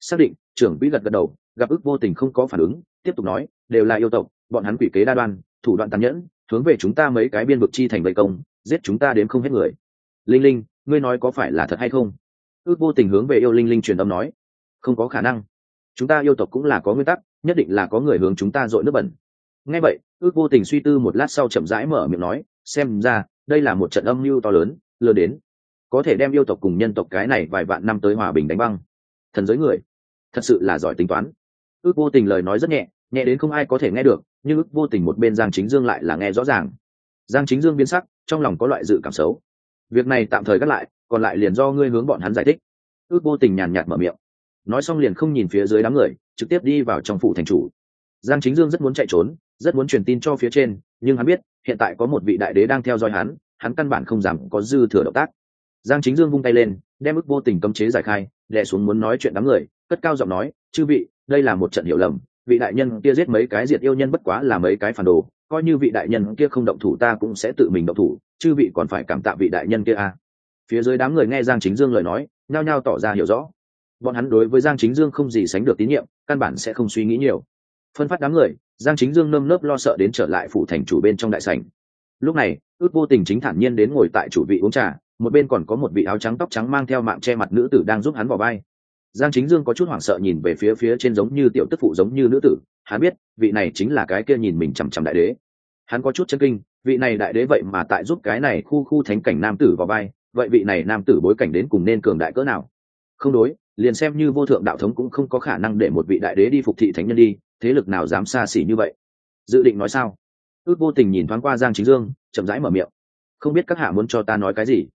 Speaker 1: Xác định, trưởng quỹ gật gật đầu, gặp ước vô tình không có phản ứng, tiếp tục nói, đều là yêu tộc, bọn hắn quỷ kế đa đoan, thủ đoạn tàn nhẫn, hướng về chúng ta mấy cái biên vực chi thành vây công, giết chúng ta đến không hết người. Linh linh, ngươi nói có phải là thật hay không? Ước vô tình hướng về yêu linh linh truyền âm nói. Không có khả năng chúng ta yêu tộc cũng là có nguyên tắc, nhất định là có người hướng chúng ta dội nước bẩn. Ngay vậy, ước vô tình suy tư một lát sau chậm rãi mở miệng nói, xem ra, đây là một trận âm mưu to lớn, lừa đến. Có thể đem yêu tộc cùng nhân tộc cái này vài vạn năm tới hòa bình đánh băng. Thần giới người, thật sự là giỏi tính toán. Ước vô tình lời nói rất nhẹ nhẹ đến không ai có thể nghe được, nhưng ước vô tình một bên giang chính dương lại là nghe rõ ràng. Giang chính dương biến sắc, trong lòng có loại dự cảm xấu. Việc này tạm thời gác lại, còn lại liền do ngươi hướng bọn hắn giải thích. Ước vô tình nhàn nhạt mở miệng nói xong liền không nhìn phía dưới đám người, trực tiếp đi vào trong phủ thành chủ. Giang chính dương rất muốn chạy trốn, rất muốn truyền tin cho phía trên, nhưng hắn biết, hiện tại có một vị đại đế đang theo dõi hắn hắn căn bản không dám có dư thừa động tác. Giang chính dương vung tay lên, đem ức vô tình cấm chế giải khai, đè xuống muốn nói chuyện đám người, cất cao giọng nói, chư vị, đây là một trận hiểu lầm, vị đại nhân kia giết mấy cái diệt yêu nhân bất quá là mấy cái phản đồ, coi như vị đại nhân kia không động thủ ta cũng sẽ tự mình động thủ, chư vị còn phải cảm tạ vị đại nhân kia à. phía dưới đám người nghe giang chính dương lời nói, nhao nhao tỏ ra hiểu rõ bọn hắn đối với giang chính dương không gì sánh được tín nhiệm, căn bản sẽ không suy nghĩ nhiều. Phân phát đám người, giang chính dương nơm nớp lo sợ đến trở lại phủ thành chủ bên trong đại sảnh. Lúc này, ước vô tình chính thản nhiên đến ngồi tại chủ vị uống trà, một bên còn có một vị áo trắng tóc trắng mang theo mạng che mặt nữ tử đang giúp hắn vào vai. Giang chính dương có chút hoảng sợ nhìn về phía phía trên giống như tiểu tức phụ giống như nữ tử, hắn biết, vị này chính là cái kia nhìn mình chằm chằm đại đế. Hắn có chút chân kinh, vị này đại đế vậy mà tại giúp cái này khu khu thánh cảnh nam tử vào vai, vậy vị này nam tử bối cảnh đến cùng nên cường đại cỡ nào? Không đối liền xem như vô thượng đạo thống cũng không có khả năng để một vị đại đế đi phục thị thánh nhân đi, thế lực nào dám xa xỉ như vậy? Dự định nói sao? Ước vô tình nhìn thoáng qua giang chính dương, chậm rãi mở miệng. Không biết các hạ muốn cho ta nói cái gì?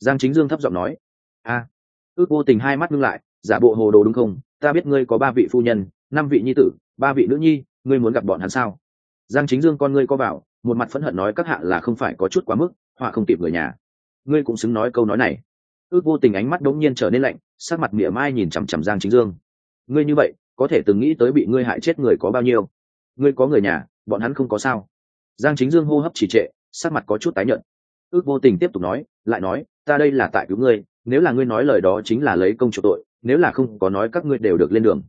Speaker 1: Giang chính dương thấp giọng nói. A. Ước vô tình hai mắt ngưng lại, giả bộ hồ đồ đúng không? Ta biết ngươi có ba vị phu nhân, năm vị nhi tử, ba vị nữ nhi, ngươi muốn gặp bọn hắn sao? Giang chính dương con ngươi có vào, một mặt phẫn hận nói các hạ là không phải có chút quá mức, họa không kịp người nhà. Ngươi cũng xứng nói câu nói này ước vô tình ánh mắt đống nhiên trở nên lạnh, sắc mặt mỉa mai nhìn chằm chằm giang chính dương. Ngươi như vậy, có thể từng nghĩ tới bị ngươi hại chết người có bao nhiêu? Ngươi có người nhà, bọn hắn không có sao. Giang chính dương hô hấp chỉ trệ, sắc mặt có chút tái nhợt. Ước vô tình tiếp tục nói, lại nói, ta đây là tại cứu ngươi, nếu là ngươi nói lời đó chính là lấy công chủ tội, nếu là không có nói các ngươi đều được lên đường.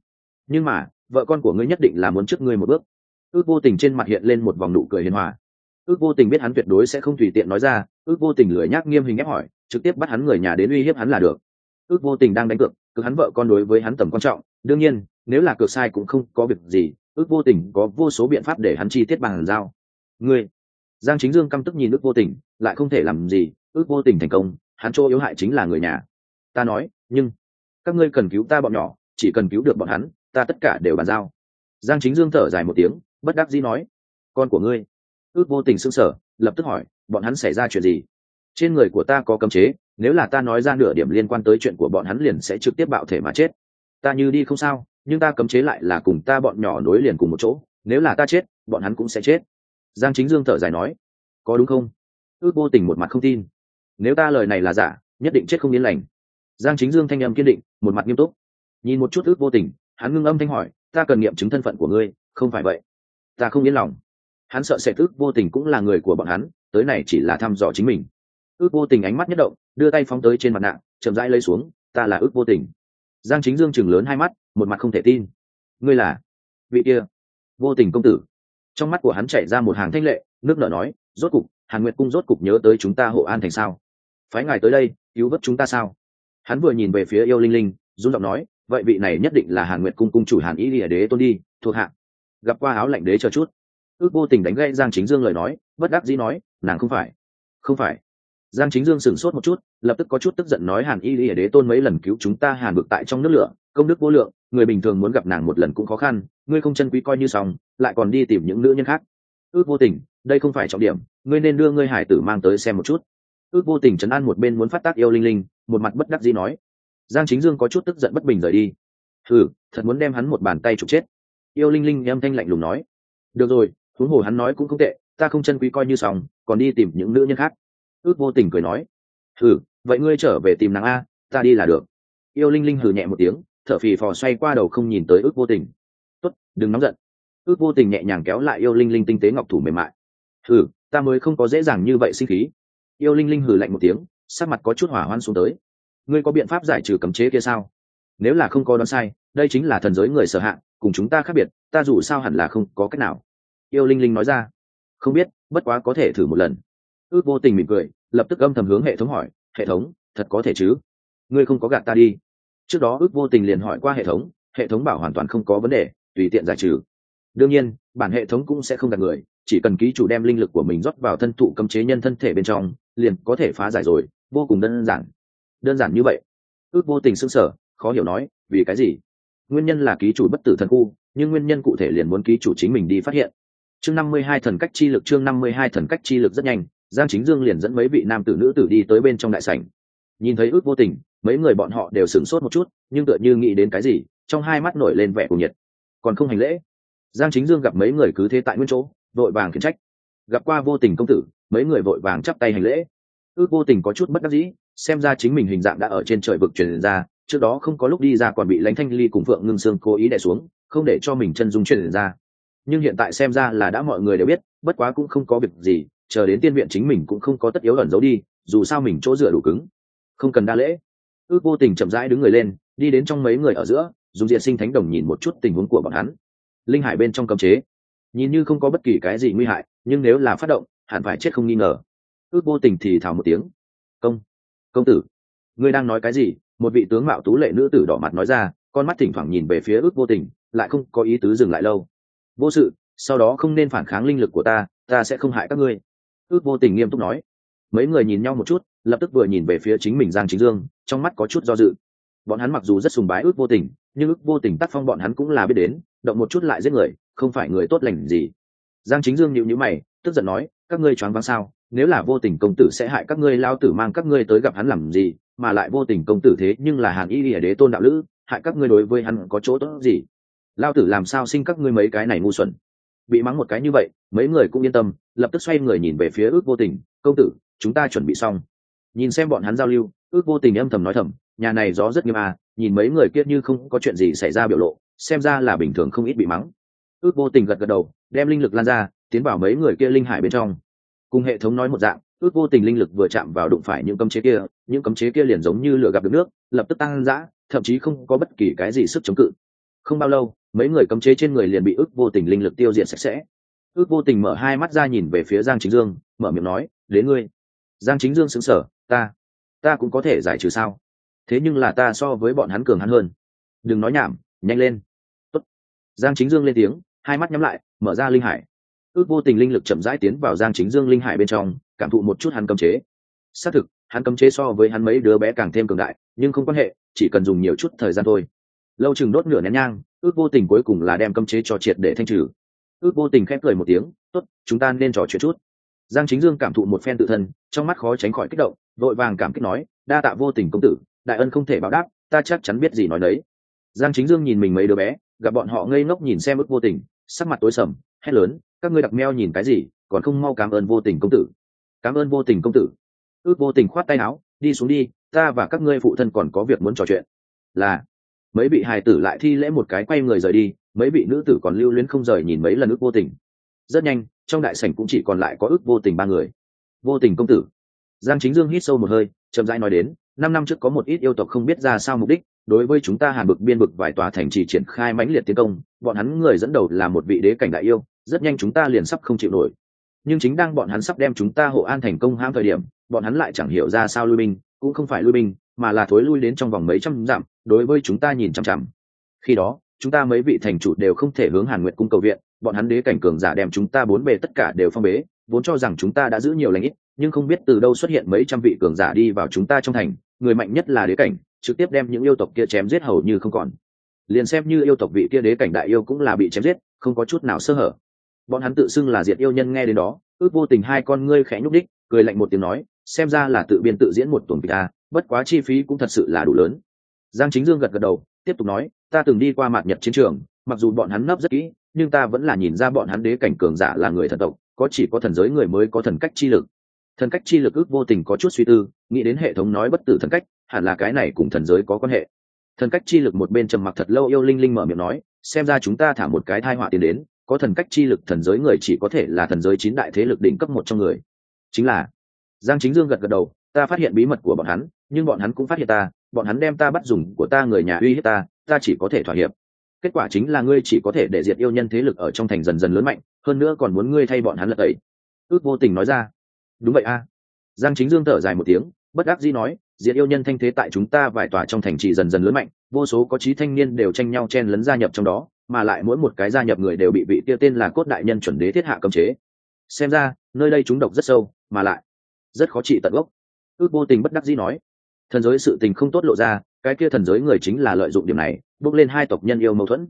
Speaker 1: Nhưng mà, vợ con của ngươi nhất định là muốn trước ngươi một bước. Ước vô tình trên mặt hiện lên một vòng nụ cười hiền hòa. Ước vô tình biết hắn tuyệt đối sẽ không tùy tiện nói ra, ước vô tình lười nhác nghiêm hình ép hỏi trực tiếp bắt hắn người nhà đến uy hiếp hắn là được. Ước vô tình đang đánh cược, cực hắn vợ con đối với hắn tầm quan trọng. Đương nhiên, nếu là cược sai cũng không có việc gì, ước vô tình có vô số biện pháp để hắn chi tiết bằng giao. Ngươi, giang chính dương căm tức nhìn ước vô tình, lại không thể làm gì, ước vô tình thành công, hắn chỗ yếu hại chính là người nhà. Ta nói, nhưng, các ngươi cần cứu ta bọn nhỏ, chỉ cần cứu được bọn hắn, ta tất cả đều bàn giao. Giang chính dương thở dài một tiếng, bất đắc dĩ nói, con của ngươi. Ước vô tình s ư n g sở lập tức hỏi, bọn hắn xảy ra chuyện gì? Trên người của ta có cấm chế, nếu là ta nói ra nửa điểm liên quan tới chuyện của bọn hắn liền sẽ trực tiếp bạo thể mà chết. Ta như đi không sao, nhưng ta cấm chế lại là cùng ta bọn nhỏ nối liền cùng một chỗ, nếu là ta chết, bọn hắn cũng sẽ chết. Giang chính dương thở dài nói, có đúng không? Ước vô tình một mặt không tin. Nếu ta lời này là giả, nhất định chết không yên lành. Giang chính dương thanh âm kiên định, một mặt nghiêm túc. Nhìn một chút ước vô tình, hắn ngưng âm thanh hỏi, ta cần nghiệm chứng thân phận của ngươi, không phải vậy. Ta không yên lòng. Hắn sợ sẽ ước vô tình cũng là người của bọn hắn, tới này chỉ là thăm dò chính mình ước vô tình ánh mắt nhất động, đưa tay phóng tới trên mặt nạ, chậm rãi lấy xuống, ta là ước vô tình. Giang chính dương chừng lớn hai mắt, một mặt không thể tin. Ngươi là? Vị kia. Vô tình công tử. Trong mắt của hắn chạy ra một hàng thanh lệ, nước nở nói, rốt cục, hàn nguyệt cung rốt cục nhớ tới chúng ta hộ an thành sao? Phái ngài tới đây, cứu vớt chúng ta sao? Hắn vừa nhìn về phía yêu linh linh, run giọng nói, vậy vị này nhất định là hàn nguyệt cung cung chủ hàn ý địa đế tôn đi, thuộc hạ. Gặp qua áo lạnh đế chờ chút. Ước vô tình đánh gây giang chính dương lời nói, bất đắc dĩ nói, nàng không phải. Không phải giang chính dương sửng sốt một chút, lập tức có chút tức giận nói, hàn y lìa đế tôn mấy lần cứu chúng ta hàn bực tại trong nước lửa, công đức vô lượng, người bình thường muốn gặp nàng một lần cũng khó khăn, ngươi không chân quý coi như xong, lại còn đi tìm những nữ nhân khác. Ước vô tình, đây không phải trọng điểm, ngươi nên đưa ngươi hải tử mang tới xem một chút. Ước vô tình chấn an một bên muốn phát tác yêu linh linh, một mặt bất đắc dĩ nói. Giang chính dương có chút tức giận bất bình rời đi. Thử thật muốn đem hắn một bàn tay trục chết. Yêu linh linh âm thanh lạnh lùng nói. Được rồi, huống hồ hắn nói cũng không tệ, ta không chân quý coi như xong, còn đi tìm những nữ nhân khác ước vô tình cười nói hừ vậy ngươi trở về tìm nàng a ta đi là được. Yêu linh linh hừ nhẹ một tiếng thở phì phò xoay qua đầu không nhìn tới ước vô tình. Tuất, đừng nóng giận. Ước vô tình nhẹ nhàng kéo lại yêu linh linh tinh tế ngọc thủ mềm mại. Hừ ta mới không có dễ dàng như vậy sinh khí. Yêu linh linh hừ lạnh một tiếng sắc mặt có chút hỏa hoan xuống tới. Ngươi có biện pháp giải trừ cấm chế kia sao? Nếu là không có đoán sai đây chính là thần giới người sở hạng cùng chúng ta khác biệt ta dù sao hẳn là không có cách nào. Yêu linh linh nói ra. Không biết bất quá có thể thử một lần ước vô tình mỉm cười, lập tức âm thầm hướng hệ thống hỏi, hệ thống, thật có thể chứ? Ngươi không có gạt ta đi. Trước đó ước vô tình liền hỏi qua hệ thống hệ thống bảo hoàn toàn không có vấn đề, tùy tiện giải trừ. Đương nhiên, bản hệ thống cũng sẽ không gạt người, chỉ cần ký chủ đem linh lực của mình rót vào thân thụ cấm chế nhân thân thể bên trong, liền có thể phá giải rồi, vô cùng đơn giản. Đơn giản như vậy. Ước vô tình s ư n g sở khó hiểu nói, vì cái gì? Nguyên nhân là ký chủ bất tử thần khu, nhưng nguyên nhân cụ thể liền muốn ký chủ chính mình đi phát hiện. Chương năm mươi hai thần cách chi lực, chương năm mươi hai thần cách chi lực rất nhanh giang chính dương liền dẫn mấy vị nam tử nữ tử đi tới bên trong đại sảnh. Nhìn thấy ước vô tình, mấy người bọn họ đều sửng sốt một chút, nhưng tựa như nghĩ đến cái gì, trong hai mắt nổi lên vẻ cuồng nhiệt. Còn không hành lễ, giang chính dương gặp mấy người cứ thế tại nguyên chỗ, vội vàng khiển trách. Gặp qua vô tình công tử, mấy người vội vàng chắp tay hành lễ. Ước vô tình có chút bất đắc dĩ, xem ra chính mình hình dạng đã ở trên trời vực truyền ra, trước đó không có lúc đi ra còn bị lãnh thanh ly cùng phượng ngưng sương cố ý đè xuống, không để cho mình chân dung truyền ra. Nhưng hiện tại xem ra là đã mọi người đều biết, bất quá cũng không có việc gì chờ đến tiên viện chính mình cũng không có tất yếu ẩn giấu đi, dù sao mình chỗ dựa đủ cứng. Không cần đa lễ. Ước vô tình chậm rãi đứng người lên, đi đến trong mấy người ở giữa, dùng diện sinh thánh đồng nhìn một chút tình huống của bọn hắn. Linh hải bên trong cấm chế. Nhìn như không có bất kỳ cái gì nguy hại, nhưng nếu là phát động, hẳn phải chết không nghi ngờ. Ước vô tình thì thào một tiếng. Công công tử, ngươi đang nói cái gì? Một vị tướng mạo tú lệ nữ tử đỏ mặt nói ra, con mắt thỉnh thoảng nhìn về phía ước vô tình, lại không có ý tứ dừng lại lâu. Vô sự, sau đó không nên phản kháng linh lực của ta ta sẽ không hại các ngươi ước vô tình nghiêm túc nói. Mấy người nhìn nhau một chút, lập tức vừa nhìn về phía chính mình giang chính dương, trong mắt có chút do dự. Bọn hắn mặc dù rất sùng bái ước vô tình, nhưng ước vô tình tác phong bọn hắn cũng là biết đến, động một chút lại giết người, không phải người tốt lành gì. Giang chính dương nhịu nhữ mày, tức giận nói, các ngươi choáng váng sao? Nếu là vô tình công tử sẽ hại các ngươi, lao tử mang các ngươi tới gặp hắn làm gì? Mà lại vô tình công tử thế nhưng là hàn y lìa đế tôn đạo lữ, hại các ngươi đối với hắn có chỗ tốt gì? Lao tử làm sao sinh các ngươi mấy cái này ngu xuẩn? Bị mắng một cái như vậy, mấy người cũng yên tâm, lập tức xoay người nhìn về phía ước vô tình, công tử, chúng ta chuẩn bị xong. Nhìn xem bọn hắn giao lưu, ước vô tình âm thầm nói thầm, nhà này gió rất nghiêm à nhìn mấy người kia như không có chuyện gì xảy ra biểu lộ, xem ra là bình thường không ít bị mắng. Ước vô tình gật gật đầu, đem linh lực lan ra, tiến vào mấy người kia linh hải bên trong. Cùng hệ thống nói một dạng, ước vô tình linh lực vừa chạm vào đụng phải những cấm chế kia, những cấm chế kia liền giống như lửa gặp được nước, lập tức tăng giã thậm chí không có bất kỳ cái gì sức chống cự không bao lâu, mấy người cấm chế trên người liền bị ức vô tình linh lực tiêu diệt sạch sẽ. Ước vô tình mở hai mắt ra nhìn về phía giang chính dương, mở miệng nói, đến ngươi. Giang chính dương xứng sở ta ta cũng có thể giải trừ sao? Thế nhưng là ta so với bọn hắn cường hắn hơn. Đừng nói nhảm, nhanh lên. Tốt. giang chính dương lên tiếng, hai mắt nhắm lại, mở ra linh hải. Ước vô tình linh lực chậm rãi tiến vào giang chính dương linh hải bên trong, cảm thụ một chút hắn cấm chế. Xác thực, hắn cấm chế so với hắn mấy đứa bé càng thêm cường đại, nhưng không quan hệ, chỉ cần dùng nhiều chút thời gian thôi lâu chừng đốt nửa nén nhang, ước vô tình cuối cùng là đem cấm chế cho triệt để thanh trừ. Ước vô tình khép cười một tiếng, tốt, chúng ta nên trò chuyện chút. Giang chính dương cảm thụ một phen tự thân, trong mắt khó tránh khỏi kích động, vội vàng cảm kích nói, đa tạ vô tình công tử, đại ân không thể báo đáp, ta chắc chắn biết gì nói đấy. Giang chính dương nhìn mình mấy đứa bé, gặp bọn họ ngây ngốc nhìn xem ước vô tình, sắc mặt tối sầm, hét lớn, các ngươi đặc meo nhìn cái gì, còn không mau cảm ơn vô tình công tử. Cảm ơn vô tình công tử. Ước vô tình khoát tay áo, đi xuống đi, ta và các ngươi phụ thân còn có việc muốn trò chuyện. Là mấy vị hài tử lại thi lễ một cái quay người rời đi, mấy vị nữ tử còn lưu luyến không rời nhìn mấy lần ước vô tình. Rất nhanh, trong đại sảnh cũng chỉ còn lại có ước vô tình ba người. Vô tình công tử. Giang chính dương hít sâu một hơi, chậm rãi nói đến, năm năm trước có một ít yêu tộc không biết ra sao mục đích, đối với chúng ta hàn bực biên bực vài tòa thành trì triển khai mãnh liệt tiến công, bọn hắn người dẫn đầu là một vị đế cảnh đại yêu, rất nhanh chúng ta liền sắp không chịu nổi. Nhưng chính đang bọn hắn sắp đem chúng ta hộ an thành công hãm thời điểm, bọn hắn lại chẳng hiểu ra sao lui binh, cũng không phải lui binh, mà là thối lui đến trong vòng mấy trăm dặm đối với chúng ta nhìn chằm chằm. Khi đó, chúng ta mấy vị thành chủ đều không thể hướng hàn nguyệt cung cầu viện, bọn hắn đế cảnh cường giả đem chúng ta bốn bề tất cả đều phong bế, vốn cho rằng chúng ta đã giữ nhiều lãnh ít, nhưng không biết từ đâu xuất hiện mấy trăm vị cường giả đi vào chúng ta trong thành, người mạnh nhất là đế cảnh, trực tiếp đem những yêu tộc kia chém giết hầu như không còn. Liền xem như yêu tộc vị kia đế cảnh đại yêu cũng là bị chém giết, không có chút nào sơ hở. Bọn hắn tự xưng là diệt yêu nhân nghe đến đó, ước vô tình hai con ngươi khẽ nhúc đích cười lạnh một tiếng nói, xem ra là tự biên tự diễn một tuần kịch ta bất quá chi phí cũng thật sự là đủ lớn giang chính dương gật gật đầu, tiếp tục nói, ta từng đi qua mạt nhật chiến trường, mặc dù bọn hắn nấp rất kỹ, nhưng ta vẫn là nhìn ra bọn hắn đế cảnh cường giả là người thần tộc, có chỉ có thần giới người mới có thần cách chi lực. Thần cách chi lực ước vô tình có chút suy tư, nghĩ đến hệ thống nói bất tử thần cách, hẳn là cái này cùng thần giới có quan hệ. Thần cách chi lực một bên trầm mặc thật lâu yêu linh linh mở miệng nói, xem ra chúng ta thả một cái thai họa tiền đến, có thần cách chi lực thần giới người chỉ có thể là thần giới chín đại thế lực đỉnh cấp một trong người. Chính là, giang chính dương gật gật đầu, ta phát hiện bí mật của bọn hắn, nhưng bọn hắn cũng phát hiện ta bọn hắn đem ta bắt dùng của ta người nhà uy hiếp ta ta chỉ có thể thỏa hiệp. Kết quả chính là ngươi chỉ có thể để diệt yêu nhân thế lực ở trong thành dần dần lớn mạnh, hơn nữa còn muốn ngươi thay bọn hắn lật tẩy. Ước vô tình nói ra. Đúng vậy a. Giang chính dương thở dài một tiếng, bất đắc dĩ nói, diệt yêu nhân thanh thế tại chúng ta vài tòa trong thành trì dần dần lớn mạnh, vô số có trí thanh niên đều tranh nhau chen lấn gia nhập trong đó, mà lại mỗi một cái gia nhập người đều bị vị tiêu tên là cốt đại nhân chuẩn đế thiết hạ cấm chế. Xem ra, nơi đây chúng độc rất sâu, mà lại rất khó trị tận gốc. Ước vô tình bất đắc dĩ nói thần giới sự tình không tốt lộ ra, cái kia thần giới người chính là lợi dụng điểm này, bước lên hai tộc nhân yêu mâu thuẫn.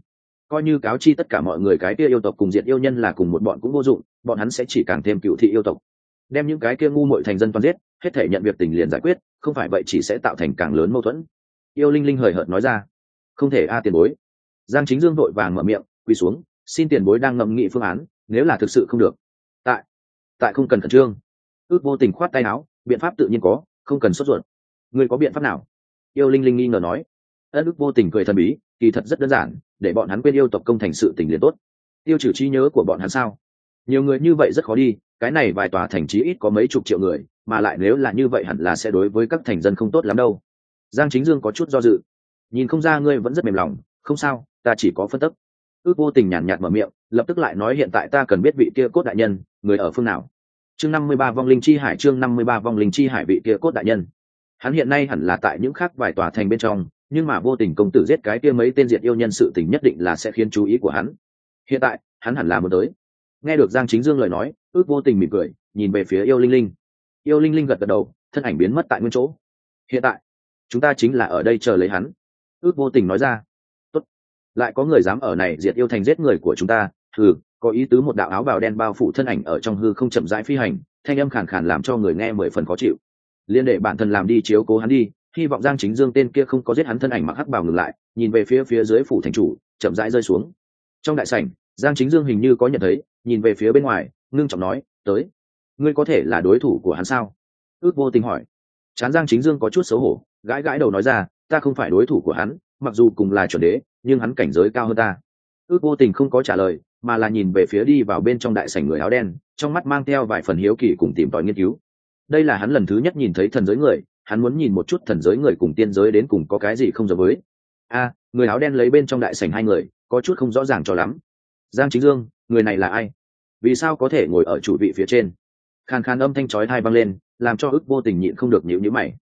Speaker 1: Coi như cáo chi tất cả mọi người cái kia yêu tộc cùng diện yêu nhân là cùng một bọn cũng vô dụng, bọn hắn sẽ chỉ càng thêm cựu thị yêu tộc. Đem những cái kia ngu mội thành dân toàn giết, hết thể nhận việc tình liền giải quyết, không phải vậy chỉ sẽ tạo thành càng lớn mâu thuẫn. Yêu linh linh hời hợt nói ra. Không thể a tiền bối. Giang chính dương vội vàng mở miệng, quỳ xuống, xin tiền bối đang ngẫm nghị phương án, nếu là thực sự không được. Tại tại không cần khẩn trương. Ước vô tình khoát tay áo, biện pháp tự nhiên có, không cần sốt ruột. Ngươi có biện pháp nào? Yêu linh linh nghi ngờ nói. Ân ức vô tình cười thần bí, kỳ thật rất đơn giản, để bọn hắn quên yêu tộc công thành sự tình liền tốt. Tiêu trừ trí nhớ của bọn hắn sao? Nhiều người như vậy rất khó đi, cái này vài tòa thành trí ít có mấy chục triệu người, mà lại nếu là như vậy hẳn là sẽ đối với các thành dân không tốt lắm đâu. Giang chính dương có chút do dự. Nhìn không ra ngươi vẫn rất mềm lòng, không sao, ta chỉ có phân tức ước vô tình nhàn nhạt mở miệng, lập tức lại nói hiện tại ta cần biết vị kia cốt đại nhân, người ở phương nào? Chương năm mươi ba vong linh chi hải, chương năm mươi ba vong linh chi hải vị kia cốt đại nhân hắn hiện nay hẳn là tại những khác vài tòa thành bên trong, nhưng mà vô tình công tử giết cái kia mấy tên diệt yêu nhân sự tình nhất định là sẽ khiến chú ý của hắn. Hiện tại, hắn hẳn là một tới. Nghe được giang chính dương lời nói, ước vô tình mỉm cười, nhìn về phía yêu linh linh. Yêu linh linh gật gật đầu, thân ảnh biến mất tại nguyên chỗ. Hiện tại, chúng ta chính là ở đây chờ lấy hắn. Ước vô tình nói ra. Tốt. lại có người dám ở này diệt yêu thành giết người của chúng ta. Thử có ý tứ một đạo áo bào đen bao phủ thân ảnh ở trong hư không chậm rãi phi hành, thanh âm khàn khàn làm cho người nghe mười phần khó chịu liên đệ bản thân làm đi chiếu cố hắn đi, hy vọng giang chính dương tên kia không có giết hắn thân ảnh mặc hắc bào ngừng lại, nhìn về phía phía dưới phủ thành chủ, chậm rãi rơi xuống. Trong đại sảnh, giang chính dương hình như có nhận thấy, nhìn về phía bên ngoài, ngưng trọng nói, tới, ngươi có thể là đối thủ của hắn sao? Ước vô tình hỏi. Chán giang chính dương có chút xấu hổ, gãi gãi đầu nói ra, ta không phải đối thủ của hắn, mặc dù cùng là chuẩn đế, nhưng hắn cảnh giới cao hơn ta. Ước vô tình không có trả lời, mà là nhìn về phía đi vào bên trong đại sảnh người áo đen, trong mắt mang theo vài phần hiếu kỳ cùng tìm tòi nghiên cứu đây là hắn lần thứ nhất nhìn thấy thần giới người, hắn muốn nhìn một chút thần giới người cùng tiên giới đến cùng có cái gì không giống với. A, người áo đen lấy bên trong đại sảnh hai người, có chút không rõ ràng cho lắm. Giang chính dương, người này là ai? Vì sao có thể ngồi ở chủ vị phía trên? Khàn khàn âm thanh chói thai vang lên, làm cho ức vô tình nhịn không được nhịu nhữ mày.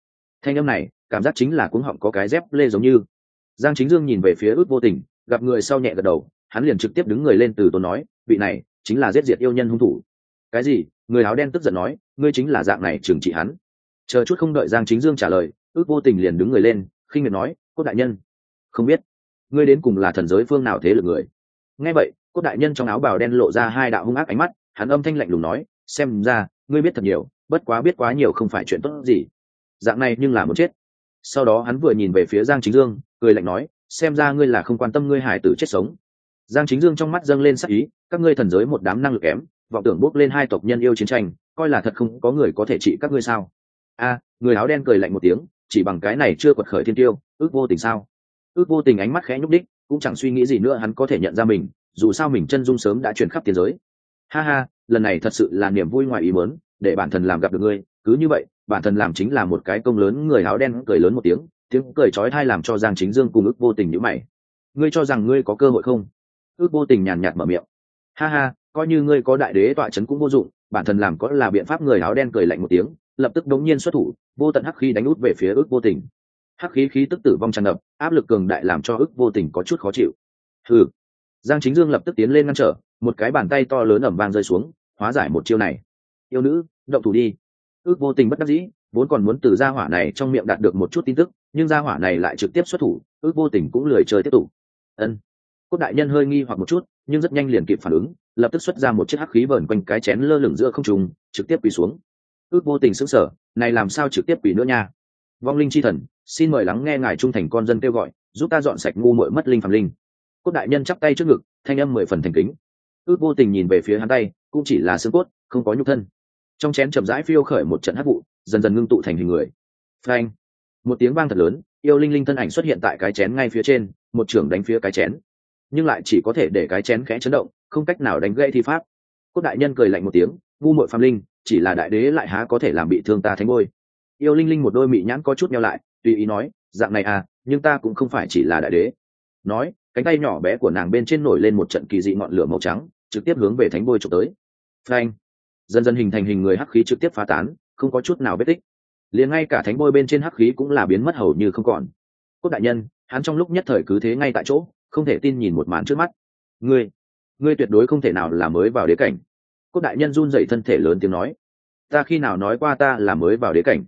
Speaker 1: Thanh âm này, cảm giác chính là cuống họng có cái dép lê giống như. Giang chính dương nhìn về phía ức vô tình, gặp người sau nhẹ gật đầu, hắn liền trực tiếp đứng người lên từ tốn nói, vị này, chính là giết diệt yêu nhân hung thủ cái gì? Người áo đen tức giận nói, ngươi chính là dạng này trừng trị hắn. Chờ chút không đợi giang chính dương trả lời, ước vô tình liền đứng người lên, khinh miệt nói, cốt đại nhân. Không biết, ngươi đến cùng là thần giới phương nào thế lực người? Nghe vậy, cốt đại nhân trong áo bào đen lộ ra hai đạo hung ác ánh mắt, hắn âm thanh lạnh lùng nói, xem ra, ngươi biết thật nhiều, bất quá biết quá nhiều không phải chuyện tốt gì. Dạng này nhưng là muốn chết. Sau đó hắn vừa nhìn về phía giang chính dương, cười lạnh nói, xem ra ngươi là không quan tâm ngươi hải tử chết sống. Giang chính dương trong mắt dâng lên sắc ý, các ngươi thần giới một đám năng lực kém vọng tưởng bốc lên hai tộc nhân yêu chiến tranh, coi là thật không có người có thể trị các ngươi sao? A, người áo đen cười lạnh một tiếng, chỉ bằng cái này chưa quật khởi thiên tiêu, ước vô tình sao? Ước vô tình ánh mắt khẽ nhúc đích, cũng chẳng suy nghĩ gì nữa, hắn có thể nhận ra mình, dù sao mình chân dung sớm đã chuyển khắp tiền giới. Ha ha, lần này thật sự là niềm vui ngoài ý muốn, để bản thân làm gặp được ngươi, cứ như vậy, bản thân làm chính là một cái công lớn, người áo đen cười lớn một tiếng tiếng cười chói tai làm cho giang chính dương cùng ước vô tình nhữ mày. Ngươi cho rằng ngươi có cơ hội không? Ước vô tình nhàn nhạt mở miệng. Ha ha coi như ngươi có đại đế tọa chấn cũng vô dụng bản thân làm có là biện pháp người áo đen cười lạnh một tiếng lập tức đống nhiên xuất thủ vô tận hắc khí đánh út về phía ước vô tình. Hắc khí khí tức tử vong tràn ngập áp lực cường đại làm cho ước vô tình có chút khó chịu. Hừ, giang chính dương lập tức tiến lên ngăn trở một cái bàn tay to lớn ẩm vang rơi xuống hóa giải một chiêu này. Yêu nữ động thủ đi. Ước vô tình bất đắc dĩ vốn còn muốn từ gia hỏa này trong miệng đạt được một chút tin tức nhưng gia hỏa này lại trực tiếp xuất thủ ước vô tình cũng lười chơi tiếp tục. Ân cốt đại nhân hơi nghi hoặc một chút, nhưng rất nhanh liền kịp phản ứng, lập tức xuất ra một chiếc hắc khí vờn quanh cái chén lơ lửng giữa không trùng trực tiếp quỳ xuống. Ước vô tình sững sở này làm sao trực tiếp quỳ nữa nha? Vong linh chi thần, xin mời lắng nghe ngài trung thành con dân kêu gọi, giúp ta dọn sạch ngu muội mất linh phàm linh. Cốt đại nhân chắp tay trước ngực, thanh âm mười phần thành kính. Ước vô tình nhìn về phía hắn tay, cũng chỉ là xương cốt, không có nhục thân. Trong chén chậm rãi phiêu khởi một trận hát vụ, dần dần ngưng tụ thành hình người. Phanh! Một tiếng vang thật lớn, yêu linh linh thân ảnh xuất hiện tại cái chén ngay phía trên, một trưởng đánh phía cái chén nhưng lại chỉ có thể để cái chén khẽ chấn động, không cách nào đánh gãy thi pháp. Cốt đại nhân cười lạnh một tiếng, ngu muội phàm linh, chỉ là đại đế lại há có thể làm bị thương ta thánh ngôi yêu linh linh một đôi mị nhãn có chút nhau lại, tùy ý nói, dạng này à nhưng ta cũng không phải chỉ là đại đế. Nói, cánh tay nhỏ bé của nàng bên trên nổi lên một trận kỳ dị ngọn lửa màu trắng, trực tiếp hướng về thánh bôi trục tới. Frank dần dần hình thành hình người hắc khí trực tiếp phá tán, không có chút nào vết tích. Liền ngay cả thánh bôi bên trên hắc khí cũng là biến mất hầu như không còn. Cốt đại nhân, hắn trong lúc nhất thời cứ thế ngay tại chỗ không thể tin nhìn một màn trước mắt. Ngươi ngươi tuyệt đối không thể nào là mới vào đế cảnh. Cốt đại nhân run dậy thân thể lớn tiếng nói. Ta khi nào nói qua ta là mới vào đế cảnh?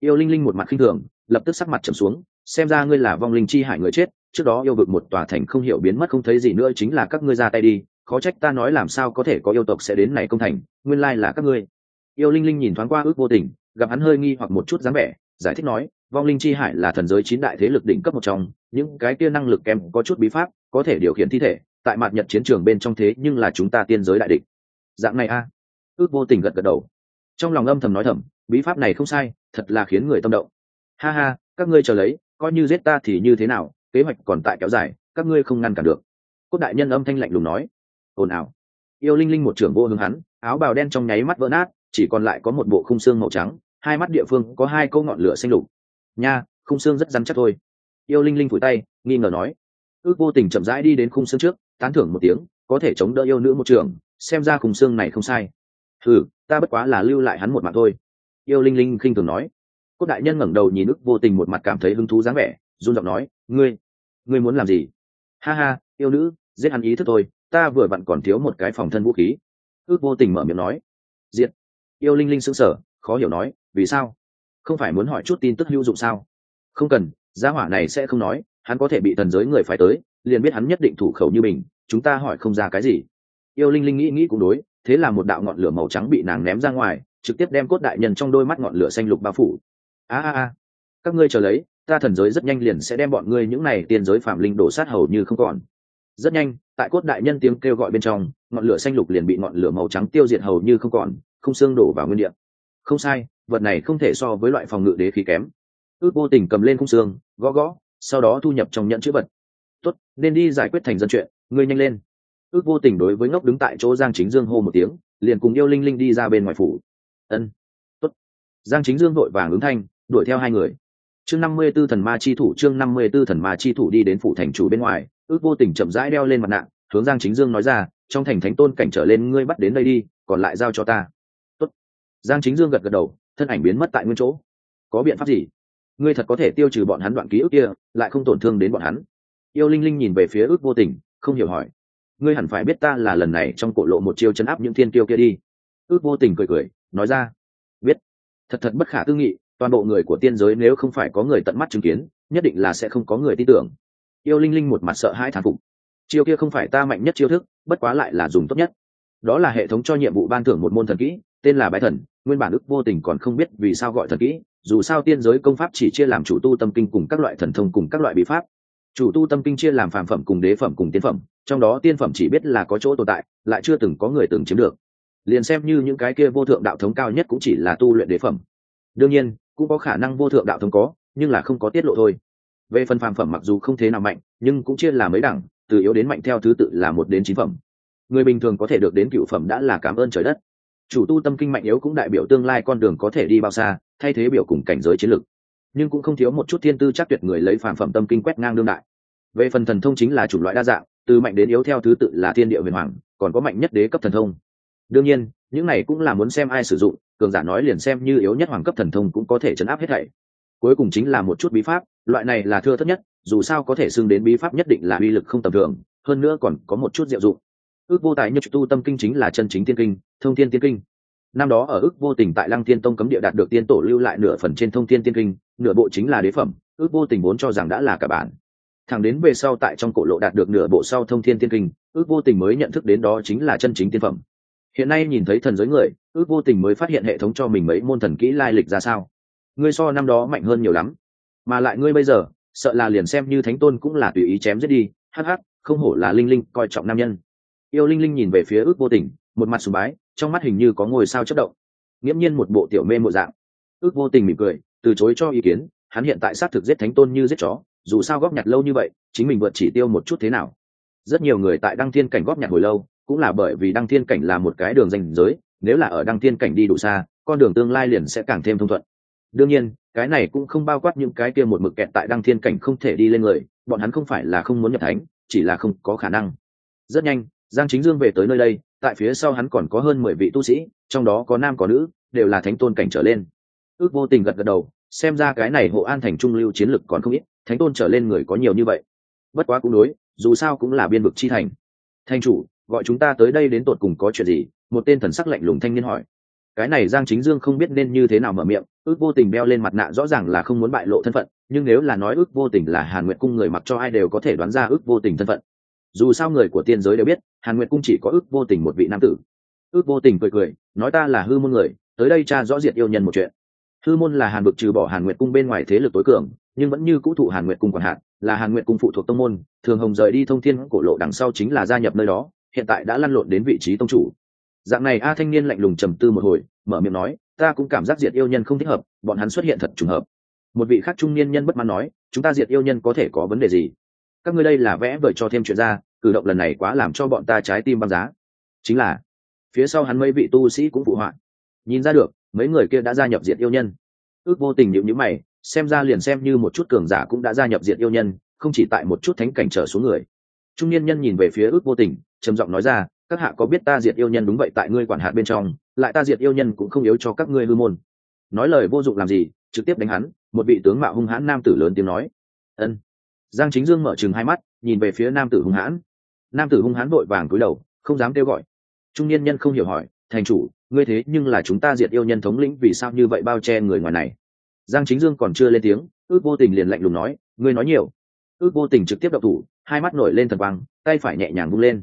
Speaker 1: Yêu linh linh một mặt khinh thường, lập tức sắc mặt trầm xuống, xem ra ngươi là vong linh chi hại người chết, trước đó yêu vực một tòa thành không hiểu biến mất không thấy gì nữa chính là các ngươi ra tay đi, khó trách ta nói làm sao có thể có yêu tộc sẽ đến này công thành, nguyên lai là các ngươi. Yêu linh linh nhìn thoáng qua ước vô tình, gặp hắn hơi nghi hoặc một chút dáng vẻ, giải thích nói, vong linh chi hải là thần giới chín đại thế lực đỉnh cấp một trong những cái kia năng lực kém có chút bí pháp, có thể điều khiển thi thể, tại mặt nhật chiến trường bên trong thế nhưng là chúng ta tiên giới đại địch. Dạng này a. Ước vô tình gật gật đầu. Trong lòng âm thầm nói thầm, bí pháp này không sai, thật là khiến người tâm động. Ha ha, các ngươi chờ lấy, coi như giết ta thì như thế nào, kế hoạch còn tại kéo dài, các ngươi không ngăn cản được. Cốt đại nhân âm thanh lạnh lùng nói. Ồn ào. Yêu linh linh một trưởng vô hướng hắn, áo bào đen trong nháy mắt vỡ nát, chỉ còn lại có một bộ khung xương màu trắng, hai mắt địa phương có hai câu ngọn lửa xanh lục. Nha, khung xương rất rắn chắc thôi yêu linh linh phủi tay nghi ngờ nói. Ước vô tình chậm rãi đi đến khung xương trước tán thưởng một tiếng có thể chống đỡ yêu nữ một trường xem ra khung xương này không sai. Thử, ta bất quá là lưu lại hắn một mặt thôi. Yêu linh linh khinh thường nói. Cốt đại nhân ngẩng đầu nhìn ước vô tình một mặt cảm thấy hứng thú dáng vẻ run giọng nói ngươi ngươi muốn làm gì? Ha ha yêu nữ giết hắn ý thức thôi ta vừa vặn còn thiếu một cái phòng thân vũ khí. Ước vô tình mở miệng nói. Diệt. Yêu linh linh sững sờ khó hiểu nói vì sao? Không phải muốn hỏi chút tin tức hữu dụng sao? Không cần gia hỏa này sẽ không nói, hắn có thể bị thần giới người phải tới, liền biết hắn nhất định thủ khẩu như mình, chúng ta hỏi không ra cái gì. Yêu linh linh nghĩ nghĩ cũng đối, thế là một đạo ngọn lửa màu trắng bị nàng ném ra ngoài, trực tiếp đem cốt đại nhân trong đôi mắt ngọn lửa xanh lục bao phủ. A a a, các ngươi chờ lấy, ta thần giới rất nhanh liền sẽ đem bọn ngươi những này tiên giới phạm linh đổ sát hầu như không còn. Rất nhanh, tại cốt đại nhân tiếng kêu gọi bên trong, ngọn lửa xanh lục liền bị ngọn lửa màu trắng tiêu diệt hầu như không còn, không xương đổ vào nguyên địa. Không sai, vật này không thể so với loại phòng ngự đế khí kém ước vô tình cầm lên khung xương, gõ gõ, sau đó thu nhập trong nhận chữ vật. Tốt, nên đi giải quyết thành dân chuyện, ngươi nhanh lên. Ước vô tình đối với ngốc đứng tại chỗ giang chính dương hô một tiếng, liền cùng yêu linh linh đi ra bên ngoài phủ. Ân, tốt. Giang chính dương vội vàng ứng thanh, đuổi theo hai người. Chương năm mươi b ố thần ma chi thủ, chương năm mươi b ố thần ma chi thủ đi đến phủ thành chủ bên ngoài, ước vô tình chậm rãi đeo lên mặt nạ, hướng giang chính dương nói ra, trong thành thánh tôn cảnh trở lên, ngươi bắt đến đây đi, còn lại giao cho ta. Tốt. giang chính dương gật gật đầu, thân ảnh biến mất tại nguyên chỗ. Có biện pháp gì? Ngươi thật có thể tiêu trừ bọn hắn đoạn ký ức kia, lại không tổn thương đến bọn hắn. Yêu linh linh nhìn về phía ước vô tình, không hiểu hỏi. Ngươi hẳn phải biết ta là lần này trong cổ lộ một chiêu chấn áp những thiên tiêu kia đi. Ước vô tình cười cười, nói ra. Biết. Thật thật bất khả tư nghị, toàn bộ người của tiên giới nếu không phải có người tận mắt chứng kiến, nhất định là sẽ không có người tin tưởng. Yêu linh linh một mặt sợ hãi thán phục. Chiêu kia không phải ta mạnh nhất chiêu thức, bất quá lại là dùng tốt nhất. Đó là hệ thống cho nhiệm vụ ban thưởng một môn thần kỹ tên là bái thần, nguyên bản ức vô tình còn không biết vì sao gọi thần kỹ, dù sao tiên giới công pháp chỉ chia làm chủ tu tâm kinh cùng các loại thần thông cùng các loại bí pháp. Chủ tu tâm kinh chia làm phàm phẩm cùng đế phẩm cùng tiên phẩm, trong đó tiên phẩm chỉ biết là có chỗ tồn tại, lại chưa từng có người từng chiếm được. Liền xem như những cái kia vô thượng đạo thống cao nhất cũng chỉ là tu luyện đế phẩm. Đương nhiên, cũng có khả năng vô thượng đạo thống có, nhưng là không có tiết lộ thôi. Về phần phàm phẩm mặc dù không thế nào mạnh, nhưng cũng chia là mấy đẳng, từ yếu đến mạnh theo thứ tự là một đến chín phẩm. Người bình thường có thể được đến cựu phẩm đã là cảm ơn trời đất chủ tu tâm kinh mạnh yếu cũng đại biểu tương lai con đường có thể đi bao xa, thay thế biểu cùng cảnh giới chiến lược. Nhưng cũng không thiếu một chút thiên tư chắc tuyệt người lấy phản phẩm tâm kinh quét ngang đương đại. Về phần thần thông chính là chủng loại đa dạng, từ mạnh đến yếu theo thứ tự là thiên địa huyền hoàng, còn có mạnh nhất đế cấp thần thông. Đương nhiên, những này cũng là muốn xem ai sử dụng, cường giả nói liền xem như yếu nhất hoàng cấp thần thông cũng có thể chấn áp hết thảy. Cuối cùng chính là một chút bí pháp, loại này là thưa thất nhất, dù sao có thể xưng đến bí pháp nhất định là uy lực không tầm thường, hơn nữa còn có một chút diệu dụng ước vô tài như tu tâm kinh chính là chân chính tiên kinh, thông thiên tiên kinh. Năm đó ở ước vô tình tại lăng thiên tông cấm địa đạt được tiên tổ lưu lại nửa phần trên thông thiên tiên kinh, nửa bộ chính là đế phẩm, ước vô tình vốn cho rằng đã là cả bản. Thẳng đến về sau tại trong cổ lộ đạt được nửa bộ sau thông thiên tiên kinh, ước vô tình mới nhận thức đến đó chính là chân chính tiên phẩm. Hiện nay nhìn thấy thần giới người, ước vô tình mới phát hiện hệ thống cho mình mấy môn thần kỹ lai lịch ra sao. Ngươi so năm đó mạnh hơn nhiều lắm. Mà lại ngươi bây giờ, sợ là liền xem như thánh tôn cũng là tùy ý chém giết đi. Hắc hắc, không hổ là linh linh, coi trọng nam nhân yêu linh linh nhìn về phía ước vô tình, một mặt sùng bái, trong mắt hình như có ngôi sao chất động. Nghiễm nhiên một bộ tiểu mê mộ dạng. Ước vô tình mỉm cười, từ chối cho ý kiến, hắn hiện tại xác thực giết thánh tôn như giết chó, dù sao góp nhặt lâu như vậy, chính mình vượt chỉ tiêu một chút thế nào. Rất nhiều người tại đăng thiên cảnh góp nhặt hồi lâu, cũng là bởi vì đăng thiên cảnh là một cái đường danh giới, nếu là ở đăng thiên cảnh đi đủ xa, con đường tương lai liền sẽ càng thêm thông thuận. Đương nhiên, cái này cũng không bao quát những cái kia một mực kẹt tại đăng thiên cảnh không thể đi lên người, bọn hắn không phải là không muốn nhập thánh, chỉ là không có khả năng. Rất nhanh giang chính dương về tới nơi đây, tại phía sau hắn còn có hơn mười vị tu sĩ, trong đó có nam có nữ, đều là thánh tôn cảnh trở lên. Ước vô tình gật gật đầu, xem ra cái này hộ an thành trung lưu chiến lực còn không ít, thánh tôn trở lên người có nhiều như vậy. Bất quá cũng đối, dù sao cũng là biên vực chi thành. Thanh chủ, gọi chúng ta tới đây đến tột cùng có chuyện gì? Một tên thần sắc lạnh lùng thanh niên hỏi. Cái này giang chính dương không biết nên như thế nào mở miệng, ước vô tình đeo lên mặt nạ rõ ràng là không muốn bại lộ thân phận, nhưng nếu là nói ước vô tình là hàn nguyện cung người mặc cho ai đều có thể đoán ra ước vô tình thân phận dù sao người của tiên giới đều biết, hàn Nguyệt cung chỉ có ước vô tình một vị nam tử. Ước vô tình cười cười, nói ta là hư môn người, tới đây cha rõ diệt yêu nhân một chuyện. Hư môn là hàn vực trừ bỏ hàn Nguyệt cung bên ngoài thế lực tối cường, nhưng vẫn như cũ thụ hàn Nguyệt cung còn hạn là hàn Nguyệt cung phụ thuộc tông môn, thường hồng rời đi thông thiên cổ lộ đằng sau chính là gia nhập nơi đó, hiện tại đã lăn lộn đến vị trí tông chủ. Dạng này a thanh niên lạnh lùng trầm tư một hồi, mở miệng nói, ta cũng cảm giác diệt yêu nhân không thích hợp, bọn hắn xuất hiện thật trùng hợp. Một vị khác trung niên nhân bất mãn nói, chúng ta diệt yêu nhân có thể có vấn đề gì? Các ngươi đây là vẽ vời cho thêm chuyện ra, cử động lần này quá làm cho bọn ta trái tim băng giá. Chính là, phía sau hắn mấy vị tu sĩ cũng phụ họa. Nhìn ra được, mấy người kia đã gia nhập diện yêu nhân. Ước vô tình nhịu nhữ mày, xem ra liền xem như một chút cường giả cũng đã gia nhập diện yêu nhân, không chỉ tại một chút thánh cảnh trở xuống người. Trung niên nhân nhìn về phía ước vô tình, trầm giọng nói ra, các hạ có biết ta diệt yêu nhân đúng vậy tại ngươi quản hạt bên trong, lại ta diệt yêu nhân cũng không yếu cho các ngươi hư môn. Nói lời vô dụng làm gì, trực tiếp đánh hắn, một vị tướng mạo hung hãn nam tử lớn tiếng nói. Ân giang chính dương mở chừng hai mắt, nhìn về phía nam tử hung hãn. Nam tử hung hãn vội vàng cúi đầu, không dám kêu gọi. Trung niên nhân không hiểu hỏi, thành chủ, ngươi thế nhưng là chúng ta diệt yêu nhân thống lĩnh, vì sao như vậy bao che người ngoài này? Giang chính dương còn chưa lên tiếng, ước vô tình liền lạnh lùng nói, ngươi nói nhiều. Ước vô tình trực tiếp đậu thủ, hai mắt nổi lên thần quang, tay phải nhẹ nhàng bung lên.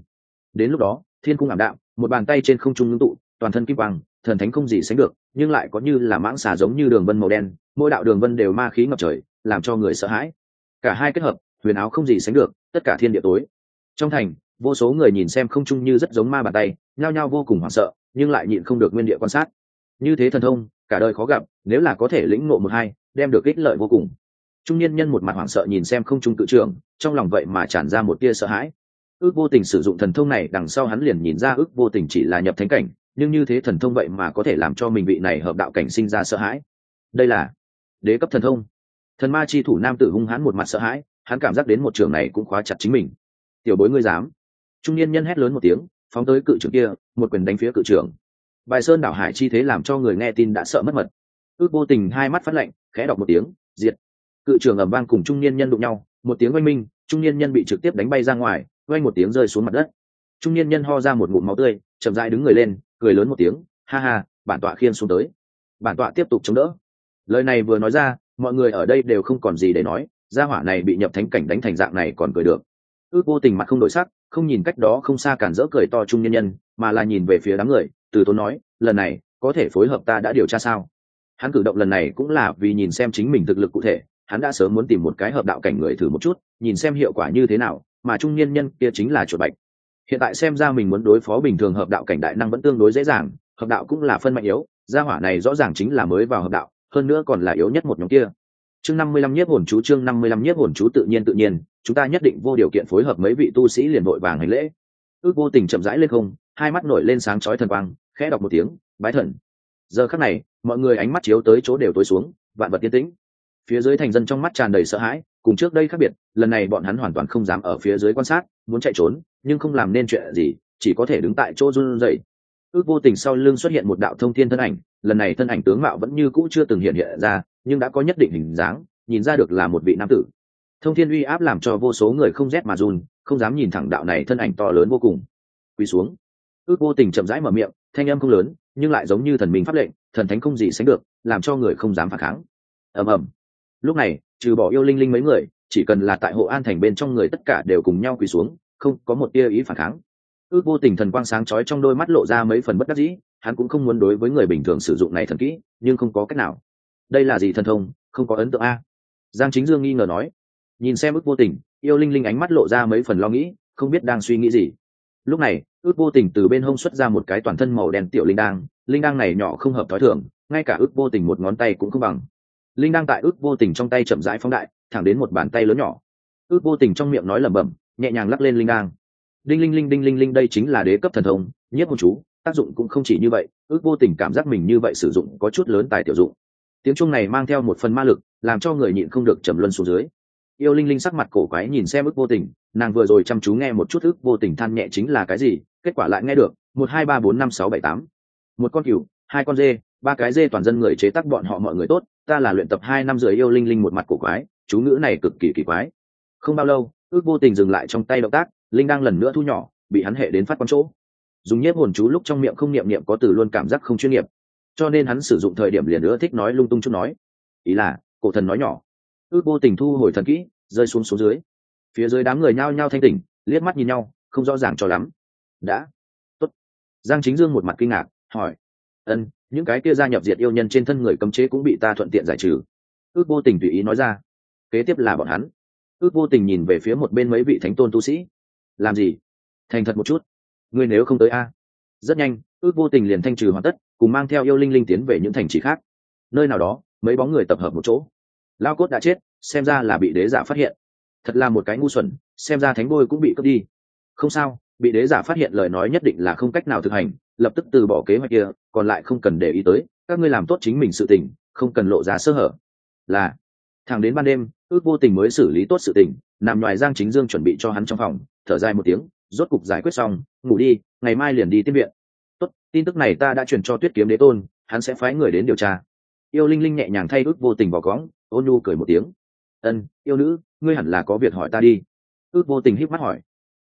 Speaker 1: Đến lúc đó, thiên cung ảm đạm, một bàn tay trên không trung ngưng tụ, toàn thân kim quang, thần thánh không gì sánh được, nhưng lại có như là mãng xà giống như đường vân màu đen, mỗi đạo đường vân đều ma khí ngập trời, làm cho người sợ hãi cả hai kết hợp, huyền áo không gì sánh được, tất cả thiên địa tối. Trong thành, vô số người nhìn xem không trung như rất giống ma bàn tay, nhao nhao vô cùng hoảng sợ, nhưng lại nhịn không được nguyên địa quan sát. Như thế thần thông, cả đời khó gặp, nếu là có thể lĩnh ngộ một hai, đem được ích lợi vô cùng. Trung niên nhân một mặt hoảng sợ nhìn xem không trung tự trưởng, trong lòng vậy mà tràn ra một tia sợ hãi. Ước vô tình sử dụng thần thông này, đằng sau hắn liền nhìn ra ước vô tình chỉ là nhập thánh cảnh, nhưng như thế thần thông vậy mà có thể làm cho mình vị này hợp đạo cảnh sinh ra sợ hãi. Đây là đế cấp thần thông thần ma chi thủ nam tử hung hãn một mặt sợ hãi, hắn cảm giác đến một trường này cũng khóa chặt chính mình. Tiểu bối ngươi dám. Trung niên nhân hét lớn một tiếng, phóng tới cự trưởng kia, một quyền đánh phía cự trưởng. Bài sơn đảo hải chi thế làm cho người nghe tin đã sợ mất mật. Ước vô tình hai mắt phát lạnh, khẽ đọc một tiếng, diệt. Cự trưởng ầm vang cùng trung niên nhân đụng nhau, một tiếng oanh minh, trung niên nhân bị trực tiếp đánh bay ra ngoài, oanh một tiếng rơi xuống mặt đất. Trung niên nhân ho ra một ngụm máu tươi, chậm rãi đứng người lên, cười lớn một tiếng, ha ha, bản tọa khiên xuống tới. Bản tọa tiếp tục chống đỡ. Lời này vừa nói ra mọi người ở đây đều không còn gì để nói, gia hỏa này bị nhập thánh cảnh đánh thành dạng này còn cười được. Ước vô tình mặt không đổi sắc, không nhìn cách đó không xa cản rỡ cười to trung nhân nhân, mà là nhìn về phía đám người, từ tốn nói, lần này, có thể phối hợp ta đã điều tra sao? Hắn cử động lần này cũng là vì nhìn xem chính mình thực lực cụ thể, hắn đã sớm muốn tìm một cái hợp đạo cảnh người thử một chút, nhìn xem hiệu quả như thế nào, mà trung niên nhân kia chính là chuột bạch. Hiện tại xem ra mình muốn đối phó bình thường hợp đạo cảnh đại năng vẫn tương đối dễ dàng, hợp đạo cũng là phân mạnh yếu, gia hỏa này rõ ràng chính là mới vào hợp đạo hơn nữa còn là yếu nhất một nhóm kia. Chương năm mươi lăm nhiếp hồn chú, chương năm mươi lăm nhiếp hồn chú tự nhiên tự nhiên, chúng ta nhất định vô điều kiện phối hợp mấy vị tu sĩ liền đội vàng hành lễ. Ước vô tình chậm rãi lên không, hai mắt nổi lên sáng chói thần quang, khẽ đọc một tiếng, bái thần. Giờ khắc này, mọi người ánh mắt chiếu tới chỗ đều tối xuống, vạn vật tiên tĩnh. Phía dưới thành dân trong mắt tràn đầy sợ hãi, cùng trước đây khác biệt, lần này bọn hắn hoàn toàn không dám ở phía dưới quan sát, muốn chạy trốn, nhưng không làm nên chuyện gì, chỉ có thể đứng tại chỗ run rẩy ước vô tình sau lưng xuất hiện một đạo thông thiên thân ảnh, lần này thân ảnh tướng mạo vẫn như cũ chưa từng hiện hiện ra, nhưng đã có nhất định hình dáng, nhìn ra được là một vị nam tử. Thông thiên uy áp làm cho vô số người không rét mà run, không dám nhìn thẳng đạo này thân ảnh to lớn vô cùng. Quỳ xuống. Ước vô tình chậm rãi mở miệng, thanh âm không lớn, nhưng lại giống như thần minh pháp lệnh, thần thánh không gì sánh được, làm cho người không dám phản kháng. Ầm ầm. Lúc này, trừ bỏ yêu linh linh mấy người, chỉ cần là tại hộ an thành bên trong người tất cả đều cùng nhau quỳ xuống, không có một tia ý phản kháng ước vô tình thần quang sáng chói trong đôi mắt lộ ra mấy phần bất đắc dĩ, hắn cũng không muốn đối với người bình thường sử dụng này thần kỹ, nhưng không có cách nào. Đây là gì thần thông? Không có ấn tượng a. Giang chính dương nghi ngờ nói. Nhìn xem ước vô tình, yêu linh linh ánh mắt lộ ra mấy phần lo nghĩ, không biết đang suy nghĩ gì. Lúc này, ước vô tình từ bên hông xuất ra một cái toàn thân màu đen tiểu linh đang linh đang này nhỏ không hợp thói thường, ngay cả ước vô tình một ngón tay cũng không bằng. Linh đang tại ước vô tình trong tay chậm rãi phóng đại, thẳng đến một bàn tay lớn nhỏ. Ước vô tình trong miệng nói lẩm bẩm, nhẹ nhàng lắc lên linh đang đinh linh linh, đinh linh linh, đây chính là đế cấp thần thông, nhất hôn chú, tác dụng cũng không chỉ như vậy, ước vô tình cảm giác mình như vậy sử dụng có chút lớn tài tiểu dụng. Tiếng chuông này mang theo một phần ma lực, làm cho người nhịn không được trầm luân xuống dưới. Yêu linh linh sắc mặt cổ quái nhìn xem ước vô tình, nàng vừa rồi chăm chú nghe một chút ước vô tình than nhẹ chính là cái gì, kết quả lại nghe được, một hai ba bốn năm sáu bảy tám. Một con cừu, hai con dê, ba cái dê toàn dân người chế tác bọn họ mọi người tốt, ta là luyện tập hai năm rưỡi yêu linh linh một mặt cổ quái, chú ngữ này cực kỳ kỳ quái. Không bao lâu, ước vô tình dừng lại trong tay động tác linh đang lần nữa thu nhỏ, bị hắn hệ đến phát con chỗ. Dùng nhiếp hồn chú lúc trong miệng không niệm niệm có từ luôn cảm giác không chuyên nghiệp. Cho nên hắn sử dụng thời điểm liền nữa thích nói lung tung chút nói. Ý là, cổ thần nói nhỏ. Ước vô tình thu hồi thần kỹ, rơi xuống xuống dưới. Phía dưới đám người nhao nhao thanh tỉnh, liếc mắt nhìn nhau, không rõ ràng cho lắm. Đã. Tốt. Giang chính dương một mặt kinh ngạc, hỏi. Ân, những cái kia gia nhập diệt yêu nhân trên thân người cấm chế cũng bị ta thuận tiện giải trừ. Ước vô tình tùy ý nói ra. Kế tiếp là bọn hắn. Ước vô tình nhìn về phía một bên mấy vị thánh tôn tu sĩ làm gì? Thành thật một chút, ngươi nếu không tới a. Rất nhanh, ước vô tình liền thanh trừ hoàn tất, cùng mang theo yêu linh linh tiến về những thành trì khác. Nơi nào đó, mấy bóng người tập hợp một chỗ. Lao cốt đã chết, xem ra là bị đế giả phát hiện. Thật là một cái ngu xuẩn, xem ra thánh bôi cũng bị cướp đi. Không sao, bị đế giả phát hiện lời nói nhất định là không cách nào thực hành, lập tức từ bỏ kế hoạch kia, còn lại không cần để ý tới, các ngươi làm tốt chính mình sự tình, không cần lộ ra sơ hở. Là, thẳng đến ban đêm ước vô tình mới xử lý tốt sự tình, nằm ngoài giang chính dương chuẩn bị cho hắn trong phòng, thở dài một tiếng, rốt cục giải quyết xong, ngủ đi, ngày mai liền đi tiếp viện. Tốt, tin tức này ta đã truyền cho tuyết kiếm đế tôn, hắn sẽ phái người đến điều tra. Yêu linh linh nhẹ nhàng thay ước vô tình vào cõng, ôn nhu cười một tiếng. Ân, yêu nữ, ngươi hẳn là có việc hỏi ta đi. Ước vô tình híp mắt hỏi.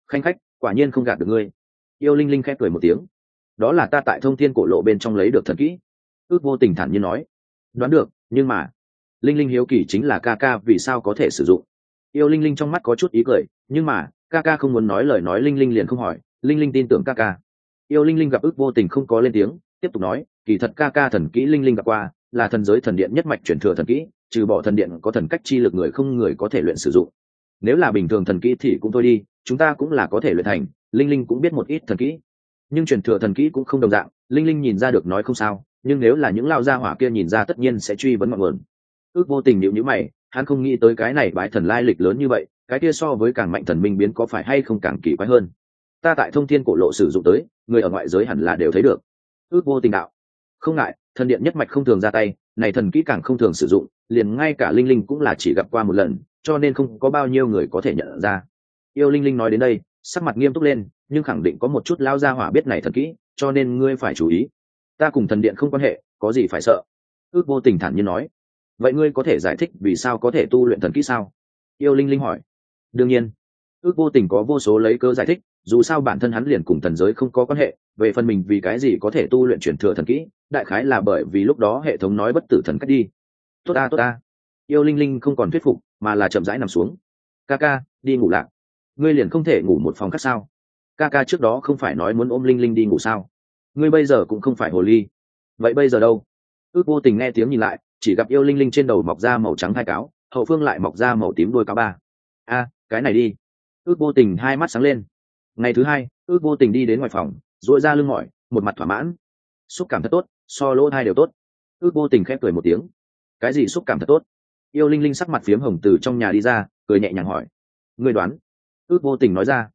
Speaker 1: Khanh khách, quả nhiên không gạt được ngươi. Yêu linh linh khép cười một tiếng. Đó là ta tại thông thiên cổ lộ bên trong lấy được thần kỹ. Ước vô tình thản nhiên nói. Đoán được, nhưng mà linh linh hiếu kỳ chính là ca ca vì sao có thể sử dụng. Yêu linh linh trong mắt có chút ý cười, nhưng mà, ca ca không muốn nói lời nói linh linh liền không hỏi, linh linh tin tưởng ca ca. Yêu linh linh gặp ước vô tình không có lên tiếng, tiếp tục nói, kỳ thật ca ca thần kỹ linh linh gặp qua, là thần giới thần điện nhất mạch chuyển thừa thần kỹ, trừ bỏ thần điện có thần cách chi lực người không người có thể luyện sử dụng. Nếu là bình thường thần kỹ thì cũng thôi đi, chúng ta cũng là có thể luyện thành, linh linh cũng biết một ít thần kỹ. Nhưng truyền thừa thần kỹ cũng không đồng dạng, linh linh nhìn ra được nói không sao, nhưng nếu là những lao gia hỏa kia nhìn ra tất nhiên sẽ truy vấn mọi nguồn ước vô tình nhịu nhữ mày, hắn không nghĩ tới cái này bãi thần lai lịch lớn như vậy, cái kia so với càng mạnh thần minh biến có phải hay không càng kỳ quái hơn. Ta tại thông thiên cổ lộ sử dụng tới, người ở ngoại giới hẳn là đều thấy được. Ước vô tình đạo. Không ngại, thần điện nhất mạch không thường ra tay, này thần kỹ càng không thường sử dụng, liền ngay cả linh linh cũng là chỉ gặp qua một lần, cho nên không có bao nhiêu người có thể nhận ra. Yêu linh linh nói đến đây, sắc mặt nghiêm túc lên, nhưng khẳng định có một chút lao ra hỏa biết này thần kỹ, cho nên ngươi phải chú ý. Ta cùng thần điện không quan hệ, có gì phải sợ? Ước vô tình thản nhiên nói vậy ngươi có thể giải thích vì sao có thể tu luyện thần kỹ sao? Yêu linh linh hỏi. Đương nhiên. Ước vô tình có vô số lấy cơ giải thích, dù sao bản thân hắn liền cùng thần giới không có quan hệ, về phần mình vì cái gì có thể tu luyện chuyển thừa thần kỹ, đại khái là bởi vì lúc đó hệ thống nói bất tử thần cách đi. Tốt ta tốt ta. Yêu linh linh không còn thuyết phục, mà là chậm rãi nằm xuống. Ca ca, đi ngủ lạc. Ngươi liền không thể ngủ một phòng khác sao? Ca ca trước đó không phải nói muốn ôm linh linh đi ngủ sao? Ngươi bây giờ cũng không phải hồ ly. Vậy bây giờ đâu? Ước vô tình nghe tiếng nhìn lại chỉ gặp yêu linh linh trên đầu mọc ra màu trắng hai cáo, hậu phương lại mọc ra màu tím đuôi cáo ba. A, cái này đi. Ước vô tình hai mắt sáng lên. Ngày thứ hai, ước vô tình đi đến ngoài phòng dội ra lưng mỏi một mặt thỏa mãn. Xúc cảm thật tốt, so lỗ hai đều tốt. Ước vô tình khép cười một tiếng. Cái gì xúc cảm thật tốt? Yêu linh linh sắc mặt phiếm hồng từ trong nhà đi ra, cười nhẹ nhàng hỏi. Người đoán? Ước vô tình nói ra.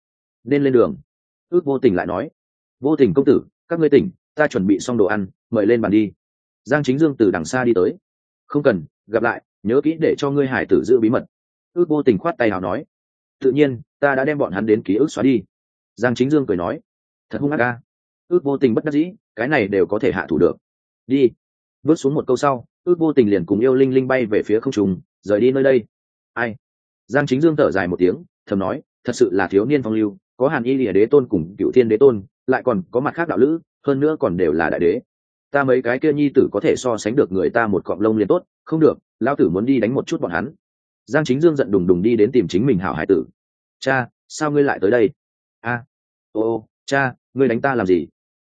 Speaker 1: Nên lên đường. Ước vô tình lại nói. Vô tình công tử, các ngươi tỉnh, ta chuẩn bị xong đồ ăn, mời lên bàn đi. Giang chính dương từ đằng xa đi tới không cần, gặp lại, nhớ kỹ để cho ngươi hải tử giữ bí mật. Ước vô tình khoát tay nào nói. Tự nhiên, ta đã đem bọn hắn đến ký ức xóa đi. Giang chính dương cười nói. Thật hung ác ca ước vô tình bất đắc dĩ, cái này đều có thể hạ thủ được. Đi. Vớt xuống một câu sau, ước vô tình liền cùng yêu linh linh bay về phía không trùng rời đi nơi đây. Ai? Giang chính dương thở dài một tiếng, thầm nói, thật sự là thiếu niên phong lưu, có hàn y lìa đế tôn cùng cựu thiên đế tôn, lại còn có mặt khác đạo lữ, hơn nữa còn đều là đại đế ta mấy cái kia nhi tử có thể so sánh được người ta một cọng lông liền tốt, không được lao tử muốn đi đánh một chút bọn hắn. Giang chính dương giận đùng đùng đi đến tìm chính mình hảo hải tử. Cha, sao ngươi lại tới đây? A ô, cha, ngươi đánh ta làm gì?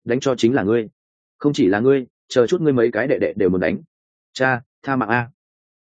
Speaker 1: Đánh cho chính là ngươi. Không chỉ là ngươi, chờ chút ngươi mấy cái đệ đệ đều muốn đánh. Cha, tha mạng a.